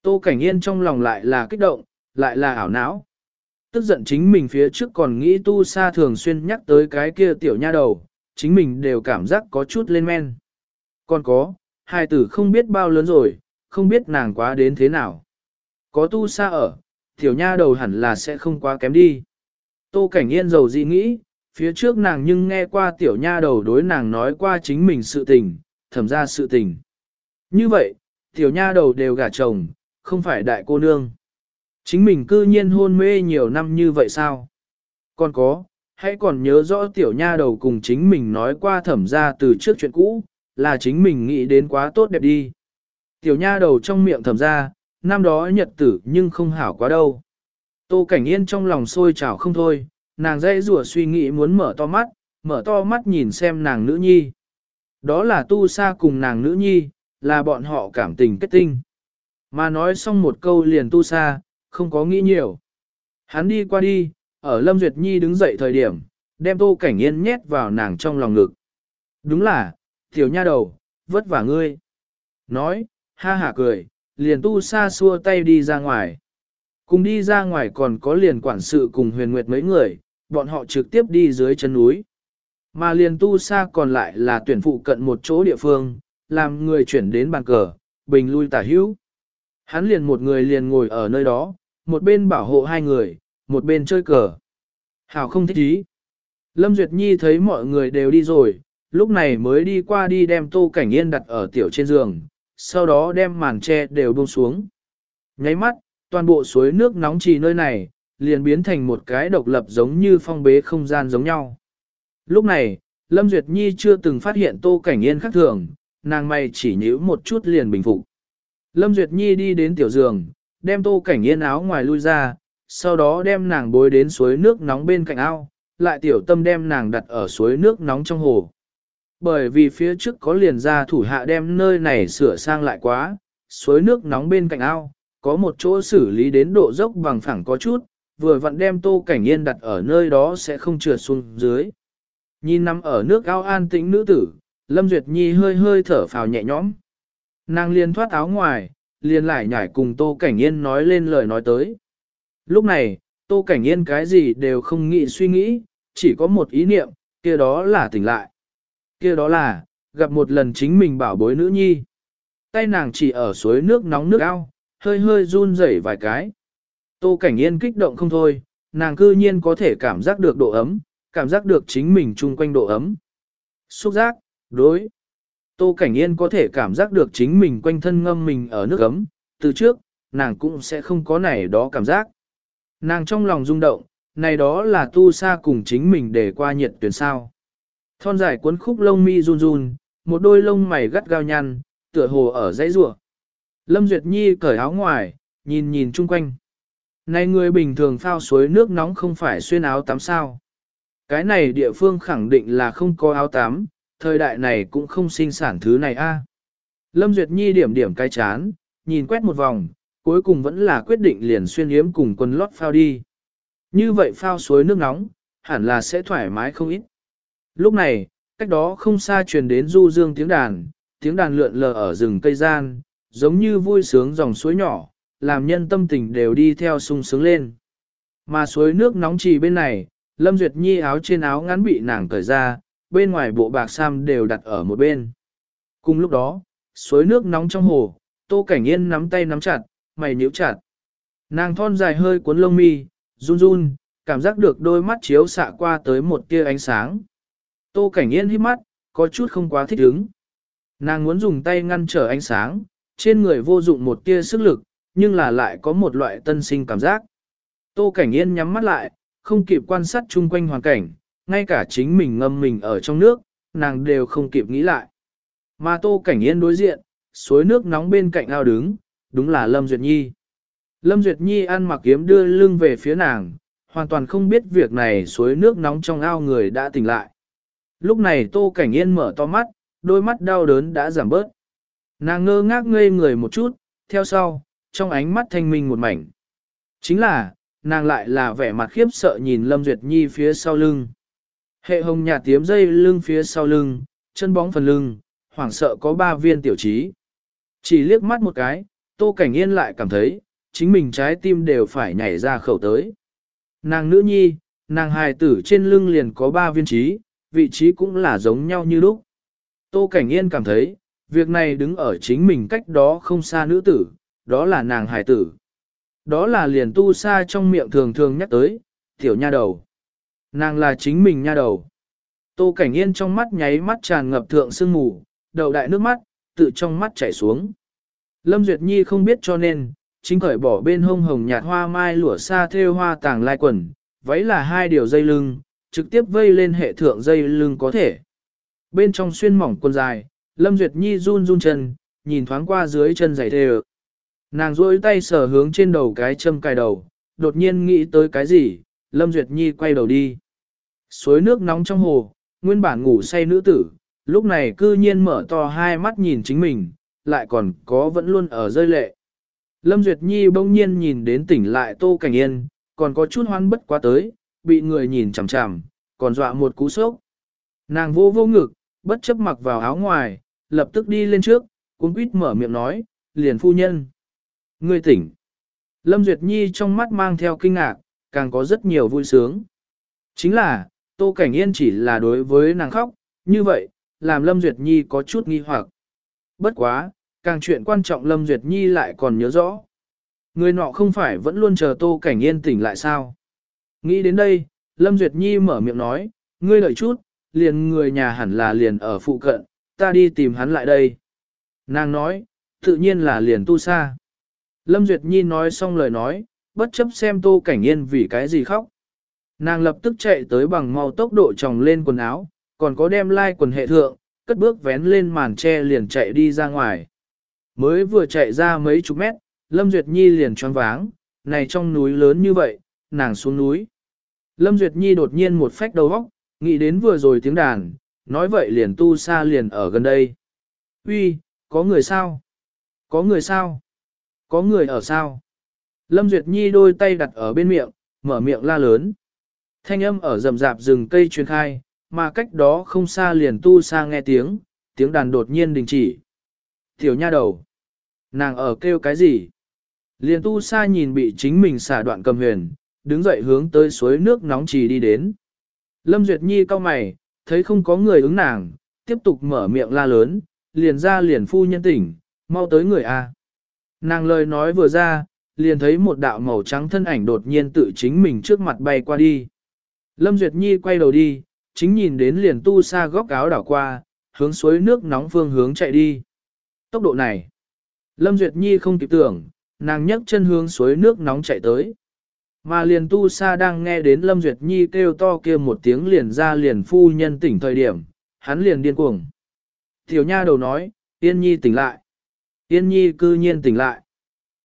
Tô Cảnh Yên trong lòng lại là kích động, lại là ảo não. Tức giận chính mình phía trước còn nghĩ tu sa thường xuyên nhắc tới cái kia tiểu nha đầu, chính mình đều cảm giác có chút lên men. Còn có, hai tử không biết bao lớn rồi, không biết nàng quá đến thế nào. Có tu sa ở, tiểu nha đầu hẳn là sẽ không quá kém đi. Tô Cảnh Yên giàu dị nghĩ, phía trước nàng nhưng nghe qua tiểu nha đầu đối nàng nói qua chính mình sự tình, thẩm ra sự tình. Như vậy, tiểu nha đầu đều gả chồng, không phải đại cô nương. Chính mình cư nhiên hôn mê nhiều năm như vậy sao? Còn có, hãy còn nhớ rõ tiểu nha đầu cùng chính mình nói qua thẩm ra từ trước chuyện cũ, là chính mình nghĩ đến quá tốt đẹp đi. Tiểu nha đầu trong miệng thẩm ra, năm đó nhật tử nhưng không hảo quá đâu. Tô Cảnh Yên trong lòng sôi trào không thôi, nàng dây rùa suy nghĩ muốn mở to mắt, mở to mắt nhìn xem nàng nữ nhi. Đó là tu sa cùng nàng nữ nhi, là bọn họ cảm tình kết tinh. Mà nói xong một câu liền tu sa, không có nghĩ nhiều. Hắn đi qua đi, ở Lâm Duyệt Nhi đứng dậy thời điểm, đem Tô Cảnh Yên nhét vào nàng trong lòng ngực. Đúng là, tiểu nha đầu, vất vả ngươi. Nói, ha hả cười, liền tu sa xua tay đi ra ngoài. Cùng đi ra ngoài còn có liền quản sự cùng huyền nguyệt mấy người, bọn họ trực tiếp đi dưới chân núi. Mà liền tu sa còn lại là tuyển phụ cận một chỗ địa phương, làm người chuyển đến bàn cờ, bình lui tả hữu. Hắn liền một người liền ngồi ở nơi đó, một bên bảo hộ hai người, một bên chơi cờ. Hảo không thích ý. Lâm Duyệt Nhi thấy mọi người đều đi rồi, lúc này mới đi qua đi đem Tô Cảnh Yên đặt ở tiểu trên giường, sau đó đem màn tre đều buông xuống. Nháy mắt, toàn bộ suối nước nóng trì nơi này, liền biến thành một cái độc lập giống như phong bế không gian giống nhau. Lúc này, Lâm Duyệt Nhi chưa từng phát hiện Tô Cảnh Yên khác thường, nàng mày chỉ nhíu một chút liền bình phục. Lâm Duyệt Nhi đi đến tiểu giường, đem Tô Cảnh Yên áo ngoài lui ra, sau đó đem nàng bối đến suối nước nóng bên cạnh ao, lại tiểu tâm đem nàng đặt ở suối nước nóng trong hồ. Bởi vì phía trước có liền ra thủ hạ đem nơi này sửa sang lại quá, suối nước nóng bên cạnh ao, có một chỗ xử lý đến độ dốc bằng phẳng có chút, vừa vặn đem tô cảnh yên đặt ở nơi đó sẽ không trượt xuống dưới. Nhìn nằm ở nước ao an tĩnh nữ tử, Lâm Duyệt Nhi hơi hơi thở phào nhẹ nhõm. Nàng liền thoát áo ngoài, liền lại nhảy cùng Tô Cảnh Yên nói lên lời nói tới. Lúc này, Tô Cảnh Yên cái gì đều không nghĩ suy nghĩ, chỉ có một ý niệm, kia đó là tỉnh lại. Kia đó là, gặp một lần chính mình bảo bối nữ nhi. Tay nàng chỉ ở suối nước nóng nước ao, hơi hơi run rẩy vài cái. Tô Cảnh Yên kích động không thôi, nàng cư nhiên có thể cảm giác được độ ấm, cảm giác được chính mình chung quanh độ ấm. Xúc giác, đối. Tô Cảnh Yên có thể cảm giác được chính mình quanh thân ngâm mình ở nước ấm, từ trước, nàng cũng sẽ không có này đó cảm giác. Nàng trong lòng rung động, này đó là tu sa cùng chính mình để qua nhiệt tuyển sao. Thon dài cuốn khúc lông mi run run, một đôi lông mày gắt gao nhăn, tựa hồ ở dãy rủa. Lâm Duyệt Nhi cởi áo ngoài, nhìn nhìn chung quanh. Này người bình thường phao suối nước nóng không phải xuyên áo tắm sao. Cái này địa phương khẳng định là không có áo tắm, thời đại này cũng không sinh sản thứ này a. Lâm Duyệt Nhi điểm điểm cái chán, nhìn quét một vòng, cuối cùng vẫn là quyết định liền xuyên yếm cùng quần lót phao đi. Như vậy phao suối nước nóng, hẳn là sẽ thoải mái không ít. Lúc này, cách đó không xa truyền đến du dương tiếng đàn, tiếng đàn lượn lờ ở rừng cây gian, giống như vui sướng dòng suối nhỏ, làm nhân tâm tình đều đi theo sung sướng lên. Mà suối nước nóng trì bên này, Lâm Duyệt Nhi áo trên áo ngắn bị nàng cởi ra, bên ngoài bộ bạc sam đều đặt ở một bên. Cùng lúc đó, suối nước nóng trong hồ, Tô Cảnh Yên nắm tay nắm chặt, mày nhíu chặt. Nàng thon dài hơi cuốn lông mi, run run, cảm giác được đôi mắt chiếu xạ qua tới một tia ánh sáng. Tô Cảnh Yên hít mắt, có chút không quá thích ứng. Nàng muốn dùng tay ngăn trở ánh sáng, trên người vô dụng một tia sức lực, nhưng là lại có một loại tân sinh cảm giác. Tô Cảnh Yên nhắm mắt lại, không kịp quan sát chung quanh hoàn cảnh, ngay cả chính mình ngâm mình ở trong nước, nàng đều không kịp nghĩ lại. Mà Tô Cảnh Yên đối diện, suối nước nóng bên cạnh ao đứng, đúng là Lâm Duyệt Nhi. Lâm Duyệt Nhi ăn mặc kiếm đưa lưng về phía nàng, hoàn toàn không biết việc này suối nước nóng trong ao người đã tỉnh lại. Lúc này Tô Cảnh Yên mở to mắt, đôi mắt đau đớn đã giảm bớt. Nàng ngơ ngác ngây người một chút, theo sau, trong ánh mắt thanh minh một mảnh. Chính là, nàng lại là vẻ mặt khiếp sợ nhìn Lâm Duyệt Nhi phía sau lưng. Hệ hồng nhà tiếm dây lưng phía sau lưng, chân bóng phần lưng, hoảng sợ có ba viên tiểu trí. Chỉ liếc mắt một cái, Tô Cảnh Yên lại cảm thấy, chính mình trái tim đều phải nhảy ra khẩu tới. Nàng nữ nhi, nàng hài tử trên lưng liền có ba viên trí, vị trí cũng là giống nhau như lúc. Tô Cảnh Yên cảm thấy, việc này đứng ở chính mình cách đó không xa nữ tử, đó là nàng hài tử. Đó là liền tu sa trong miệng thường thường nhắc tới, tiểu nha đầu. Nàng là chính mình nha đầu. Tô Cảnh Yên trong mắt nháy mắt tràn ngập thượng sương mù, đầu đại nước mắt, tự trong mắt chảy xuống. Lâm Duyệt Nhi không biết cho nên, chính khởi bỏ bên hông hồng nhạt hoa mai lụa xa theo hoa tàng lai quần, váy là hai điều dây lưng, trực tiếp vây lên hệ thượng dây lưng có thể. Bên trong xuyên mỏng quần dài, Lâm Duyệt Nhi run run chân, nhìn thoáng qua dưới chân giày thề. Nàng duỗi tay sờ hướng trên đầu cái châm cài đầu, đột nhiên nghĩ tới cái gì, Lâm Duyệt Nhi quay đầu đi. Suối nước nóng trong hồ, nguyên bản ngủ say nữ tử, lúc này cư nhiên mở to hai mắt nhìn chính mình, lại còn có vẫn luôn ở rơi lệ. Lâm Duyệt Nhi bỗng nhiên nhìn đến tỉnh lại Tô Cảnh Yên, còn có chút hoan bất quá tới, bị người nhìn chằm chằm, còn dọa một cú sốc. Nàng vô vô ngực, bất chấp mặc vào áo ngoài, lập tức đi lên trước, cuốn quýt mở miệng nói, liền phu nhân. Ngươi tỉnh. Lâm Duyệt Nhi trong mắt mang theo kinh ngạc, càng có rất nhiều vui sướng. Chính là, Tô Cảnh Yên chỉ là đối với nàng khóc, như vậy, làm Lâm Duyệt Nhi có chút nghi hoặc. Bất quá, càng chuyện quan trọng Lâm Duyệt Nhi lại còn nhớ rõ. Người nọ không phải vẫn luôn chờ Tô Cảnh Yên tỉnh lại sao? Nghĩ đến đây, Lâm Duyệt Nhi mở miệng nói, ngươi đợi chút, liền người nhà hẳn là liền ở phụ cận, ta đi tìm hắn lại đây. Nàng nói, tự nhiên là liền tu xa. Lâm Duyệt Nhi nói xong lời nói, bất chấp xem tô cảnh yên vì cái gì khóc. Nàng lập tức chạy tới bằng mau tốc độ tròng lên quần áo, còn có đem lai like quần hệ thượng, cất bước vén lên màn tre liền chạy đi ra ngoài. Mới vừa chạy ra mấy chục mét, Lâm Duyệt Nhi liền choáng váng, này trong núi lớn như vậy, nàng xuống núi. Lâm Duyệt Nhi đột nhiên một phách đầu óc, nghĩ đến vừa rồi tiếng đàn, nói vậy liền tu xa liền ở gần đây. Uy, có người sao? Có người sao? Có người ở sao? Lâm Duyệt Nhi đôi tay đặt ở bên miệng, mở miệng la lớn. Thanh âm ở rầm rạp rừng cây truyền khai, mà cách đó không xa liền tu sa nghe tiếng, tiếng đàn đột nhiên đình chỉ. Tiểu nha đầu. Nàng ở kêu cái gì? Liền tu sa nhìn bị chính mình xả đoạn cầm huyền, đứng dậy hướng tới suối nước nóng trì đi đến. Lâm Duyệt Nhi cau mày, thấy không có người ứng nàng, tiếp tục mở miệng la lớn, liền ra liền phu nhân tỉnh, mau tới người A. Nàng lời nói vừa ra, liền thấy một đạo màu trắng thân ảnh đột nhiên tự chính mình trước mặt bay qua đi. Lâm Duyệt Nhi quay đầu đi, chính nhìn đến liền tu sa góc áo đảo qua, hướng suối nước nóng phương hướng chạy đi. Tốc độ này, Lâm Duyệt Nhi không kịp tưởng, nàng nhấc chân hướng suối nước nóng chạy tới. Mà liền tu sa đang nghe đến Lâm Duyệt Nhi kêu to kia một tiếng liền ra liền phu nhân tỉnh thời điểm, hắn liền điên cuồng. Tiểu nha đầu nói, Yên Nhi tỉnh lại. Yên Nhi cư nhiên tỉnh lại.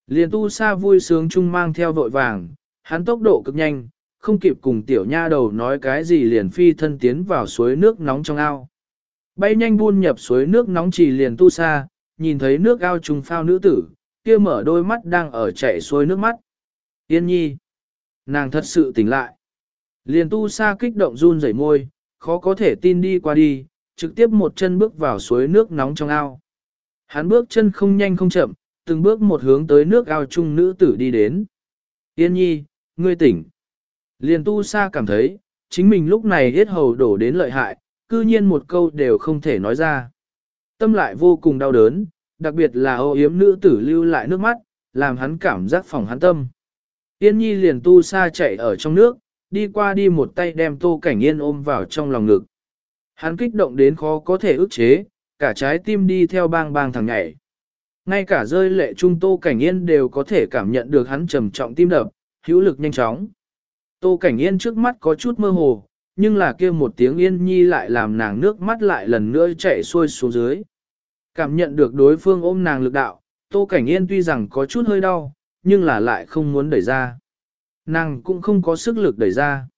Liền tu sa vui sướng chung mang theo vội vàng, hắn tốc độ cực nhanh, không kịp cùng tiểu nha đầu nói cái gì liền phi thân tiến vào suối nước nóng trong ao. Bay nhanh buôn nhập suối nước nóng chỉ liền tu sa, nhìn thấy nước ao trùng phao nữ tử, kia mở đôi mắt đang ở chảy xuôi nước mắt. Yên nhi, nàng thật sự tỉnh lại. Liền tu sa kích động run rẩy môi, khó có thể tin đi qua đi, trực tiếp một chân bước vào suối nước nóng trong ao. Hắn bước chân không nhanh không chậm, từng bước một hướng tới nước ao chung nữ tử đi đến. Yên nhi, ngươi tỉnh. Liền tu sa cảm thấy, chính mình lúc này hết hầu đổ đến lợi hại, cư nhiên một câu đều không thể nói ra. Tâm lại vô cùng đau đớn, đặc biệt là ô yếm nữ tử lưu lại nước mắt, làm hắn cảm giác phòng hắn tâm. Yên nhi liền tu sa chạy ở trong nước, đi qua đi một tay đem tô cảnh yên ôm vào trong lòng ngực. Hắn kích động đến khó có thể ức chế, cả trái tim đi theo bang bang thằng nhảy. Ngay cả rơi lệ trung tô cảnh yên đều có thể cảm nhận được hắn trầm trọng tim đập, hữu lực nhanh chóng. Tô cảnh yên trước mắt có chút mơ hồ, nhưng là kia một tiếng yên nhi lại làm nàng nước mắt lại lần nữa chạy xuôi xuống dưới. Cảm nhận được đối phương ôm nàng lực đạo, tô cảnh yên tuy rằng có chút hơi đau, nhưng là lại không muốn đẩy ra. Nàng cũng không có sức lực đẩy ra.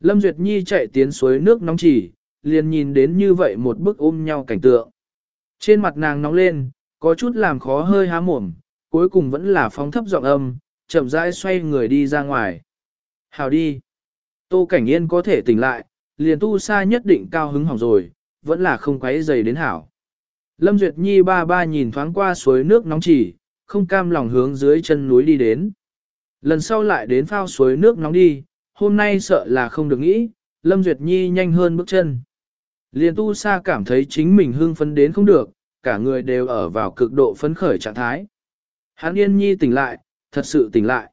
Lâm Duyệt Nhi chạy tiến suối nước nóng chỉ, liền nhìn đến như vậy một bức ôm nhau cảnh tượng. Trên mặt nàng nóng lên, có chút làm khó hơi há mồm, cuối cùng vẫn là phóng thấp giọng âm, chậm rãi xoay người đi ra ngoài. Hào đi. Tô Cảnh Yên có thể tỉnh lại, liền tu sa nhất định cao hứng hỏng rồi, vẫn là không quấy dày đến hảo. Lâm Duyệt Nhi ba ba nhìn thoáng qua suối nước nóng chỉ, không cam lòng hướng dưới chân núi đi đến. Lần sau lại đến phao suối nước nóng đi, hôm nay sợ là không được nghĩ, Lâm Duyệt Nhi nhanh hơn bước chân. Liền tu sa cảm thấy chính mình hưng phấn đến không được, cả người đều ở vào cực độ phấn khởi trạng thái. Hán yên nhi tỉnh lại, thật sự tỉnh lại.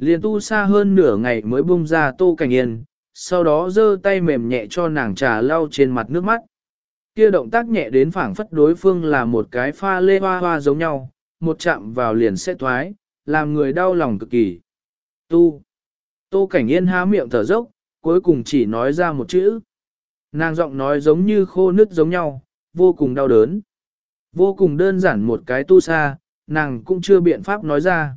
Liền tu xa hơn nửa ngày mới bung ra tô cảnh yên, sau đó giơ tay mềm nhẹ cho nàng trà lau trên mặt nước mắt. Kia động tác nhẹ đến phảng phất đối phương là một cái pha lê hoa hoa giống nhau, một chạm vào liền sẽ thoái, làm người đau lòng cực kỳ. Tu. Tô cảnh yên há miệng thở dốc, cuối cùng chỉ nói ra một chữ. Nàng giọng nói giống như khô nứt giống nhau, vô cùng đau đớn. Vô cùng đơn giản một cái tu xa nàng cũng chưa biện pháp nói ra.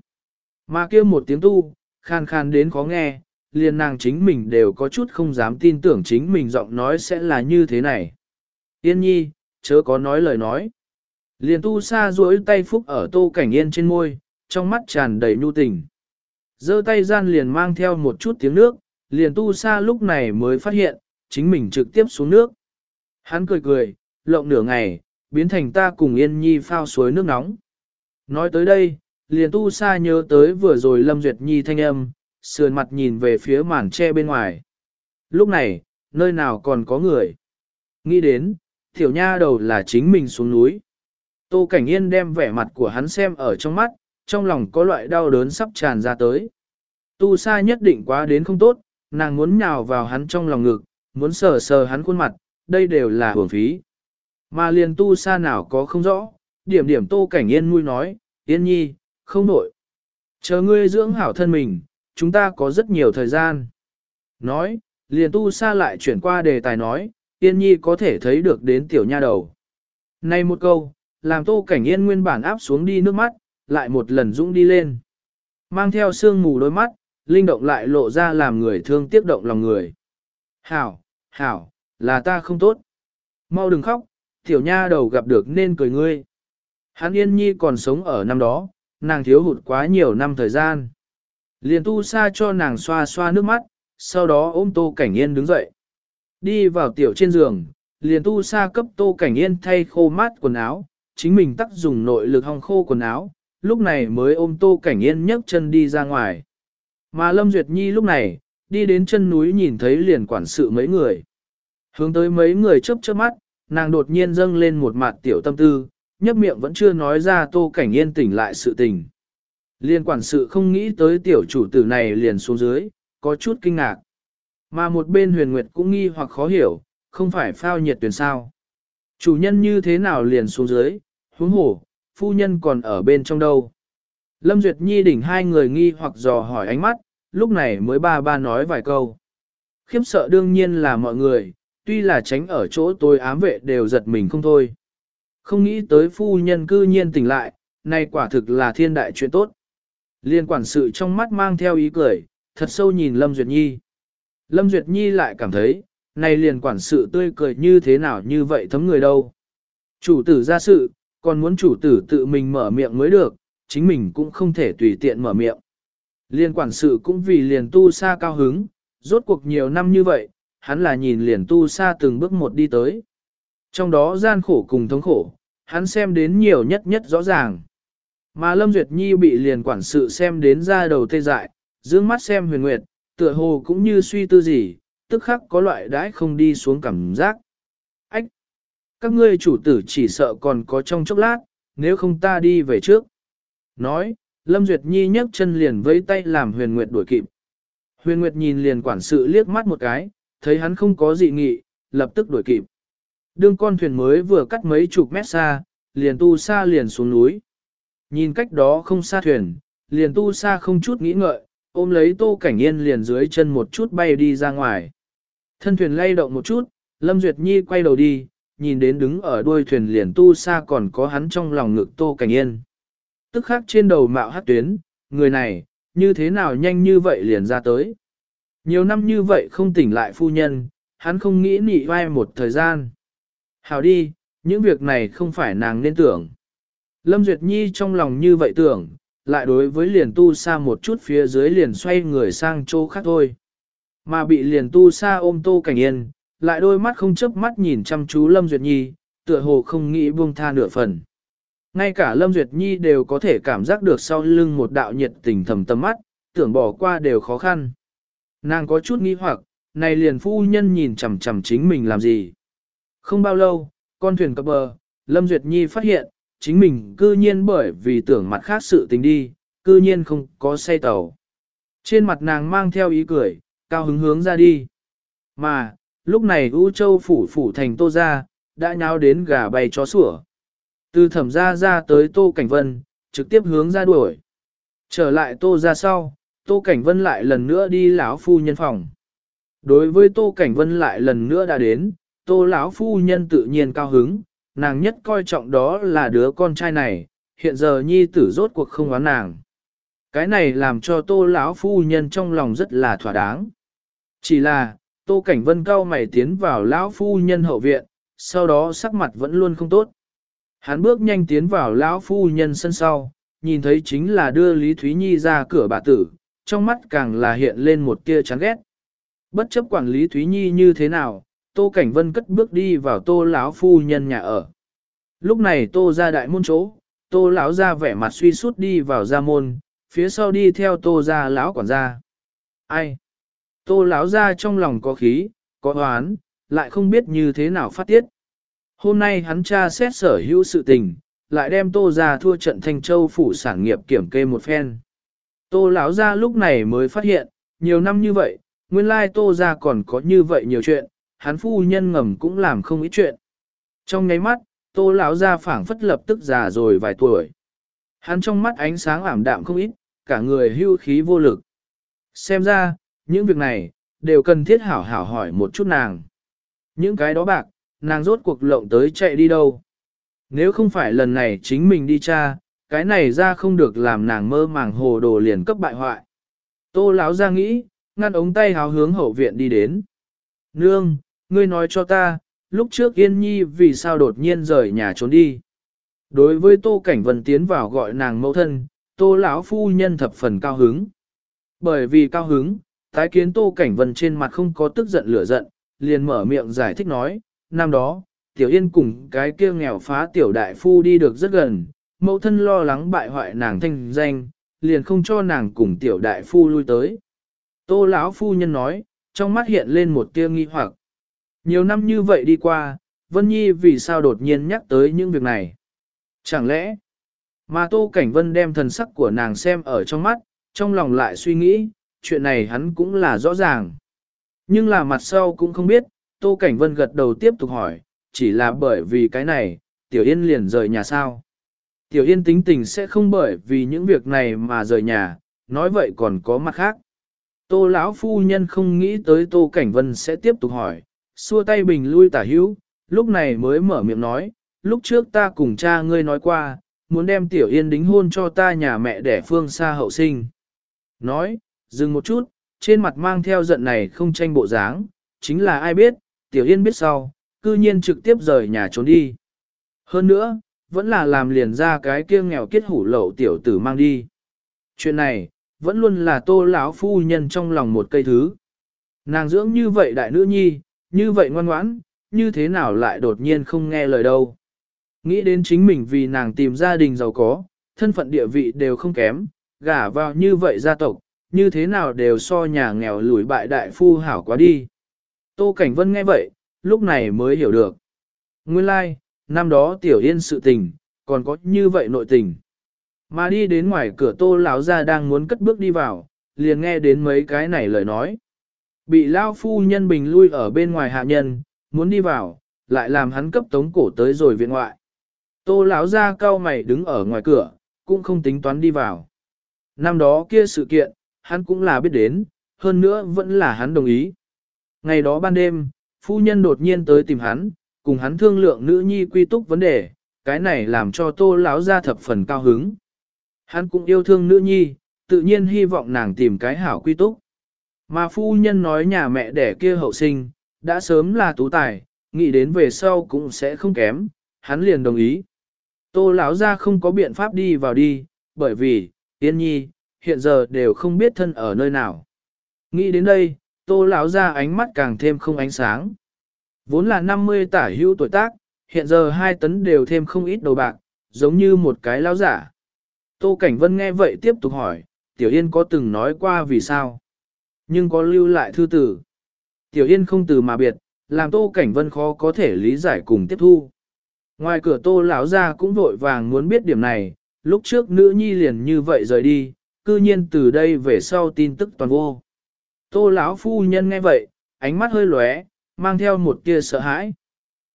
Mà kia một tiếng tu, khan khan đến khó nghe, liền nàng chính mình đều có chút không dám tin tưởng chính mình giọng nói sẽ là như thế này. Yên nhi, chớ có nói lời nói. Liền tu sa duỗi tay phúc ở tô cảnh yên trên môi, trong mắt tràn đầy nhu tình. giơ tay gian liền mang theo một chút tiếng nước, liền tu sa lúc này mới phát hiện, chính mình trực tiếp xuống nước. Hắn cười cười, lộng nửa ngày, biến thành ta cùng Yên Nhi phao suối nước nóng. Nói tới đây, liền tu sa nhớ tới vừa rồi Lâm Duyệt Nhi thanh âm, sườn mặt nhìn về phía màn tre bên ngoài. Lúc này, nơi nào còn có người? Nghĩ đến, tiểu nha đầu là chính mình xuống núi. Tô Cảnh Yên đem vẻ mặt của hắn xem ở trong mắt, trong lòng có loại đau đớn sắp tràn ra tới. Tu sa nhất định quá đến không tốt, nàng muốn nhào vào hắn trong lòng ngực, muốn sờ sờ hắn khuôn mặt, đây đều là hưởng phí. Mà liền tu sa nào có không rõ, điểm điểm tô cảnh yên mui nói, yên nhi, không nổi. Chờ ngươi dưỡng hảo thân mình, chúng ta có rất nhiều thời gian. Nói, liền tu sa lại chuyển qua đề tài nói, Tiên nhi có thể thấy được đến tiểu nha đầu. Này một câu, làm tô cảnh yên nguyên bản áp xuống đi nước mắt, lại một lần dũng đi lên. Mang theo sương mù đôi mắt, linh động lại lộ ra làm người thương tiếc động lòng người. Hảo, hảo, là ta không tốt. Mau đừng khóc, tiểu nha đầu gặp được nên cười ngươi. Hắn yên nhi còn sống ở năm đó, nàng thiếu hụt quá nhiều năm thời gian. Liền tu sa cho nàng xoa xoa nước mắt, sau đó ôm tô cảnh yên đứng dậy. Đi vào tiểu trên giường, liền tu sa cấp tô cảnh yên thay khô mát quần áo, chính mình tắt dùng nội lực hong khô quần áo, lúc này mới ôm tô cảnh yên nhấc chân đi ra ngoài. Mà Lâm Duyệt Nhi lúc này, đi đến chân núi nhìn thấy liền quản sự mấy người. Hướng tới mấy người chớp chớp mắt, nàng đột nhiên dâng lên một mặt tiểu tâm tư, nhấp miệng vẫn chưa nói ra tô cảnh yên tỉnh lại sự tình. Liên quản sự không nghĩ tới tiểu chủ tử này liền xuống dưới, có chút kinh ngạc. Mà một bên huyền nguyệt cũng nghi hoặc khó hiểu, không phải phao nhiệt tuyển sao. Chủ nhân như thế nào liền xuống dưới, huống hổ, phu nhân còn ở bên trong đâu. Lâm Duyệt Nhi đỉnh hai người nghi hoặc dò hỏi ánh mắt, lúc này mới ba ba nói vài câu. Khiếm sợ đương nhiên là mọi người, tuy là tránh ở chỗ tôi ám vệ đều giật mình không thôi. Không nghĩ tới phu nhân cư nhiên tỉnh lại, này quả thực là thiên đại chuyện tốt. Liên quản sự trong mắt mang theo ý cười, thật sâu nhìn Lâm Duyệt Nhi. Lâm Duyệt Nhi lại cảm thấy, này liền quản sự tươi cười như thế nào như vậy thấm người đâu. Chủ tử ra sự, còn muốn chủ tử tự mình mở miệng mới được, chính mình cũng không thể tùy tiện mở miệng. Liên quản sự cũng vì liền tu xa cao hứng, rốt cuộc nhiều năm như vậy, hắn là nhìn liền tu xa từng bước một đi tới. Trong đó gian khổ cùng thống khổ, hắn xem đến nhiều nhất nhất rõ ràng. Mà Lâm Duyệt Nhi bị liền quản sự xem đến ra đầu tê dại, dương mắt xem huyền nguyệt, tựa hồ cũng như suy tư gì, tức khắc có loại đãi không đi xuống cảm giác. Ách! Các ngươi chủ tử chỉ sợ còn có trong chốc lát, nếu không ta đi về trước. Nói, Lâm Duyệt Nhi nhấc chân liền với tay làm huyền nguyệt đuổi kịp. Huyền nguyệt nhìn liền quản sự liếc mắt một cái, thấy hắn không có dị nghị, lập tức đuổi kịp. Đương con thuyền mới vừa cắt mấy chục mét xa, liền tu xa liền xuống núi. Nhìn cách đó không xa thuyền, liền tu xa không chút nghĩ ngợi, ôm lấy tô cảnh yên liền dưới chân một chút bay đi ra ngoài. Thân thuyền lay động một chút, Lâm Duyệt Nhi quay đầu đi, nhìn đến đứng ở đuôi thuyền liền tu xa còn có hắn trong lòng ngực tô cảnh yên. Tức khắc trên đầu mạo hát tuyến, người này, như thế nào nhanh như vậy liền ra tới. Nhiều năm như vậy không tỉnh lại phu nhân, hắn không nghĩ nị vai một thời gian. Hảo đi, những việc này không phải nàng nên tưởng. Lâm Duyệt Nhi trong lòng như vậy tưởng, lại đối với liền tu xa một chút phía dưới liền xoay người sang chỗ khác thôi. Mà bị liền tu xa ôm tô cảnh yên, lại đôi mắt không chớp mắt nhìn chăm chú Lâm Duyệt Nhi, tựa hồ không nghĩ buông tha nửa phần. Ngay cả Lâm Duyệt Nhi đều có thể cảm giác được sau lưng một đạo nhiệt tình thầm tâm mắt, tưởng bỏ qua đều khó khăn. Nàng có chút nghi hoặc, này liền phu nhân nhìn chằm chằm chính mình làm gì. Không bao lâu, con thuyền cập bờ, Lâm Duyệt Nhi phát hiện, chính mình cư nhiên bởi vì tưởng mặt khác sự tình đi, cư nhiên không có say tàu. Trên mặt nàng mang theo ý cười, cao hứng hướng ra đi. Mà, lúc này U Châu phủ phủ thành Tô Gia, đã nháo đến gà bay chó sủa. Từ thẩm gia ra tới Tô Cảnh Vân, trực tiếp hướng ra đuổi. Trở lại Tô Gia sau, Tô Cảnh Vân lại lần nữa đi lão phu nhân phòng. Đối với Tô Cảnh Vân lại lần nữa đã đến, Tô lão phu nhân tự nhiên cao hứng, nàng nhất coi trọng đó là đứa con trai này, hiện giờ nhi tử rốt cuộc không oán nàng. Cái này làm cho Tô lão phu nhân trong lòng rất là thỏa đáng. Chỉ là, Tô Cảnh Vân cao mày tiến vào lão phu nhân hậu viện, sau đó sắc mặt vẫn luôn không tốt. Hắn bước nhanh tiến vào lão phu nhân sân sau, nhìn thấy chính là đưa Lý Thúy Nhi ra cửa bà tử, trong mắt càng là hiện lên một tia chán ghét. Bất chấp quản lý Thúy Nhi như thế nào, Tô Cảnh Vân cất bước đi vào Tô lão phu nhân nhà ở. Lúc này Tô ra đại môn chỗ, Tô lão ra vẻ mặt suy sút đi vào gia môn, phía sau đi theo Tô ra lão quản gia. Ai? Tô lão ra trong lòng có khí, có oán, lại không biết như thế nào phát tiết. Hôm nay hắn tra xét sở hữu sự tình, lại đem Tô ra thua trận Thanh Châu phủ sản nghiệp kiểm kê một phen. Tô lão ra lúc này mới phát hiện, nhiều năm như vậy, nguyên lai Tô ra còn có như vậy nhiều chuyện, hắn phu nhân ngầm cũng làm không ít chuyện. Trong nháy mắt, tô lão ra phảng phất lập tức già rồi vài tuổi. Hắn trong mắt ánh sáng ảm đạm không ít, cả người hưu khí vô lực. Xem ra, những việc này, đều cần thiết hảo hảo hỏi một chút nàng. Những cái đó bạc, nàng rốt cuộc lộng tới chạy đi đâu. Nếu không phải lần này chính mình đi tra, cái này ra không được làm nàng mơ màng hồ đồ liền cấp bại hoại. Tô lão ra nghĩ, ngăn ống tay háo hướng hậu viện đi đến. Nương, ngươi nói cho ta, lúc trước Yên Nhi vì sao đột nhiên rời nhà trốn đi. Đối với Tô Cảnh Vân tiến vào gọi nàng mẫu thân, Tô lão phu nhân thập phần cao hứng. Bởi vì cao hứng, tái kiến Tô Cảnh Vân trên mặt không có tức giận lửa giận, liền mở miệng giải thích nói, năm đó, Tiểu Yên cùng cái kia nghèo phá tiểu đại phu đi được rất gần, mẫu thân lo lắng bại hoại nàng thanh danh, liền không cho nàng cùng tiểu đại phu lui tới. Tô lão phu nhân nói, trong mắt hiện lên một tia nghi hoặc. Nhiều năm như vậy đi qua, Vân Nhi vì sao đột nhiên nhắc tới những việc này? Chẳng lẽ, mà Tô Cảnh Vân đem thần sắc của nàng xem ở trong mắt, trong lòng lại suy nghĩ, chuyện này hắn cũng là rõ ràng. Nhưng là mặt sau cũng không biết, Tô Cảnh Vân gật đầu tiếp tục hỏi, chỉ là bởi vì cái này, Tiểu Yên liền rời nhà sao. Tiểu Yên tính tình sẽ không bởi vì những việc này mà rời nhà, nói vậy còn có mặt khác. Tô lão phu nhân không nghĩ tới Tô Cảnh Vân sẽ tiếp tục hỏi, xua tay bình lui tả hữu, lúc này mới mở miệng nói, lúc trước ta cùng cha ngươi nói qua, muốn đem Tiểu Yên đính hôn cho ta nhà mẹ đẻ phương xa hậu sinh. Nói, dừng một chút, trên mặt mang theo giận này không tranh bộ dáng, chính là ai biết, Tiểu Yên biết sau, cư nhiên trực tiếp rời nhà trốn đi. Hơn nữa, vẫn là làm liền ra cái kia nghèo kết hủ lậu tiểu tử mang đi. Chuyện này, vẫn luôn là tô lão phu nhân trong lòng một cây thứ. Nàng dưỡng như vậy đại nữ nhi, như vậy ngoan ngoãn, như thế nào lại đột nhiên không nghe lời đâu. Nghĩ đến chính mình vì nàng tìm gia đình giàu có, thân phận địa vị đều không kém, gả vào như vậy gia tộc, như thế nào đều so nhà nghèo lùi bại đại phu hảo quá đi. Tô Cảnh Vân nghe vậy, lúc này mới hiểu được. Nguyên lai, like, năm đó tiểu yên sự tình, còn có như vậy nội tình. Mà đi đến ngoài cửa tô lão ra đang muốn cất bước đi vào, liền nghe đến mấy cái này lời nói. Bị lao phu nhân bình lui ở bên ngoài hạ nhân, muốn đi vào, lại làm hắn cấp tống cổ tới rồi viện ngoại. Tô lão ra cao mày đứng ở ngoài cửa, cũng không tính toán đi vào. Năm đó kia sự kiện, hắn cũng là biết đến, hơn nữa vẫn là hắn đồng ý. Ngày đó ban đêm, phu nhân đột nhiên tới tìm hắn, cùng hắn thương lượng nữ nhi quy túc vấn đề, cái này làm cho tô lão ra thập phần cao hứng. Hắn cũng yêu thương nữ nhi, tự nhiên hy vọng nàng tìm cái hảo quy túc. Mà phu nhân nói nhà mẹ đẻ kia hậu sinh, đã sớm là tú tài, nghĩ đến về sau cũng sẽ không kém, hắn liền đồng ý. Tô lão ra không có biện pháp đi vào đi, bởi vì, tiên nhi, hiện giờ đều không biết thân ở nơi nào. Nghĩ đến đây, tô lão ra ánh mắt càng thêm không ánh sáng. Vốn là 50 tả hữu tuổi tác, hiện giờ hai tấn đều thêm không ít đầu bạc, giống như một cái lão giả. Tô Cảnh Vân nghe vậy tiếp tục hỏi, Tiểu Yên có từng nói qua vì sao? Nhưng có lưu lại thư tử. Tiểu Yên không từ mà biệt, làm Tô Cảnh Vân khó có thể lý giải cùng tiếp thu. Ngoài cửa Tô lão ra cũng vội vàng muốn biết điểm này, lúc trước nữ nhi liền như vậy rời đi, cư nhiên từ đây về sau tin tức toàn vô. Tô lão phu nhân nghe vậy, ánh mắt hơi lóe, mang theo một tia sợ hãi.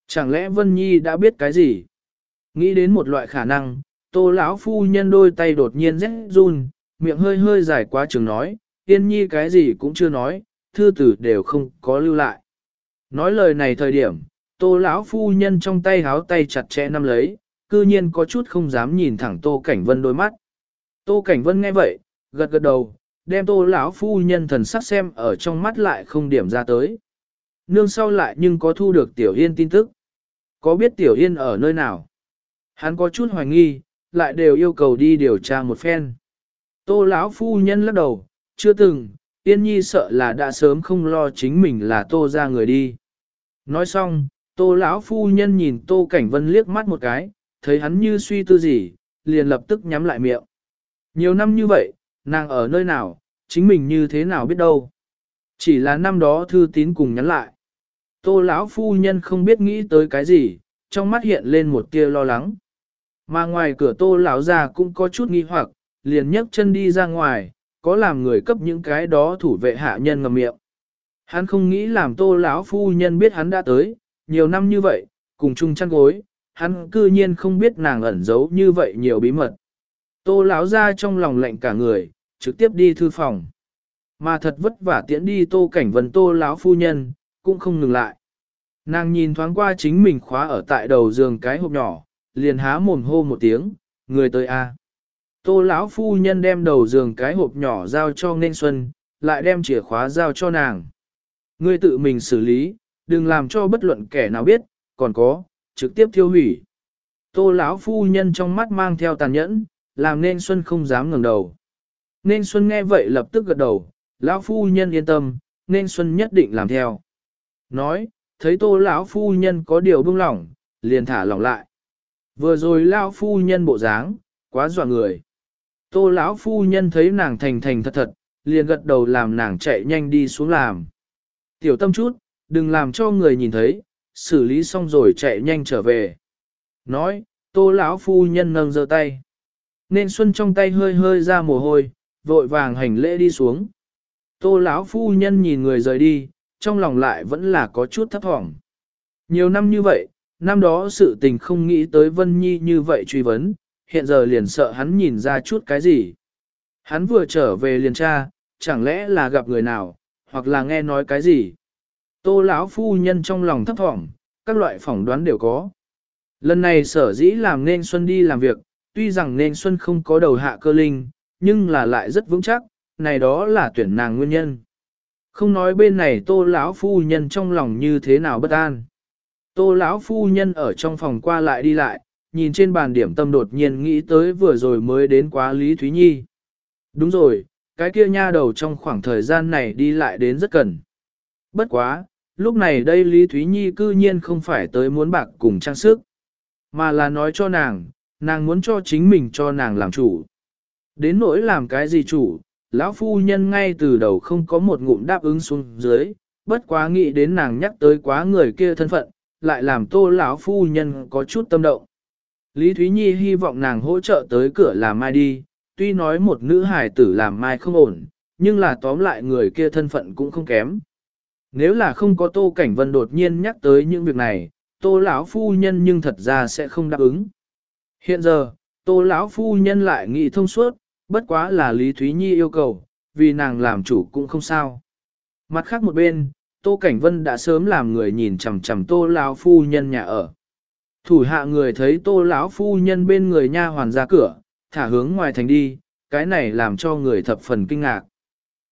Chẳng lẽ Vân Nhi đã biết cái gì? Nghĩ đến một loại khả năng, tô lão phu nhân đôi tay đột nhiên rét run, miệng hơi hơi dài quá trường nói, Yên Nhi cái gì cũng chưa nói, thư tử đều không có lưu lại. Nói lời này thời điểm, tô lão phu nhân trong tay háo tay chặt chẽ nắm lấy, cư nhiên có chút không dám nhìn thẳng tô cảnh vân đôi mắt. Tô cảnh vân nghe vậy, gật gật đầu, đem tô lão phu nhân thần sắc xem ở trong mắt lại không điểm ra tới. Nương sau lại nhưng có thu được tiểu yên tin tức. Có biết tiểu yên ở nơi nào? Hắn có chút hoài nghi, lại đều yêu cầu đi điều tra một phen. Tô lão phu nhân lắc đầu, chưa từng, Yên Nhi sợ là đã sớm không lo chính mình là Tô ra người đi. Nói xong, Tô lão phu nhân nhìn Tô Cảnh Vân liếc mắt một cái, thấy hắn như suy tư gì, liền lập tức nhắm lại miệng. Nhiều năm như vậy, nàng ở nơi nào, chính mình như thế nào biết đâu. Chỉ là năm đó thư tín cùng nhắn lại. Tô lão phu nhân không biết nghĩ tới cái gì, trong mắt hiện lên một tia lo lắng. Mà ngoài cửa tô lão già cũng có chút nghi hoặc, liền nhấc chân đi ra ngoài, có làm người cấp những cái đó thủ vệ hạ nhân ngầm miệng. Hắn không nghĩ làm tô lão phu nhân biết hắn đã tới, nhiều năm như vậy, cùng chung chăn gối, hắn cư nhiên không biết nàng ẩn giấu như vậy nhiều bí mật. Tô lão ra trong lòng lạnh cả người, trực tiếp đi thư phòng. Mà thật vất vả tiễn đi tô cảnh vân tô lão phu nhân, cũng không ngừng lại. Nàng nhìn thoáng qua chính mình khóa ở tại đầu giường cái hộp nhỏ, liền há mồm hô một tiếng, người tới a. Tô lão phu nhân đem đầu giường cái hộp nhỏ giao cho nên xuân, lại đem chìa khóa giao cho nàng. Ngươi tự mình xử lý, đừng làm cho bất luận kẻ nào biết, còn có, trực tiếp thiêu hủy. Tô lão phu nhân trong mắt mang theo tàn nhẫn, làm nên Xuân không dám ngẩng đầu. Nên Xuân nghe vậy lập tức gật đầu, lão phu nhân yên tâm, nên Xuân nhất định làm theo. Nói, thấy tô lão phu nhân có điều buông lỏng, liền thả lỏng lại. Vừa rồi lão phu nhân bộ dáng, quá dọa người. Tô lão phu nhân thấy nàng thành thành thật thật, liền gật đầu làm nàng chạy nhanh đi xuống làm. Tiểu tâm chút, đừng làm cho người nhìn thấy, xử lý xong rồi chạy nhanh trở về. Nói, tô lão phu nhân nâng giơ tay. Nên xuân trong tay hơi hơi ra mồ hôi, vội vàng hành lễ đi xuống. Tô lão phu nhân nhìn người rời đi, trong lòng lại vẫn là có chút thấp thỏm. Nhiều năm như vậy, năm đó sự tình không nghĩ tới Vân Nhi như vậy truy vấn, hiện giờ liền sợ hắn nhìn ra chút cái gì. Hắn vừa trở về liền tra, chẳng lẽ là gặp người nào, hoặc là nghe nói cái gì. Tô lão phu nhân trong lòng thấp thỏm, các loại phỏng đoán đều có. Lần này sở dĩ làm nên Xuân đi làm việc, tuy rằng nên Xuân không có đầu hạ cơ linh, nhưng là lại rất vững chắc, này đó là tuyển nàng nguyên nhân. Không nói bên này tô lão phu nhân trong lòng như thế nào bất an. Tô lão phu nhân ở trong phòng qua lại đi lại, nhìn trên bàn điểm tâm đột nhiên nghĩ tới vừa rồi mới đến quá Lý Thúy Nhi. Đúng rồi, cái kia nha đầu trong khoảng thời gian này đi lại đến rất cần. Bất quá, lúc này đây Lý Thúy Nhi cư nhiên không phải tới muốn bạc cùng trang sức, mà là nói cho nàng, nàng muốn cho chính mình cho nàng làm chủ. Đến nỗi làm cái gì chủ, lão phu nhân ngay từ đầu không có một ngụm đáp ứng xuống dưới, bất quá nghĩ đến nàng nhắc tới quá người kia thân phận, lại làm tô lão phu nhân có chút tâm động. Lý Thúy Nhi hy vọng nàng hỗ trợ tới cửa làm mai đi, tuy nói một nữ hài tử làm mai không ổn, nhưng là tóm lại người kia thân phận cũng không kém. Nếu là không có Tô Cảnh Vân đột nhiên nhắc tới những việc này, Tô lão phu nhân nhưng thật ra sẽ không đáp ứng. Hiện giờ, Tô lão phu nhân lại nghĩ thông suốt, bất quá là Lý Thúy Nhi yêu cầu, vì nàng làm chủ cũng không sao. Mặt khác một bên, Tô Cảnh Vân đã sớm làm người nhìn chằm chằm Tô lão phu nhân nhà ở. Thủ hạ người thấy Tô lão phu nhân bên người nha hoàn ra cửa, thả hướng ngoài thành đi, cái này làm cho người thập phần kinh ngạc.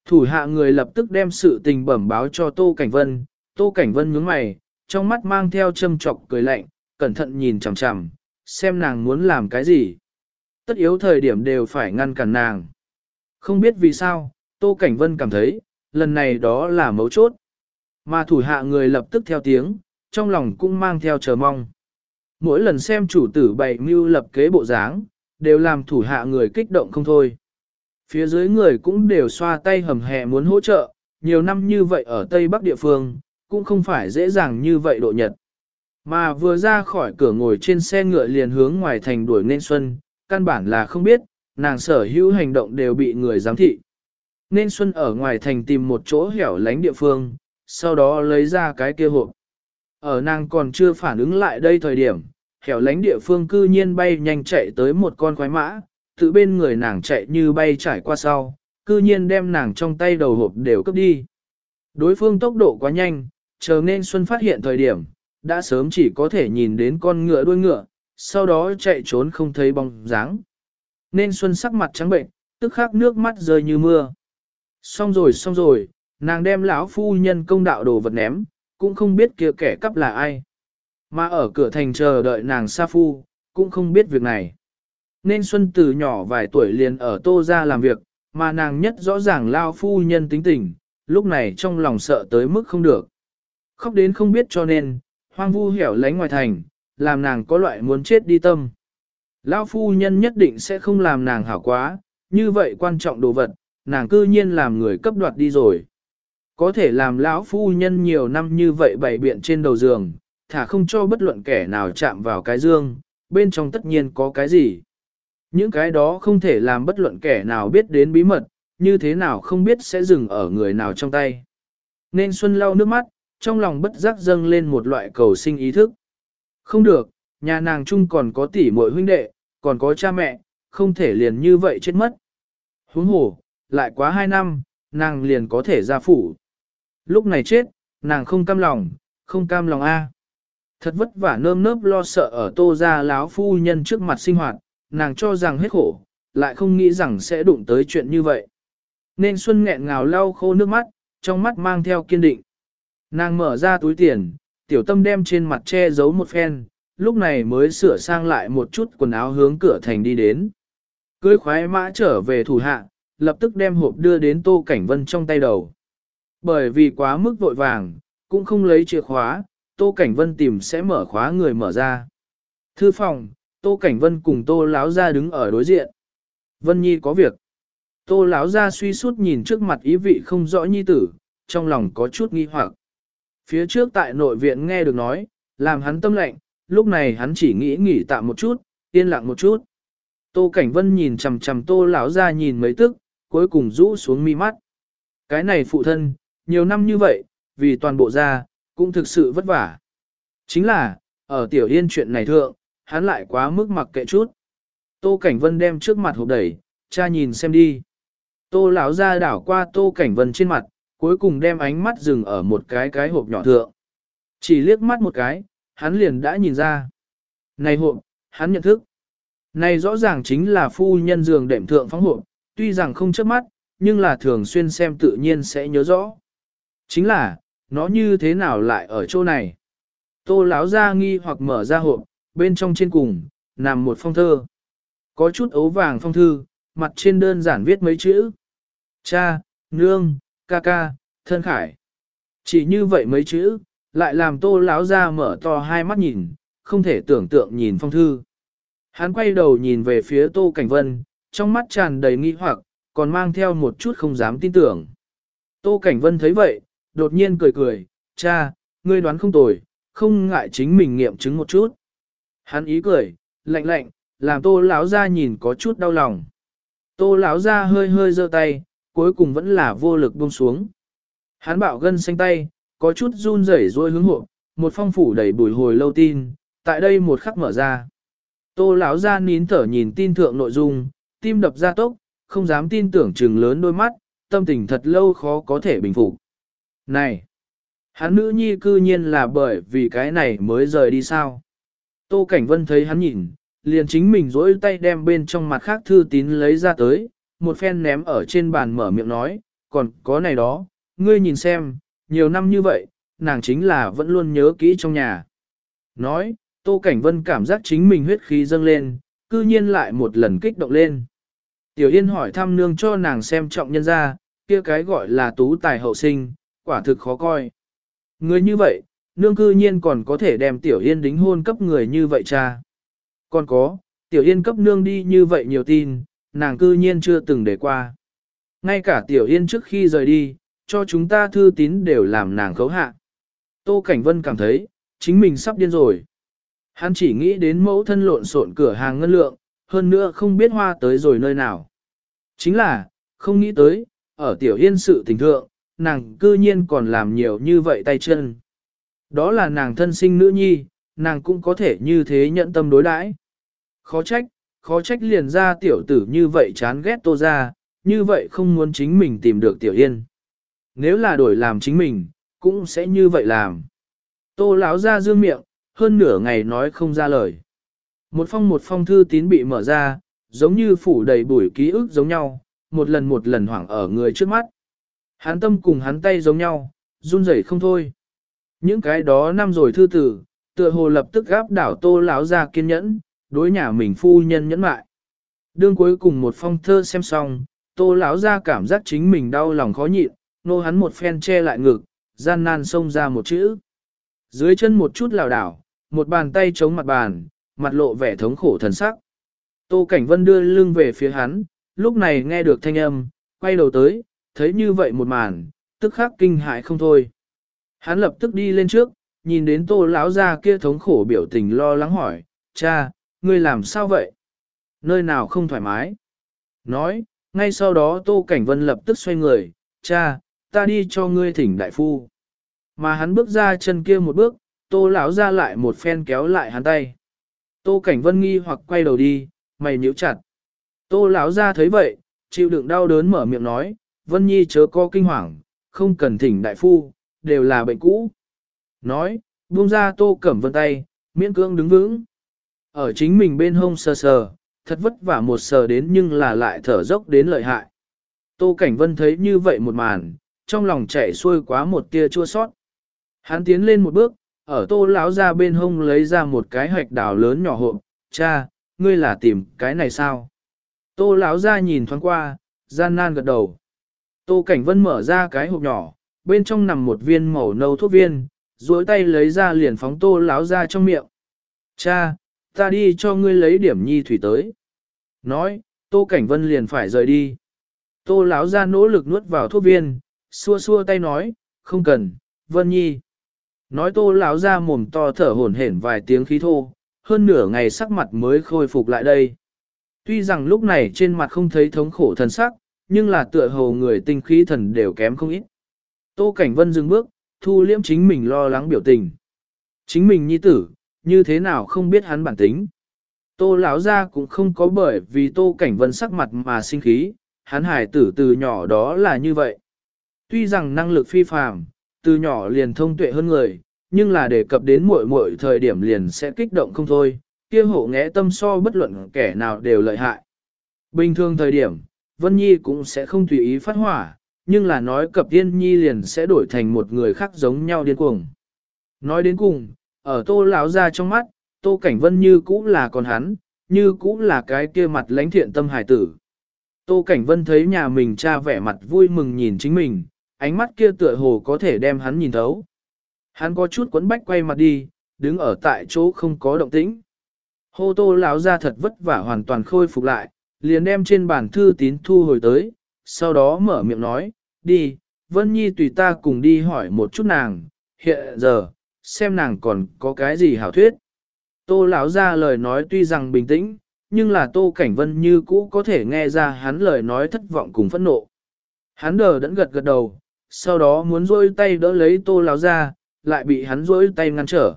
Thủ hạ người lập tức đem sự tình bẩm báo cho Tô Cảnh Vân, Tô Cảnh Vân nhướng mày, trong mắt mang theo châm chọc cười lạnh, cẩn thận nhìn chằm chằm, xem nàng muốn làm cái gì. Tất yếu thời điểm đều phải ngăn cản nàng. Không biết vì sao, Tô Cảnh Vân cảm thấy, lần này đó là mấu chốt. Mà thủ hạ người lập tức theo tiếng, trong lòng cũng mang theo chờ mong. Mỗi lần xem chủ tử bày mưu lập kế bộ dáng, đều làm thủ hạ người kích động không thôi. Phía dưới người cũng đều xoa tay hầm hè muốn hỗ trợ, nhiều năm như vậy ở Tây Bắc địa phương, cũng không phải dễ dàng như vậy độ nhật. Mà vừa ra khỏi cửa ngồi trên xe ngựa liền hướng ngoài thành đuổi nên xuân, căn bản là không biết, nàng sở hữu hành động đều bị người giám thị. Nên xuân ở ngoài thành tìm một chỗ hẻo lánh địa phương, sau đó lấy ra cái kia hộp. Ở nàng còn chưa phản ứng lại đây thời điểm, hẻo lánh địa phương cư nhiên bay nhanh chạy tới một con khoái mã, tự bên người nàng chạy như bay trải qua sau, cư nhiên đem nàng trong tay đầu hộp đều cướp đi. Đối phương tốc độ quá nhanh, chờ nên Xuân phát hiện thời điểm, đã sớm chỉ có thể nhìn đến con ngựa đuôi ngựa, sau đó chạy trốn không thấy bóng dáng. Nên Xuân sắc mặt trắng bệnh, tức khắc nước mắt rơi như mưa. Xong rồi xong rồi, nàng đem lão phu nhân công đạo đồ vật ném, cũng không biết kia kẻ cắp là ai. Mà ở cửa thành chờ đợi nàng Sa Phu, cũng không biết việc này. Nên Xuân từ nhỏ vài tuổi liền ở tô ra làm việc, mà nàng nhất rõ ràng lao phu nhân tính tình, lúc này trong lòng sợ tới mức không được. Khóc đến không biết cho nên, hoang vu hẻo lánh ngoài thành, làm nàng có loại muốn chết đi tâm. Lao phu nhân nhất định sẽ không làm nàng hảo quá, như vậy quan trọng đồ vật, nàng cư nhiên làm người cấp đoạt đi rồi. Có thể làm lão phu nhân nhiều năm như vậy bày biện trên đầu giường, thả không cho bất luận kẻ nào chạm vào cái dương, bên trong tất nhiên có cái gì. Những cái đó không thể làm bất luận kẻ nào biết đến bí mật, như thế nào không biết sẽ dừng ở người nào trong tay. Nên Xuân lau nước mắt, trong lòng bất giác dâng lên một loại cầu sinh ý thức. Không được, nhà nàng chung còn có tỷ muội huynh đệ, còn có cha mẹ, không thể liền như vậy chết mất. Huống hồ, lại quá hai năm, nàng liền có thể ra phủ. Lúc này chết, nàng không cam lòng, không cam lòng a. Thật vất vả nơm nớp lo sợ ở tô ra láo phu nhân trước mặt sinh hoạt, nàng cho rằng hết khổ, lại không nghĩ rằng sẽ đụng tới chuyện như vậy. Nên Xuân nghẹn ngào lau khô nước mắt, trong mắt mang theo kiên định. Nàng mở ra túi tiền, tiểu tâm đem trên mặt che giấu một phen, lúc này mới sửa sang lại một chút quần áo hướng cửa thành đi đến. Cưới khoái mã trở về thủ hạ, lập tức đem hộp đưa đến Tô Cảnh Vân trong tay đầu. Bởi vì quá mức vội vàng, cũng không lấy chìa khóa, Tô Cảnh Vân tìm sẽ mở khóa người mở ra. Thư phòng, Tô Cảnh Vân cùng Tô Láo ra đứng ở đối diện. Vân Nhi có việc. Tô Láo ra suy sút nhìn trước mặt ý vị không rõ nhi tử, trong lòng có chút nghi hoặc. Phía trước tại nội viện nghe được nói, làm hắn tâm lệnh, lúc này hắn chỉ nghĩ nghỉ tạm một chút, yên lặng một chút. Tô Cảnh Vân nhìn chằm chằm Tô lão ra nhìn mấy tức, cuối cùng rũ xuống mi mắt. Cái này phụ thân, nhiều năm như vậy, vì toàn bộ gia, cũng thực sự vất vả. Chính là, ở tiểu yên chuyện này thượng, hắn lại quá mức mặc kệ chút. Tô Cảnh Vân đem trước mặt hộp đẩy, cha nhìn xem đi. Tô lão ra đảo qua Tô Cảnh Vân trên mặt, cuối cùng đem ánh mắt dừng ở một cái cái hộp nhỏ thượng. Chỉ liếc mắt một cái, hắn liền đã nhìn ra. Này hộp, hắn nhận thức. Này rõ ràng chính là phu nhân giường đệm thượng phóng hộp, tuy rằng không chớp mắt, nhưng là thường xuyên xem tự nhiên sẽ nhớ rõ. Chính là, nó như thế nào lại ở chỗ này? Tô lão ra nghi hoặc mở ra hộp, bên trong trên cùng, nằm một phong thơ. Có chút ấu vàng phong thư, mặt trên đơn giản viết mấy chữ. Cha, nương, ca ca, thân khải. Chỉ như vậy mấy chữ, lại làm tô lão ra mở to hai mắt nhìn, không thể tưởng tượng nhìn phong thư. Hắn quay đầu nhìn về phía tô cảnh vân, trong mắt tràn đầy nghi hoặc, còn mang theo một chút không dám tin tưởng. Tô cảnh vân thấy vậy, đột nhiên cười cười, cha, ngươi đoán không tồi, không ngại chính mình nghiệm chứng một chút. Hắn ý cười, lạnh lạnh, làm tô lão ra nhìn có chút đau lòng. Tô lão ra hơi hơi giơ tay, cuối cùng vẫn là vô lực buông xuống. Hắn bạo gân xanh tay, có chút run rẩy rồi hướng hộ, một phong phủ đầy bùi hồi lâu tin, tại đây một khắc mở ra. Tô lão ra nín thở nhìn tin thượng nội dung, tim đập ra tốc, không dám tin tưởng trừng lớn đôi mắt, tâm tình thật lâu khó có thể bình phục. Này! Hắn nữ nhi cư nhiên là bởi vì cái này mới rời đi sao? Tô Cảnh Vân thấy hắn nhìn, liền chính mình dỗi tay đem bên trong mặt khác thư tín lấy ra tới, một phen ném ở trên bàn mở miệng nói, còn có này đó, ngươi nhìn xem, nhiều năm như vậy, nàng chính là vẫn luôn nhớ kỹ trong nhà. Nói, Tô Cảnh Vân cảm giác chính mình huyết khí dâng lên, cư nhiên lại một lần kích động lên. Tiểu Yên hỏi thăm nương cho nàng xem trọng nhân ra, kia cái gọi là tú tài hậu sinh, quả thực khó coi. Người như vậy, nương cư nhiên còn có thể đem Tiểu Yên đính hôn cấp người như vậy cha. Còn có, Tiểu Yên cấp nương đi như vậy nhiều tin, nàng cư nhiên chưa từng để qua. Ngay cả Tiểu Yên trước khi rời đi, cho chúng ta thư tín đều làm nàng khấu hạ. Tô Cảnh Vân cảm thấy, chính mình sắp điên rồi. Hắn chỉ nghĩ đến mẫu thân lộn xộn cửa hàng ngân lượng, hơn nữa không biết hoa tới rồi nơi nào. Chính là, không nghĩ tới, ở Tiểu Yên sự tình thượng, nàng cư nhiên còn làm nhiều như vậy tay chân. Đó là nàng thân sinh nữ nhi, nàng cũng có thể như thế nhận tâm đối đãi. Khó trách, khó trách liền ra tiểu tử như vậy chán ghét tô ra, như vậy không muốn chính mình tìm được tiểu yên. Nếu là đổi làm chính mình, cũng sẽ như vậy làm. Tô lão ra dương miệng, hơn nửa ngày nói không ra lời. Một phong một phong thư tín bị mở ra, giống như phủ đầy bụi ký ức giống nhau, một lần một lần hoảng ở người trước mắt. Hắn tâm cùng hắn tay giống nhau, run rẩy không thôi. Những cái đó năm rồi thư tử, tựa hồ lập tức gáp đảo tô lão ra kiên nhẫn, đối nhà mình phu nhân nhẫn mại. Đương cuối cùng một phong thơ xem xong, tô lão ra cảm giác chính mình đau lòng khó nhịn, nô hắn một phen che lại ngực, gian nan xông ra một chữ. Dưới chân một chút lảo đảo, một bàn tay chống mặt bàn, mặt lộ vẻ thống khổ thần sắc. Tô Cảnh Vân đưa lưng về phía hắn, lúc này nghe được thanh âm, quay đầu tới, thấy như vậy một màn, tức khắc kinh hại không thôi. Hắn lập tức đi lên trước, nhìn đến tô lão ra kia thống khổ biểu tình lo lắng hỏi, cha, ngươi làm sao vậy? Nơi nào không thoải mái? Nói, ngay sau đó tô cảnh vân lập tức xoay người, cha, ta đi cho ngươi thỉnh đại phu. Mà hắn bước ra chân kia một bước, tô lão ra lại một phen kéo lại hắn tay. Tô cảnh vân nghi hoặc quay đầu đi, mày nhíu chặt. Tô lão ra thấy vậy, chịu đựng đau đớn mở miệng nói, vân nhi chớ có kinh hoàng, không cần thỉnh đại phu, đều là bệnh cũ. Nói, buông ra tô cẩm vân tay, miễn cưỡng đứng vững. Ở chính mình bên hông sờ sờ, thật vất vả một sờ đến nhưng là lại thở dốc đến lợi hại. Tô Cảnh Vân thấy như vậy một màn, trong lòng chảy xuôi quá một tia chua sót. Hắn tiến lên một bước, ở tô lão ra bên hông lấy ra một cái hạch đào lớn nhỏ hộp, cha, ngươi là tìm cái này sao? Tô lão ra nhìn thoáng qua, gian nan gật đầu. Tô Cảnh Vân mở ra cái hộp nhỏ, bên trong nằm một viên màu nâu thuốc viên, duỗi tay lấy ra liền phóng tô lão ra trong miệng. Cha, ta đi cho ngươi lấy điểm nhi thủy tới. Nói, Tô Cảnh Vân liền phải rời đi. Tô lão ra nỗ lực nuốt vào thuốc viên, xua xua tay nói, không cần, Vân Nhi. Nói tô lão ra mồm to thở hổn hển vài tiếng khí thô, hơn nửa ngày sắc mặt mới khôi phục lại đây. Tuy rằng lúc này trên mặt không thấy thống khổ thần sắc, nhưng là tựa hồ người tinh khí thần đều kém không ít. Tô Cảnh Vân dừng bước, thu liễm chính mình lo lắng biểu tình. Chính mình nhi tử, như thế nào không biết hắn bản tính. Tô lão gia cũng không có bởi vì Tô Cảnh Vân sắc mặt mà sinh khí, hắn hải tử từ nhỏ đó là như vậy. Tuy rằng năng lực phi phàm, từ nhỏ liền thông tuệ hơn người, nhưng là đề cập đến muội muội thời điểm liền sẽ kích động không thôi, kia hộ nghẽ tâm so bất luận kẻ nào đều lợi hại. Bình thường thời điểm, Vân Nhi cũng sẽ không tùy ý phát hỏa, nhưng là nói cập tiên nhi liền sẽ đổi thành một người khác giống nhau điên cuồng. Nói đến cùng, ở tô lão ra trong mắt, tô cảnh vân như cũ là con hắn, như cũ là cái kia mặt lãnh thiện tâm hải tử. Tô cảnh vân thấy nhà mình cha vẻ mặt vui mừng nhìn chính mình, ánh mắt kia tựa hồ có thể đem hắn nhìn thấu. Hắn có chút quấn bách quay mặt đi, đứng ở tại chỗ không có động tĩnh. Hô tô lão ra thật vất vả hoàn toàn khôi phục lại, liền đem trên bản thư tín thu hồi tới, sau đó mở miệng nói, đi, Vân Nhi tùy ta cùng đi hỏi một chút nàng, hiện giờ, xem nàng còn có cái gì hảo thuyết. Tô lão ra lời nói tuy rằng bình tĩnh, nhưng là Tô Cảnh Vân như cũ có thể nghe ra hắn lời nói thất vọng cùng phẫn nộ. Hắn đờ đẫn gật gật đầu, sau đó muốn rôi tay đỡ lấy Tô lão ra, lại bị hắn rôi tay ngăn trở.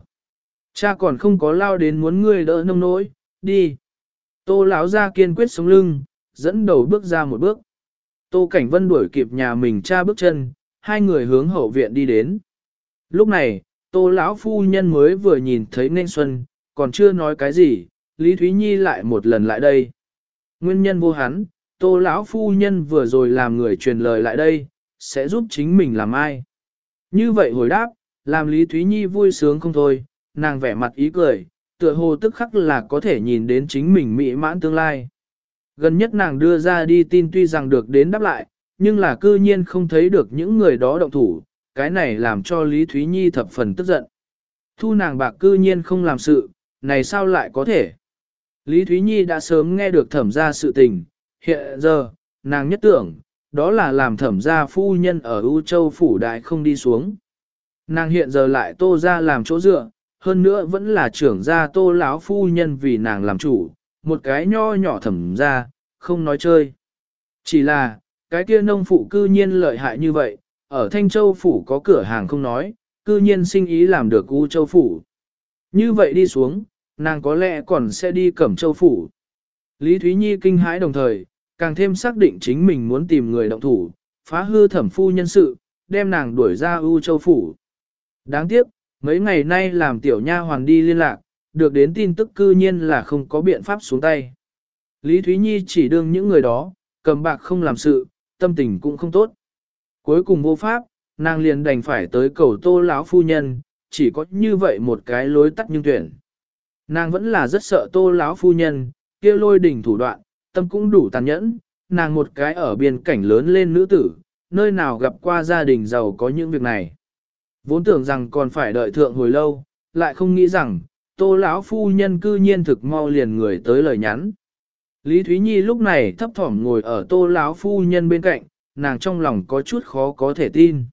Cha còn không có lao đến muốn ngươi đỡ nông nỗi, đi. Tô lão ra kiên quyết sống lưng, dẫn đầu bước ra một bước. Tô Cảnh Vân đuổi kịp nhà mình cha bước chân, hai người hướng hậu viện đi đến. Lúc này, Tô lão phu nhân mới vừa nhìn thấy Nên Xuân, còn chưa nói cái gì, Lý Thúy Nhi lại một lần lại đây. Nguyên nhân vô hắn, Tô lão phu nhân vừa rồi làm người truyền lời lại đây, sẽ giúp chính mình làm ai. Như vậy hồi đáp, làm Lý Thúy Nhi vui sướng không thôi, nàng vẻ mặt ý cười, tựa hồ tức khắc là có thể nhìn đến chính mình mỹ mãn tương lai. Gần nhất nàng đưa ra đi tin tuy rằng được đến đáp lại, nhưng là cư nhiên không thấy được những người đó động thủ, cái này làm cho Lý Thúy Nhi thập phần tức giận. Thu nàng bạc cư nhiên không làm sự, này sao lại có thể? Lý Thúy Nhi đã sớm nghe được thẩm ra sự tình, hiện giờ, nàng nhất tưởng, đó là làm thẩm gia phu nhân ở U Châu Phủ Đại không đi xuống. Nàng hiện giờ lại tô ra làm chỗ dựa, hơn nữa vẫn là trưởng gia tô lão phu nhân vì nàng làm chủ, một cái nho nhỏ thẩm ra, không nói chơi. Chỉ là, cái kia nông phụ cư nhiên lợi hại như vậy, ở Thanh Châu Phủ có cửa hàng không nói, cư nhiên sinh ý làm được U Châu Phủ. Như vậy đi xuống, nàng có lẽ còn sẽ đi Cẩm Châu Phủ. Lý Thúy Nhi kinh hãi đồng thời, càng thêm xác định chính mình muốn tìm người động thủ, phá hư thẩm phu nhân sự, đem nàng đuổi ra U Châu Phủ. Đáng tiếc, mấy ngày nay làm tiểu nha hoàn đi liên lạc, được đến tin tức cư nhiên là không có biện pháp xuống tay. Lý Thúy Nhi chỉ đương những người đó, cầm bạc không làm sự, tâm tình cũng không tốt. Cuối cùng vô pháp, nàng liền đành phải tới cầu tô lão phu nhân, chỉ có như vậy một cái lối tắt nhưng tuyển. Nàng vẫn là rất sợ tô lão phu nhân, kia lôi đỉnh thủ đoạn, tâm cũng đủ tàn nhẫn, nàng một cái ở biên cảnh lớn lên nữ tử, nơi nào gặp qua gia đình giàu có những việc này. Vốn tưởng rằng còn phải đợi thượng hồi lâu, lại không nghĩ rằng, tô lão phu nhân cư nhiên thực mau liền người tới lời nhắn. Lý Thúy Nhi lúc này thấp thỏm ngồi ở tô lão phu nhân bên cạnh, nàng trong lòng có chút khó có thể tin.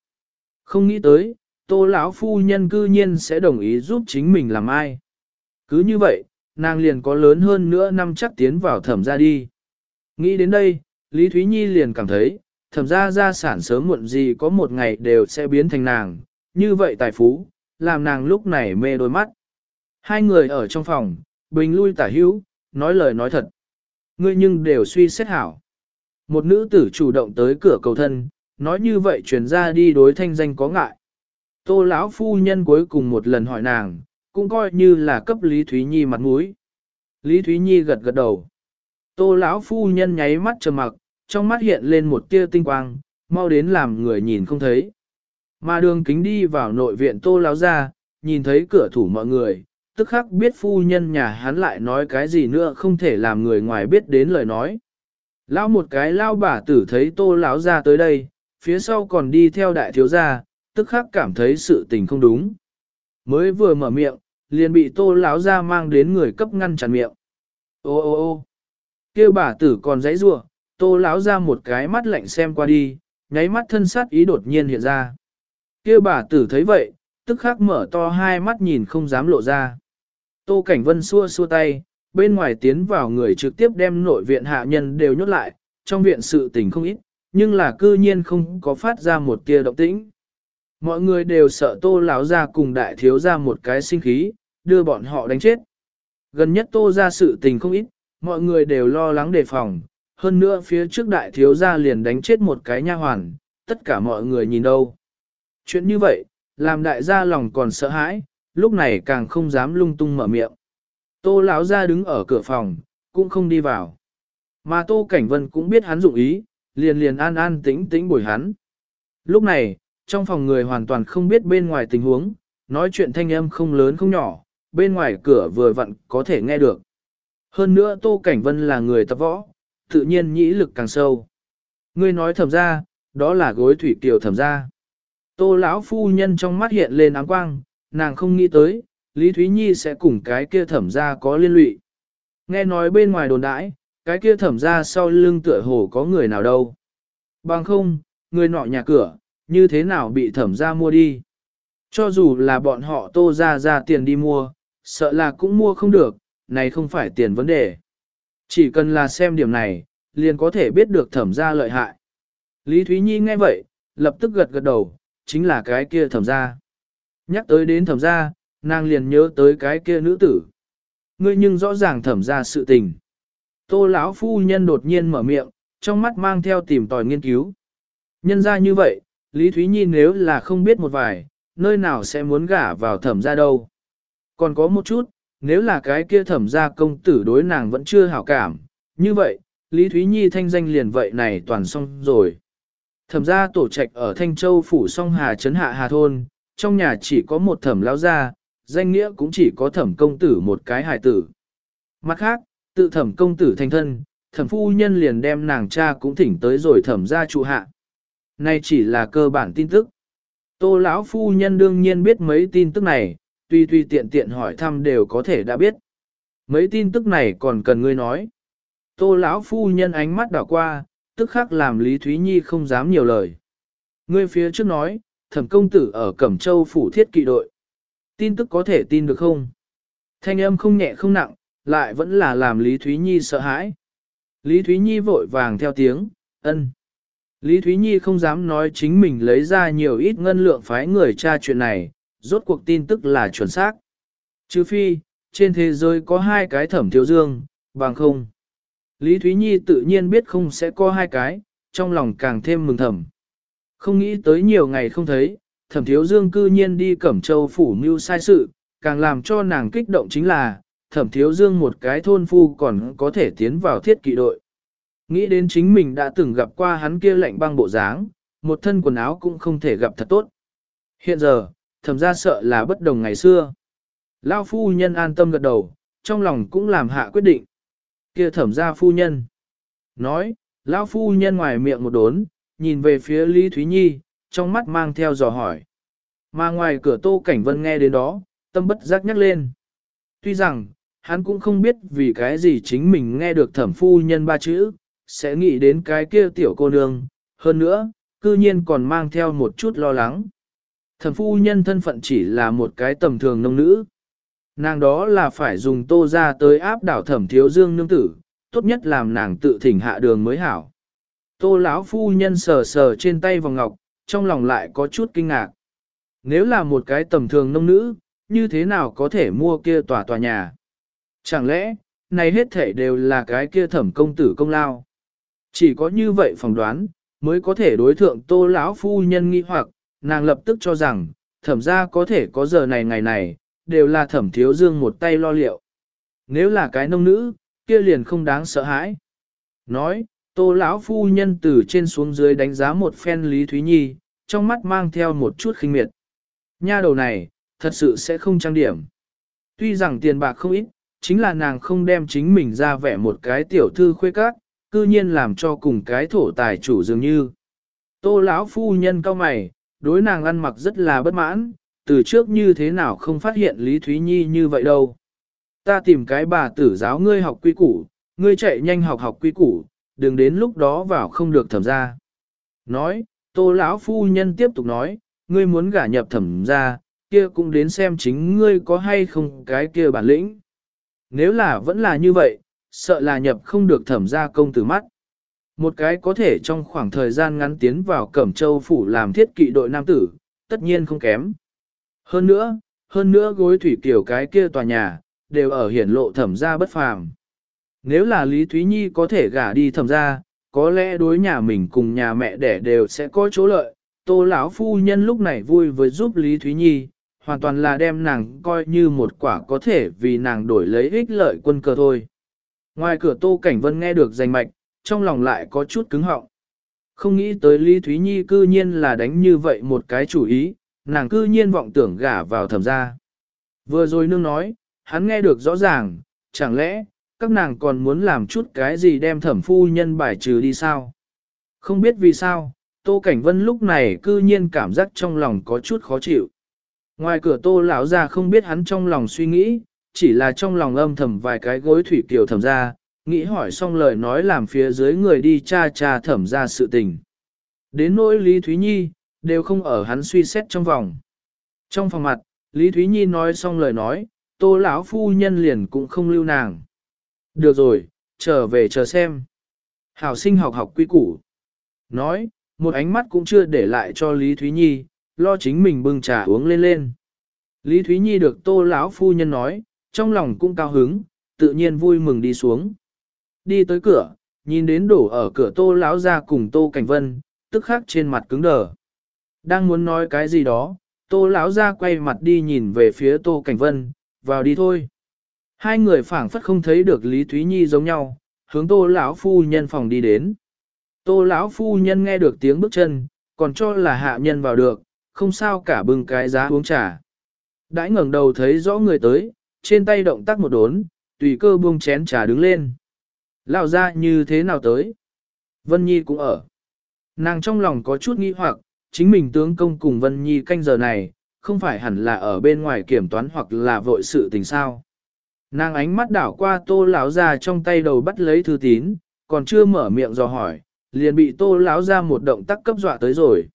Không nghĩ tới, tô lão phu nhân cư nhiên sẽ đồng ý giúp chính mình làm ai. Cứ như vậy, nàng liền có lớn hơn nữa năm chắc tiến vào thẩm ra đi. Nghĩ đến đây, Lý Thúy Nhi liền cảm thấy, thẩm ra gia sản sớm muộn gì có một ngày đều sẽ biến thành nàng, như vậy tài phú, làm nàng lúc này mê đôi mắt. Hai người ở trong phòng, bình lui tả hữu, nói lời nói thật. Ngươi nhưng đều suy xét hảo. Một nữ tử chủ động tới cửa cầu thân, nói như vậy truyền ra đi đối thanh danh có ngại. Tô lão phu nhân cuối cùng một lần hỏi nàng, cũng coi như là cấp Lý Thúy Nhi mặt mũi. Lý Thúy Nhi gật gật đầu. Tô lão phu nhân nháy mắt trầm mặc, trong mắt hiện lên một tia tinh quang, mau đến làm người nhìn không thấy. Mà đường kính đi vào nội viện tô lão ra, nhìn thấy cửa thủ mọi người, tức khắc biết phu nhân nhà hắn lại nói cái gì nữa không thể làm người ngoài biết đến lời nói. lao một cái lao bà tử thấy tô lão ra tới đây, phía sau còn đi theo đại thiếu gia, tức khắc cảm thấy sự tình không đúng. Mới vừa mở miệng, liền bị tô lão ra mang đến người cấp ngăn chặn miệng. Ô ô ô kêu bà tử còn giấy rủa tô lão ra một cái mắt lạnh xem qua đi, nháy mắt thân sát ý đột nhiên hiện ra kia bà tử thấy vậy, tức khắc mở to hai mắt nhìn không dám lộ ra. Tô Cảnh Vân xua xua tay, bên ngoài tiến vào người trực tiếp đem nội viện hạ nhân đều nhốt lại, trong viện sự tình không ít, nhưng là cư nhiên không có phát ra một tia động tĩnh. Mọi người đều sợ tô lão ra cùng đại thiếu ra một cái sinh khí, đưa bọn họ đánh chết. Gần nhất tô ra sự tình không ít, mọi người đều lo lắng đề phòng, hơn nữa phía trước đại thiếu ra liền đánh chết một cái nha hoàn, tất cả mọi người nhìn đâu. Chuyện như vậy, làm đại gia lòng còn sợ hãi, lúc này càng không dám lung tung mở miệng. Tô lão ra đứng ở cửa phòng, cũng không đi vào. Mà Tô Cảnh Vân cũng biết hắn dụng ý, liền liền an an tĩnh tĩnh bồi hắn. Lúc này, trong phòng người hoàn toàn không biết bên ngoài tình huống, nói chuyện thanh âm không lớn không nhỏ, bên ngoài cửa vừa vặn có thể nghe được. Hơn nữa Tô Cảnh Vân là người tập võ, tự nhiên nhĩ lực càng sâu. Ngươi nói thầm ra, đó là gối thủy kiều thầm ra. Tô lão phu nhân trong mắt hiện lên áng quang, nàng không nghĩ tới, Lý Thúy Nhi sẽ cùng cái kia thẩm ra có liên lụy. Nghe nói bên ngoài đồn đãi, cái kia thẩm ra sau lưng tựa hồ có người nào đâu. Bằng không, người nọ nhà cửa, như thế nào bị thẩm ra mua đi. Cho dù là bọn họ tô ra ra tiền đi mua, sợ là cũng mua không được, này không phải tiền vấn đề. Chỉ cần là xem điểm này, liền có thể biết được thẩm ra lợi hại. Lý Thúy Nhi nghe vậy, lập tức gật gật đầu, chính là cái kia thẩm gia Nhắc tới đến thẩm gia nàng liền nhớ tới cái kia nữ tử. Ngươi nhưng rõ ràng thẩm gia sự tình. Tô lão phu nhân đột nhiên mở miệng, trong mắt mang theo tìm tòi nghiên cứu. Nhân ra như vậy, Lý Thúy Nhi nếu là không biết một vài, nơi nào sẽ muốn gả vào thẩm gia đâu. Còn có một chút, nếu là cái kia thẩm gia công tử đối nàng vẫn chưa hảo cảm, như vậy, Lý Thúy Nhi thanh danh liền vậy này toàn xong rồi. Thẩm gia tổ trạch ở Thanh Châu phủ song Hà Trấn Hạ Hà Thôn, trong nhà chỉ có một thẩm lão gia, danh nghĩa cũng chỉ có thẩm công tử một cái hài tử. Mặt khác, tự thẩm công tử thành thân, thẩm phu nhân liền đem nàng cha cũng thỉnh tới rồi thẩm gia trụ hạ. Này chỉ là cơ bản tin tức. Tô lão phu nhân đương nhiên biết mấy tin tức này, tuy tuy tiện tiện hỏi thăm đều có thể đã biết. Mấy tin tức này còn cần ngươi nói. Tô lão phu nhân ánh mắt đảo qua, tức khắc làm Lý Thúy Nhi không dám nhiều lời. Ngươi phía trước nói, thẩm công tử ở Cẩm Châu phủ thiết kỵ đội. Tin tức có thể tin được không? Thanh âm không nhẹ không nặng, lại vẫn là làm Lý Thúy Nhi sợ hãi. Lý Thúy Nhi vội vàng theo tiếng, ân. Lý Thúy Nhi không dám nói chính mình lấy ra nhiều ít ngân lượng phái người tra chuyện này, rốt cuộc tin tức là chuẩn xác. Chứ phi, trên thế giới có hai cái thẩm thiếu dương, bằng không. Lý Thúy Nhi tự nhiên biết không sẽ có hai cái, trong lòng càng thêm mừng thầm. Không nghĩ tới nhiều ngày không thấy, thẩm thiếu dương cư nhiên đi cẩm châu phủ mưu sai sự, càng làm cho nàng kích động chính là, thẩm thiếu dương một cái thôn phu còn có thể tiến vào thiết kỵ đội. Nghĩ đến chính mình đã từng gặp qua hắn kia lạnh băng bộ dáng, một thân quần áo cũng không thể gặp thật tốt. Hiện giờ, thẩm ra sợ là bất đồng ngày xưa. Lao phu nhân an tâm gật đầu, trong lòng cũng làm hạ quyết định. Kia thẩm gia phu nhân. Nói, lão phu nhân ngoài miệng một đốn, nhìn về phía Lý Thúy Nhi, trong mắt mang theo dò hỏi. Mà ngoài cửa Tô Cảnh Vân nghe đến đó, tâm bất giác nhắc lên. Tuy rằng, hắn cũng không biết vì cái gì chính mình nghe được thẩm phu nhân ba chữ, sẽ nghĩ đến cái kia tiểu cô nương, hơn nữa, cư nhiên còn mang theo một chút lo lắng. Thẩm phu nhân thân phận chỉ là một cái tầm thường nông nữ. Nàng đó là phải dùng tô ra tới áp đảo thẩm thiếu dương nương tử, tốt nhất làm nàng tự thỉnh hạ đường mới hảo. Tô lão phu nhân sờ sờ trên tay vòng ngọc, trong lòng lại có chút kinh ngạc. Nếu là một cái tầm thường nông nữ, như thế nào có thể mua kia tòa tòa nhà? Chẳng lẽ, này hết thể đều là cái kia thẩm công tử công lao? Chỉ có như vậy phỏng đoán, mới có thể đối thượng tô lão phu nhân nghi hoặc, nàng lập tức cho rằng, thẩm ra có thể có giờ này ngày này, đều là thẩm thiếu dương một tay lo liệu. Nếu là cái nông nữ, kia liền không đáng sợ hãi. Nói, tô lão phu nhân từ trên xuống dưới đánh giá một phen Lý Thúy Nhi, trong mắt mang theo một chút khinh miệt. Nha đầu này, thật sự sẽ không trang điểm. Tuy rằng tiền bạc không ít, chính là nàng không đem chính mình ra vẻ một cái tiểu thư khuê các, cư nhiên làm cho cùng cái thổ tài chủ dường như. Tô lão phu nhân cao mày, đối nàng ăn mặc rất là bất mãn, từ trước như thế nào không phát hiện Lý Thúy Nhi như vậy đâu. Ta tìm cái bà tử giáo ngươi học quy củ, ngươi chạy nhanh học học quy củ, đừng đến lúc đó vào không được thẩm ra. Nói, tô lão phu nhân tiếp tục nói, ngươi muốn gả nhập thẩm ra, kia cũng đến xem chính ngươi có hay không cái kia bản lĩnh. Nếu là vẫn là như vậy, sợ là nhập không được thẩm ra công tử mắt. Một cái có thể trong khoảng thời gian ngắn tiến vào Cẩm Châu phủ làm thiết kỵ đội nam tử, tất nhiên không kém. Hơn nữa, hơn nữa gối thủy kiểu cái kia tòa nhà, đều ở hiển lộ thẩm gia bất phàm. Nếu là Lý Thúy Nhi có thể gả đi thẩm gia, có lẽ đối nhà mình cùng nhà mẹ đẻ đều sẽ có chỗ lợi. Tô lão phu nhân lúc này vui với giúp Lý Thúy Nhi, hoàn toàn là đem nàng coi như một quả có thể vì nàng đổi lấy ích lợi quân cờ thôi. Ngoài cửa Tô Cảnh Vân nghe được danh mạch, trong lòng lại có chút cứng họng. Không nghĩ tới Lý Thúy Nhi cư nhiên là đánh như vậy một cái chủ ý, nàng cư nhiên vọng tưởng gả vào thẩm gia. Vừa rồi nương nói, hắn nghe được rõ ràng, chẳng lẽ, các nàng còn muốn làm chút cái gì đem thẩm phu nhân bài trừ đi sao? Không biết vì sao, Tô Cảnh Vân lúc này cư nhiên cảm giác trong lòng có chút khó chịu. Ngoài cửa Tô lão ra không biết hắn trong lòng suy nghĩ, chỉ là trong lòng âm thầm vài cái gối thủy kiều thẩm ra, nghĩ hỏi xong lời nói làm phía dưới người đi cha cha thẩm ra sự tình. Đến nỗi Lý Thúy Nhi, đều không ở hắn suy xét trong vòng. Trong phòng mặt, Lý Thúy Nhi nói xong lời nói, tô lão phu nhân liền cũng không lưu nàng. Được rồi, trở về chờ xem. Hảo sinh học học quy củ. Nói, một ánh mắt cũng chưa để lại cho Lý Thúy Nhi, lo chính mình bưng trà uống lên lên. Lý Thúy Nhi được tô lão phu nhân nói, trong lòng cũng cao hứng, tự nhiên vui mừng đi xuống. Đi tới cửa, nhìn đến đổ ở cửa tô lão ra cùng tô cảnh vân, tức khắc trên mặt cứng đờ. Đang muốn nói cái gì đó, tô lão ra quay mặt đi nhìn về phía tô cảnh vân, vào đi thôi. Hai người phảng phất không thấy được Lý Thúy Nhi giống nhau, hướng tô lão phu nhân phòng đi đến. Tô lão phu nhân nghe được tiếng bước chân, còn cho là hạ nhân vào được, không sao cả bưng cái giá uống trà. Đãi ngẩng đầu thấy rõ người tới, trên tay động tác một đốn, tùy cơ buông chén trà đứng lên. lão ra như thế nào tới? Vân Nhi cũng ở. Nàng trong lòng có chút nghi hoặc, chính mình tướng công cùng Vân Nhi canh giờ này, không phải hẳn là ở bên ngoài kiểm toán hoặc là vội sự tình sao. Nàng ánh mắt đảo qua tô lão ra trong tay đầu bắt lấy thư tín, còn chưa mở miệng dò hỏi, liền bị tô lão ra một động tác cấp dọa tới rồi.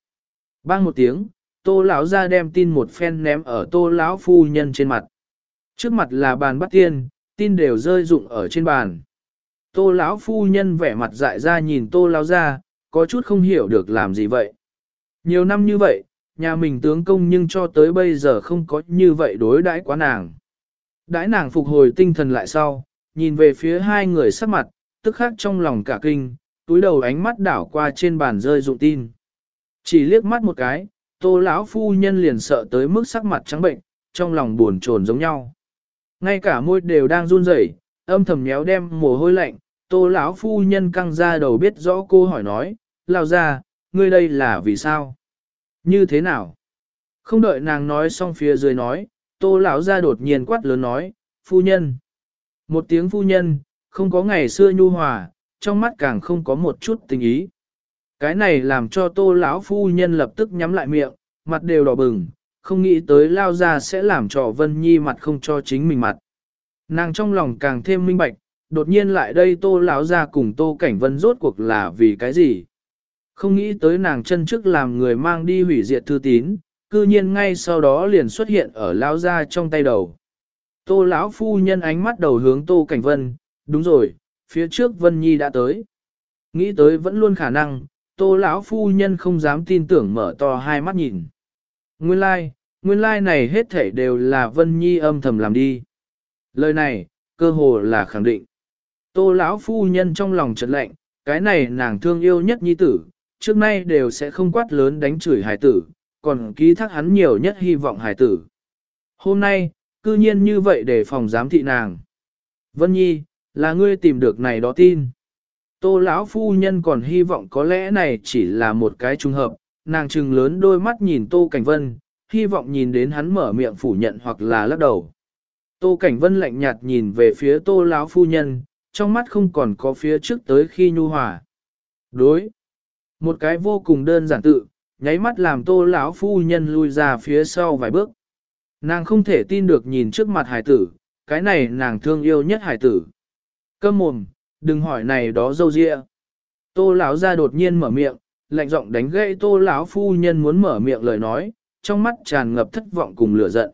Bang một tiếng, tô lão ra đem tin một phen ném ở tô lão phu nhân trên mặt. Trước mặt là bàn bắt tiên, tin đều rơi rụng ở trên bàn. Tô lão phu nhân vẻ mặt dại ra nhìn tô lão ra, có chút không hiểu được làm gì vậy. Nhiều năm như vậy, nhà mình tướng công nhưng cho tới bây giờ không có như vậy đối đãi quá nàng. Đãi nàng phục hồi tinh thần lại sau, nhìn về phía hai người sắc mặt, tức khắc trong lòng cả kinh, túi đầu ánh mắt đảo qua trên bàn rơi dụng tin. Chỉ liếc mắt một cái, tô lão phu nhân liền sợ tới mức sắc mặt trắng bệnh, trong lòng buồn chồn giống nhau. Ngay cả môi đều đang run rẩy, âm thầm nhéo đem mồ hôi lạnh, tô lão phu nhân căng ra đầu biết rõ cô hỏi nói, lao ra, ngươi đây là vì sao? Như thế nào? Không đợi nàng nói xong phía dưới nói, tô lão ra đột nhiên quát lớn nói, phu nhân. Một tiếng phu nhân, không có ngày xưa nhu hòa, trong mắt càng không có một chút tình ý. Cái này làm cho tô lão phu nhân lập tức nhắm lại miệng, mặt đều đỏ bừng, không nghĩ tới lao ra sẽ làm cho Vân Nhi mặt không cho chính mình mặt. Nàng trong lòng càng thêm minh bạch, đột nhiên lại đây tô lão ra cùng tô cảnh vân rốt cuộc là vì cái gì. Không nghĩ tới nàng chân trước làm người mang đi hủy diệt thư tín, cư nhiên ngay sau đó liền xuất hiện ở lão gia trong tay đầu. Tô lão phu nhân ánh mắt đầu hướng tô cảnh vân, đúng rồi, phía trước Vân Nhi đã tới. Nghĩ tới vẫn luôn khả năng, tô lão phu nhân không dám tin tưởng mở to hai mắt nhìn. Nguyên lai, like, nguyên lai like này hết thảy đều là Vân Nhi âm thầm làm đi. Lời này, cơ hồ là khẳng định. Tô lão phu nhân trong lòng chợt lạnh, cái này nàng thương yêu nhất nhi tử, trước nay đều sẽ không quát lớn đánh chửi hải tử, còn ký thác hắn nhiều nhất hy vọng hải tử. Hôm nay, cư nhiên như vậy để phòng giám thị nàng. Vân Nhi, là ngươi tìm được này đó tin. Tô lão phu nhân còn hy vọng có lẽ này chỉ là một cái trùng hợp, nàng trừng lớn đôi mắt nhìn Tô Cảnh Vân, hy vọng nhìn đến hắn mở miệng phủ nhận hoặc là lắc đầu. Tô Cảnh Vân lạnh nhạt nhìn về phía Tô lão phu nhân, trong mắt không còn có phía trước tới khi nhu hòa. Đối. Một cái vô cùng đơn giản tự, nháy mắt làm Tô lão phu nhân lui ra phía sau vài bước. Nàng không thể tin được nhìn trước mặt hải tử, cái này nàng thương yêu nhất hải tử. Câm mồm, đừng hỏi này đó dâu dịa. Tô lão ra đột nhiên mở miệng, lạnh giọng đánh gãy tô lão phu nhân muốn mở miệng lời nói, trong mắt tràn ngập thất vọng cùng lửa giận.